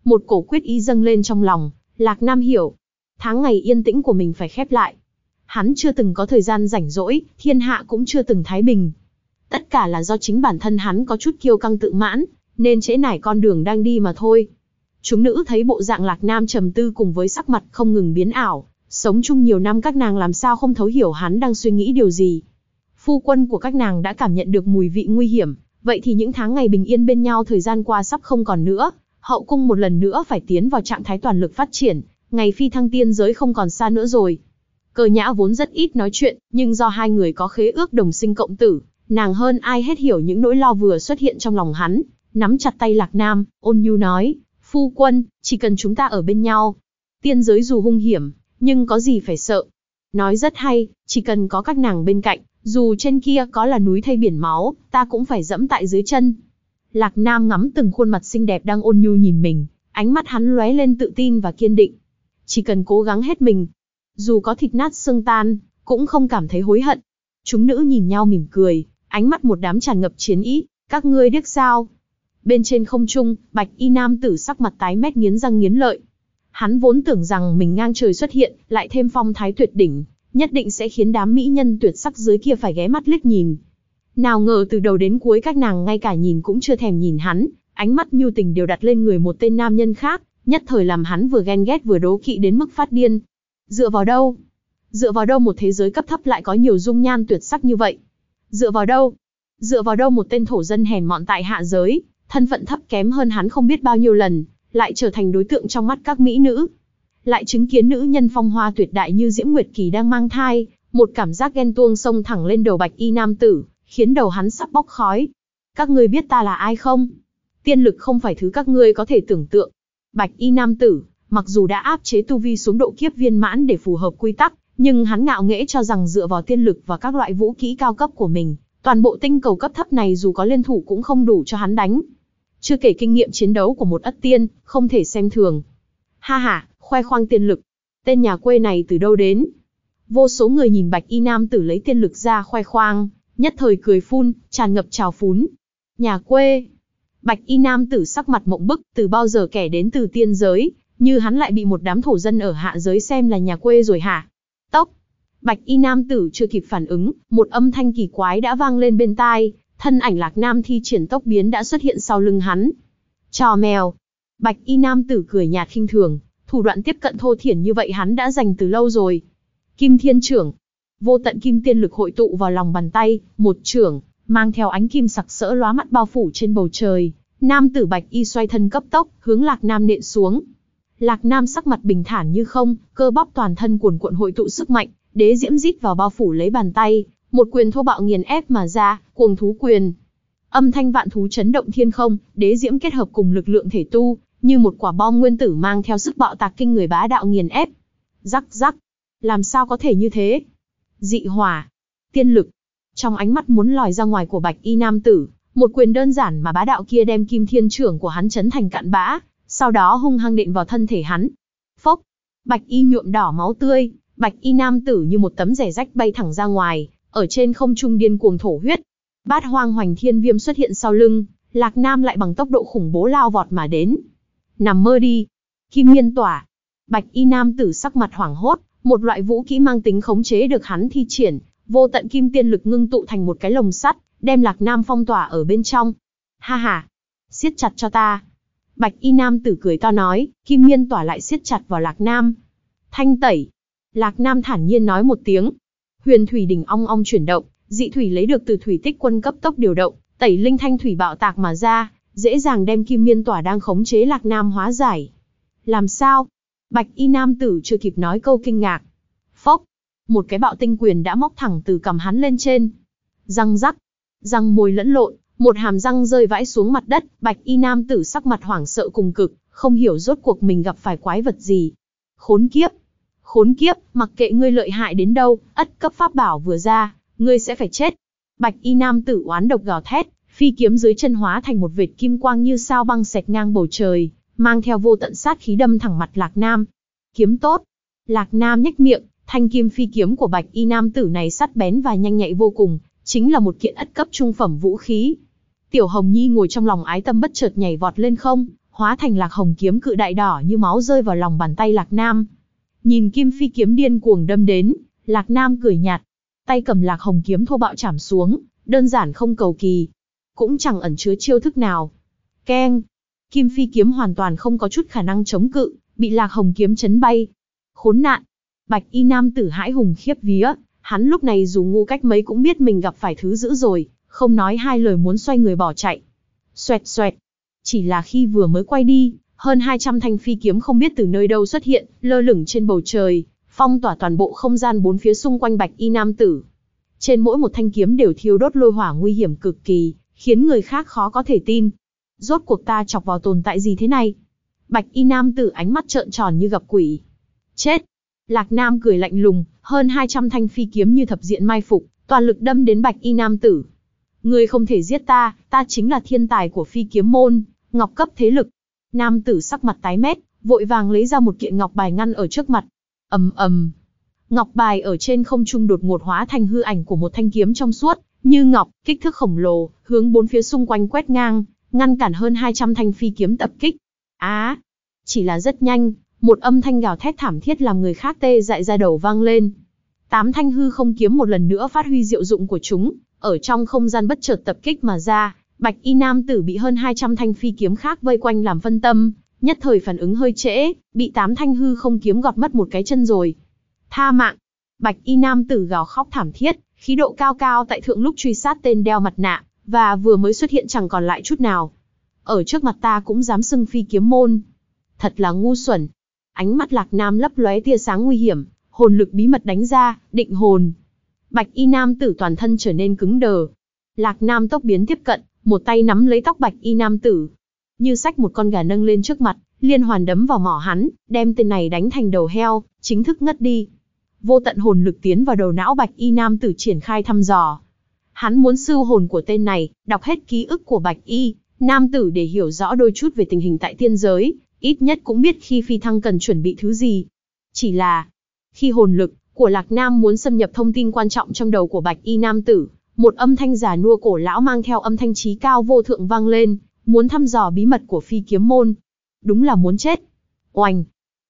Một cổ quyết ý dâng lên trong lòng, Lạc Nam hiểu. Tháng ngày yên tĩnh của mình phải khép lại. Hắn chưa từng có thời gian rảnh rỗi, thiên hạ cũng chưa từng thái bình. Tất cả là do chính bản thân hắn có chút kiêu căng tự mãn, nên trễ nải con đường đang đi mà thôi. Chúng nữ thấy bộ dạng lạc nam trầm tư cùng với sắc mặt không ngừng biến ảo, sống chung nhiều năm các nàng làm sao không thấu hiểu hắn đang suy nghĩ điều gì. Phu quân của các nàng đã cảm nhận được mùi vị nguy hiểm, vậy thì những tháng ngày bình yên bên nhau thời gian qua sắp không còn nữa, hậu cung một lần nữa phải tiến vào trạng thái toàn lực phát triển, ngày phi thăng tiên giới không còn xa nữa rồi. Cờ nhã vốn rất ít nói chuyện, nhưng do hai người có khế ước đồng sinh cộng tử, nàng hơn ai hết hiểu những nỗi lo vừa xuất hiện trong lòng hắn, nắm chặt tay Lạc Nam, ôn nhu nói, phu quân, chỉ cần chúng ta ở bên nhau. Tiên giới dù hung hiểm, nhưng có gì phải sợ. Nói rất hay, chỉ cần có các nàng bên cạnh, dù trên kia có là núi thay biển máu, ta cũng phải dẫm tại dưới chân. Lạc Nam ngắm từng khuôn mặt xinh đẹp đang ôn nhu nhìn mình, ánh mắt hắn lóe lên tự tin và kiên định. Chỉ cần cố gắng hết mình, dù có thịt nát xương tan, cũng không cảm thấy hối hận. Chúng nữ nhìn nhau mỉm cười, ánh mắt một đám tràn ngập chiến ý, các ngươi điếc sao? Bên trên không trung, bạch y nam tử sắc mặt tái mét nghiến răng nghiến lợi. Hắn vốn tưởng rằng mình ngang trời xuất hiện, lại thêm phong thái tuyệt đỉnh, nhất định sẽ khiến đám mỹ nhân tuyệt sắc dưới kia phải ghé mắt liếc nhìn. Nào ngờ từ đầu đến cuối các nàng ngay cả nhìn cũng chưa thèm nhìn hắn, ánh mắt nhu tình đều đặt lên người một tên nam nhân khác, nhất thời làm hắn vừa ghen ghét vừa đố kỵ đến mức phát điên. Dựa vào đâu? Dựa vào đâu một thế giới cấp thấp lại có nhiều dung nhan tuyệt sắc như vậy? Dựa vào đâu? Dựa vào đâu một tên thổ dân hèn mọn tại hạ giới, thân phận thấp kém hơn hắn không biết bao nhiêu lần, lại trở thành đối tượng trong mắt các mỹ nữ. Lại chứng kiến nữ nhân phong hoa tuyệt đại như Diễm Nguyệt Kỳ đang mang thai, một cảm giác ghen tuông sông thẳng lên đầu bạch y nam tử, khiến đầu hắn sắp bốc khói. Các ngươi biết ta là ai không? Tiên lực không phải thứ các ngươi có thể tưởng tượng. Bạch y nam tử, mặc dù đã áp chế tu vi xuống độ kiếp viên mãn để phù hợp quy tắc, nhưng hắn ngạo nghễ cho rằng dựa vào tiên lực và các loại vũ kỹ cao cấp của mình, toàn bộ tinh cầu cấp thấp này dù có liên thủ cũng không đủ cho hắn đánh. Chưa kể kinh nghiệm chiến đấu của một ất tiên, không thể xem thường. Ha ha, khoe khoang tiên lực. Tên nhà quê này từ đâu đến? Vô số người nhìn bạch y nam tử lấy tiên lực ra khoe khoang, nhất thời cười phun, tràn ngập trào phún. Nhà quê. Bạch y nam tử sắc mặt mộng bức, từ bao giờ kẻ đến từ tiên giới, như hắn lại bị một đám thổ dân ở hạ giới xem là nhà quê rồi hả? Tốc. Bạch y nam tử chưa kịp phản ứng, một âm thanh kỳ quái đã vang lên bên tai, thân ảnh lạc nam thi triển tốc biến đã xuất hiện sau lưng hắn. Trò mèo. Bạch y nam tử cười nhạt khinh thường, thủ đoạn tiếp cận thô thiển như vậy hắn đã dành từ lâu rồi. Kim thiên trưởng. Vô tận kim tiên lực hội tụ vào lòng bàn tay, một trưởng, mang theo ánh kim sặc sỡ lóa mắt bao phủ trên bầu trời. Nam tử bạch y xoay thân cấp tốc, hướng lạc nam nện xuống. Lạc nam sắc mặt bình thản như không, cơ bắp toàn thân cuồn cuộn hội tụ sức mạnh, đế diễm rít vào bao phủ lấy bàn tay, một quyền thô bạo nghiền ép mà ra, cuồng thú quyền. Âm thanh vạn thú chấn động thiên không, đế diễm kết hợp cùng lực lượng thể tu, như một quả bom nguyên tử mang theo sức bạo tạc kinh người bá đạo nghiền ép. Rắc rắc, làm sao có thể như thế? Dị hỏa, tiên lực. Trong ánh mắt muốn lòi ra ngoài của bạch y nam tử, một quyền đơn giản mà bá đạo kia đem kim thiên trưởng của hắn chấn thành cạn bã, sau đó hung hăng định vào thân thể hắn. Phốc, bạch y nhuộm đỏ máu tươi, bạch y nam tử như một tấm rẻ rách bay thẳng ra ngoài, ở trên không trung điên cuồng thổ huyết. Bát hoang hoành thiên viêm xuất hiện sau lưng, lạc nam lại bằng tốc độ khủng bố lao vọt mà đến. Nằm mơ đi. Kim miên tỏa. Bạch y nam tử sắc mặt hoảng hốt, một loại vũ kỹ mang tính khống chế được hắn thi triển, vô tận kim tiên lực ngưng tụ thành một cái lồng sắt, đem lạc nam phong tỏa ở bên trong. Ha ha, siết chặt cho ta. Bạch y nam tử cười to nói, kim miên tỏa lại siết chặt vào lạc nam. Thanh tẩy. Lạc nam thản nhiên nói một tiếng. Huyền thủy đỉnh ong ong chuyển động, dị thủy lấy được từ thủy tích quân cấp tốc điều động, tẩy linh thanh thủy bạo tạc mà ra, dễ dàng đem kim miên tỏa đang khống chế lạc nam hóa giải. Làm sao? Bạch y nam tử chưa kịp nói câu kinh ngạc. Phốc! Một cái bạo tinh quyền đã móc thẳng từ cầm hắn lên trên. Răng rắc! Răng môi lẫn lộn, một hàm răng rơi vãi xuống mặt đất, bạch y nam tử sắc mặt hoảng sợ cùng cực, không hiểu rốt cuộc mình gặp phải quái vật gì. Khốn kiếp! Khốn kiếp, mặc kệ ngươi lợi hại đến đâu, ất cấp pháp bảo vừa ra, ngươi sẽ phải chết. Bạch y nam tử oán độc gào thét, phi kiếm dưới chân hóa thành một vệt kim quang như sao băng xẹt ngang bầu trời, mang theo vô tận sát khí đâm thẳng mặt Lạc Nam. Kiếm tốt. Lạc Nam nhếch miệng, thanh kim phi kiếm của Bạch Y nam tử này sắt bén và nhanh nhạy vô cùng, chính là một kiện ất cấp trung phẩm vũ khí. Tiểu Hồng Nhi ngồi trong lòng ái tâm bất chợt nhảy vọt lên không, hóa thành Lạc Hồng kiếm cự đại đỏ như máu rơi vào lòng bàn tay Lạc Nam. Nhìn kim phi kiếm điên cuồng đâm đến, Lạc Nam cười nhạt, tay cầm Lạc Hồng kiếm thô bạo chạm xuống, đơn giản không cầu kỳ, cũng chẳng ẩn chứa chiêu thức nào. Keng, Kim Phi kiếm hoàn toàn không có chút khả năng chống cự, bị Lạc Hồng kiếm chấn bay. Khốn nạn! Bạch Y nam tử hãi hùng khiếp vía, hắn lúc này dù ngu cách mấy cũng biết mình gặp phải thứ dữ rồi, không nói hai lời muốn xoay người bỏ chạy. Xoẹt xoẹt. Chỉ là khi vừa mới quay đi, hơn 200 thanh phi kiếm không biết từ nơi đâu xuất hiện, lơ lửng trên bầu trời, phong tỏa toàn bộ không gian bốn phía xung quanh Bạch Y nam tử. Trên mỗi một thanh kiếm đều thiêu đốt lôi hỏa nguy hiểm cực kỳ, khiến người khác khó có thể tin. Rốt cuộc ta chọc vào tồn tại gì thế này? Bạch y nam tử ánh mắt trợn tròn như gặp quỷ. Chết! Lạc Nam cười lạnh lùng, hơn 200 thanh phi kiếm như thập diện mai phục, toàn lực đâm đến bạch y nam tử. Ngươi không thể giết ta, ta chính là thiên tài của phi kiếm môn, ngọc cấp thế lực. Nam tử sắc mặt tái mét, vội vàng lấy ra một kiện ngọc bài ngăn ở trước mặt. ầm ầm, Ngọc bài ở trên không trung đột ngột hóa thành hư ảnh của một thanh kiếm trong suốt, như ngọc, kích thước khổng lồ, hướng bốn phía xung quanh quét ngang, ngăn cản hơn 200 thanh phi kiếm tập kích. Á, chỉ là rất nhanh, một âm thanh gào thét thảm thiết làm người khác tê dại ra đầu vang lên. Tám thanh hư không kiếm một lần nữa phát huy diệu dụng của chúng, ở trong không gian bất chợt tập kích mà ra, Bạch y nam tử bị hơn 200 thanh phi kiếm khác vây quanh làm phân tâm, nhất thời phản ứng hơi trễ, bị tám thanh hư không kiếm gọt mất một cái chân rồi. Tha mạng! Bạch y nam tử gào khóc thảm thiết, khí độ cao cao tại thượng lúc truy sát tên đeo mặt nạ, và vừa mới xuất hiện chẳng còn lại chút nào. Ở trước mặt ta cũng dám xưng phi kiếm môn. Thật là ngu xuẩn. Ánh mắt lạc nam lấp lóe tia sáng nguy hiểm, hồn lực bí mật đánh ra, định hồn. Bạch y nam tử toàn thân trở nên cứng đờ. Lạc nam tốc biến tiếp cận, một tay nắm lấy tóc bạch y nam tử. Như sách một con gà nâng lên trước mặt, liên hoàn đấm vào mỏ hắn, đem tên này đánh thành đầu heo, chính thức ngất đi. Vô tận hồn lực tiến vào đầu não bạch y nam tử triển khai thăm dò. Hắn muốn sưu hồn của tên này, đọc hết ký ức của bạch y, nam tử để hiểu rõ đôi chút về tình hình tại tiên giới, ít nhất cũng biết khi phi thăng cần chuẩn bị thứ gì. Chỉ là, khi hồn lực của Lạc Nam muốn xâm nhập thông tin quan trọng trong đầu của Bạch Y Nam tử, một âm thanh giả nua cổ lão mang theo âm thanh trí cao vô thượng vang lên, muốn thăm dò bí mật của phi kiếm môn. Đúng là muốn chết. Oanh!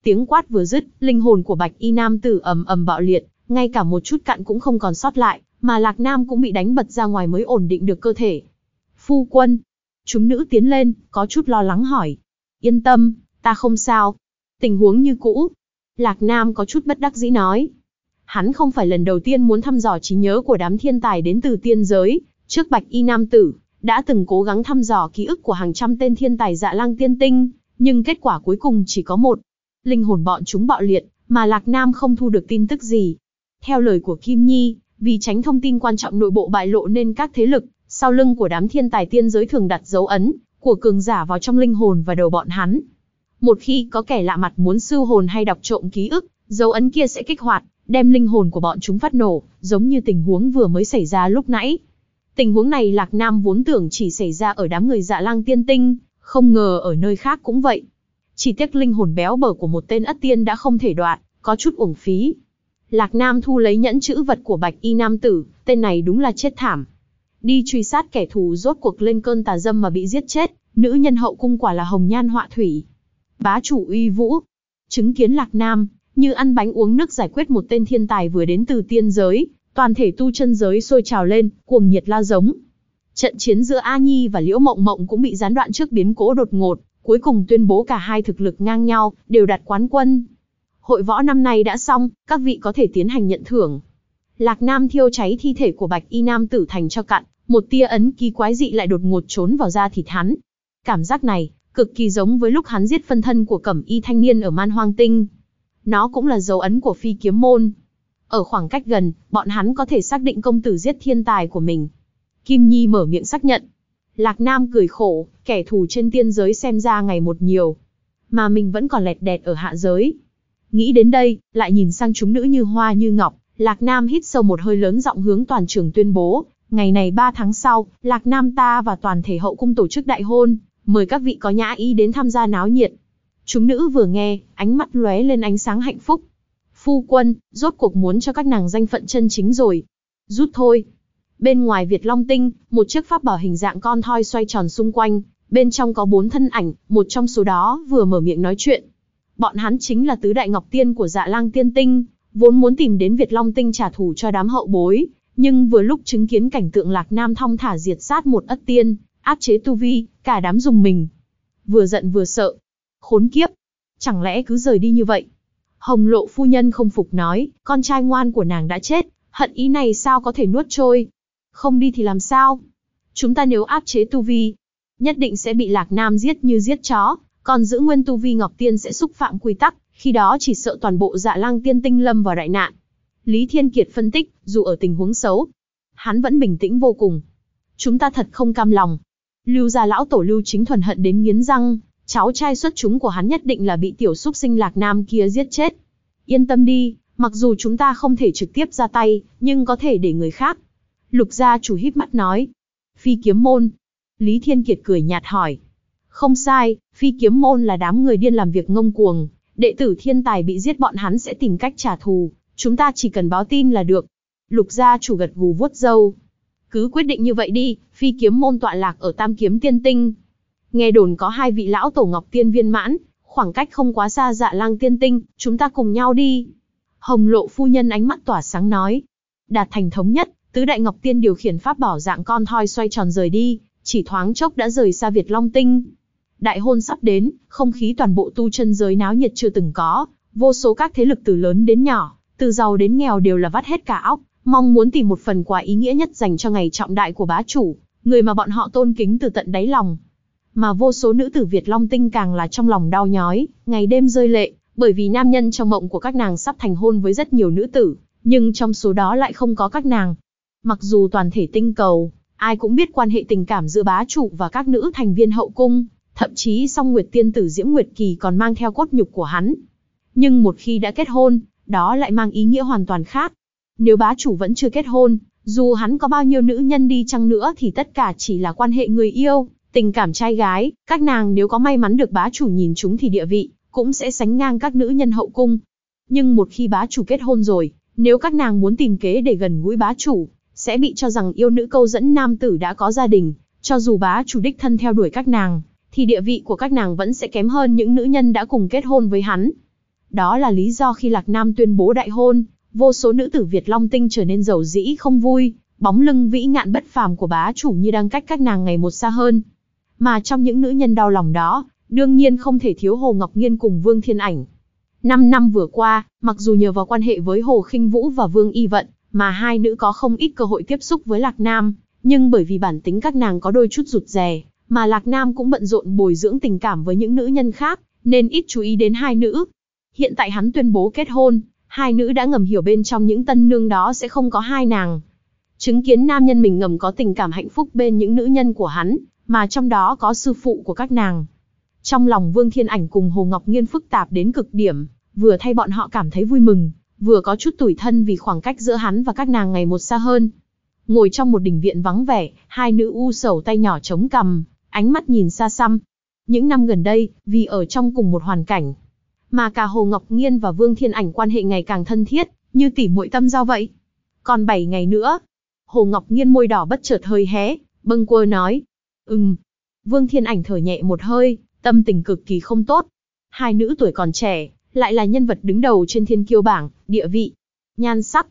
Tiếng quát vừa dứt, linh hồn của Bạch Y Nam tử ầm ầm bạo liệt, ngay cả một chút cặn cũng không còn sót lại, mà Lạc Nam cũng bị đánh bật ra ngoài mới ổn định được cơ thể. Phu quân! Chúng nữ tiến lên, có chút lo lắng hỏi. Yên tâm, ta không sao. Tình huống như cũ. Lạc Nam có chút bất đắc dĩ nói. Hắn không phải lần đầu tiên muốn thăm dò trí nhớ của đám thiên tài đến từ tiên giới, trước Bạch Y Nam Tử, đã từng cố gắng thăm dò ký ức của hàng trăm tên thiên tài dạ lang tiên tinh, nhưng kết quả cuối cùng chỉ có một. Linh hồn bọn chúng bạo liệt, mà Lạc Nam không thu được tin tức gì. Theo lời của Kim Nhi, vì tránh thông tin quan trọng nội bộ bại lộ nên các thế lực, sau lưng của đám thiên tài tiên giới thường đặt dấu ấn, của cường giả vào trong linh hồn và đầu bọn hắn. Một khi có kẻ lạ mặt muốn sưu hồn hay đọc trộm ký ức, dấu ấn kia sẽ kích hoạt, đem linh hồn của bọn chúng phát nổ, giống như tình huống vừa mới xảy ra lúc nãy. Tình huống này Lạc Nam vốn tưởng chỉ xảy ra ở đám người dạ lang tiên tinh, không ngờ ở nơi khác cũng vậy. Chỉ tiếc linh hồn béo bở của một tên ất tiên đã không thể đoạn, có chút uổng phí. Lạc Nam thu lấy nhẫn chữ vật của Bạch Y Nam Tử, tên này đúng là chết thảm. Đi truy sát kẻ thù rốt cuộc lên cơn tà dâm mà bị giết chết, nữ nhân hậu cung quả là hồng nhan họa thủy. Bá chủ uy vũ, chứng kiến Lạc Nam, như ăn bánh uống nước giải quyết một tên thiên tài vừa đến từ tiên giới, toàn thể tu chân giới sôi trào lên, cuồng nhiệt la giống. Trận chiến giữa A Nhi và Liễu Mộng Mộng cũng bị gián đoạn trước biến cố đột ngột, cuối cùng tuyên bố cả hai thực lực ngang nhau, đều đạt quán quân. Hội võ năm nay đã xong, các vị có thể tiến hành nhận thưởng. Lạc Nam thiêu cháy thi thể của Bạch Y Nam tử thành cho cạn, một tia ấn ký quái dị lại đột ngột trốn vào da thịt hắn. Cảm giác này, cực kỳ giống với lúc hắn giết phân thân của Cẩm Y thanh niên ở Man Hoang Tinh. Nó cũng là dấu ấn của phi kiếm môn. Ở khoảng cách gần, bọn hắn có thể xác định công tử giết thiên tài của mình. Kim Nhi mở miệng xác nhận. Lạc Nam cười khổ, kẻ thù trên tiên giới xem ra ngày một nhiều. Mà mình vẫn còn lẹt đẹt ở hạ giới. Nghĩ đến đây, lại nhìn sang chúng nữ như hoa như ngọc, Lạc Nam hít sâu một hơi lớn giọng hướng toàn trường tuyên bố. Ngày này 3 tháng sau, Lạc Nam ta và toàn thể hậu cung tổ chức đại hôn, mời các vị có nhã ý đến tham gia náo nhiệt. Chúng nữ vừa nghe, ánh mắt lóe lên ánh sáng hạnh phúc. Phu quân, rốt cuộc muốn cho các nàng danh phận chân chính rồi. Rút thôi. Bên ngoài Việt Long Tinh, một chiếc pháp bảo hình dạng con thoi xoay tròn xung quanh, bên trong có bốn thân ảnh, một trong số đó vừa mở miệng nói chuyện. Bọn hắn chính là tứ đại ngọc tiên của dạ lang tiên tinh, vốn muốn tìm đến Việt Long Tinh trả thù cho đám hậu bối, nhưng vừa lúc chứng kiến cảnh tượng Lạc Nam thong thả diệt sát một ất tiên, áp chế tu vi, cả đám dùng mình. Vừa giận vừa sợ. Khốn kiếp! Chẳng lẽ cứ rời đi như vậy? Hồng lộ phu nhân không phục nói, con trai ngoan của nàng đã chết, hận ý này sao có thể nuốt trôi? Không đi thì làm sao? Chúng ta nếu áp chế tu vi, nhất định sẽ bị Lạc Nam giết như giết chó, còn giữ nguyên tu vi Ngọc Tiên sẽ xúc phạm quy tắc, khi đó chỉ sợ toàn bộ dạ lang tiên tinh lâm vào đại nạn. Lý Thiên Kiệt phân tích, dù ở tình huống xấu, hắn vẫn bình tĩnh vô cùng. Chúng ta thật không cam lòng. Lưu gia lão tổ lưu chính thuần hận đến nghiến răng, cháu trai xuất chúng của hắn nhất định là bị tiểu xúc sinh lạc nam kia giết chết. Yên tâm đi, mặc dù chúng ta không thể trực tiếp ra tay, nhưng có thể để người khác. Lục gia chủ híp mắt nói. Phi kiếm môn. Lý Thiên Kiệt cười nhạt hỏi. Không sai, phi kiếm môn là đám người điên làm việc ngông cuồng. Đệ tử thiên tài bị giết bọn hắn sẽ tìm cách trả thù. Chúng ta chỉ cần báo tin là được. Lục gia chủ gật gù vuốt dâu. Cứ quyết định như vậy đi, phi kiếm môn tọa lạc ở tam kiếm tiên tinh. Nghe đồn có hai vị lão tổ ngọc tiên viên mãn, khoảng cách không quá xa dạ lang tiên tinh, chúng ta cùng nhau đi. Hồng lộ phu nhân ánh mắt tỏa sáng nói. Đạt thành thống nhất, tứ đại ngọc tiên điều khiển pháp bảo dạng con thoi xoay tròn rời đi, chỉ thoáng chốc đã rời xa Việt Long Tinh. Đại hôn sắp đến, không khí toàn bộ tu chân giới náo nhiệt chưa từng có, vô số các thế lực từ lớn đến nhỏ, từ giàu đến nghèo đều là vắt hết cả óc, mong muốn tìm một phần quà ý nghĩa nhất dành cho ngày trọng đại của bá chủ, người mà bọn họ tôn kính từ tận đáy lòng. Mà vô số nữ tử Việt Long Tinh càng là trong lòng đau nhói, ngày đêm rơi lệ, bởi vì nam nhân trong mộng của các nàng sắp thành hôn với rất nhiều nữ tử, nhưng trong số đó lại không có các nàng. Mặc dù toàn thể tinh cầu, ai cũng biết quan hệ tình cảm giữa bá chủ và các nữ thành viên hậu cung, thậm chí song Nguyệt Tiên tử Diễm Nguyệt Kỳ còn mang theo cốt nhục của hắn. Nhưng một khi đã kết hôn, đó lại mang ý nghĩa hoàn toàn khác. Nếu bá chủ vẫn chưa kết hôn, dù hắn có bao nhiêu nữ nhân đi chăng nữa thì tất cả chỉ là quan hệ người yêu, tình cảm trai gái, các nàng nếu có may mắn được bá chủ nhìn chúng thì địa vị, cũng sẽ sánh ngang các nữ nhân hậu cung. Nhưng một khi bá chủ kết hôn rồi, nếu các nàng muốn tìm kế để gần gũi bá chủ, sẽ bị cho rằng yêu nữ câu dẫn nam tử đã có gia đình, cho dù bá chủ đích thân theo đuổi các nàng, thì địa vị của các nàng vẫn sẽ kém hơn những nữ nhân đã cùng kết hôn với hắn. Đó là lý do khi Lạc Nam tuyên bố đại hôn, vô số nữ tử Việt Long Tinh trở nên giàu dĩ không vui, bóng lưng vĩ ngạn bất phàm của bá chủ như đang cách các nàng ngày một xa hơn. Mà trong những nữ nhân đau lòng đó, đương nhiên không thể thiếu Hồ Ngọc Nghiên cùng Vương Thiên Ảnh. Năm năm vừa qua, mặc dù nhờ vào quan hệ với Hồ Khinh Vũ và Vương Y Vận, mà hai nữ có không ít cơ hội tiếp xúc với Lạc Nam, nhưng bởi vì bản tính các nàng có đôi chút rụt rè, mà Lạc Nam cũng bận rộn bồi dưỡng tình cảm với những nữ nhân khác, nên ít chú ý đến hai nữ. Hiện tại hắn tuyên bố kết hôn, hai nữ đã ngầm hiểu bên trong những tân nương đó sẽ không có hai nàng. Chứng kiến nam nhân mình ngầm có tình cảm hạnh phúc bên những nữ nhân của hắn, mà trong đó có sư phụ của các nàng. Trong lòng Vương Thiên Ảnh cùng Hồ Ngọc Nghiên phức tạp đến cực điểm, vừa thay bọn họ cảm thấy vui mừng, vừa có chút tủi thân vì khoảng cách giữa hắn và các nàng ngày một xa hơn. Ngồi trong một đình viện vắng vẻ, hai nữ u sầu tay nhỏ chống cằm, ánh mắt nhìn xa xăm. Những năm gần đây, vì ở trong cùng một hoàn cảnh, mà cả Hồ Ngọc Nghiên và Vương Thiên Ảnh quan hệ ngày càng thân thiết, như tỉ muội tâm giao vậy. Còn 7 ngày nữa, Hồ Ngọc Nghiên môi đỏ bất chợt hơi hé, bâng quơ nói. Ừm. Vương Thiên Ảnh thở nhẹ một hơi, tâm tình cực kỳ không tốt. Hai nữ tuổi còn trẻ, lại là nhân vật đứng đầu trên thiên kiêu bảng, địa vị, nhan sắc,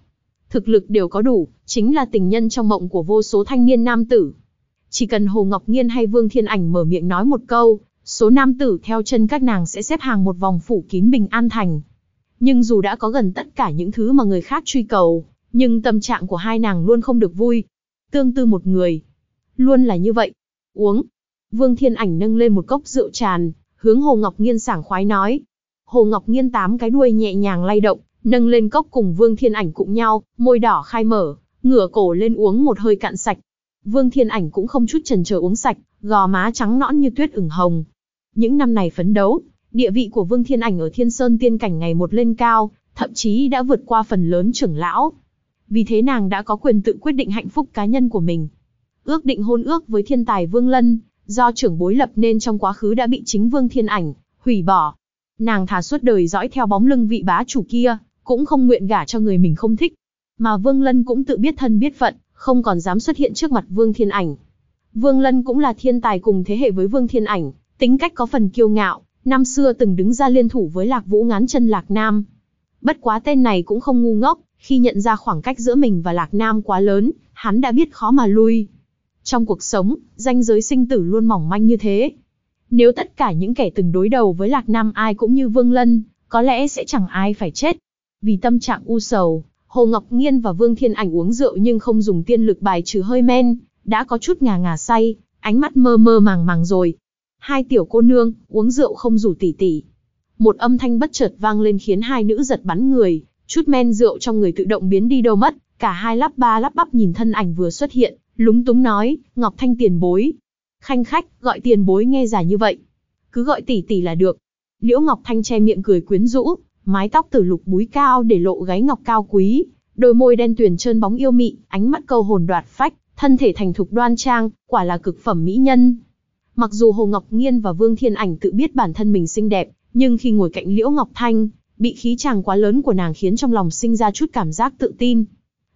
thực lực đều có đủ, chính là tình nhân trong mộng của vô số thanh niên nam tử. Chỉ cần Hồ Ngọc Nghiên hay Vương Thiên Ảnh mở miệng nói một câu, số nam tử theo chân các nàng sẽ xếp hàng một vòng phủ kín bình an thành. Nhưng dù đã có gần tất cả những thứ mà người khác truy cầu, nhưng tâm trạng của hai nàng luôn không được vui. Tương tư một người. Luôn là như vậy. Uống. Vương Thiên Ảnh nâng lên một cốc rượu tràn, hướng Hồ Ngọc Nghiên sảng khoái nói. Hồ Ngọc Nghiên tám cái đuôi nhẹ nhàng lay động, nâng lên cốc cùng Vương Thiên Ảnh cùng nhau, môi đỏ khai mở, ngửa cổ lên uống một hơi cạn sạch. Vương Thiên Ảnh cũng không chút chần chờ uống sạch, gò má trắng nõn như tuyết ửng hồng. Những năm này phấn đấu, địa vị của Vương Thiên Ảnh ở Thiên Sơn tiên cảnh ngày một lên cao, thậm chí đã vượt qua phần lớn trưởng lão. Vì thế nàng đã có quyền tự quyết định hạnh phúc cá nhân của mình. Ước định hôn ước với thiên tài Vương Lân, do trưởng bối lập nên trong quá khứ đã bị chính Vương Thiên Ảnh hủy bỏ. Nàng thà suốt đời dõi theo bóng lưng vị bá chủ kia, cũng không nguyện gả cho người mình không thích. Mà Vương Lân cũng tự biết thân biết phận, không còn dám xuất hiện trước mặt Vương Thiên Ảnh. Vương Lân cũng là thiên tài cùng thế hệ với Vương Thiên Ảnh, tính cách có phần kiêu ngạo, năm xưa từng đứng ra liên thủ với Lạc Vũ ngán chân Lạc Nam. Bất quá tên này cũng không ngu ngốc, khi nhận ra khoảng cách giữa mình và Lạc Nam quá lớn, hắn đã biết khó mà lui. Trong cuộc sống, danh giới sinh tử luôn mỏng manh như thế. Nếu tất cả những kẻ từng đối đầu với Lạc Nam ai cũng như Vương Lân, có lẽ sẽ chẳng ai phải chết. Vì tâm trạng u sầu, Hồ Ngọc Nghiên và Vương Thiên Ảnh uống rượu nhưng không dùng tiên lực bài trừ hơi men, đã có chút ngà ngà say, ánh mắt mơ mơ màng màng rồi. Hai tiểu cô nương, uống rượu không rủ tỉ tỉ. Một âm thanh bất chợt vang lên khiến hai nữ giật bắn người, chút men rượu trong người tự động biến đi đâu mất, cả hai lắp ba lắp bắp nhìn thân ảnh vừa xuất hiện, lúng túng nói, Ngọc Thanh tiền bối. Khanh khách, gọi tiền bối nghe giả như vậy. Cứ gọi tỷ tỷ là được. Liễu Ngọc Thanh che miệng cười quyến rũ, mái tóc từ lục búi cao để lộ gáy ngọc cao quý, đôi môi đen tuyền trơn bóng yêu mị, ánh mắt câu hồn đoạt phách, thân thể thành thục đoan trang, quả là cực phẩm mỹ nhân. Mặc dù Hồ Ngọc Nghiên và Vương Thiên Ảnh tự biết bản thân mình xinh đẹp, nhưng khi ngồi cạnh Liễu Ngọc Thanh, bị khí chàng quá lớn của nàng khiến trong lòng sinh ra chút cảm giác tự tin.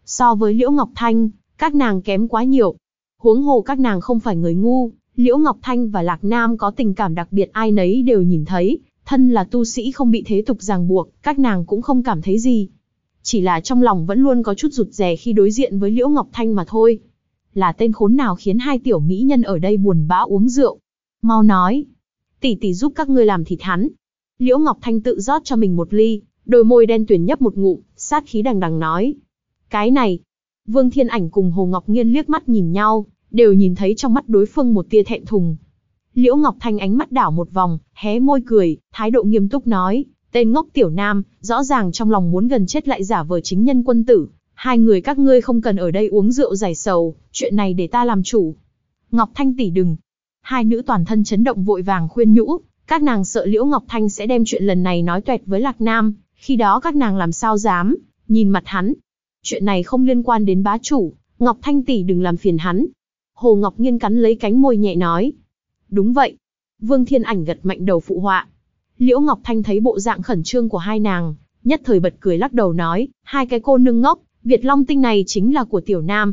So với Liễu Ngọc Thanh, các nàng kém quá nhiều. Huống hồ các nàng không phải người ngu, Liễu Ngọc Thanh và Lạc Nam có tình cảm đặc biệt ai nấy đều nhìn thấy, thân là tu sĩ không bị thế tục ràng buộc, các nàng cũng không cảm thấy gì. Chỉ là trong lòng vẫn luôn có chút rụt rè khi đối diện với Liễu Ngọc Thanh mà thôi. là tên khốn nào khiến hai tiểu mỹ nhân ở đây buồn bã uống rượu. Mau nói, tỷ tỷ giúp các ngươi làm thịt hắn. Liễu Ngọc Thanh tự rót cho mình một ly, đôi môi đen tuyển nhấp một ngụm, sát khí đằng đằng nói. Cái này, Vương Thiên Ảnh cùng Hồ Ngọc Nghiên liếc mắt nhìn nhau, đều nhìn thấy trong mắt đối phương một tia thẹn thùng. Liễu Ngọc Thanh ánh mắt đảo một vòng, hé môi cười, thái độ nghiêm túc nói, tên ngốc tiểu nam, rõ ràng trong lòng muốn gần chết lại giả vờ chính nhân quân tử, hai người các ngươi không cần ở đây uống rượu giải sầu, chuyện này để ta làm chủ. Ngọc Thanh tỷ đừng. Hai nữ toàn thân chấn động vội vàng khuyên nhũ, các nàng sợ Liễu Ngọc Thanh sẽ đem chuyện lần này nói tuẹt với Lạc Nam, khi đó các nàng làm sao dám, nhìn mặt hắn. Chuyện này không liên quan đến bá chủ, Ngọc Thanh tỷ đừng làm phiền hắn. Hồ Ngọc Nghiên cắn lấy cánh môi nhẹ nói. Đúng vậy. Vương Thiên Ảnh gật mạnh đầu phụ họa. Liễu Ngọc Thanh thấy bộ dạng khẩn trương của hai nàng, nhất thời bật cười lắc đầu nói, hai cái cô nương ngốc, Việt Long tinh này chính là của tiểu nam.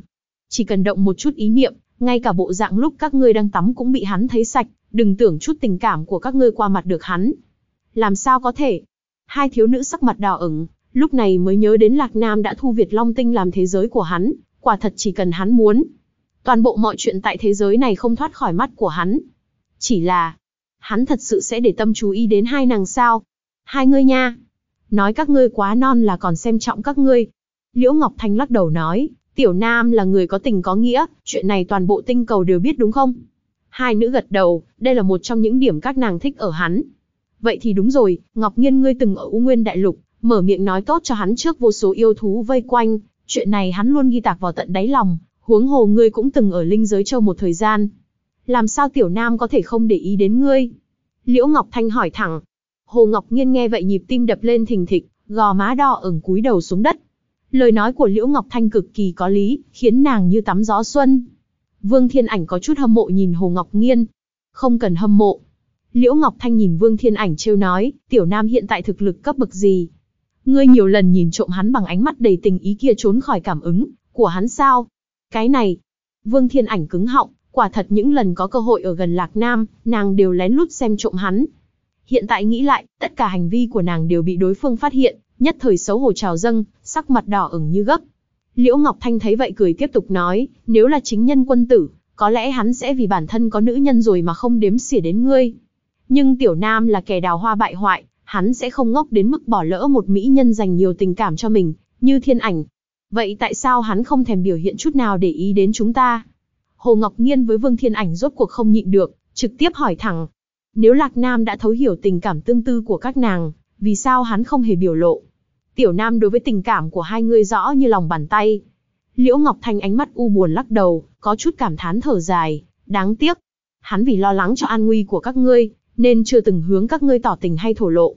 Chỉ cần động một chút ý niệm, ngay cả bộ dạng lúc các ngươi đang tắm cũng bị hắn thấy sạch, đừng tưởng chút tình cảm của các ngươi qua mặt được hắn. Làm sao có thể? Hai thiếu nữ sắc mặt đỏ ửng, lúc này mới nhớ đến Lạc Nam đã thu Việt Long tinh làm thế giới của hắn, quả thật chỉ cần hắn muốn. Toàn bộ mọi chuyện tại thế giới này không thoát khỏi mắt của hắn. Chỉ là, hắn thật sự sẽ để tâm chú ý đến hai nàng sao? Hai ngươi nha. Nói các ngươi quá non là còn xem trọng các ngươi, Liễu Ngọc Thanh lắc đầu nói, Tiểu Nam là người có tình có nghĩa, chuyện này toàn bộ tinh cầu đều biết đúng không? Hai nữ gật đầu, đây là một trong những điểm các nàng thích ở hắn. Vậy thì đúng rồi, Ngọc Nhiên ngươi từng ở U Nguyên Đại Lục, mở miệng nói tốt cho hắn trước vô số yêu thú vây quanh, chuyện này hắn luôn ghi tạc vào tận đáy lòng, huống hồ ngươi cũng từng ở linh giới châu một thời gian. Làm sao Tiểu Nam có thể không để ý đến ngươi? Liễu Ngọc Thanh hỏi thẳng. Hồ Ngọc Nhiên nghe vậy nhịp tim đập lên thình thịch, gò má đỏ ửng cúi đầu xuống đất, Lời nói của Liễu Ngọc Thanh cực kỳ có lý, khiến nàng như tắm gió xuân. Vương Thiên Ảnh có chút hâm mộ nhìn Hồ Ngọc Nghiên. Không cần hâm mộ. Liễu Ngọc Thanh nhìn Vương Thiên Ảnh trêu nói, tiểu nam hiện tại thực lực cấp bậc gì? Ngươi nhiều lần nhìn trộm hắn bằng ánh mắt đầy tình ý kia trốn khỏi cảm ứng, của hắn sao? Cái này, Vương Thiên Ảnh cứng họng, quả thật những lần có cơ hội ở gần Lạc Nam, nàng đều lén lút xem trộm hắn. Hiện tại nghĩ lại, tất cả hành vi của nàng đều bị đối phương phát hiện, nhất thời xấu hổ trào dâng, sắc mặt đỏ ửng như gấp. Liễu Ngọc Thanh thấy vậy cười tiếp tục nói, nếu là chính nhân quân tử, có lẽ hắn sẽ vì bản thân có nữ nhân rồi mà không đếm xỉa đến ngươi. Nhưng Tiểu Nam là kẻ đào hoa bại hoại, hắn sẽ không ngốc đến mức bỏ lỡ một mỹ nhân dành nhiều tình cảm cho mình, như thiên ảnh. Vậy tại sao hắn không thèm biểu hiện chút nào để ý đến chúng ta? Hồ Ngọc Nghiên với Vương Thiên Ảnh rốt cuộc không nhịn được, trực tiếp hỏi thẳng. Nếu Lạc Nam đã thấu hiểu tình cảm tương tư của các nàng, vì sao hắn không hề biểu lộ? Tiểu Nam đối với tình cảm của hai người rõ như lòng bàn tay. Liễu Ngọc Thanh ánh mắt u buồn lắc đầu, có chút cảm thán thở dài, đáng tiếc. Hắn vì lo lắng cho an nguy của các ngươi, nên chưa từng hướng các ngươi tỏ tình hay thổ lộ.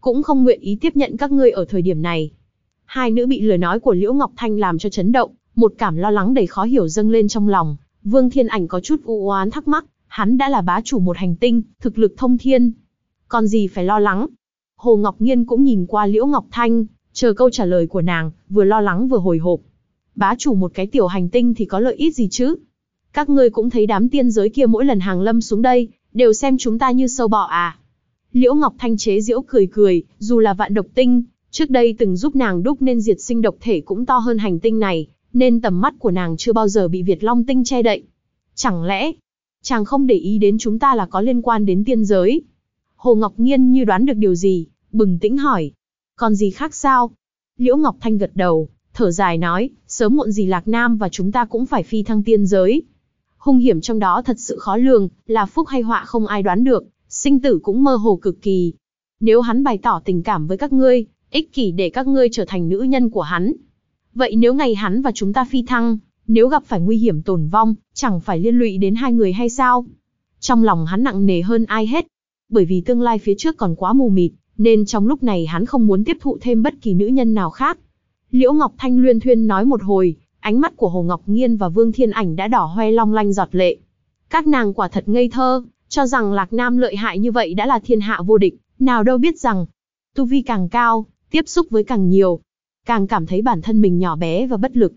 Cũng không nguyện ý tiếp nhận các ngươi ở thời điểm này. Hai nữ bị lời nói của Liễu Ngọc Thanh làm cho chấn động, một cảm lo lắng đầy khó hiểu dâng lên trong lòng. Vương Thiên Ảnh có chút u oán thắc mắc, hắn đã là bá chủ một hành tinh, thực lực thông thiên. Còn gì phải lo lắng? Hồ Ngọc Nghiên cũng nhìn qua Liễu Ngọc Thanh, chờ câu trả lời của nàng, vừa lo lắng vừa hồi hộp. Bá chủ một cái tiểu hành tinh thì có lợi ích gì chứ? Các ngươi cũng thấy đám tiên giới kia mỗi lần hàng lâm xuống đây, đều xem chúng ta như sâu bọ à. Liễu Ngọc Thanh chế diễu cười cười, dù là vạn độc tinh, trước đây từng giúp nàng đúc nên diệt sinh độc thể cũng to hơn hành tinh này, nên tầm mắt của nàng chưa bao giờ bị Việt Long tinh che đậy. Chẳng lẽ, chàng không để ý đến chúng ta là có liên quan đến tiên giới? Hồ Ngọc Nghiên như đoán được điều gì, bừng tĩnh hỏi, còn gì khác sao? Liễu Ngọc Thanh gật đầu, thở dài nói, sớm muộn gì Lạc Nam và chúng ta cũng phải phi thăng tiên giới. Hung hiểm trong đó thật sự khó lường, là phúc hay họa không ai đoán được, sinh tử cũng mơ hồ cực kỳ. Nếu hắn bày tỏ tình cảm với các ngươi, ích kỷ để các ngươi trở thành nữ nhân của hắn. Vậy nếu ngày hắn và chúng ta phi thăng, nếu gặp phải nguy hiểm tổn vong, chẳng phải liên lụy đến hai người hay sao? Trong lòng hắn nặng nề hơn ai hết, bởi vì tương lai phía trước còn quá mù mịt, nên trong lúc này hắn không muốn tiếp thụ thêm bất kỳ nữ nhân nào khác. Liễu Ngọc Thanh luyên thuyên nói một hồi, ánh mắt của Hồ Ngọc Nghiên và Vương Thiên Ảnh đã đỏ hoe long lanh giọt lệ. Các nàng quả thật ngây thơ, cho rằng Lạc Nam lợi hại như vậy đã là thiên hạ vô địch, nào đâu biết rằng, tu vi càng cao, tiếp xúc với càng nhiều, càng cảm thấy bản thân mình nhỏ bé và bất lực.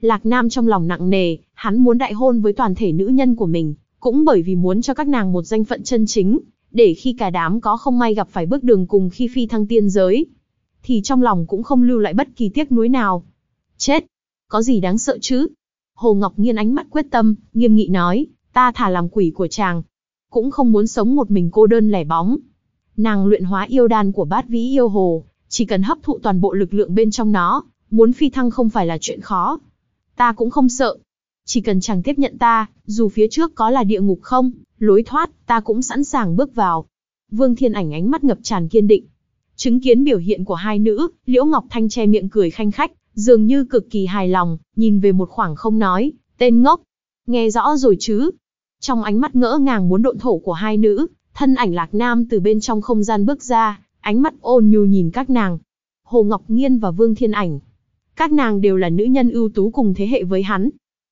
Lạc Nam trong lòng nặng nề, hắn muốn đại hôn với toàn thể nữ nhân của mình, cũng bởi vì muốn cho các nàng một danh phận chân chính, để khi cả đám có không may gặp phải bước đường cùng khi phi thăng tiên giới, thì trong lòng cũng không lưu lại bất kỳ tiếc nuối nào. Chết! Có gì đáng sợ chứ? Hồ Ngọc Nghiên ánh mắt quyết tâm, nghiêm nghị nói, ta thả làm quỷ của chàng. Cũng không muốn sống một mình cô đơn lẻ bóng. Nàng luyện hóa yêu đan của bát vĩ yêu hồ, chỉ cần hấp thụ toàn bộ lực lượng bên trong nó, muốn phi thăng không phải là chuyện khó. Ta cũng không sợ. Chỉ cần chàng tiếp nhận ta, dù phía trước có là địa ngục không, lối thoát, ta cũng sẵn sàng bước vào. Vương Thiên Ảnh ánh mắt ngập tràn kiên định. Chứng kiến biểu hiện của hai nữ, Liễu Ngọc Thanh che miệng cười khanh khách, dường như cực kỳ hài lòng, nhìn về một khoảng không nói, tên ngốc. Nghe rõ rồi chứ? Trong ánh mắt ngỡ ngàng muốn độn thổ của hai nữ, thân ảnh Lạc Nam từ bên trong không gian bước ra, ánh mắt ôn nhu nhìn các nàng. Hồ Ngọc Nghiên và Vương Thiên Ảnh. Các nàng đều là nữ nhân ưu tú cùng thế hệ với hắn.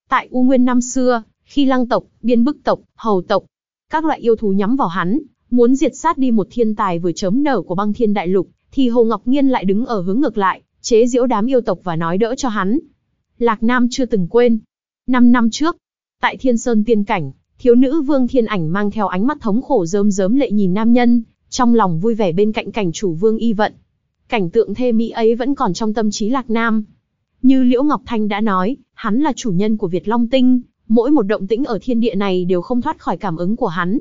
Tại U Nguyên năm xưa, khi lăng tộc, biên bức tộc, hầu tộc, các loại yêu thú nhắm vào hắn, muốn diệt sát đi một thiên tài vừa chớm nở của băng thiên đại lục, thì Hồ Ngọc Nghiên lại đứng ở hướng ngược lại, chế giễu đám yêu tộc và nói đỡ cho hắn. Lạc Nam chưa từng quên. Năm năm trước, tại Thiên Sơn Tiên Cảnh, thiếu nữ Vương Thiên Ảnh mang theo ánh mắt thống khổ rơm rớm lệ nhìn nam nhân, trong lòng vui vẻ bên cạnh cảnh chủ Vương Y Vận. Cảnh tượng thê mỹ ấy vẫn còn trong tâm trí Lạc Nam. Như Liễu Ngọc Thanh đã nói, hắn là chủ nhân của Việt Long Tinh, mỗi một động tĩnh ở thiên địa này đều không thoát khỏi cảm ứng của hắn.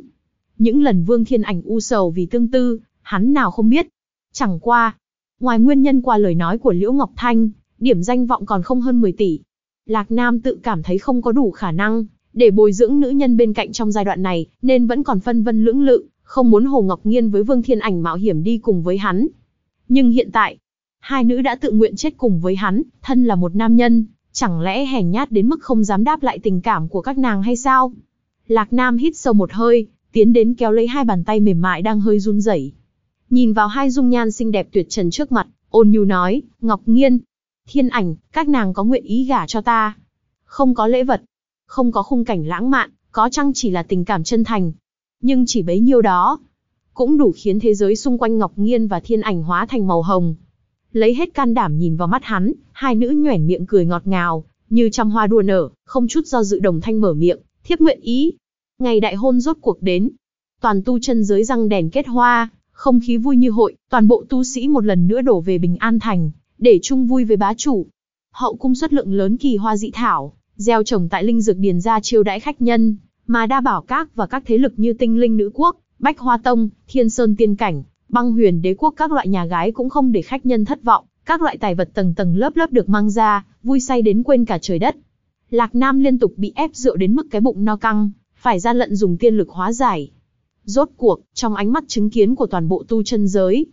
Những lần Vương Thiên Ảnh u sầu vì tương tư, hắn nào không biết. Chẳng qua, ngoài nguyên nhân qua lời nói của Liễu Ngọc Thanh, điểm danh vọng còn không hơn 10 tỷ. Lạc Nam tự cảm thấy không có đủ khả năng để bồi dưỡng nữ nhân bên cạnh trong giai đoạn này, nên vẫn còn phân vân lưỡng lự, không muốn Hồ Ngọc Nghiên với Vương Thiên Ảnh mạo hiểm đi cùng với hắn. Nhưng hiện tại, hai nữ đã tự nguyện chết cùng với hắn, thân là một nam nhân, chẳng lẽ hèn nhát đến mức không dám đáp lại tình cảm của các nàng hay sao? Lạc Nam hít sâu một hơi, tiến đến kéo lấy hai bàn tay mềm mại đang hơi run rẩy. Nhìn vào hai dung nhan xinh đẹp tuyệt trần trước mặt, ôn nhu nói, Ngọc Nghiên, Thiên Ảnh, các nàng có nguyện ý gả cho ta. Không có lễ vật, không có khung cảnh lãng mạn, có chăng chỉ là tình cảm chân thành. Nhưng chỉ bấy nhiêu đó, cũng đủ khiến thế giới xung quanh Ngọc Nghiên và Thiên Ảnh hóa thành màu hồng. Lấy hết can đảm nhìn vào mắt hắn, hai nữ nhoẻn miệng cười ngọt ngào, như trăm hoa đua nở, không chút do dự đồng thanh mở miệng, thiếp nguyện ý. Ngày đại hôn rốt cuộc đến, toàn tu chân giới răng đèn kết hoa, không khí vui như hội, toàn bộ tu sĩ một lần nữa đổ về Bình An Thành, để chung vui với bá chủ. Hậu cung xuất lượng lớn kỳ hoa dị thảo, gieo trồng tại linh dược điền ra chiêu đãi khách nhân, mà đa bảo các và các thế lực như tinh linh nữ quốc, bách hoa tông, thiên sơn tiên cảnh, băng huyền đế quốc các loại nhà gái cũng không để khách nhân thất vọng, các loại tài vật tầng tầng lớp lớp được mang ra, vui say đến quên cả trời đất. Lạc Nam liên tục bị ép rượu đến mức cái bụng no căng, phải ra lận dùng tiên lực hóa giải. Rốt cuộc, trong ánh mắt chứng kiến của toàn bộ tu chân giới,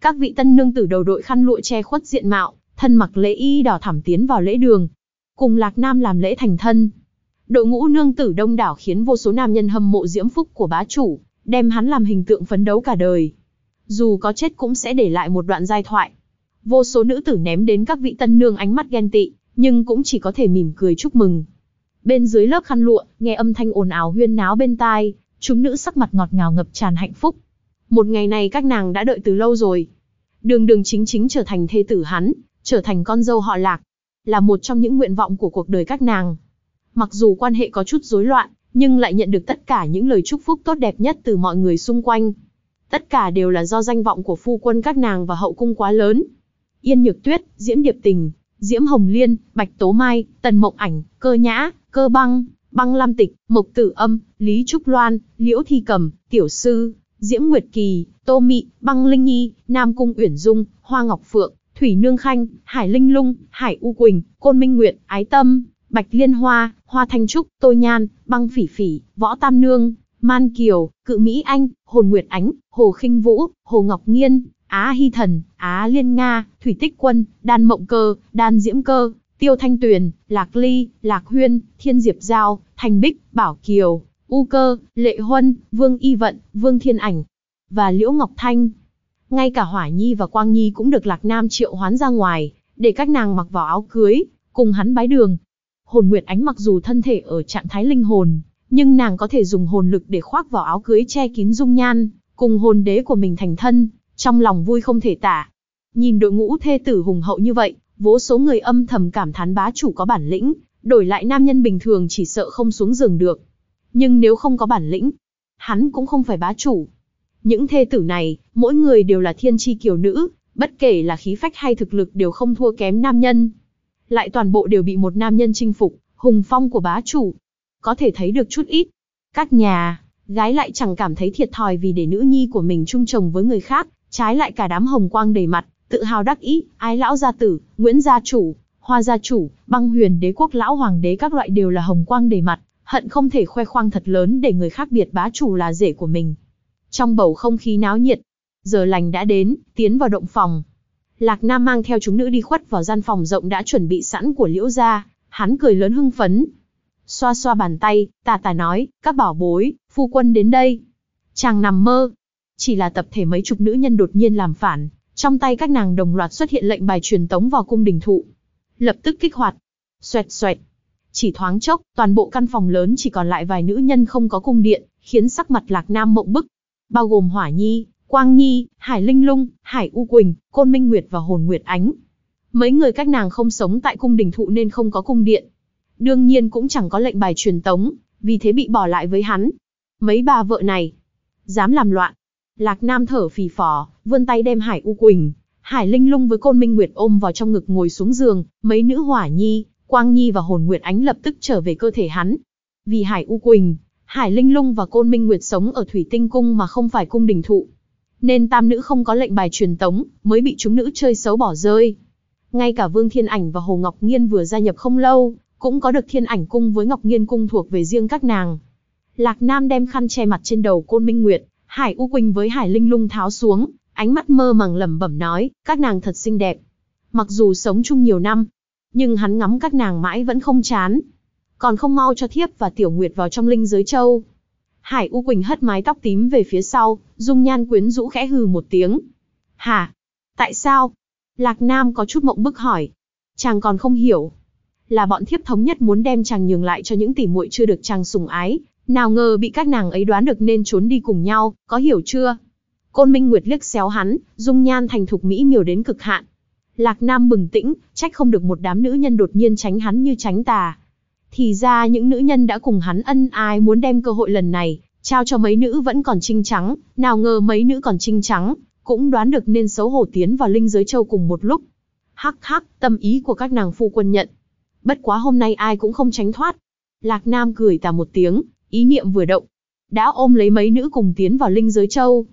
các vị tân nương tử đầu đội khăn lụa che khuất diện mạo, thân mặc lễ y đỏ thảm tiến vào lễ đường, cùng Lạc Nam làm lễ thành thân. Đội ngũ nương tử đông đảo khiến vô số nam nhân hâm mộ diễm phúc của bá chủ, đem hắn làm hình tượng phấn đấu cả đời. Dù có chết cũng sẽ để lại một đoạn giai thoại. Vô số nữ tử ném đến các vị tân nương ánh mắt ghen tị, nhưng cũng chỉ có thể mỉm cười chúc mừng. Bên dưới lớp khăn lụa, nghe âm thanh ồn ào huyên náo bên tai, chúng nữ sắc mặt ngọt ngào ngập tràn hạnh phúc. Một ngày này các nàng đã đợi từ lâu rồi. Đường đường chính chính trở thành thê tử hắn, trở thành con dâu họ lạc, là một trong những nguyện vọng của cuộc đời các nàng. Mặc dù quan hệ có chút rối loạn, nhưng lại nhận được tất cả những lời chúc phúc tốt đẹp nhất từ mọi người xung quanh. Tất cả đều là do danh vọng của phu quân các nàng và hậu cung quá lớn. Yên Nhược Tuyết, Diễm Điệp Tình, Diễm Hồng Liên, Bạch Tố Mai, Tần Mộng Ảnh, Cơ Nhã, Cơ Băng, Băng Lam Tịch, Mộc Tử Âm, Lý Trúc Loan, Liễu Thi Cầm, Tiểu Sư, Diễm Nguyệt Kỳ, Tô Mị, Băng Linh Nhi, Nam Cung Uyển Dung, Hoa Ngọc Phượng, Thủy Nương Khanh, Hải Linh Lung, Hải U Quỳnh, Côn Minh Nguyệt, Ái Tâm, Bạch Liên Hoa, Hoa Thanh Trúc, Tô Nhan, Băng Phỉ Phỉ, Võ Tam Nương, Man Kiều, Cự Mỹ Anh, Hồn Nguyệt Ánh, Hồ Khinh Vũ, Hồ Ngọc Nghiên, Á Hy Thần, Á Liên Nga, Thủy Tích Quân, Đan Mộng Cơ, Đan Diễm Cơ, Tiêu Thanh Tuyền, Lạc Ly, Lạc Huyên, Thiên Diệp Giao, Thành Bích, Bảo Kiều, U Cơ, Lệ Huân, Vương Y Vận, Vương Thiên Ảnh và Liễu Ngọc Thanh. Ngay cả Hỏa Nhi và Quang Nhi cũng được Lạc Nam triệu hoán ra ngoài, để các nàng mặc vào áo cưới, cùng hắn bái đường. Hồn Nguyệt Ánh mặc dù thân thể ở trạng thái linh hồn, nhưng nàng có thể dùng hồn lực để khoác vào áo cưới che kín dung nhan, cùng hồn đế của mình thành thân, trong lòng vui không thể tả. Nhìn đội ngũ thê tử hùng hậu như vậy, vô số người âm thầm cảm thán bá chủ có bản lĩnh, đổi lại nam nhân bình thường chỉ sợ không xuống giường được. Nhưng nếu không có bản lĩnh, hắn cũng không phải bá chủ. Những thê tử này, mỗi người đều là thiên chi kiều nữ, bất kể là khí phách hay thực lực đều không thua kém nam nhân. Lại toàn bộ đều bị một nam nhân chinh phục, hùng phong của bá chủ. Có thể thấy được chút ít. Các nhà, gái lại chẳng cảm thấy thiệt thòi vì để nữ nhi của mình chung chồng với người khác, trái lại cả đám hồng quang đầy mặt, tự hào đắc ý, ái lão gia tử, Nguyễn gia chủ, Hoa gia chủ, băng huyền đế quốc lão hoàng đế các loại đều là hồng quang đầy mặt, hận không thể khoe khoang thật lớn để người khác biệt bá chủ là rể của mình. Trong bầu không khí náo nhiệt, giờ lành đã đến, tiến vào động phòng. Lạc Nam mang theo chúng nữ đi khuất vào gian phòng rộng đã chuẩn bị sẵn của liễu gia, hắn cười lớn hưng phấn. Xoa xoa bàn tay, tà tà nói, các bảo bối, phu quân đến đây. Chàng nằm mơ. Chỉ là tập thể mấy chục nữ nhân đột nhiên làm phản, trong tay các nàng đồng loạt xuất hiện lệnh bài truyền tống vào cung đình thụ. Lập tức kích hoạt. Xoẹt xoẹt. Chỉ thoáng chốc, toàn bộ căn phòng lớn chỉ còn lại vài nữ nhân không có cung điện, khiến sắc mặt Lạc Nam mộng bức. Bao gồm Hỏa Nhi, Quang Nhi, Hải Linh Lung, Hải U Quỳnh, Côn Minh Nguyệt và Hồn Nguyệt Ánh. Mấy người các nàng không sống tại cung đình thụ nên không có cung điện. Đương nhiên cũng chẳng có lệnh bài truyền tống, vì thế bị bỏ lại với hắn. Mấy bà vợ này, dám làm loạn. Lạc Nam thở phì phò, vươn tay đem Hải U Quỳnh, Hải Linh Lung với Côn Minh Nguyệt ôm vào trong ngực ngồi xuống giường, mấy nữ hỏa nhi, Quang Nhi và Hồn Nguyệt Ánh lập tức trở về cơ thể hắn. Vì Hải U Quỳnh, Hải Linh Lung và Côn Minh Nguyệt sống ở Thủy Tinh Cung mà không phải cung đình thụ. Nên tam nữ không có lệnh bài truyền tống, mới bị chúng nữ chơi xấu bỏ rơi. Ngay cả Vương Thiên Ảnh và Hồ Ngọc Nghiên vừa gia nhập không lâu, cũng có được Thiên Ảnh Cung với Ngọc Nghiên Cung thuộc về riêng các nàng. Lạc Nam đem khăn che mặt trên đầu Côn Minh Nguyệt, Hải U Quỳnh với Hải Linh Lung tháo xuống, ánh mắt mơ màng lẩm bẩm nói, các nàng thật xinh đẹp. Mặc dù sống chung nhiều năm, nhưng hắn ngắm các nàng mãi vẫn không chán. Còn không mau cho thiếp và tiểu nguyệt vào trong linh giới châu. Hải U Quỳnh hất mái tóc tím về phía sau, dung nhan quyến rũ khẽ hừ một tiếng. Hả? Tại sao? Lạc Nam có chút mộng bức hỏi. Chàng còn không hiểu. Là bọn thiếp thống nhất muốn đem chàng nhường lại cho những tỷ muội chưa được chàng sủng ái, nào ngờ bị các nàng ấy đoán được nên trốn đi cùng nhau, có hiểu chưa? Côn Minh Nguyệt liếc xéo hắn, dung nhan thành thục mỹ miều đến cực hạn. Lạc Nam bừng tĩnh, trách không được một đám nữ nhân đột nhiên tránh hắn như tránh tà. Thì ra những nữ nhân đã cùng hắn ân ái muốn đem cơ hội lần này, trao cho mấy nữ vẫn còn trinh trắng, nào ngờ mấy nữ còn trinh trắng, cũng đoán được nên xấu hổ tiến vào linh giới châu cùng một lúc. Hắc hắc, tâm ý của các nàng phu quân nhận. Bất quá hôm nay ai cũng không tránh thoát. Lạc Nam cười tà một tiếng, ý niệm vừa động. Đã ôm lấy mấy nữ cùng tiến vào linh giới châu.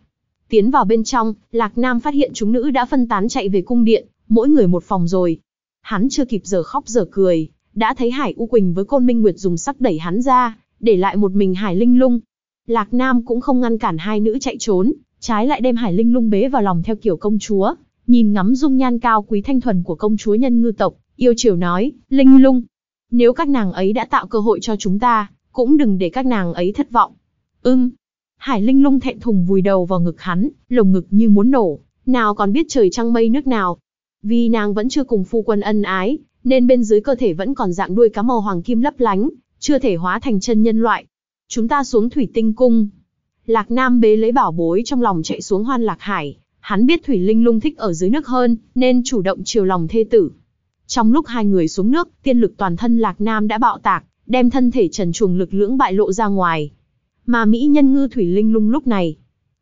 Tiến vào bên trong, Lạc Nam phát hiện chúng nữ đã phân tán chạy về cung điện, mỗi người một phòng rồi. Hắn chưa kịp giờ khóc giờ cười, đã thấy Hải U Quỳnh với Côn Minh Nguyệt dùng sắc đẩy hắn ra, để lại một mình Hải Linh Lung. Lạc Nam cũng không ngăn cản hai nữ chạy trốn, trái lại đem Hải Linh Lung bế vào lòng theo kiểu công chúa, nhìn ngắm dung nhan cao quý thanh thuần của công chúa nhân ngư tộc, yêu chiều nói, Linh Lung, nếu các nàng ấy đã tạo cơ hội cho chúng ta, cũng đừng để các nàng ấy thất vọng. Ưm, Hải Linh Lung thẹn thùng vùi đầu vào ngực hắn, lồng ngực như muốn nổ, nào còn biết trời trăng mây nước nào. Vì nàng vẫn chưa cùng phu quân ân ái, nên bên dưới cơ thể vẫn còn dạng đuôi cá màu hoàng kim lấp lánh, chưa thể hóa thành chân nhân loại. Chúng ta xuống thủy tinh cung. Lạc Nam bế lấy bảo bối trong lòng chạy xuống hoan lạc hải, hắn biết Thủy Linh Lung thích ở dưới nước hơn, nên chủ động chiều lòng thê tử. Trong lúc hai người xuống nước, tiên lực toàn thân Lạc Nam đã bạo tạc, đem thân thể trần truồng lực lưỡng bại lộ ra ngoài. Mà Mỹ nhân ngư Thủy Linh lung lúc này,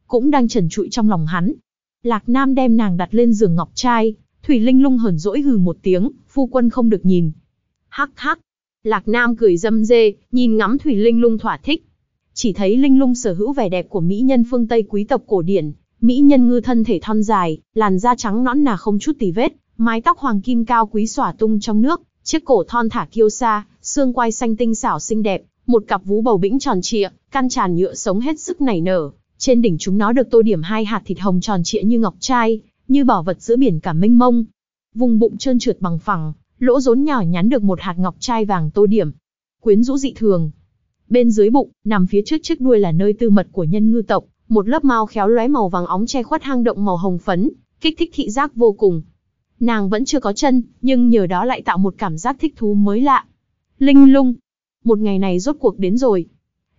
cũng đang trần trụi trong lòng hắn. Lạc Nam đem nàng đặt lên giường ngọc trai, Thủy Linh lung hờn dỗi hừ một tiếng, phu quân không được nhìn. Hắc hắc. Lạc Nam cười dâm dê, nhìn ngắm Thủy Linh lung thỏa thích. Chỉ thấy Linh lung sở hữu vẻ đẹp của Mỹ nhân phương Tây quý tộc cổ điển, Mỹ nhân ngư thân thể thon dài, làn da trắng nõn nà không chút tì vết, mái tóc hoàng kim cao quý xỏa tung trong nước, chiếc cổ thon thả kiêu sa, xương quai xanh tinh xảo xinh đẹp, một cặp vú bầu bĩnh tròn trịa, căn tràn nhựa sống hết sức nảy nở, trên đỉnh chúng nó được tô điểm hai hạt thịt hồng tròn trịa như ngọc trai, như bảo vật giữa biển cả mênh mông. Vùng bụng trơn trượt bằng phẳng, lỗ rốn nhỏ nhắn được một hạt ngọc trai vàng tô điểm. Quyến rũ dị thường. Bên dưới bụng, nằm phía trước chiếc đuôi là nơi tư mật của nhân ngư tộc, một lớp mao khéo lóe màu vàng óng che khuất hang động màu hồng phấn, kích thích thị giác vô cùng. Nàng vẫn chưa có chân, nhưng nhờ đó lại tạo một cảm giác thích thú mới lạ. Linh lung, một ngày này rốt cuộc đến rồi.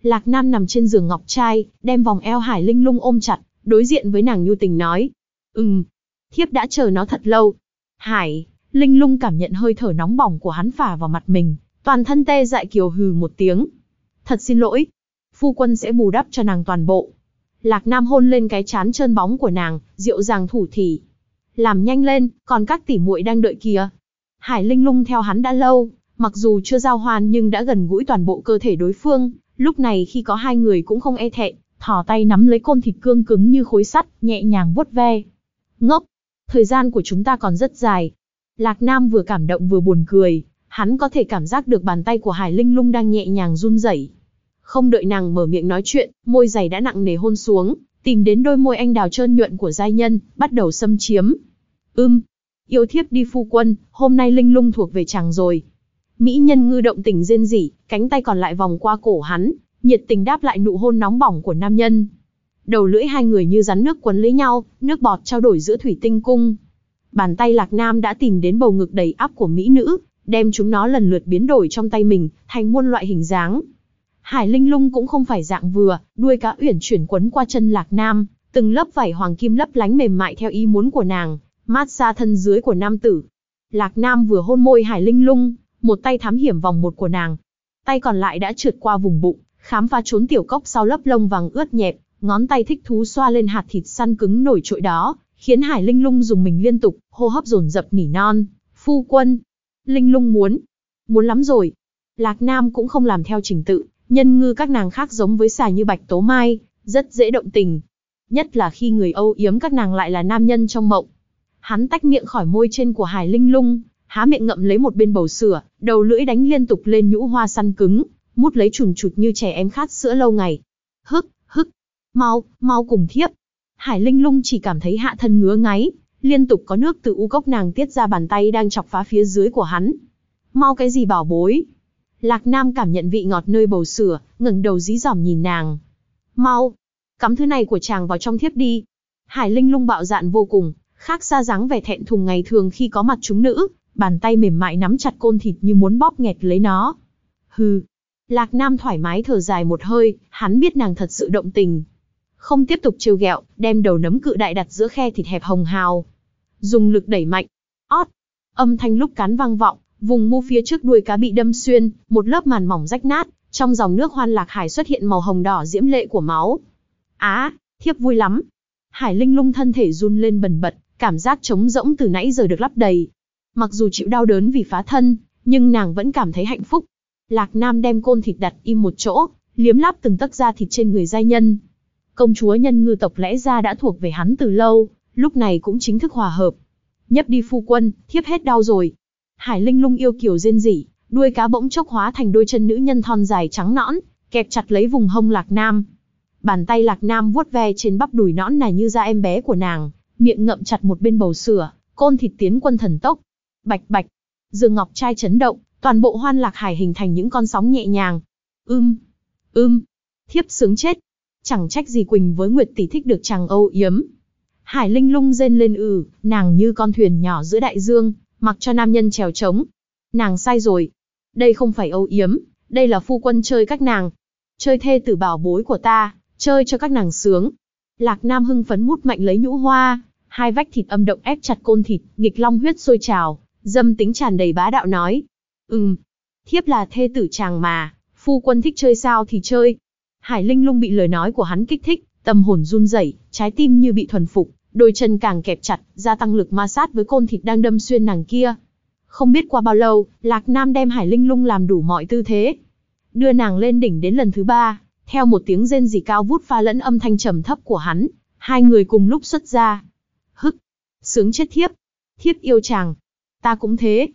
Lạc Nam nằm trên giường ngọc trai, đem vòng eo Hải Linh Lung ôm chặt, đối diện với nàng nhu tình nói. Ừm, thiếp đã chờ nó thật lâu. Hải, Linh Lung cảm nhận hơi thở nóng bỏng của hắn phả vào mặt mình, toàn thân tê dại kiều hừ một tiếng. Thật xin lỗi, phu quân sẽ bù đắp cho nàng toàn bộ. Lạc Nam hôn lên cái chán trơn bóng của nàng, dịu dàng thủ thỉ. Làm nhanh lên, còn các tỷ muội đang đợi kìa. Hải Linh Lung theo hắn đã lâu, Mặc dù chưa giao hoan nhưng đã gần gũi toàn bộ cơ thể đối phương, lúc này khi có hai người cũng không e thẹn, thò tay nắm lấy côn thịt cương cứng như khối sắt, nhẹ nhàng vuốt ve. Ngốc, thời gian của chúng ta còn rất dài. Lạc Nam vừa cảm động vừa buồn cười, hắn có thể cảm giác được bàn tay của Hải Linh Lung đang nhẹ nhàng run rẩy. Không đợi nàng mở miệng nói chuyện, môi giày đã nặng nề hôn xuống, tìm đến đôi môi anh đào trơn nhuận của giai nhân, bắt đầu xâm chiếm. Ưm, yêu thiếp đi phu quân, hôm nay Linh Lung thuộc về chàng rồi. Mỹ nhân ngư động tình rên rỉ, cánh tay còn lại vòng qua cổ hắn, nhiệt tình đáp lại nụ hôn nóng bỏng của nam nhân. Đầu lưỡi hai người như rắn nước quấn lấy nhau, nước bọt trao đổi giữa thủy tinh cung. Bàn tay Lạc Nam đã tìm đến bầu ngực đầy áp của mỹ nữ, đem chúng nó lần lượt biến đổi trong tay mình, thành muôn loại hình dáng. Hải Linh Lung cũng không phải dạng vừa, đuôi cá uyển chuyển quấn qua chân Lạc Nam, từng lớp vải hoàng kim lấp lánh mềm mại theo ý muốn của nàng, mát xa thân dưới của nam tử. Lạc Nam vừa hôn môi Hải Linh Lung, một tay thám hiểm vòng một của nàng. Tay còn lại đã trượt qua vùng bụng, khám phá trốn tiểu cốc sau lớp lông vàng ướt nhẹp, ngón tay thích thú xoa lên hạt thịt săn cứng nổi trội đó, khiến Hải Linh Lung dùng mình liên tục, hô hấp dồn dập nỉ non. Phu quân, Linh Lung muốn, muốn lắm rồi. Lạc Nam cũng không làm theo trình tự, nhân ngư các nàng khác giống với xài như bạch tố mai, rất dễ động tình. Nhất là khi người âu yếm các nàng lại là nam nhân trong mộng. Hắn tách miệng khỏi môi trên của Hải Linh Lung, há miệng ngậm lấy một bên bầu sữa, đầu lưỡi đánh liên tục lên nhũ hoa săn cứng, mút lấy chùn chụt như trẻ em khát sữa lâu ngày. Hức, mau, mau cùng thiếp. Hải Linh Lung chỉ cảm thấy hạ thân ngứa ngáy, liên tục có nước từ u cốc nàng tiết ra bàn tay đang chọc phá phía dưới của hắn. Mau cái gì bảo bối? Lạc Nam cảm nhận vị ngọt nơi bầu sữa, ngẩng đầu dí dỏm nhìn nàng. Mau, cắm thứ này của chàng vào trong thiếp đi. Hải Linh Lung bạo dạn vô cùng, khác xa dáng vẻ thẹn thùng ngày thường khi có mặt chúng nữ, bàn tay mềm mại nắm chặt côn thịt như muốn bóp nghẹt lấy nó. Hừ. Lạc Nam thoải mái thở dài một hơi, hắn biết nàng thật sự động tình. Không tiếp tục trêu ghẹo, đem đầu nấm cự đại đặt giữa khe thịt hẹp hồng hào. Dùng lực đẩy mạnh. Ót. Âm thanh lúc cắn vang vọng, vùng mu phía trước đuôi cá bị đâm xuyên, một lớp màn mỏng rách nát, trong dòng nước hoan lạc hải xuất hiện màu hồng đỏ diễm lệ của máu. Á, thiếp vui lắm. Hải Linh lung thân thể run lên bần bật, cảm giác trống rỗng từ nãy giờ được lấp đầy, Mặc dù chịu đau đớn vì phá thân, nhưng nàng vẫn cảm thấy hạnh phúc. Lạc Nam đem côn thịt đặt im một chỗ, liếm láp từng tấc da thịt trên người giai nhân. Công chúa nhân ngư tộc lẽ ra đã thuộc về hắn từ lâu, lúc này cũng chính thức hòa hợp. Nhấp đi phu quân, thiếp hết đau rồi. Hải Linh lung yêu kiều rên rỉ, đuôi cá bỗng chốc hóa thành đôi chân nữ nhân thon dài trắng nõn, kẹp chặt lấy vùng hông Lạc Nam. Bàn tay Lạc Nam vuốt ve trên bắp đùi nõn nà như da em bé của nàng, miệng ngậm chặt một bên bầu sữa, côn thịt tiến quân thần tốc, Bạch bạch, Dương Ngọc trai chấn động, toàn bộ hoan lạc hải hình thành những con sóng nhẹ nhàng. Ưm, ưm, thiếp sướng chết. Chẳng trách gì Quỳnh với Nguyệt tỷ thích được chàng âu yếm. Hải Linh lung rên lên ừ, nàng như con thuyền nhỏ giữa đại dương, mặc cho nam nhân trèo trống. Nàng sai rồi. Đây không phải âu yếm, đây là phu quân chơi các nàng. Chơi thê tử bảo bối của ta, chơi cho các nàng sướng. Lạc Nam hưng phấn mút mạnh lấy nhũ hoa, hai vách thịt âm động ép chặt côn thịt, nghịch long huyết sôi trào, Dâm tính tràn đầy bá đạo nói. Ừm, thiếp là thê tử chàng mà, phu quân thích chơi sao thì chơi. Hải Linh lung bị lời nói của hắn kích thích, tâm hồn run rẩy, trái tim như bị thuần phục, đôi chân càng kẹp chặt, gia tăng lực ma sát với côn thịt đang đâm xuyên nàng kia. Không biết qua bao lâu, Lạc Nam đem Hải Linh lung làm đủ mọi tư thế. Đưa nàng lên đỉnh đến lần thứ ba, theo một tiếng rên rỉ cao vút pha lẫn âm thanh trầm thấp của hắn, hai người cùng lúc xuất ra. Hức, sướng chết thiếp, thiếp yêu chàng, Ta cũng thế.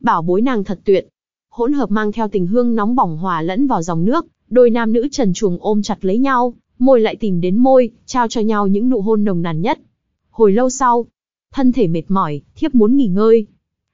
Bảo bối nàng thật tuyệt. Hỗn hợp mang theo tình hương nóng bỏng hòa lẫn vào dòng nước, đôi nam nữ trần chuồng ôm chặt lấy nhau, môi lại tìm đến môi, trao cho nhau những nụ hôn nồng nàn nhất. Hồi lâu sau, thân thể mệt mỏi, thiếp muốn nghỉ ngơi.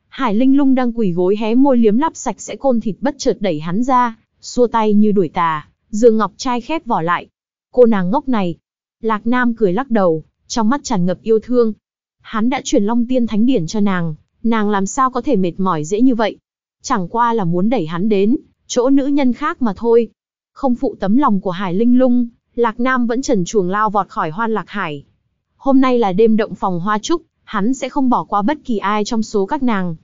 Hải Linh Lung đang quỳ gối hé môi liếm lắp sạch sẽ côn thịt bất chợt đẩy hắn ra, xua tay như đuổi tà, Dương Ngọc trai khép vỏ lại. Cô nàng ngốc này. Lạc Nam cười lắc đầu, trong mắt tràn ngập yêu thương. Hắn đã truyền Long Tiên Thánh Điển cho nàng, Nàng làm sao có thể mệt mỏi dễ như vậy? Chẳng qua là muốn đẩy hắn đến, chỗ nữ nhân khác mà thôi. Không phụ tấm lòng của Hải Linh Lung, Lạc Nam vẫn trần chuồng lao vọt khỏi hoan Lạc Hải. Hôm nay là đêm động phòng hoa trúc, hắn sẽ không bỏ qua bất kỳ ai trong số các nàng.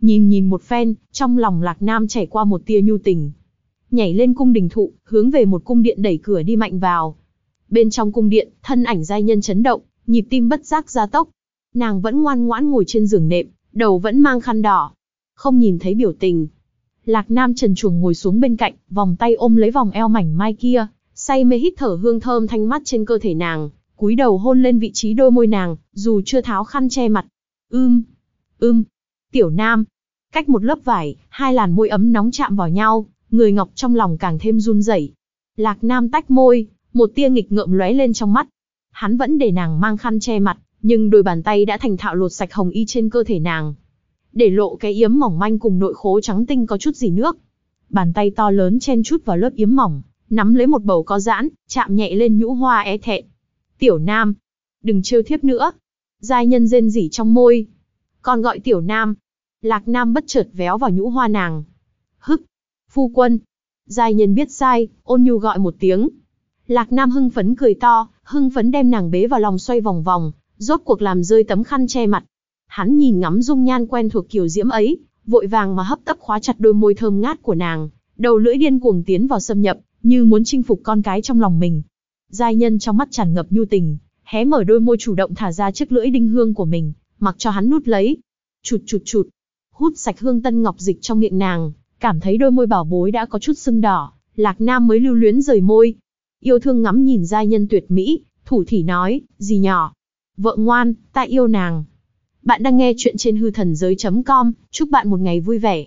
Nhìn nhìn một phen, trong lòng Lạc Nam chảy qua một tia nhu tình. Nhảy lên cung đình thụ, hướng về một cung điện đẩy cửa đi mạnh vào. Bên trong cung điện, thân ảnh giai nhân chấn động, nhịp tim bất giác gia tốc. Nàng vẫn ngoan ngoãn ngồi trên giường nệm, đầu vẫn mang khăn đỏ. Không nhìn thấy biểu tình. Lạc Nam trần chuồng ngồi xuống bên cạnh, vòng tay ôm lấy vòng eo mảnh mai kia, say mê hít thở hương thơm thanh mát trên cơ thể nàng, cúi đầu hôn lên vị trí đôi môi nàng, dù chưa tháo khăn che mặt. Ưm, ưm, tiểu nam. Cách một lớp vải, hai làn môi ấm nóng chạm vào nhau, người ngọc trong lòng càng thêm run rẩy. Lạc Nam tách môi, một tia nghịch ngợm lóe lên trong mắt. Hắn vẫn để nàng mang khăn che mặt, nhưng đôi bàn tay đã thành thạo lột sạch hồng y trên cơ thể nàng. Để lộ cái yếm mỏng manh cùng nội khố trắng tinh có chút gì nước. Bàn tay to lớn chen chút vào lớp yếm mỏng, nắm lấy một bầu có giãn, chạm nhẹ lên nhũ hoa e é thẹn. Tiểu Nam, đừng trêu thiếp nữa. Giai nhân rên rỉ trong môi. Còn gọi Tiểu Nam. Lạc Nam bất chợt véo vào nhũ hoa nàng. Hức, phu quân. Giai nhân biết sai, ôn nhu gọi một tiếng. Lạc Nam hưng phấn cười to, hưng phấn đem nàng bế vào lòng xoay vòng vòng, rốt cuộc làm rơi tấm khăn che mặt. Hắn nhìn ngắm dung nhan quen thuộc kiều diễm ấy, vội vàng mà hấp tấp khóa chặt đôi môi thơm ngát của nàng, đầu lưỡi điên cuồng tiến vào xâm nhập, như muốn chinh phục con cái trong lòng mình. Giai nhân trong mắt tràn ngập nhu tình, hé mở đôi môi chủ động thả ra chiếc lưỡi đinh hương của mình, mặc cho hắn nút lấy. Chụt chụt chụt, hút sạch hương tân ngọc dịch trong miệng nàng, cảm thấy đôi môi bảo bối đã có chút sưng đỏ, Lạc Nam mới lưu luyến rời môi. Yêu thương ngắm nhìn giai nhân tuyệt mỹ, thủ thỉ nói, gì nhỏ. Vợ ngoan, ta yêu nàng. Bạn đang nghe chuyện trên hư thần giới.com, chúc bạn một ngày vui vẻ.